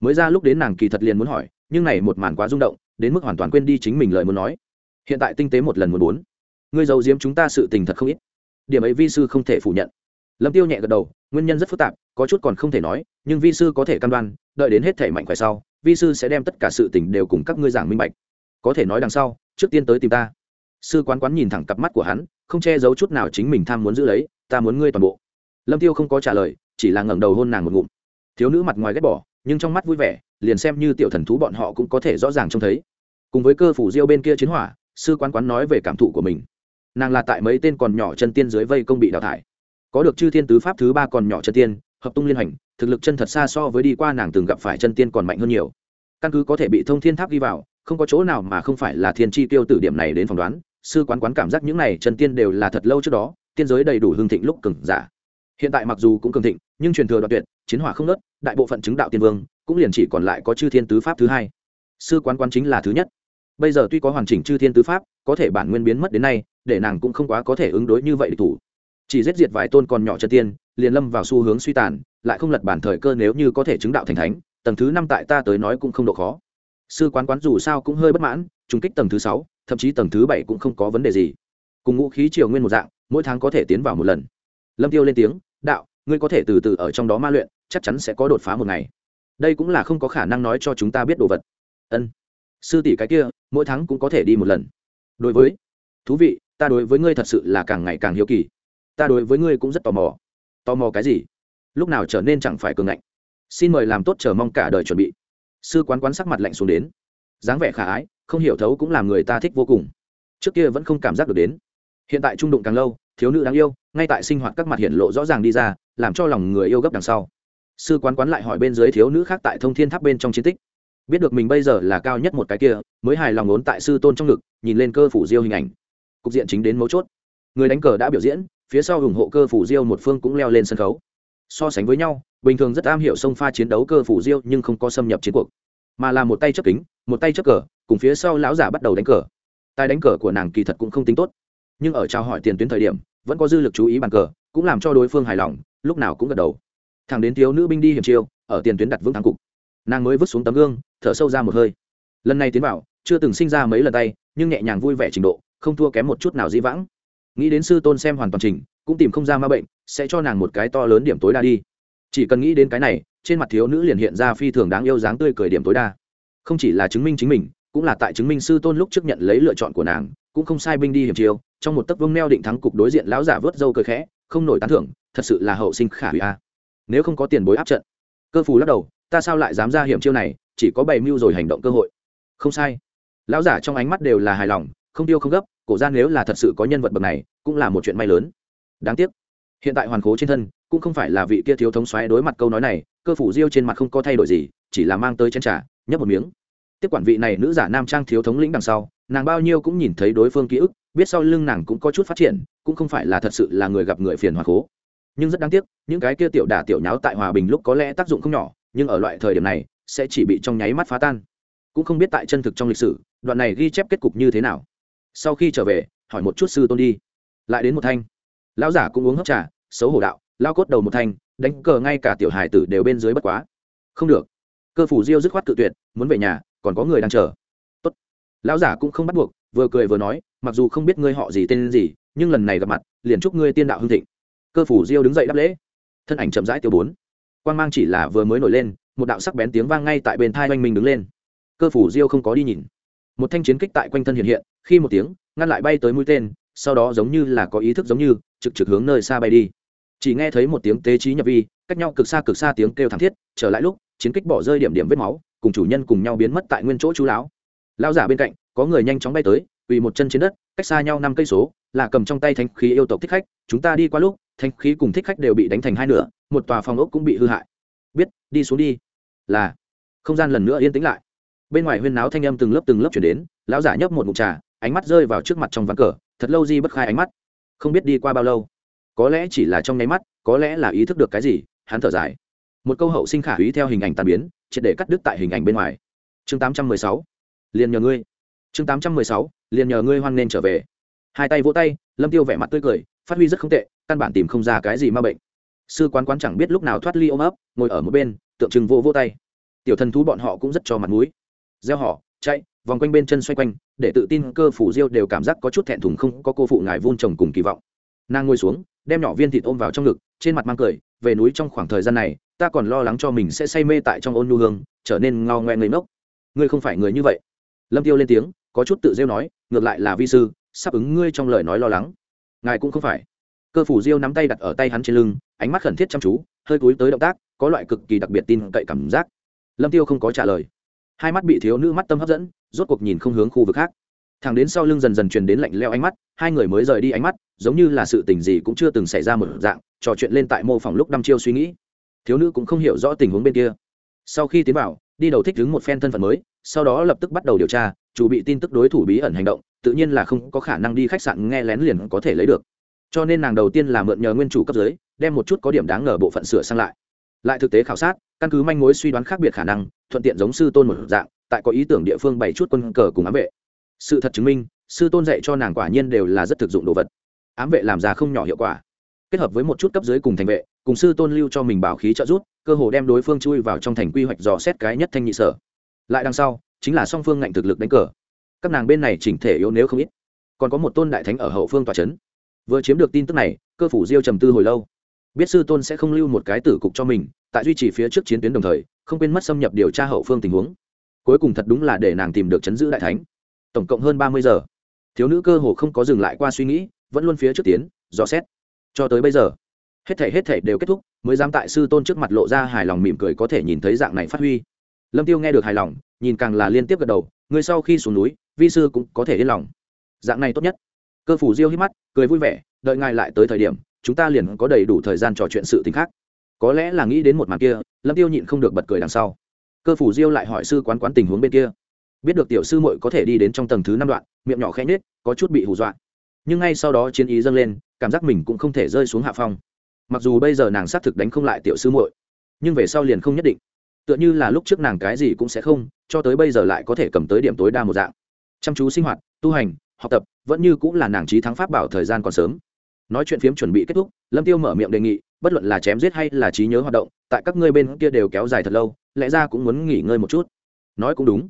Mới ra lúc đến nàng kỳ thật liền muốn hỏi, nhưng này một màn quá rung động, đến mức hoàn toàn quên đi chính mình lời muốn nói hiện tại tinh tế một lần muốn bốn. Ngươi giấu diếm chúng ta sự tình thật không ít. Điểm ấy vi sư không thể phủ nhận. Lâm tiêu nhẹ gật đầu, nguyên nhân rất phức tạp, có chút còn không thể nói, nhưng vi sư có thể căn đoan, đợi đến hết thể mạnh khỏe sau, vi sư sẽ đem tất cả sự tình đều cùng các ngươi giảng minh bạch. Có thể nói đằng sau, trước tiên tới tìm ta. Sư quán quán nhìn thẳng cặp mắt của hắn, không che giấu chút nào chính mình tham muốn giữ lấy, ta muốn ngươi toàn bộ. Lâm tiêu không có trả lời, chỉ là ngẩng đầu hôn nàng một ngụm. Thiếu nữ mặt ngoài ghét bỏ, nhưng trong mắt vui vẻ, liền xem như tiểu thần thú bọn họ cũng có thể rõ ràng trông thấy. Cùng với cơ phủ diêu bên kia chiến hỏa sư quán quán nói về cảm thụ của mình. Nàng là tại mấy tên còn nhỏ chân tiên dưới vây công bị đào thải. Có được chư thiên tứ pháp thứ ba còn nhỏ chân tiên, hợp tung liên hành, thực lực chân thật xa so với đi qua nàng từng gặp phải chân tiên còn mạnh hơn nhiều. Căn cứ có thể bị thông thiên tháp đi vào, không có chỗ nào mà không phải là thiên chi tiêu tử điểm này đến phỏng đoán, sư quán quán cảm giác những này chân tiên đều là thật lâu trước đó, tiên giới đầy đủ hương thịnh lúc cừng giả. Hiện tại mặc dù cũng cường thịnh, nhưng truyền thừa đoạn tuyệt, chiến hỏa không nớt đại bộ phận chứng đạo tiên vương, cũng liền chỉ còn lại có chư thiên tứ pháp thứ hai. Sư quán quán chính là thứ nhất bây giờ tuy có hoàn chỉnh chư thiên tứ pháp, có thể bản nguyên biến mất đến nay, để nàng cũng không quá có thể ứng đối như vậy để thủ. Chỉ giết diệt vài tôn còn nhỏ chân tiên, liền lâm vào xu hướng suy tàn, lại không lật bản thời cơ nếu như có thể chứng đạo thành thánh, tầng thứ năm tại ta tới nói cũng không độ khó. Sư quán quán dù sao cũng hơi bất mãn, trùng kích tầng thứ sáu, thậm chí tầng thứ bảy cũng không có vấn đề gì. Cùng ngũ khí triều nguyên một dạng, mỗi tháng có thể tiến vào một lần. Lâm tiêu lên tiếng, đạo, ngươi có thể từ từ ở trong đó ma luyện, chắc chắn sẽ có đột phá một ngày. Đây cũng là không có khả năng nói cho chúng ta biết đồ vật. Ân sư tỷ cái kia, mỗi tháng cũng có thể đi một lần. Đối với, thú vị, ta đối với ngươi thật sự là càng ngày càng hiếu kỳ. Ta đối với ngươi cũng rất tò mò. Tò mò cái gì? Lúc nào trở nên chẳng phải cường ngạnh? Xin mời làm tốt chờ mong cả đời chuẩn bị. Sư quán quán sắc mặt lạnh xuống đến. Dáng vẻ khả ái, không hiểu thấu cũng làm người ta thích vô cùng. Trước kia vẫn không cảm giác được đến. Hiện tại trung đụng càng lâu, thiếu nữ đáng yêu, ngay tại sinh hoạt các mặt hiện lộ rõ ràng đi ra, làm cho lòng người yêu gấp đằng sau. Sư quán quán lại hỏi bên dưới thiếu nữ khác tại thông thiên tháp bên trong chiến tích biết được mình bây giờ là cao nhất một cái kia, mới hài lòng ốn tại sư tôn trong ngực, nhìn lên cơ phủ diêu hình ảnh. Cục diện chính đến mấu chốt. Người đánh cờ đã biểu diễn, phía sau ủng hộ cơ phủ diêu một phương cũng leo lên sân khấu. So sánh với nhau, bình thường rất am hiểu sông pha chiến đấu cơ phủ diêu nhưng không có xâm nhập chiến cuộc. Mà là một tay chấp kính, một tay chấp cờ, cùng phía sau lão giả bắt đầu đánh cờ. Tay đánh cờ của nàng kỳ thật cũng không tính tốt. Nhưng ở trao hỏi tiền tuyến thời điểm, vẫn có dư lực chú ý bàn cờ, cũng làm cho đối phương hài lòng, lúc nào cũng gật đầu. Thằng đến thiếu nữ binh đi hiểm chiêu, ở tiền tuyến đặt vững thắng cục. Nàng mới vứt xuống tấm gương thở sâu ra một hơi. Lần này tiến vào, chưa từng sinh ra mấy lần tay, nhưng nhẹ nhàng vui vẻ trình độ, không thua kém một chút nào dĩ vãng. Nghĩ đến sư tôn xem hoàn toàn trình, cũng tìm không ra ma bệnh, sẽ cho nàng một cái to lớn điểm tối đa đi. Chỉ cần nghĩ đến cái này, trên mặt thiếu nữ liền hiện ra phi thường đáng yêu dáng tươi cười điểm tối đa. Không chỉ là chứng minh chính mình, cũng là tại chứng minh sư tôn lúc trước nhận lấy lựa chọn của nàng, cũng không sai binh đi hiểm chiêu, trong một tấc vương neo định thắng cục đối diện lão giả vớt dâu cười khẽ, không nổi tán thưởng, thật sự là hậu sinh khả hủy a. Nếu không có tiền bối áp trận. Cơ phù lắc đầu ta sao lại dám ra hiểm chiêu này, chỉ có bày mưu rồi hành động cơ hội. Không sai. Lão giả trong ánh mắt đều là hài lòng, không tiêu không gấp, cổ gian nếu là thật sự có nhân vật bậc này, cũng là một chuyện may lớn. Đáng tiếc. Hiện tại hoàn cố trên thân, cũng không phải là vị kia thiếu thống xoáy đối mặt câu nói này, cơ phủ diêu trên mặt không có thay đổi gì, chỉ là mang tới chén trà, nhấp một miếng. Tiếp quản vị này nữ giả nam trang thiếu thống lĩnh đằng sau, nàng bao nhiêu cũng nhìn thấy đối phương ký ức, biết sau lưng nàng cũng có chút phát triển, cũng không phải là thật sự là người gặp người phiền hoặc cố nhưng rất đáng tiếc, những cái kia tiểu đả tiểu nháo tại hòa bình lúc có lẽ tác dụng không nhỏ nhưng ở loại thời điểm này, sẽ chỉ bị trong nháy mắt phá tan. Cũng không biết tại chân thực trong lịch sử, đoạn này ghi chép kết cục như thế nào. Sau khi trở về, hỏi một chút sư tôn đi. Lại đến một thanh. Lão giả cũng uống hấp trà, xấu hổ đạo, lao cốt đầu một thanh, đánh cờ ngay cả tiểu hài tử đều bên dưới bất quá. Không được. Cơ phủ diêu dứt khoát tự tuyệt, muốn về nhà, còn có người đang chờ. Tốt. Lão giả cũng không bắt buộc, vừa cười vừa nói, mặc dù không biết ngươi họ gì tên gì, nhưng lần này gặp mặt, liền chúc ngươi tiên đạo hưng thịnh. Cơ phủ diêu đứng dậy đáp lễ. Thân ảnh chậm rãi tiêu bốn quan mang chỉ là vừa mới nổi lên, một đạo sắc bén tiếng vang ngay tại bên thai oanh minh đứng lên. Cơ phủ diêu không có đi nhìn. Một thanh chiến kích tại quanh thân hiện hiện, khi một tiếng, ngăn lại bay tới mũi tên, sau đó giống như là có ý thức giống như, trực trực hướng nơi xa bay đi. Chỉ nghe thấy một tiếng tế trí nhập vi, cách nhau cực xa cực xa tiếng kêu thảm thiết, trở lại lúc, chiến kích bỏ rơi điểm điểm vết máu, cùng chủ nhân cùng nhau biến mất tại nguyên chỗ chú lão. Lão giả bên cạnh, có người nhanh chóng bay tới, quỳ một chân trên đất, cách xa nhau năm cây số, là cầm trong tay thanh khí yêu tộc thích khách, chúng ta đi qua lúc thanh khí cùng thích khách đều bị đánh thành hai nửa, một tòa phòng ốc cũng bị hư hại. Biết, đi xuống đi. Là. Không gian lần nữa yên tĩnh lại. Bên ngoài huyên náo thanh âm từng lớp từng lớp chuyển đến, lão giả nhấp một mụn trà, ánh mắt rơi vào trước mặt trong ván cờ, thật lâu di bất khai ánh mắt. Không biết đi qua bao lâu. Có lẽ chỉ là trong nháy mắt, có lẽ là ý thức được cái gì, hắn thở dài. Một câu hậu sinh khả ý theo hình ảnh tàn biến, triệt để cắt đứt tại hình ảnh bên ngoài. Chương tám trăm mười sáu. Liền nhờ ngươi. Chương tám trăm mười sáu, liền nhờ ngươi hoan nên trở về. Hai tay vỗ tay, lâm tiêu vẻ mặt tươi cười phát huy rất không tệ, căn bản tìm không ra cái gì ma bệnh. Sư quán quán chẳng biết lúc nào thoát ly ôm ấp, ngồi ở một bên, tượng trưng vô vô tay. Tiểu thần thú bọn họ cũng rất cho mặt mũi. Gieo họ, chạy, vòng quanh bên chân xoay quanh, để tự tin cơ phủ diêu đều cảm giác có chút thẹn thùng không có cô phụ ngài vun trồng cùng kỳ vọng. Nàng ngồi xuống, đem nhỏ viên thịt ôm vào trong ngực, trên mặt mang cười, về núi trong khoảng thời gian này, ta còn lo lắng cho mình sẽ say mê tại trong ôn nhu hương, trở nên ngao ngoe ngây ngốc. Ngươi không phải người như vậy. Lâm tiêu lên tiếng, có chút tự rêu nói, ngược lại là vi sư, sắp ứng ngươi trong lời nói lo lắng ngài cũng không phải. Cơ phủ diêu nắm tay đặt ở tay hắn trên lưng, ánh mắt khẩn thiết chăm chú, hơi cúi tới động tác, có loại cực kỳ đặc biệt tin cậy cảm giác. Lâm tiêu không có trả lời. Hai mắt bị thiếu nữ mắt tâm hấp dẫn, rốt cuộc nhìn không hướng khu vực khác. Thằng đến sau lưng dần dần truyền đến lạnh leo ánh mắt, hai người mới rời đi ánh mắt, giống như là sự tình gì cũng chưa từng xảy ra một dạng, trò chuyện lên tại mô phỏng lúc đăm chiêu suy nghĩ. Thiếu nữ cũng không hiểu rõ tình huống bên kia. Sau khi tiến vào, đi đầu thích đứng một phen thân phận mới, sau đó lập tức bắt đầu điều tra, chủ bị tin tức đối thủ bí ẩn hành động tự nhiên là không có khả năng đi khách sạn nghe lén liền có thể lấy được. Cho nên nàng đầu tiên là mượn nhờ nguyên chủ cấp dưới, đem một chút có điểm đáng ngờ bộ phận sửa sang lại. Lại thực tế khảo sát, căn cứ manh mối suy đoán khác biệt khả năng, thuận tiện giống sư tôn một dạng, tại có ý tưởng địa phương bày chút quân cờ cùng ám vệ. Sự thật chứng minh, sư tôn dạy cho nàng quả nhiên đều là rất thực dụng đồ vật. Ám vệ làm ra không nhỏ hiệu quả. Kết hợp với một chút cấp dưới cùng thành vệ, cùng sư tôn lưu cho mình bảo khí trợ giúp, cơ hồ đem đối phương chui vào trong thành quy hoạch dò xét cái nhất thanh nhị sở. Lại đằng sau, chính là song phương ngạnh thực lực đánh cờ các nàng bên này chỉnh thể yếu nếu không ít. Còn có một tôn đại thánh ở hậu phương tòa c vừa chiếm được tin tức này, cơ phủ diêu trầm tư hồi lâu. Biết sư tôn sẽ không lưu một cái tử cục cho mình, tại duy trì phía trước chiến tuyến đồng thời, không quên mất xâm nhập điều tra hậu phương tình huống. Cuối cùng thật đúng là để nàng tìm được chấn giữ đại thánh. Tổng cộng hơn ba mươi giờ. Thiếu nữ cơ hồ không có dừng lại qua suy nghĩ, vẫn luôn phía trước tiến, dò xét. Cho tới bây giờ, hết thể hết thể đều kết thúc, mới dám tại sư tôn trước mặt lộ ra hài lòng mỉm cười có thể nhìn thấy dạng này phát huy. Lâm tiêu nghe được hài lòng, nhìn càng là liên tiếp gật đầu người sau khi xuống núi vi sư cũng có thể yên lòng. Dạng này tốt nhất. Cơ phủ diêu hít mắt, cười vui vẻ, đợi ngài lại tới thời điểm, chúng ta liền có đầy đủ thời gian trò chuyện sự t khác. Có lẽ là nghĩ đến một màn kia, lâm tiêu nhịn không được bật cười đằng sau. Cơ phủ diêu lại hỏi sư quán quán tình huống bên kia. Biết được tiểu sư muội có thể đi đến trong tầng thứ năm đoạn, miệng nhỏ khẽ nết có chút bị hù dọa. Nhưng ngay sau đó chiến ý dâng lên, cảm giác mình cũng không thể rơi xuống hạ phong. Mặc dù bây giờ nàng xác thực đánh không lại tiểu sư muội, nhưng về sau liền không nhất định. Tựa như là lúc trước nàng cái gì cũng sẽ không, cho tới bây giờ lại có thể cầm tới điểm tối đa một dạng chăm chú sinh hoạt, tu hành, học tập, vẫn như cũng là nàng trí thắng pháp bảo thời gian còn sớm. Nói chuyện phiếm chuẩn bị kết thúc, lâm tiêu mở miệng đề nghị, bất luận là chém giết hay là trí nhớ hoạt động, tại các ngươi bên kia đều kéo dài thật lâu, lẽ ra cũng muốn nghỉ ngơi một chút. Nói cũng đúng.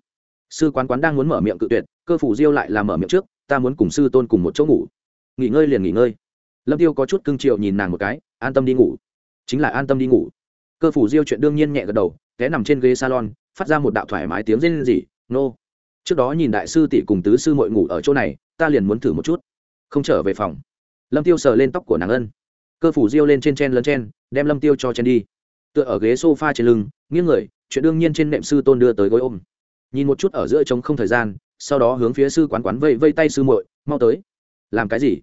Sư quán quán đang muốn mở miệng cự tuyệt, cơ phủ diêu lại là mở miệng trước, ta muốn cùng sư tôn cùng một chỗ ngủ. Nghỉ ngơi liền nghỉ ngơi. Lâm tiêu có chút cưng chiều nhìn nàng một cái, an tâm đi ngủ. Chính là an tâm đi ngủ. Cơ phủ diêu chuyện đương nhiên nhẹ gật đầu, té nằm trên ghế salon, phát ra một đạo thoải mái tiếng rên rỉ, nô trước đó nhìn đại sư tỷ cùng tứ sư mội ngủ ở chỗ này, ta liền muốn thử một chút. Không trở về phòng. Lâm tiêu sờ lên tóc của nàng ân. Cơ phủ diêu lên trên chen lấn chen, đem lâm tiêu cho chen đi. Tựa ở ghế sofa trên lưng, nghiêng người, chuyện đương nhiên trên nệm sư tôn đưa tới gối ôm. Nhìn một chút ở giữa trống không thời gian, sau đó hướng phía sư quán quán vây vây tay sư muội, mau tới. Làm cái gì?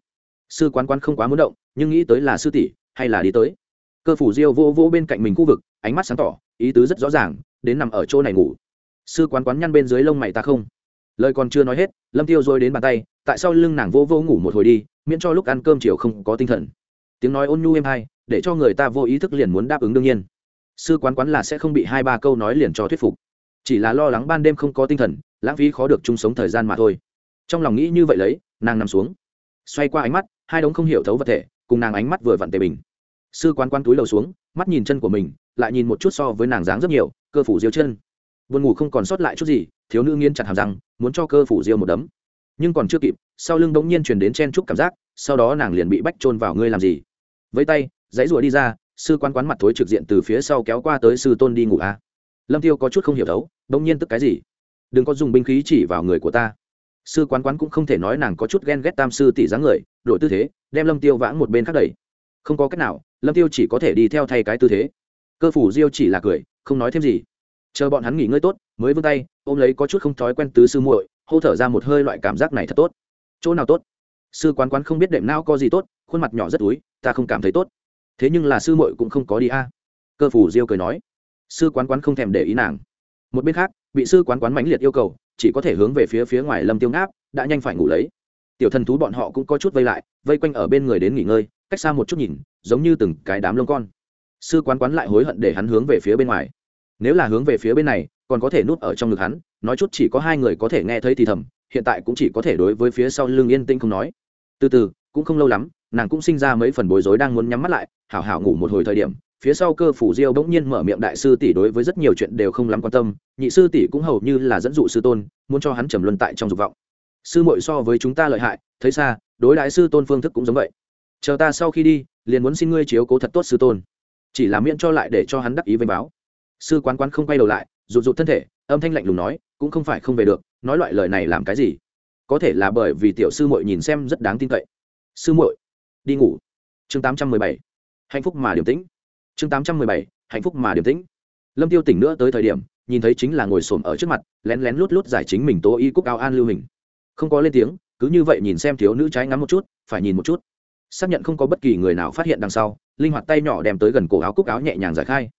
Sư quán quán không quá muốn động, nhưng nghĩ tới là sư tỷ, hay là đi tới. Cơ phủ diêu vô vô bên cạnh mình khu vực, ánh mắt sáng tỏ, ý tứ rất rõ ràng, đến nằm ở chỗ này ngủ sư quán quán nhăn bên dưới lông mày ta không? Lời còn chưa nói hết, lâm tiêu rồi đến bàn tay, tại sao lưng nàng vô vô ngủ một hồi đi, miễn cho lúc ăn cơm chiều không có tinh thần. Tiếng nói ôn nhu êm hay, để cho người ta vô ý thức liền muốn đáp ứng đương nhiên. Sư quán quán là sẽ không bị hai ba câu nói liền cho thuyết phục. Chỉ là lo lắng ban đêm không có tinh thần, lãng phí khó được chung sống thời gian mà thôi. Trong lòng nghĩ như vậy lấy, nàng nằm xuống. Xoay qua ánh mắt, hai đống không hiểu thấu vật thể, cùng nàng ánh mắt vừa vặn tề bình. Sư quán quán túi lầu xuống, mắt nhìn chân của mình, lại nhìn một chút so với nàng dáng rất nhiều, cơ phủ diêu chân buồn ngủ không còn sót lại chút gì, thiếu nữ nghiến chặt hàm răng, muốn cho cơ phủ diêu một đấm. Nhưng còn chưa kịp, sau lưng bỗng nhiên truyền đến chen chúc cảm giác, sau đó nàng liền bị bách trôn vào ngươi làm gì? Với tay dãy rủa đi ra, sư quán quán mặt thối trực diện từ phía sau kéo qua tới sư tôn đi ngủ a à. lâm tiêu có chút không hiểu thấu bỗng nhiên tức cái gì? Đừng có dùng binh khí chỉ vào người của ta. Sư quán quán cũng không thể nói nàng có chút ghen ghét tam sư tỷ dáng người, đổi tư thế, đem lâm tiêu vãng một bên khác đẩy. Không có cách nào, lâm tiêu chỉ có thể đi theo thay cái tư thế. Cơ phủ diêu chỉ là cười, không nói thêm gì chờ bọn hắn nghỉ ngơi tốt, mới vươn tay, ôm lấy có chút không thói quen tứ sư muội, hô thở ra một hơi loại cảm giác này thật tốt. Chỗ nào tốt? Sư quán quán không biết đệm não có gì tốt, khuôn mặt nhỏ rất túi, ta không cảm thấy tốt. Thế nhưng là sư muội cũng không có đi a. Cơ phủ diêu cười nói. Sư quán quán không thèm để ý nàng. Một bên khác, bị sư quán quán mãnh liệt yêu cầu, chỉ có thể hướng về phía phía ngoài lâm tiêu ngáp, đã nhanh phải ngủ lấy. Tiểu thần thú bọn họ cũng có chút vây lại, vây quanh ở bên người đến nghỉ ngơi, cách xa một chút nhìn, giống như từng cái đám lông con. Sư quán quán lại hối hận để hắn hướng về phía bên ngoài nếu là hướng về phía bên này, còn có thể núp ở trong ngực hắn, nói chút chỉ có hai người có thể nghe thấy thì thầm, hiện tại cũng chỉ có thể đối với phía sau lưng yên tĩnh không nói. Từ từ, cũng không lâu lắm, nàng cũng sinh ra mấy phần bối rối đang muốn nhắm mắt lại, hảo hảo ngủ một hồi thời điểm, phía sau cơ phủ diêu bỗng nhiên mở miệng đại sư tỷ đối với rất nhiều chuyện đều không lắm quan tâm, nhị sư tỷ cũng hầu như là dẫn dụ sư tôn, muốn cho hắn trầm luân tại trong dục vọng. Sư muội so với chúng ta lợi hại, thấy xa, đối đại sư tôn phương thức cũng giống vậy. Chờ ta sau khi đi, liền muốn xin ngươi chiếu cố thật tốt sư tôn. Chỉ là miễn cho lại để cho hắn đắc ý với báo sư quán quán không quay đầu lại, rụt rụt thân thể, âm thanh lạnh lùng nói, cũng không phải không về được, nói loại lời này làm cái gì? Có thể là bởi vì tiểu sư muội nhìn xem rất đáng tin cậy. Sư muội, đi ngủ. Chương tám trăm mười bảy. Hạnh phúc mà điềm tĩnh. Chương tám trăm mười bảy. Hạnh phúc mà điềm tĩnh. Lâm tiêu tỉnh nữa tới thời điểm, nhìn thấy chính là ngồi xổm ở trước mặt, lén lén lút lút giải chính mình tố y cúc áo an lưu hình. Không có lên tiếng, cứ như vậy nhìn xem thiếu nữ trái ngắm một chút, phải nhìn một chút. Xác nhận không có bất kỳ người nào phát hiện đằng sau, linh hoạt tay nhỏ đem tới gần cổ áo cúc áo nhẹ nhàng giải khai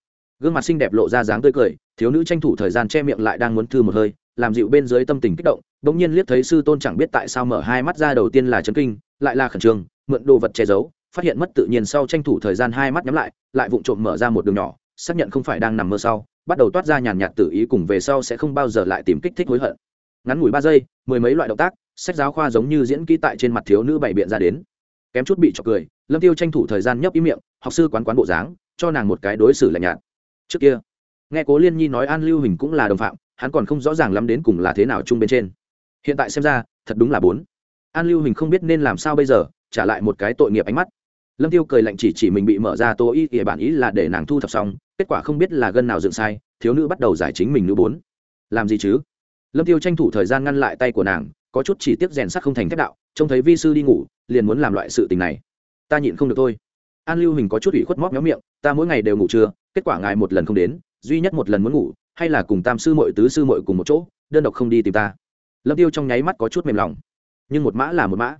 gương mặt xinh đẹp lộ ra dáng tươi cười, thiếu nữ tranh thủ thời gian che miệng lại đang muốn thư một hơi, làm dịu bên dưới tâm tình kích động bỗng nhiên liếc thấy sư tôn chẳng biết tại sao mở hai mắt ra đầu tiên là chấn kinh, lại là khẩn trương, mượn đồ vật che giấu, phát hiện mất tự nhiên sau tranh thủ thời gian hai mắt nhắm lại lại vụng trộm mở ra một đường nhỏ, xác nhận không phải đang nằm mơ sau, bắt đầu toát ra nhàn nhạt tự ý cùng về sau sẽ không bao giờ lại tìm kích thích hối hận. Ngắn ngủi ba giây, mười mấy loại động tác, sách giáo khoa giống như diễn kỹ tại trên mặt thiếu nữ bày biện ra đến. Kém chút bị trọc cười, lâm tiêu tranh thủ thời gian nhấp ý miệng, học sư quán quán bộ dáng, cho nàng một cái đối xử lạnh nhạt trước kia, nghe cố liên nhi nói an lưu hình cũng là đồng phạm, hắn còn không rõ ràng lắm đến cùng là thế nào chung bên trên. Hiện tại xem ra, thật đúng là bốn. An lưu hình không biết nên làm sao bây giờ, trả lại một cái tội nghiệp ánh mắt. Lâm tiêu cười lạnh chỉ chỉ mình bị mở ra tô y ỉa bản ý là để nàng thu thập xong, kết quả không biết là gân nào dựng sai, thiếu nữ bắt đầu giải chính mình nữ bốn. Làm gì chứ? Lâm tiêu tranh thủ thời gian ngăn lại tay của nàng, có chút chỉ tiếc rèn sắt không thành thép đạo, trông thấy vi sư đi ngủ, liền muốn làm loại sự tình này. Ta nhịn không được thôi. An lưu hình có chút ủy khuất móc méo miệng, ta mỗi ngày đều ngủ trưa kết quả ngài một lần không đến, duy nhất một lần muốn ngủ, hay là cùng tam sư mội tứ sư mội cùng một chỗ, đơn độc không đi tìm ta. Lâm tiêu trong nháy mắt có chút mềm lòng. Nhưng một mã là một mã.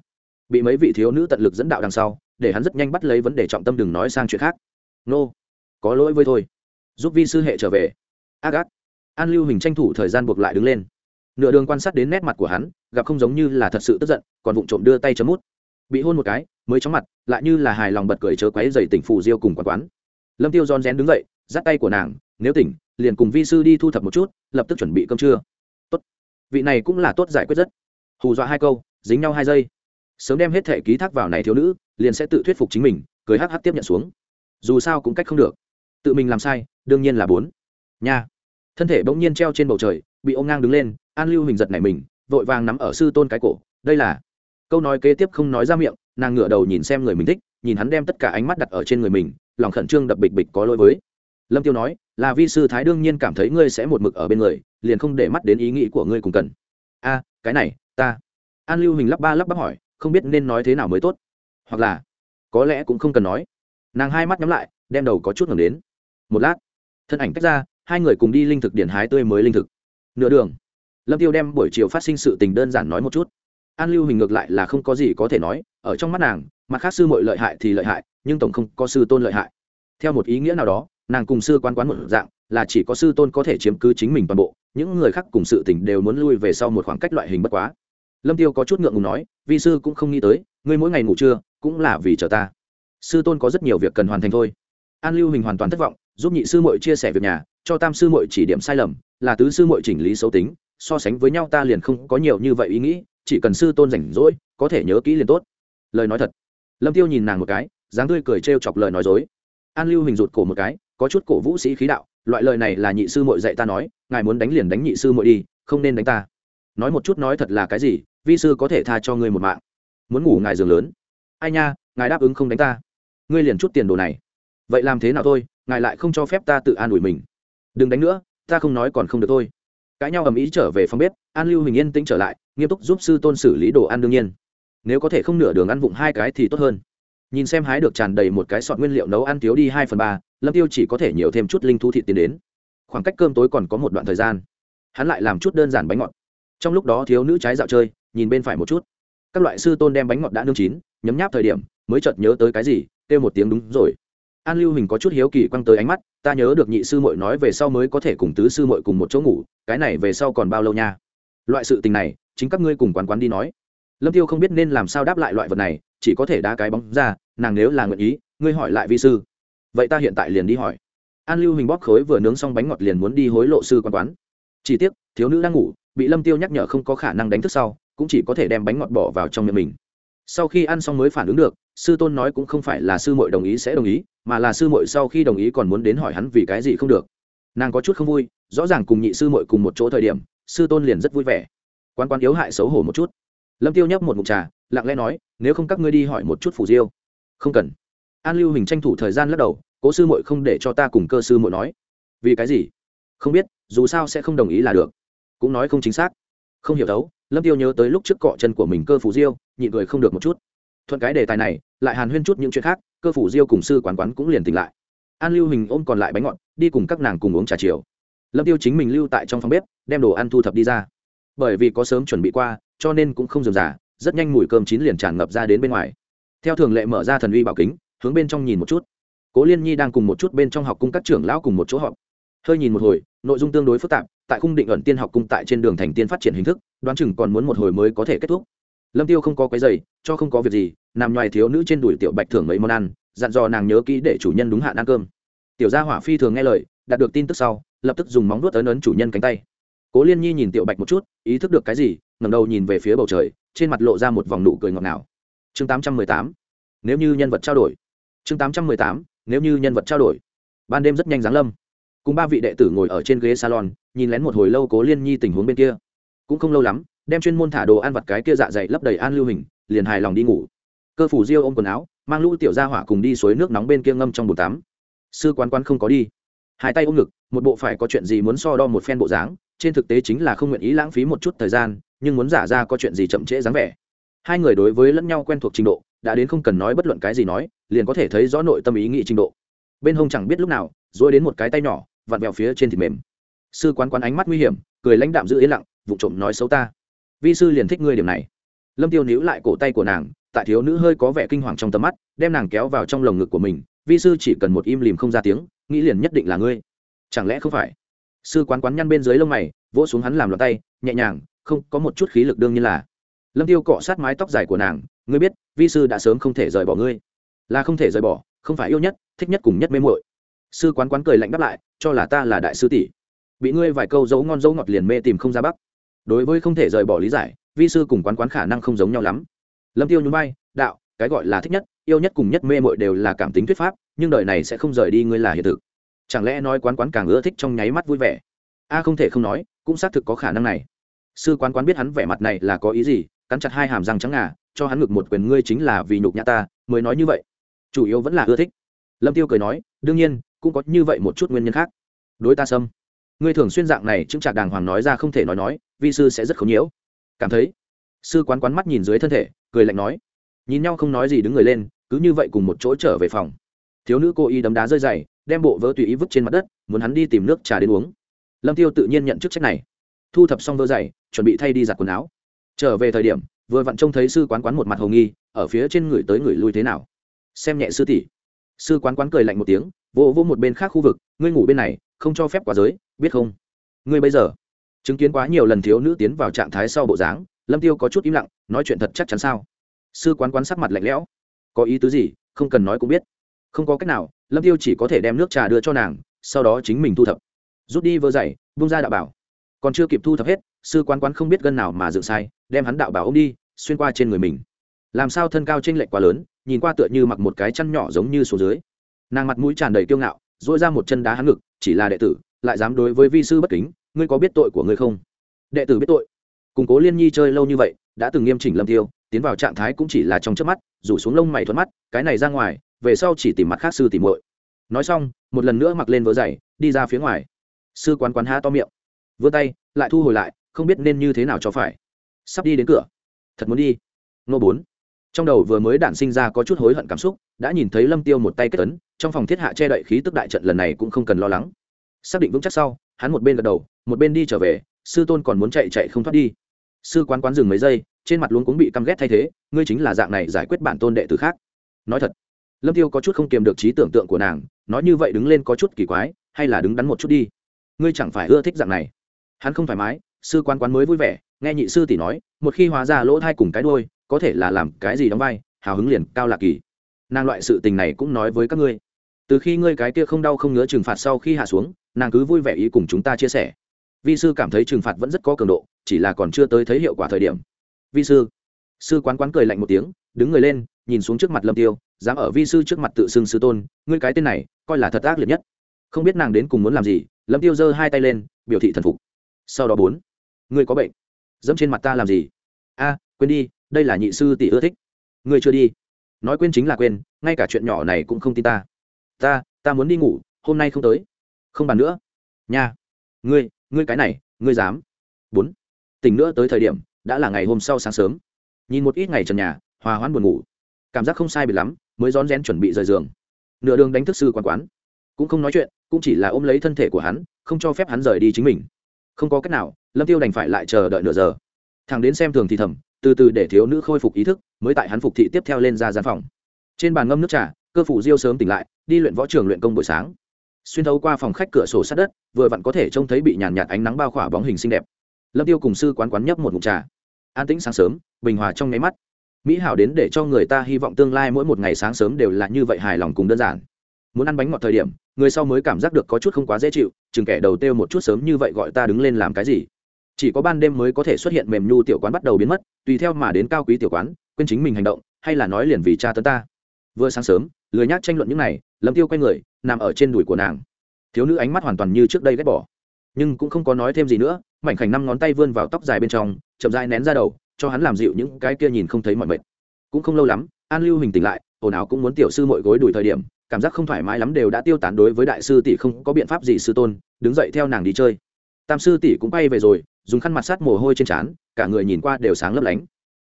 Bị mấy vị thiếu nữ tận lực dẫn đạo đằng sau, để hắn rất nhanh bắt lấy vấn đề trọng tâm đừng nói sang chuyện khác. Nô、no. có lỗi với thôi giúp vi sư hệ trở về. Ác ác. An lưu hình tranh thủ thời gian buộc lại đứng lên. Nửa đường quan sát đến nét mặt của hắn, gặp không giống như là thật sự tức giận, còn vụng trộm đưa tay chấm mút. Bị hôn một cái, mới chóng mặt, lại như là hài lòng bật cười chớ quấy dày tỉnh phù diêu cùng quán quán lâm tiêu rón rén đứng dậy, dắt tay của nàng, nếu tỉnh, liền cùng vi sư đi thu thập một chút, lập tức chuẩn bị cơm trưa. Tốt. Vị này cũng là tốt giải quyết rất. Hù dọa hai câu, dính nhau hai giây. Sớm đem hết thẻ ký thác vào này thiếu nữ, liền sẽ tự thuyết phục chính mình, cười hắc hắc tiếp nhận xuống. Dù sao cũng cách không được. Tự mình làm sai, đương nhiên là bốn. Nha. Thân thể bỗng nhiên treo trên bầu trời, bị ôm ngang đứng lên, an lưu hình giật nảy mình, vội vàng nắm ở sư tôn cái cổ, đây là câu nói kế tiếp không nói ra miệng, nàng ngửa đầu nhìn xem người mình thích, nhìn hắn đem tất cả ánh mắt đặt ở trên người mình lòng khẩn trương đập bịch bịch có lỗi với. Lâm tiêu nói, là vi sư thái đương nhiên cảm thấy ngươi sẽ một mực ở bên người, liền không để mắt đến ý nghĩ của ngươi cùng cần. A, cái này, ta. An lưu hình lắp ba lắp bắp hỏi, không biết nên nói thế nào mới tốt? Hoặc là, có lẽ cũng không cần nói. Nàng hai mắt nhắm lại, đem đầu có chút ngẩng đến. Một lát, thân ảnh tách ra, hai người cùng đi linh thực điển hái tươi mới linh thực. Nửa đường, lâm tiêu đem buổi chiều phát sinh sự tình đơn giản nói một chút an lưu hình ngược lại là không có gì có thể nói, ở trong mắt nàng, mặt khác sư mội lợi hại thì lợi hại, nhưng tổng không có sư tôn lợi hại. Theo một ý nghĩa nào đó, nàng cùng sư quan quán một dạng, là chỉ có sư tôn có thể chiếm cứ chính mình toàn bộ, những người khác cùng sự tình đều muốn lui về sau một khoảng cách loại hình bất quá. Lâm tiêu có chút ngượng ngùng nói, vi sư cũng không nghĩ tới, ngươi mỗi ngày ngủ trưa, cũng là vì chờ ta. Sư tôn có rất nhiều việc cần hoàn thành thôi. An lưu hình hoàn toàn thất vọng, giúp nhị sư muội chia sẻ việc nhà, cho tam sư muội chỉ điểm sai lầm, là tứ sư muội chỉnh lý xấu tính, so sánh với nhau ta liền không có nhiều như vậy ý nghĩ chỉ cần sư tôn rảnh rỗi, có thể nhớ kỹ liền tốt. Lời nói thật. Lâm tiêu nhìn nàng một cái, dáng tươi cười trêu chọc lời nói dối. An lưu hình rụt cổ một cái, có chút cổ vũ sĩ khí đạo, loại lời này là nhị sư muội dạy ta nói, ngài muốn đánh liền đánh nhị sư muội đi, không nên đánh ta. Nói một chút nói thật là cái gì, vi sư có thể tha cho ngươi một mạng. Muốn ngủ ngài giường lớn. Ai nha, ngài đáp ứng không đánh ta. Ngươi liền chút tiền đồ này. Vậy làm thế nào thôi, ngài lại không cho phép ta tự an ủi mình. Đừng đánh nữa, ta không nói còn không được thôi. Cãi nhau ầm ĩ trở về phòng bếp, an lưu hình yên tĩnh trở lại nghiêm túc giúp sư tôn xử lý đồ ăn đương nhiên. Nếu có thể không nửa đường ăn vụng hai cái thì tốt hơn. Nhìn xem hái được tràn đầy một cái sọt nguyên liệu nấu ăn thiếu đi hai phần ba, lâm tiêu chỉ có thể nhiều thêm chút linh thu thịt tiến đến. Khoảng cách cơm tối còn có một đoạn thời gian. Hắn lại làm chút đơn giản bánh ngọt. Trong lúc đó thiếu nữ trái dạo chơi, nhìn bên phải một chút. Các loại sư tôn đem bánh ngọt đã nương chín, nhấm nháp thời điểm, mới chợt nhớ tới cái gì, kêu một tiếng đúng rồi. An lưu hình có chút hiếu kỳ quăng tới ánh mắt, ta nhớ được nhị sư muội nói về sau mới có thể cùng tứ sư muội cùng một chỗ ngủ, cái này về sau còn bao lâu nha? Loại sự tình này chính các ngươi cùng quán quán đi nói. Lâm tiêu không biết nên làm sao đáp lại loại vật này, chỉ có thể đá cái bóng ra, nàng nếu là nguyện ý, ngươi hỏi lại vi sư. Vậy ta hiện tại liền đi hỏi. An lưu hình bóp khối vừa nướng xong bánh ngọt liền muốn đi hối lộ sư quán quán. Chỉ tiếc, thiếu nữ đang ngủ, bị lâm tiêu nhắc nhở không có khả năng đánh thức sau, cũng chỉ có thể đem bánh ngọt bỏ vào trong miệng mình. Sau khi ăn xong mới phản ứng được, sư tôn nói cũng không phải là sư muội đồng ý sẽ đồng ý, mà là sư muội sau khi đồng ý còn muốn đến hỏi hắn vì cái gì không được. Nàng có chút không vui, rõ ràng cùng nhị sư muội cùng một chỗ thời điểm, sư tôn liền rất vui vẻ quan quan yếu hại xấu hổ một chút. Lâm tiêu nhấp một mục trà, lặng lẽ nói, nếu không các ngươi đi hỏi một chút phủ diêu. Không cần. An lưu hình tranh thủ thời gian lắc đầu, cố sư muội không để cho ta cùng cơ sư muội nói. Vì cái gì? Không biết, dù sao sẽ không đồng ý là được. Cũng nói không chính xác. Không hiểu đấu lâm tiêu nhớ tới lúc trước cọ chân của mình cơ phủ diêu, nhịn cười không được một chút. Thuận cái đề tài này, lại hàn huyên chút những chuyện khác, cơ phủ diêu cùng sư quán quán cũng liền tỉnh lại. An lưu hình ôm còn lại bánh ngọt, đi cùng các nàng cùng uống trà chiều. Lâm tiêu chính mình lưu tại trong phòng bếp, đem đồ ăn thu thập đi ra bởi vì có sớm chuẩn bị qua, cho nên cũng không dườm giả rất nhanh mùi cơm chín liền tràn ngập ra đến bên ngoài. Theo thường lệ mở ra thần uy bảo kính, hướng bên trong nhìn một chút. Cố liên nhi đang cùng một chút bên trong học cung các trưởng lão cùng một chỗ họp. Hơi nhìn một hồi, nội dung tương đối phức tạp, tại khung định ẩn tiên học cung tại trên đường thành tiên phát triển hình thức, đoán chừng còn muốn một hồi mới có thể kết thúc. Lâm tiêu không có cái giày cho không có việc gì, nằm ngoài thiếu nữ trên đùi tiểu bạch thưởng mấy món ăn, dặn dò nàng nhớ kỹ để chủ nhân đúng hạn ăn cơm. Tiểu gia hỏa phi thường nghe lời, đạt được tin tức sau, lập tức dùng móng vuốt ấn ấn chủ nhân cánh tay cố liên nhi nhìn tiểu bạch một chút, ý thức được cái gì, ngẩng đầu nhìn về phía bầu trời, trên mặt lộ ra một vòng nụ cười ngọt ngào. Chương 818 nếu như nhân vật trao đổi. Chương 818 nếu như nhân vật trao đổi. Ban đêm rất nhanh giáng lâm. Cùng ba vị đệ tử ngồi ở trên ghế salon, nhìn lén một hồi lâu cố liên nhi tình huống bên kia. Cũng không lâu lắm, đem chuyên môn thả đồ ăn vặt cái kia dạ dày lấp đầy an lưu hình, liền hài lòng đi ngủ. Cơ phủ diêu ôm quần áo, mang lũ tiểu ra hỏa cùng đi suối nước nóng bên kia ngâm trong bồn tắm. Sư quán quán không có đi. Hai tay ôm ngực, một bộ phải có chuyện gì muốn so đo một phen bộ dáng trên thực tế chính là không nguyện ý lãng phí một chút thời gian, nhưng muốn giả ra có chuyện gì chậm trễ dáng vẻ. Hai người đối với lẫn nhau quen thuộc trình độ, đã đến không cần nói bất luận cái gì nói, liền có thể thấy rõ nội tâm ý nghĩ trình độ. Bên hông chẳng biết lúc nào dối đến một cái tay nhỏ, vặn vẹo phía trên thịt mềm. Sư quán quán ánh mắt nguy hiểm, cười lãnh đạm giữ yên lặng, vụ trộm nói xấu ta. Vi sư liền thích ngươi điểm này. Lâm tiêu níu lại cổ tay của nàng, tại thiếu nữ hơi có vẻ kinh hoàng trong tầm mắt, đem nàng kéo vào trong lồng ngực của mình. Vi sư chỉ cần một im lìm không ra tiếng, nghĩ liền nhất định là ngươi. Chẳng lẽ không phải? Sư quán quán nhăn bên dưới lông mày, vỗ xuống hắn làm lọt tay, nhẹ nhàng, không, có một chút khí lực đương nhiên là. Lâm tiêu cọ sát mái tóc dài của nàng, ngươi biết, vi sư đã sớm không thể rời bỏ ngươi. Là không thể rời bỏ, không phải yêu nhất, thích nhất cùng nhất mê muội. Sư quán quán cười lạnh đáp lại, cho là ta là đại sư tỷ. Bị ngươi vài câu dấu ngon dấu ngọt liền mê tìm không ra bắc. Đối với không thể rời bỏ lý giải, vi sư cùng quán quán khả năng không giống nhau lắm. Lâm tiêu nhún vai, đạo, cái gọi là thích nhất, yêu nhất cùng nhất mê muội đều là cảm tính thuyết pháp, nhưng đời này sẽ không rời đi ngươi là hiện thực chẳng lẽ nói quán quán càng ưa thích trong nháy mắt vui vẻ? A, không thể không nói, cũng xác thực có khả năng này. Sư quán quán biết hắn vẻ mặt này là có ý gì, cắn chặt hai hàm răng trắng ngà, cho hắn ngực một quyền ngươi chính là vì nhục nhã ta, mới nói như vậy. Chủ yếu vẫn là ưa thích. Lâm tiêu cười nói, đương nhiên, cũng có như vậy một chút nguyên nhân khác. Đối ta sâm ngươi thường xuyên dạng này chứng trạc đàng hoàng nói ra không thể nói nói, vi sư sẽ rất khốn nhiễu. Cảm thấy. Sư quán quán mắt nhìn dưới thân thể, cười lạnh nói. Nhìn nhau không nói gì đứng người lên, cứ như vậy cùng một chỗ trở về phòng. Thiếu nữ cô y đấm đá rơi dày đem bộ vớ tùy ý vứt trên mặt đất, muốn hắn đi tìm nước trà đến uống. Lâm tiêu tự nhiên nhận chức trách này. Thu thập xong vơ giày chuẩn bị thay đi giặt quần áo. Trở về thời điểm, vừa vặn trông thấy sư quán quán một mặt hồng nghi, ở phía trên người tới người lui thế nào. Xem nhẹ sư tỷ. Sư quán quán cười lạnh một tiếng vỗ vỗ một bên khác khu vực, ngươi ngủ bên này, không cho phép quá giới, biết không? Ngươi bây giờ. Chứng kiến quá nhiều lần thiếu nữ tiến vào trạng thái sau bộ dáng, lâm tiêu có chút im lặng, nói chuyện thật chắc chắn sao? Sư quán quán sắc mặt lạnh lẽo. Có ý tứ gì, không cần nói cũng biết. Không có cách nào lâm tiêu chỉ có thể đem nước trà đưa cho nàng, sau đó chính mình thu thập. Rút đi vơ dày bung ra đạo bảo. Còn chưa kịp thu thập hết, sư quán quán không biết gân nào mà dựng sai, đem hắn đạo bảo ôm đi, xuyên qua trên người mình. Làm sao thân cao t r ê n lệch quá lớn, nhìn qua tựa như mặc một cái chăn nhỏ giống như xuống dưới. Nàng mặt mũi tràn đầy kiêu ngạo dỗi ra một chân đá hắn ngực, chỉ là đệ tử, lại dám đối với vi sư bất kính, ngươi có biết tội của ngươi không? Đệ tử biết tội. Củng cố liên nhi chơi lâu như vậy, đã từng nghiêm chỉnh lâm tiêu, tiến vào trạng thái cũng chỉ là trong chớp mắt, rủ xuống lông mày thuận mắt, cái này ra ngoài về sau chỉ tìm mặt khác sư tìm muội. Nói xong, một lần nữa mặc lên vớ giày, đi ra phía ngoài. Sư quán quán há to miệng. Vươn tay, lại thu hồi lại, không biết nên như thế nào cho phải. Sắp đi đến cửa. Thật muốn đi. Nô bốn. Trong đầu vừa mới đản sinh ra có chút hối hận cảm xúc, đã nhìn thấy lâm tiêu một tay kết ấn, trong phòng thiết hạ che đậy khí tức đại trận lần này cũng không cần lo lắng. Xác định vững chắc sau, hắn một bên gật đầu, một bên đi trở về, sư tôn còn muốn chạy chạy không thoát đi. Sư quán quán dừng mấy giây, trên mặt luôn cũng bị căm ghét thay thế, ngươi chính là dạng này giải quyết bản tôn đệ tử khác. Nói thật lâm tiêu có chút không kiềm được trí tưởng tượng của nàng, nói như vậy đứng lên có chút kỳ quái, hay là đứng đắn một chút đi. Ngươi chẳng phải ưa thích dạng này. Hắn không thoải mái, sư quan quán mới vui vẻ, nghe nhị sư tỷ nói, một khi hóa ra lỗ thai cùng cái đôi có thể là làm cái gì đóng vai, hào hứng liền cao lạc kỳ. Nàng loại sự tình này cũng nói với các ngươi. Từ khi ngươi cái kia không đau không ngứa trừng phạt sau khi hạ xuống, nàng cứ vui vẻ ý cùng chúng ta chia sẻ. Vi sư cảm thấy trừng phạt vẫn rất có cường độ, chỉ là còn chưa tới thấy hiệu quả thời điểm. Vi sư sư quán quán cười lạnh một tiếng, đứng người lên nhìn xuống trước mặt lâm tiêu, dám ở vi sư trước mặt tự xưng sư tôn, ngươi cái tên này, coi là thật ác liệt nhất. Không biết nàng đến cùng muốn làm gì, lâm tiêu giơ hai tay lên, biểu thị thần phục. Sau đó bốn, ngươi có bệnh. Dẫm trên mặt ta làm gì? A, quên đi, đây là nhị sư tỷ ưa thích. Ngươi chưa đi. Nói quên chính là quên, ngay cả chuyện nhỏ này cũng không tin ta. Ta ta muốn đi ngủ, hôm nay không tới. Không bàn nữa. Nha. Ngươi ngươi cái này, ngươi dám. Bốn, tỉnh nữa tới thời điểm, đã là ngày hôm sau sáng sớm. Nhìn một ít ngày trần nhà, hòa hoãn buồn ngủ cảm giác không sai bị lắm, mới rón rén chuẩn bị rời giường. Nửa đường đánh thức sư quán quán. Cũng không nói chuyện, cũng chỉ là ôm lấy thân thể của hắn, không cho phép hắn rời đi chính mình. Không có cách nào, lâm tiêu đành phải lại chờ đợi nửa giờ. Thằng đến xem thường thì thầm, từ từ để thiếu nữ khôi phục ý thức, mới tại hắn phục thị tiếp theo lên ra gian phòng. Trên bàn ngâm nước trà, cơ phủ diêu sớm tỉnh lại, đi luyện võ trường luyện công buổi sáng. Xuyên thấu qua phòng khách cửa sổ sát đất, vừa vặn có thể trông thấy bị nhàn nhạt ánh nắng bao khỏa bóng hình xinh đẹp. Lâm tiêu cùng sư quán quán nhấp một mụn trà. An tĩnh sáng sớm, bình hòa trong nháy mắt mỹ hảo đến để cho người ta hy vọng tương lai mỗi một ngày sáng sớm đều là như vậy hài lòng cùng đơn giản. Muốn ăn bánh ngọt thời điểm, người sau mới cảm giác được có chút không quá dễ chịu, chừng kẻ đầu têu một chút sớm như vậy gọi ta đứng lên làm cái gì? Chỉ có ban đêm mới có thể xuất hiện mềm nhu tiểu quán bắt đầu biến mất, tùy theo mà đến cao quý tiểu quán, quên chính mình hành động, hay là nói liền vì cha tấn ta. Vừa sáng sớm, lười nhác tranh luận những này, lâm tiêu quay người, nằm ở trên đùi của nàng. Thiếu nữ ánh mắt hoàn toàn như trước đây ghét bỏ. Nhưng cũng không có nói thêm gì nữa, mảnh khảnh năm ngón tay vươn vào tóc dài bên trong, chậm dai nén ra đầu cho hắn làm dịu những cái kia nhìn không thấy mọi mệt. Cũng không lâu lắm, an lưu hình tỉnh lại, ồn ào cũng muốn tiểu sư mội gối đuổi thời điểm, cảm giác không thoải mái lắm đều đã tiêu tán đối với đại sư tỷ không có biện pháp gì sư tôn, đứng dậy theo nàng đi chơi. Tam sư tỷ cũng bay về rồi, dùng khăn mặt sát mồ hôi trên trán, cả người nhìn qua đều sáng lấp lánh.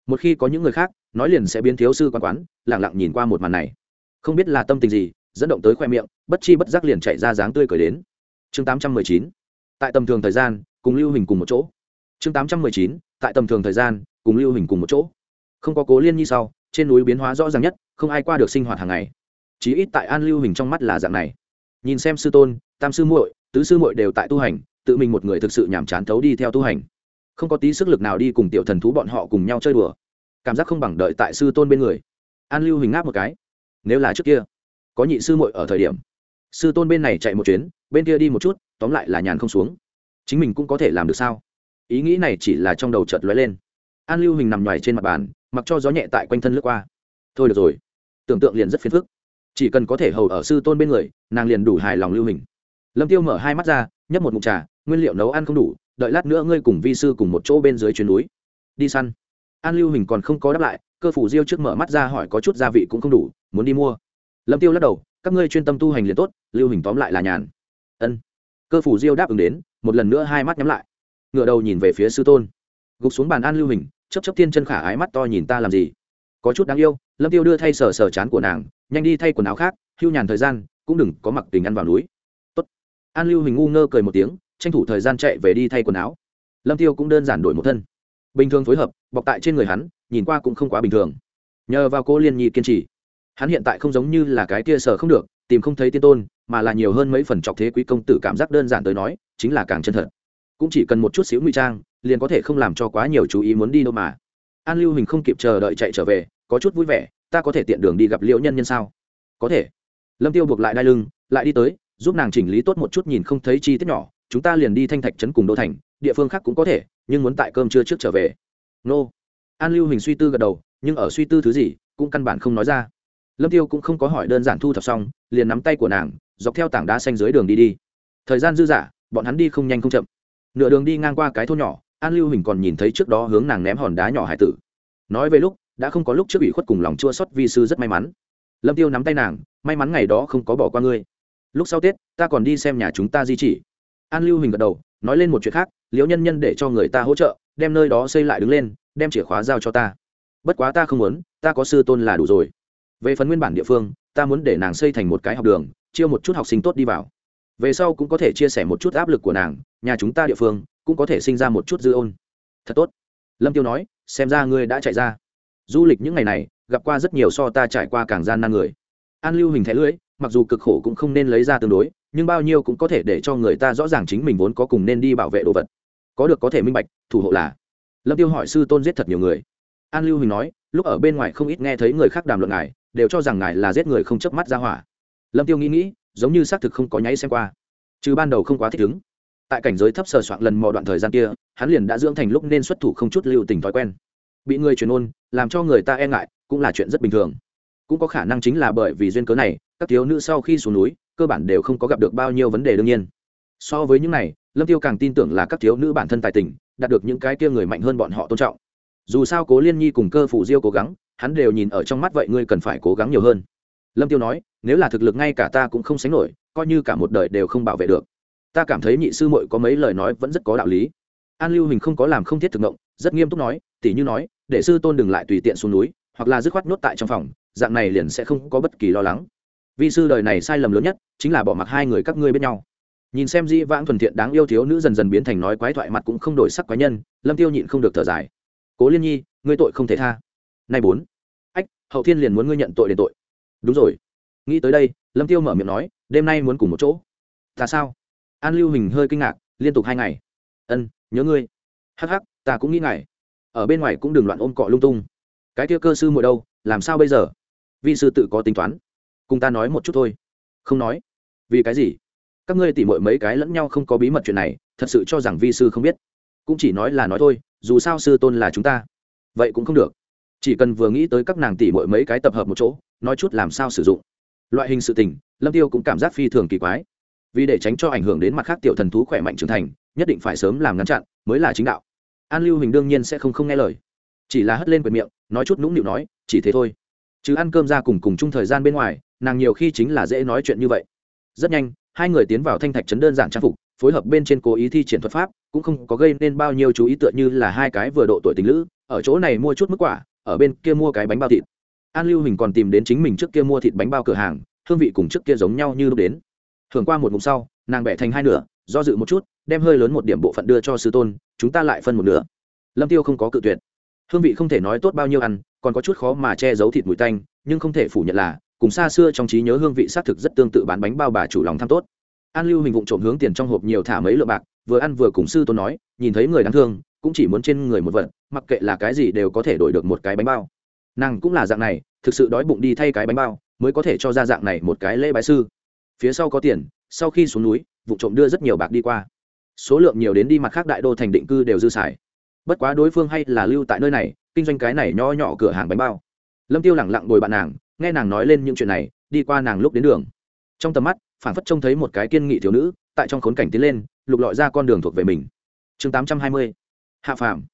Một khi có những người khác, nói liền sẽ biến thiếu sư quan quán lẳng lặng nhìn qua một màn này. Không biết là tâm tình gì, dẫn động tới khoe miệng, bất chi bất giác liền chạy ra dáng tươi cười đến. Chương tám trăm mười chín. Tại tầm thường thời gian, cùng lưu hình cùng một chỗ. Chương tám trăm mười chín tại tầm thường thời gian, cùng lưu hình cùng một chỗ. Không có cố liên nhi sau, trên núi biến hóa rõ ràng nhất, không ai qua được sinh hoạt hàng ngày. Chí ít tại an lưu hình trong mắt là dạng này. Nhìn xem sư tôn, tam sư muội, tứ sư muội đều tại tu hành, tự mình một người thực sự nhàm chán thấu đi theo tu hành. Không có tí sức lực nào đi cùng tiểu thần thú bọn họ cùng nhau chơi đùa. Cảm giác không bằng đợi tại sư tôn bên người. An lưu hình ngáp một cái. Nếu là trước kia, có nhị sư muội ở thời điểm, sư tôn bên này chạy một chuyến, bên kia đi một chút, tóm lại là nhàn không xuống. Chính mình cũng có thể làm được sao? Ý nghĩ này chỉ là trong đầu chợt lóe lên. An lưu hình nằm ngoài trên mặt bàn, mặc cho gió nhẹ tại quanh thân lướt qua. Thôi được rồi. Tưởng tượng liền rất phiền phức. Chỉ cần có thể hầu ở sư tôn bên người, nàng liền đủ hài lòng lưu hình. Lâm tiêu mở hai mắt ra, nhấp một mụn trà, nguyên liệu nấu ăn không đủ, đợi lát nữa ngươi cùng vi sư cùng một chỗ bên dưới chuyến núi. Đi săn. An lưu hình còn không có đáp lại, cơ phủ diêu trước mở mắt ra hỏi có chút gia vị cũng không đủ, muốn đi mua. Lâm tiêu lắc đầu, các ngươi chuyên tâm tu hành liền tốt, lưu hình tóm lại là nhàn. Ân. Cơ phủ diêu đáp ứng đến, một lần nữa hai mắt nhắm lại ngựa đầu nhìn về phía sư tôn. Gục xuống bàn an lưu hình chấp chấp tiên chân khả ái mắt to nhìn ta làm gì? Có chút đáng yêu, lâm tiêu đưa thay sờ sờ chán của nàng, nhanh đi thay quần áo khác, hưu nhàn thời gian, cũng đừng có mặc tình ăn vào núi. Tốt. an lưu hình ngu ngơ cười một tiếng, tranh thủ thời gian chạy về đi thay quần áo. Lâm tiêu cũng đơn giản đổi một thân. Bình thường phối hợp, bọc tại trên người hắn, nhìn qua cũng không quá bình thường. Nhờ vào cô liên nhi kiên trì. Hắn hiện tại không giống như là cái kia sờ không được, tìm không thấy tiên tôn, mà là nhiều hơn mấy phần trọc thế quý công tử cảm giác đơn giản tới nói, chính là càng chân thật cũng chỉ cần một chút xíu ngụy trang, liền có thể không làm cho quá nhiều chú ý muốn đi đâu mà. An lưu hình không kịp chờ đợi chạy trở về, có chút vui vẻ, ta có thể tiện đường đi gặp liễu nhân nhân sao? Có thể. Lâm tiêu buộc lại đai lưng, lại đi tới, giúp nàng chỉnh lý tốt một chút nhìn không thấy chi tiết nhỏ, chúng ta liền đi thanh thạch trấn cùng đô thành, địa phương khác cũng có thể, nhưng muốn tại cơm trưa trước trở về. Nô. An lưu hình suy tư gật đầu, nhưng ở suy tư thứ gì, cũng căn bản không nói ra. Lâm tiêu cũng không có hỏi đơn giản thu thập xong, liền nắm tay của nàng, dọc theo tảng đá xanh dưới đường đi đi. Thời gian dư dả, bọn hắn đi không nhanh không chậm nửa đường đi ngang qua cái thôn nhỏ, an lưu hình còn nhìn thấy trước đó hướng nàng ném hòn đá nhỏ hải tử. Nói về lúc, đã không có lúc trước ủy khuất cùng lòng chua xót vi sư rất may mắn. Lâm tiêu nắm tay nàng, may mắn ngày đó không có bỏ qua ngươi. Lúc sau tết, ta còn đi xem nhà chúng ta di chỉ. An lưu hình gật đầu, nói lên một chuyện khác, liễu nhân nhân để cho người ta hỗ trợ, đem nơi đó xây lại đứng lên, đem chìa khóa giao cho ta. Bất quá ta không muốn, ta có sư tôn là đủ rồi. Về phần nguyên bản địa phương, ta muốn để nàng xây thành một cái học đường chiêu một chút học sinh tốt đi vào về sau cũng có thể chia sẻ một chút áp lực của nàng, nhà chúng ta địa phương cũng có thể sinh ra một chút dư ôn. Thật tốt. Lâm tiêu nói, xem ra ngươi đã chạy ra. Du lịch những ngày này, gặp qua rất nhiều so ta trải qua càng gian nan người. An lưu hình thẻ lưỡi mặc dù cực khổ cũng không nên lấy ra tương đối, nhưng bao nhiêu cũng có thể để cho người ta rõ ràng chính mình vốn có cùng nên đi bảo vệ đồ vật. Có được có thể minh bạch, thủ hộ là. Lâm tiêu hỏi sư tôn giết thật nhiều người. An lưu hình nói, lúc ở bên ngoài không ít nghe thấy người khác đàm luận ngài, đều cho rằng ngài là giết người không chớp mắt ra hỏa. Lâm tiêu nghĩ nghĩ giống như xác thực không có nháy xem qua. Chứ ban đầu không quá thích ứng. Tại cảnh giới thấp sờ soạn lần mò đoạn thời gian kia, hắn liền đã dưỡng thành lúc nên xuất thủ không chút lưu tình thói quen. Bị người truyền ôn, làm cho người ta e ngại, cũng là chuyện rất bình thường. Cũng có khả năng chính là bởi vì duyên cớ này, các thiếu nữ sau khi xuống núi, cơ bản đều không có gặp được bao nhiêu vấn đề đương nhiên. So với những này, lâm tiêu càng tin tưởng là các thiếu nữ bản thân tài tình, đạt được những cái kia người mạnh hơn bọn họ tôn trọng. Dù sao cố liên nhi cùng cơ phủ diêu cố gắng, hắn đều nhìn ở trong mắt vậy ngươi cần phải cố gắng nhiều hơn lâm tiêu nói, nếu là thực lực ngay cả ta cũng không sánh nổi, coi như cả một đời đều không bảo vệ được. Ta cảm thấy nhị sư muội có mấy lời nói vẫn rất có đạo lý. An lưu hình không có làm không thiết thực động rất nghiêm túc nói tỉ như nói, để sư tôn đừng lại tùy tiện xuống núi, hoặc là dứt khoát nhốt tại trong phòng, dạng này liền sẽ không có bất kỳ lo lắng. Vì sư đời này sai lầm lớn nhất, chính là bỏ mặc hai người các ngươi bên nhau. Nhìn xem di vãng thuần thiện đáng yêu thiếu nữ dần dần biến thành nói quái thoại mặt cũng không đổi sắc quái nhân, lâm tiêu nhịn không được thở dài. Cố liên nhi, ngươi tội không thể tha. Nay bốn. Ách, hậu thiên liền muốn ngươi nhận tội đền tội đúng rồi. Nghĩ tới đây, lâm tiêu mở miệng nói, đêm nay muốn cùng một chỗ. Ta sao? An lưu hình hơi kinh ngạc, liên tục hai ngày. Ân, nhớ ngươi. Hắc hắc, ta cũng nghĩ ngài ở bên ngoài cũng đừng loạn ôm cọ lung tung. Cái kia cơ sư muội đâu, làm sao bây giờ? Vi sư tự có tính toán. Cùng ta nói một chút thôi. Không nói. Vì cái gì? Các ngươi tỉ mội mấy cái lẫn nhau không có bí mật chuyện này, thật sự cho rằng vi sư không biết. Cũng chỉ nói là nói thôi, dù sao sư tôn là chúng ta. Vậy cũng không được. Chỉ cần vừa nghĩ tới các nàng tỉ mội mấy cái tập hợp một chỗ nói chút làm sao sử dụng. Loại hình sự tình, lâm tiêu cũng cảm giác phi thường kỳ quái. Vì để tránh cho ảnh hưởng đến mặt khác tiểu thần thú khỏe mạnh trưởng thành, nhất định phải sớm làm ngăn chặn, mới là chính đạo. An lưu hình đương nhiên sẽ không không nghe lời. Chỉ là hất lên quyền miệng, nói chút nũng nịu nói, chỉ thế thôi. Chứ ăn cơm ra cùng cùng chung thời gian bên ngoài, nàng nhiều khi chính là dễ nói chuyện như vậy. Rất nhanh, hai người tiến vào thanh thạch trấn đơn giản trang phục, phối hợp bên trên cố ý thi triển thuật pháp, cũng không có gây nên bao nhiêu chú ý tựa như là hai cái vừa độ tuổi tình lữ, ở chỗ này mua chút mức quả, ở bên kia mua cái bánh bao thịt an lưu hình còn tìm đến chính mình trước kia mua thịt bánh bao cửa hàng, hương vị cùng trước kia giống nhau như lúc đến. Thường qua một ngụm sau, nàng bẻ thành hai nửa, do dự một chút, đem hơi lớn một điểm bộ phận đưa cho sư tôn, chúng ta lại phân một nửa. Lâm tiêu không có cự tuyệt. Hương vị không thể nói tốt bao nhiêu ăn, còn có chút khó mà che giấu thịt mùi tanh, nhưng không thể phủ nhận là, cùng xa xưa trong trí nhớ hương vị xác thực rất tương tự bán bánh bao bà chủ lòng tham tốt. An lưu hình vụng trộm hướng tiền trong hộp nhiều thả mấy lượng bạc, vừa ăn vừa cùng sư tôn nói, nhìn thấy người đáng thương, cũng chỉ muốn trên người một vật, mặc kệ là cái gì đều có thể đổi được một cái bánh bao nàng cũng là dạng này, thực sự đói bụng đi thay cái bánh bao, mới có thể cho ra dạng này một cái lễ bái sư. Phía sau có tiền, sau khi xuống núi, vụ trộm đưa rất nhiều bạc đi qua. Số lượng nhiều đến đi mặt khác đại đô thành định cư đều dư xài. Bất quá đối phương hay là lưu tại nơi này, kinh doanh cái này nho nhỏ cửa hàng bánh bao. Lâm tiêu lẳng lặng ngồi bạn nàng, nghe nàng nói lên những chuyện này, đi qua nàng lúc đến đường. Trong tầm mắt, phản phất trông thấy một cái kiên nghị thiếu nữ, tại trong khốn cảnh tiến lên, lục lọi ra con đường thuộc về mình. Chương 820 hạ phàm.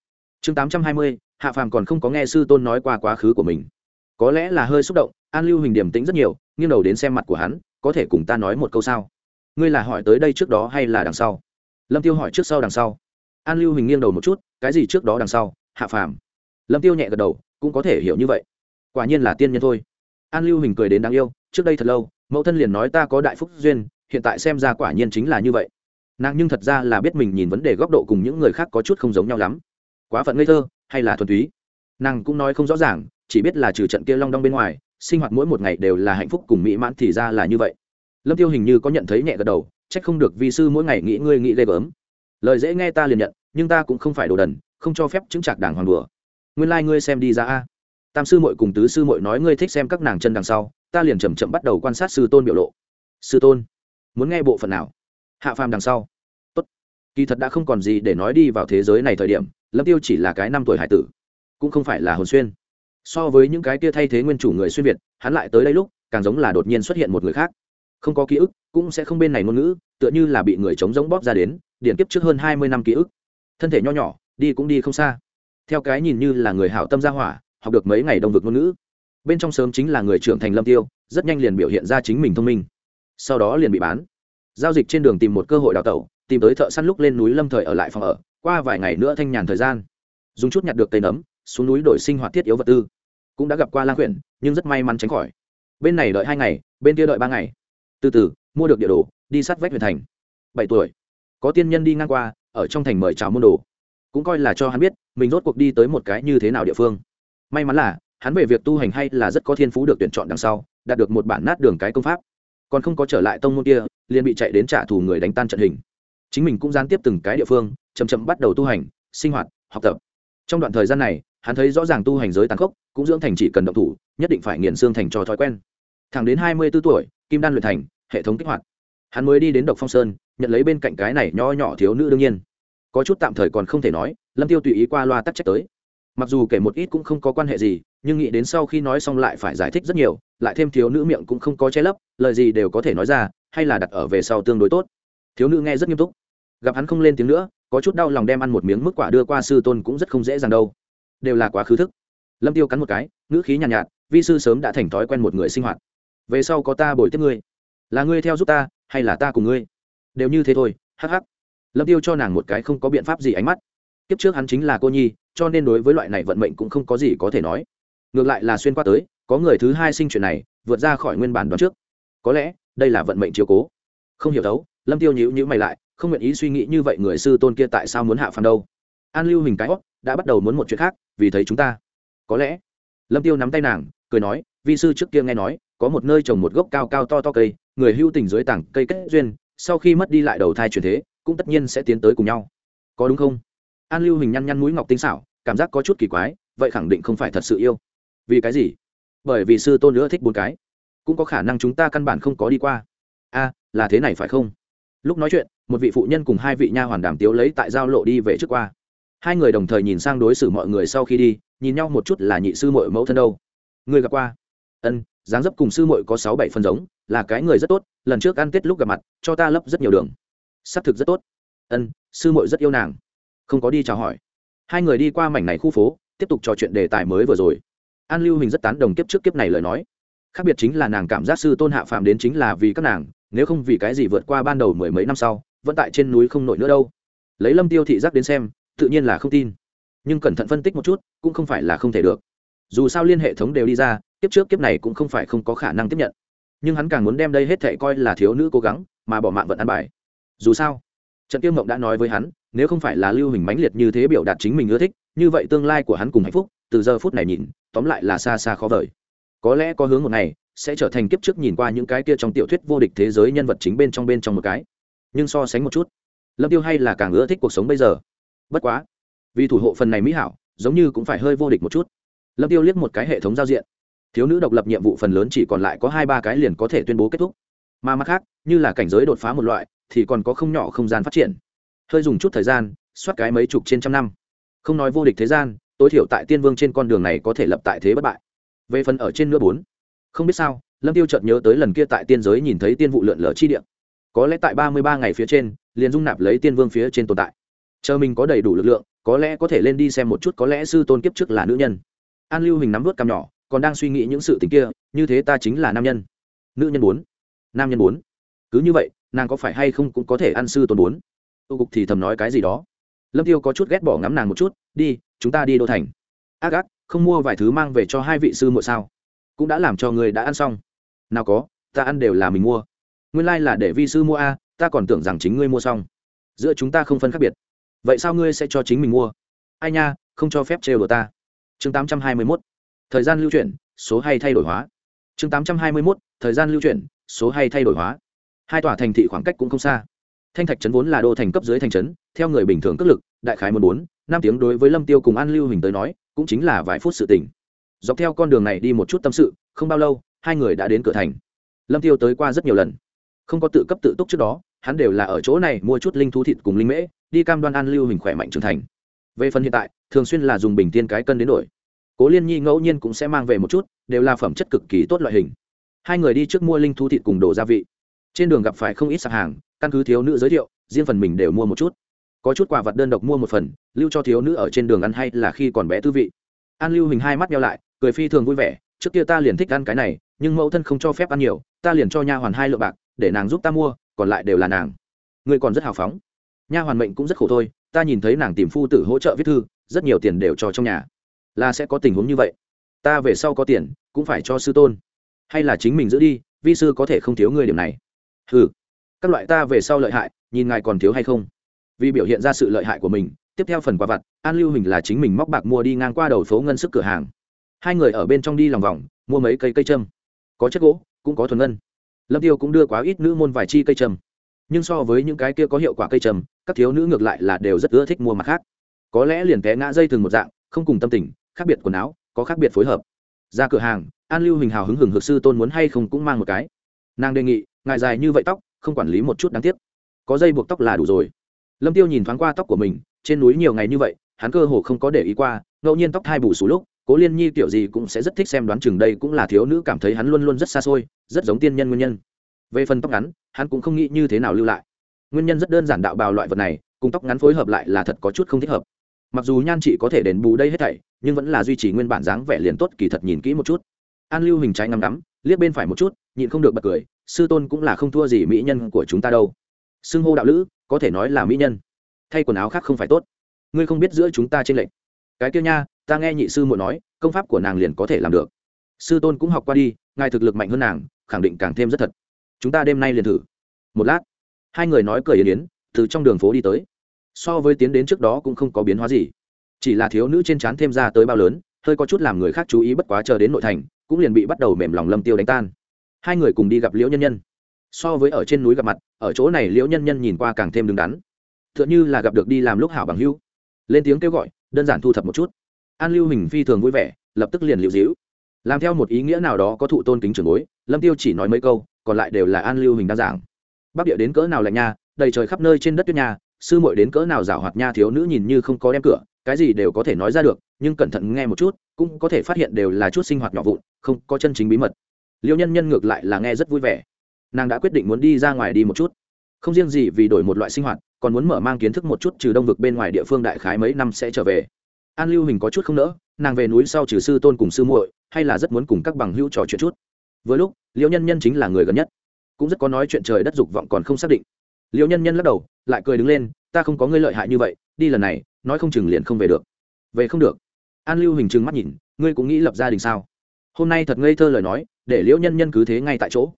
Chương 820 hạ phàm còn không có nghe sư tôn nói qua quá khứ của mình. Có lẽ là hơi xúc động, an lưu hình điểm tĩnh rất nhiều, nghiêng đầu đến xem mặt của hắn, có thể cùng ta nói một câu sao? Ngươi là hỏi tới đây trước đó hay là đằng sau? Lâm tiêu hỏi trước sau đằng sau. An lưu hình nghiêng đầu một chút, cái gì trước đó đằng sau? Hạ phàm. Lâm tiêu nhẹ gật đầu, cũng có thể hiểu như vậy. Quả nhiên là tiên nhân thôi. An lưu hình cười đến đáng yêu, trước đây thật lâu, mẫu thân liền nói ta có đại phúc duyên, hiện tại xem ra quả nhiên chính là như vậy. Nàng nhưng thật ra là biết mình nhìn vấn đề góc độ cùng những người khác có chút không giống nhau lắm. Quá phận ngây thơ hay là thuần túy. Nàng cũng nói không rõ ràng, chỉ biết là trừ trận kia long đong bên ngoài, sinh hoạt mỗi một ngày đều là hạnh phúc cùng mỹ mãn thì ra là như vậy. Lâm tiêu hình như có nhận thấy nhẹ gật đầu, trách không được vi sư mỗi ngày nghĩ ngươi nghĩ ghê gớm. Lời dễ nghe ta liền nhận, nhưng ta cũng không phải đồ đần, không cho phép chứng trạc đàng hoàng đùa. Nguyên lai、like、ngươi xem đi ra a. Tam sư mội cùng tứ sư mội nói ngươi thích xem các nàng chân đằng sau, ta liền chầm chậm bắt đầu quan sát sư tôn biểu lộ. Sư tôn, muốn nghe bộ phận nào? Hạ phàm đằng sau. Tốt. kỳ thật đã không còn gì để nói đi vào thế giới này thời điểm lâm tiêu chỉ là cái năm tuổi hải tử, cũng không phải là hồn xuyên. So với những cái kia thay thế nguyên chủ người xuyên việt, hắn lại tới đây lúc, càng giống là đột nhiên xuất hiện một người khác. Không có ký ức, cũng sẽ không bên này ngôn ngữ, tựa như là bị người chống giống bóp ra đến, điện kiếp trước hơn hai mươi năm ký ức. Thân thể nho nhỏ, đi cũng đi không xa. Theo cái nhìn như là người hảo tâm gia hỏa, học được mấy ngày đông vực ngôn ngữ. Bên trong sớm chính là người trưởng thành lâm tiêu, rất nhanh liền biểu hiện ra chính mình thông minh. Sau đó liền bị bán. Giao dịch trên đường tìm một cơ hội đào tẩu, tìm tới thợ săn lúc lên núi lâm thời ở lại phòng ở qua vài ngày nữa thanh nhàn thời gian, dùng chút nhặt được cây nấm, xuống núi đổi sinh hoạt thiết yếu vật tư. Cũng đã gặp qua lang quyển nhưng rất may mắn tránh khỏi. Bên này đợi hai ngày, bên kia đợi ba ngày. Từ từ, mua được địa đồ, đi sát vách huyện thành. Bảy tuổi. Có tiên nhân đi ngang qua, ở trong thành mời chào môn đồ. Cũng coi là cho hắn biết, mình rốt cuộc đi tới một cái như thế nào địa phương. May mắn là, hắn về việc tu hành hay là rất có thiên phú được tuyển chọn đằng sau, đạt được một bản nát đường cái công pháp. Còn không có trở lại tông môn kia, liền bị chạy đến trả thù người đánh tan trận hình chính mình cũng gián tiếp từng cái địa phương, chậm chậm bắt đầu tu hành, sinh hoạt, học tập. Trong đoạn thời gian này, hắn thấy rõ ràng tu hành giới tàn khốc, cũng dưỡng thành chỉ cần động thủ, nhất định phải nghiền xương thành cho thói quen. Thẳng đến hai mươi b ố tuổi, kim đan luyện thành, hệ thống kích hoạt. Hắn mới đi đến độc phong sơn, nhận lấy bên cạnh cái này nho nhỏ thiếu nữ đương nhiên. Có chút tạm thời còn không thể nói, lâm tiêu tùy ý qua loa tắc trách tới. Mặc dù kể một ít cũng không có quan hệ gì, nhưng nghĩ đến sau khi nói xong lại phải giải thích rất nhiều, lại thêm thiếu nữ miệng cũng không có che lấp, lời gì đều có thể nói ra, hay là đặt ở về sau tương đối tốt. Thiếu nữ nghe rất nghiêm túc gặp hắn không lên tiếng nữa có chút đau lòng đem ăn một miếng mức quả đưa qua sư tôn cũng rất không dễ dàng đâu. Đều là quá khứ thức. Lâm tiêu cắn một cái ngữ khí nhàn nhạt, nhạt vi sư sớm đã thành thói quen một người sinh hoạt. Về sau có ta bồi tiếp ngươi. Là ngươi theo giúp ta hay là ta cùng ngươi? Đều như thế thôi hắc hắc. Lâm tiêu cho nàng một cái không có biện pháp gì ánh mắt. Kiếp trước hắn chính là cô nhi cho nên đối với loại này vận mệnh cũng không có gì có thể nói. Ngược lại là xuyên qua tới có người thứ hai sinh chuyện này vượt ra khỏi nguyên bản đoán trước. Có lẽ đây là vận mệnh chiếu cố. Không hiểu đấu lâm tiêu nhíu nhíu mày lại không nguyện ý suy nghĩ như vậy người sư tôn kia tại sao muốn hạ phàm đâu. An lưu hình cái hót đã bắt đầu muốn một chuyện khác, vì thấy chúng ta. Có lẽ, lâm tiêu nắm tay nàng, cười nói, vi sư trước kia nghe nói, có một nơi trồng một gốc cao cao to to cây, người hưu tình dưới tảng cây kết duyên, sau khi mất đi lại đầu thai chuyển thế, cũng tất nhiên sẽ tiến tới cùng nhau. Có đúng không? An lưu hình nhăn nhăn mũi ngọc tinh xảo, cảm giác có chút kỳ quái, vậy khẳng định không phải thật sự yêu. Vì cái gì? Bởi vì sư tôn nữa thích bốn cái, cũng có khả năng chúng ta căn bản không có đi qua. A là thế này phải không? Lúc nói chuyện một vị phụ nhân cùng hai vị nha hoàn đàm tiếu lấy tại giao lộ đi về trước qua. Hai người đồng thời nhìn sang đối xử mọi người sau khi đi, nhìn nhau một chút là nhị sư mội mẫu thân đâu. Người gặp qua? Ân, dáng dấp cùng sư mội có sáu bảy phân giống, là cái người rất tốt, lần trước ăn tết lúc gặp mặt, cho ta lấp rất nhiều đường. S ắ c thực rất tốt. Ân, sư mội rất yêu nàng. Không có đi chào hỏi. Hai người đi qua mảnh này khu phố, tiếp tục trò chuyện đề tài mới vừa rồi. An lưu hình rất tán đồng kiếp trước kiếp này lời nói. Khác biệt chính là nàng cảm giác sư tôn hạ phàm đến chính là vì các nàng, nếu không vì cái gì vượt qua ban đầu mười mấy năm sau vẫn tại trên núi không nổi nữa đâu. Lấy lâm tiêu thị giác đến xem, tự nhiên là không tin. Nhưng cẩn thận phân tích một chút, cũng không phải là không thể được. Dù sao liên hệ thống đều đi ra, kiếp trước kiếp này cũng không phải không có khả năng tiếp nhận. Nhưng hắn càng muốn đem đây hết thể coi là thiếu nữ cố gắng, mà bỏ mạng vận ăn bài. Dù sao trận tiêu mộng đã nói với hắn, nếu không phải là lưu hình mãnh liệt như thế biểu đạt chính mình ưa thích, như vậy tương lai của hắn cùng hạnh phúc, từ giờ phút này nhìn, tóm lại là xa xa khó vời. Có lẽ có hướng một ngày, sẽ trở thành kiếp trước nhìn qua những cái kia trong tiểu thuyết vô địch thế giới nhân vật chính bên trong bên trong một cái nhưng so sánh một chút, lâm tiêu hay là càng ưa thích cuộc sống bây giờ. Bất quá, vì thủ hộ phần này mỹ hảo, giống như cũng phải hơi vô địch một chút. Lâm tiêu liếc một cái hệ thống giao diện. Thiếu nữ độc lập nhiệm vụ phần lớn chỉ còn lại có hai ba cái liền có thể tuyên bố kết thúc. Mà mặt khác, như là cảnh giới đột phá một loại, thì còn có không nhỏ không gian phát triển. Hơi dùng chút thời gian, soát cái mấy chục trên trăm năm. Không nói vô địch thế gian, tối thiểu tại tiên vương trên con đường này có thể lập tại thế bất bại. Về phần ở trên nữa bốn, không biết sao, lâm tiêu chợt nhớ tới lần kia tại tiên giới nhìn thấy tiên vụ lượn lở chi địa có lẽ tại ba mươi ba ngày phía trên, liền dung nạp lấy tiên vương phía trên tồn tại. Chờ mình có đầy đủ lực lượng, có lẽ có thể lên đi xem một chút có lẽ sư tôn kiếp trước là nữ nhân. An lưu hình nắm vớt cằm nhỏ, còn đang suy nghĩ những sự tình kia, như thế ta chính là nam nhân. Nữ nhân bốn. Nam nhân bốn. Cứ như vậy, nàng có phải hay không cũng có thể ăn sư tôn bốn? Tu cục thì thầm nói cái gì đó. Lâm tiêu có chút ghét bỏ ngắm nàng một chút, đi, chúng ta đi đô thành. Ác ác không mua vài thứ mang về cho hai vị sư muội sao? Cũng đã làm cho người đã ăn xong. Nào có, ta ăn đều là mình mua nguyên lai là để vi sư mua a, ta còn tưởng rằng chính ngươi mua xong. Giữa chúng ta không phân khác biệt. Vậy sao ngươi sẽ cho chính mình mua? Ai nha, không cho phép trêu của ta. Chương tám trăm hai mươi mốt. Thời gian lưu chuyển, số hay thay đổi hóa. Chương tám trăm hai mươi mốt. Thời gian lưu chuyển, số hay thay đổi hóa. Hai tòa thành thị khoảng cách cũng không xa. Thanh thạch trấn vốn là đô thành cấp dưới thành trấn, theo người bình thường cất lực, đại khái một bốn, năm tiếng đối với lâm tiêu cùng an lưu hình tới nói, cũng chính là vài phút sự tỉnh dọc theo con đường này đi một chút tâm sự, không bao lâu, hai người đã đến cửa thành. Lâm tiêu tới qua rất nhiều lần không có tự cấp tự túc trước đó, hắn đều là ở chỗ này mua chút linh thú thịt cùng linh mễ, đi cam đoan an lưu hình khỏe mạnh trưởng thành. Về phần hiện tại, thường xuyên là dùng bình tiên cái cân đến đổi. Cố liên nhi ngẫu nhiên cũng sẽ mang về một chút, đều là phẩm chất cực kỳ tốt loại hình. Hai người đi trước mua linh thú thịt cùng đồ gia vị. Trên đường gặp phải không ít sạp hàng, căn cứ thiếu nữ giới thiệu, riêng phần mình đều mua một chút. Có chút quà vật đơn độc mua một phần, lưu cho thiếu nữ ở trên đường ăn hay là khi còn bé tư vị. An lưu hình hai mắt nhau lại, cười phi thường vui vẻ, trước kia ta liền thích ăn cái này, nhưng mẫu thân không cho phép ăn nhiều, ta liền cho nha hoàn hai lượng bạc để nàng giúp ta mua còn lại đều là nàng. Ngươi còn rất hào phóng. Nha hoàn mệnh cũng rất khổ thôi ta nhìn thấy nàng tìm phu tử hỗ trợ viết thư rất nhiều tiền đều cho trong nhà. Là sẽ có tình huống như vậy. Ta về sau có tiền cũng phải cho sư tôn. Hay là chính mình giữ đi vi sư có thể không thiếu người điểm này. Ừ các loại ta về sau lợi hại nhìn ngài còn thiếu hay không? Vì biểu hiện ra sự lợi hại của mình tiếp theo phần quà vặt an lưu hình là chính mình móc bạc mua đi ngang qua đầu phố ngân sức cửa hàng. Hai người ở bên trong đi lòng vòng mua mấy cây cây trâm, có chất gỗ cũng có thuần ngân lâm tiêu cũng đưa quá ít nữ môn vài chi cây trầm, nhưng so với những cái kia có hiệu quả cây trầm, các thiếu nữ ngược lại là đều rất ưa thích mua mặt khác. Có lẽ liền té ngã dây thường một dạng không cùng tâm tình khác biệt quần áo có khác biệt phối hợp. Ra cửa hàng an lưu hình hào hứng hưởng hực sư tôn muốn hay không cũng mang một cái. Nàng đề nghị ngài dài như vậy tóc không quản lý một chút đáng tiếc. Có dây buộc tóc là đủ rồi. Lâm tiêu nhìn thoáng qua tóc của mình trên núi nhiều ngày như vậy hắn cơ hồ không có để ý qua ngẫu nhiên tóc thai bù xù lúc cố liên nhi kiểu gì cũng sẽ rất thích xem đoán chừng đây cũng là thiếu nữ cảm thấy hắn luôn luôn rất xa xôi, rất giống tiên nhân nguyên nhân. Về phần tóc ngắn, hắn cũng không nghĩ như thế nào lưu lại. Nguyên nhân rất đơn giản đạo bào loại vật này, cùng tóc ngắn phối hợp lại là thật có chút không thích hợp. Mặc dù nhan chị có thể đền bù đây hết thảy, nhưng vẫn là duy trì nguyên bản dáng vẻ liền tốt, kỳ thật nhìn kỹ một chút. An lưu hình trái ngắm đắm liếc bên phải một chút, nhịn không được bật cười, sư tôn cũng là không thua gì mỹ nhân của chúng ta đâu. Xưng hô đạo lữ, có thể nói là mỹ nhân. Thay quần áo khác không phải tốt. Ngươi không biết giữa chúng ta trên lệnh cái kia nha ta nghe nhị sư muội nói, công pháp của nàng liền có thể làm được. Sư tôn cũng học qua đi, ngài thực lực mạnh hơn nàng, khẳng định càng thêm rất thật. Chúng ta đêm nay liền thử. Một lát, hai người nói cười yên yến, từ trong đường phố đi tới. So với tiến đến trước đó cũng không có biến hóa gì. Chỉ là thiếu nữ trên trán thêm ra tới bao lớn, hơi có chút làm người khác chú ý bất quá chờ đến nội thành, cũng liền bị bắt đầu mềm lòng lâm tiêu đánh tan. Hai người cùng đi gặp liễu nhân nhân. So với ở trên núi gặp mặt, ở chỗ này liễu nhân nhân nhìn qua càng thêm đứng đắn. T h ư ợ n như là gặp được đi làm lúc hảo bằng hưu lên tiếng kêu gọi, đơn giản thu thập một chút an lưu hình phi thường vui vẻ, lập tức liền liệu dĩu làm theo một ý nghĩa nào đó có thụ tôn kính trường bối, lâm tiêu chỉ nói mấy câu, còn lại đều là an lưu hình đa giảng. Bắc địa đến cỡ nào lạnh nha, đầy trời khắp nơi trên đất tuyết nha, sư muội đến cỡ nào rảo hoạt nha thiếu nữ nhìn như không có đem cửa, cái gì đều có thể nói ra được, nhưng cẩn thận nghe một chút, cũng có thể phát hiện đều là chút sinh hoạt nhỏ vụn, không có chân chính bí mật. Liêu nhân nhân ngược lại là nghe rất vui vẻ. Nàng đã quyết định muốn đi ra ngoài đi một chút. Không riêng gì vì đổi một loại sinh hoạt, còn muốn mở mang kiến thức một chút trừ đông vực bên ngoài địa phương đại khái mấy năm sẽ trở về an lưu hình có chút không nỡ, nàng về núi sau trừ sư tôn cùng sư muội, hay là rất muốn cùng các bằng hữu trò chuyện chút. Với lúc, liễu nhân nhân chính là người gần nhất. Cũng rất có nói chuyện trời đất dục vọng còn không xác định. Liễu nhân nhân lắc đầu, lại cười đứng lên, ta không có ngươi lợi hại như vậy, đi lần này, nói không chừng liền không về được. Về không được? An lưu hình trừng mắt nhìn, ngươi cũng nghĩ lập gia đình sao? Hôm nay thật ngây thơ lời nói, để liễu nhân nhân cứ thế ngay tại chỗ.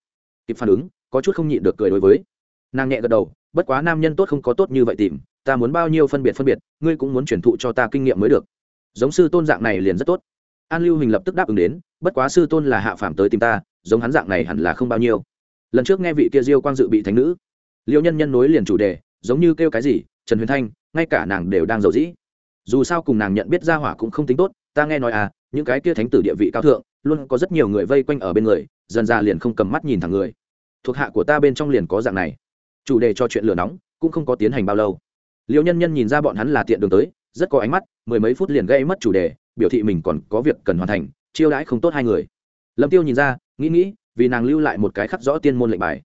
Kịp phản ứng, có chút không nhịn được cười đối với. Nàng nhẹ gật đầu, bất quá nam nhân tốt không có tốt như vậy tìm ta muốn bao nhiêu phân biệt phân biệt, ngươi cũng muốn truyền thụ cho ta kinh nghiệm mới được. Giống sư tôn dạng này liền rất tốt. An lưu hình lập tức đáp ứng đến, bất quá sư tôn là hạ phàm tới tìm ta, giống hắn dạng này hẳn là không bao nhiêu. Lần trước nghe vị kia diêu quang dự bị thánh nữ liệu nhân nhân nối liền chủ đề, giống như kêu cái gì, trần huyền thanh, ngay cả nàng đều đang giàu dĩ. Dù sao cùng nàng nhận biết ra hỏa cũng không tính tốt, ta nghe nói à những cái kia thánh tử địa vị cao thượng, luôn có rất nhiều người vây quanh ở bên người, dần ra liền không cầm mắt nhìn thẳng người. Thuộc hạ của ta bên trong liền có dạng này. Chủ đề cho chuyện lửa nóng, cũng không có tiến hành bao lâu liệu nhân nhân nhìn ra bọn hắn là tiện đường tới, rất có ánh mắt, mười mấy phút liền gây mất chủ đề, biểu thị mình còn có việc cần hoàn thành, chiêu đãi không tốt hai người. Lâm tiêu nhìn ra, nghĩ nghĩ, vì nàng lưu lại một cái khắc rõ tiên môn lệnh bài.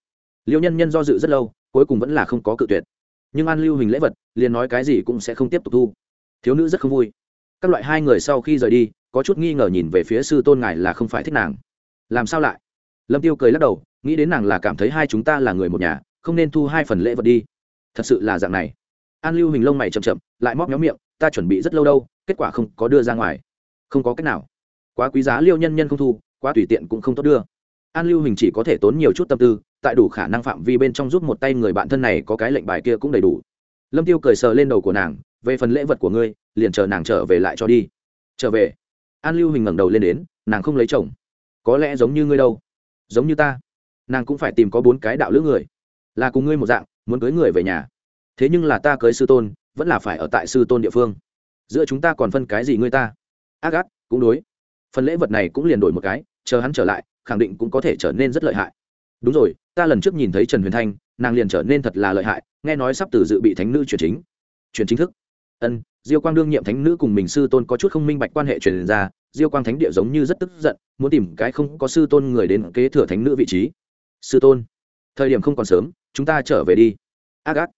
Liệu nhân nhân do dự rất lâu, cuối cùng vẫn là không có cự tuyệt. Nhưng an lưu hình lễ vật, liền nói cái gì cũng sẽ không tiếp tục thu. Thiếu nữ rất không vui. Các loại hai người sau khi rời đi, có chút nghi ngờ nhìn về phía sư tôn ngài là không phải thích nàng. Làm sao lại? Lâm tiêu cười lắc đầu, nghĩ đến nàng là cảm thấy hai chúng ta là người một nhà, không nên thu hai phần lễ vật đi. Thật sự là dạng này an lưu hình lông mày chậm chậm, lại móc nhóm miệng, ta chuẩn bị rất lâu đâu, kết quả không có đưa ra ngoài. Không có cách nào. Quá quý giá liêu nhân nhân không thu, quá tùy tiện cũng không tốt đưa. An lưu hình chỉ có thể tốn nhiều chút tâm tư, tại đủ khả năng phạm vi bên trong giúp một tay người bạn thân này có cái lệnh bài kia cũng đầy đủ. Lâm tiêu cười sờ lên đầu của nàng, về phần lễ vật của ngươi, liền chờ nàng trở về lại cho đi. Trở về? An lưu hình ngẩng đầu lên đến, nàng không lấy chồng. Có lẽ giống như ngươi đâu. Giống như ta. Nàng cũng phải tìm có bốn cái đạo lữ người. Là cùng ngươi một dạng, muốn cưới người về nhà thế nhưng là ta cưới sư tôn, vẫn là phải ở tại sư tôn địa phương. Giữa chúng ta còn phân cái gì ngươi ta? Ác ác, cũng đối. Phần lễ vật này cũng liền đổi một cái, chờ hắn trở lại, khẳng định cũng có thể trở nên rất lợi hại. Đúng rồi, ta lần trước nhìn thấy trần huyền thanh, nàng liền trở nên thật là lợi hại, nghe nói sắp từ dự bị thánh nữ chuyển chính. Chuyển chính thức. Ân, diêu quang đương nhiệm thánh nữ cùng mình sư tôn có chút không minh bạch quan hệ truyền ra, diêu quang thánh địa giống như rất tức giận, muốn tìm cái không có sư tôn người đến kế thừa thánh nữ vị trí. Sư tôn, thời điểm không còn sớm, chúng ta trở về đi. Ác ác.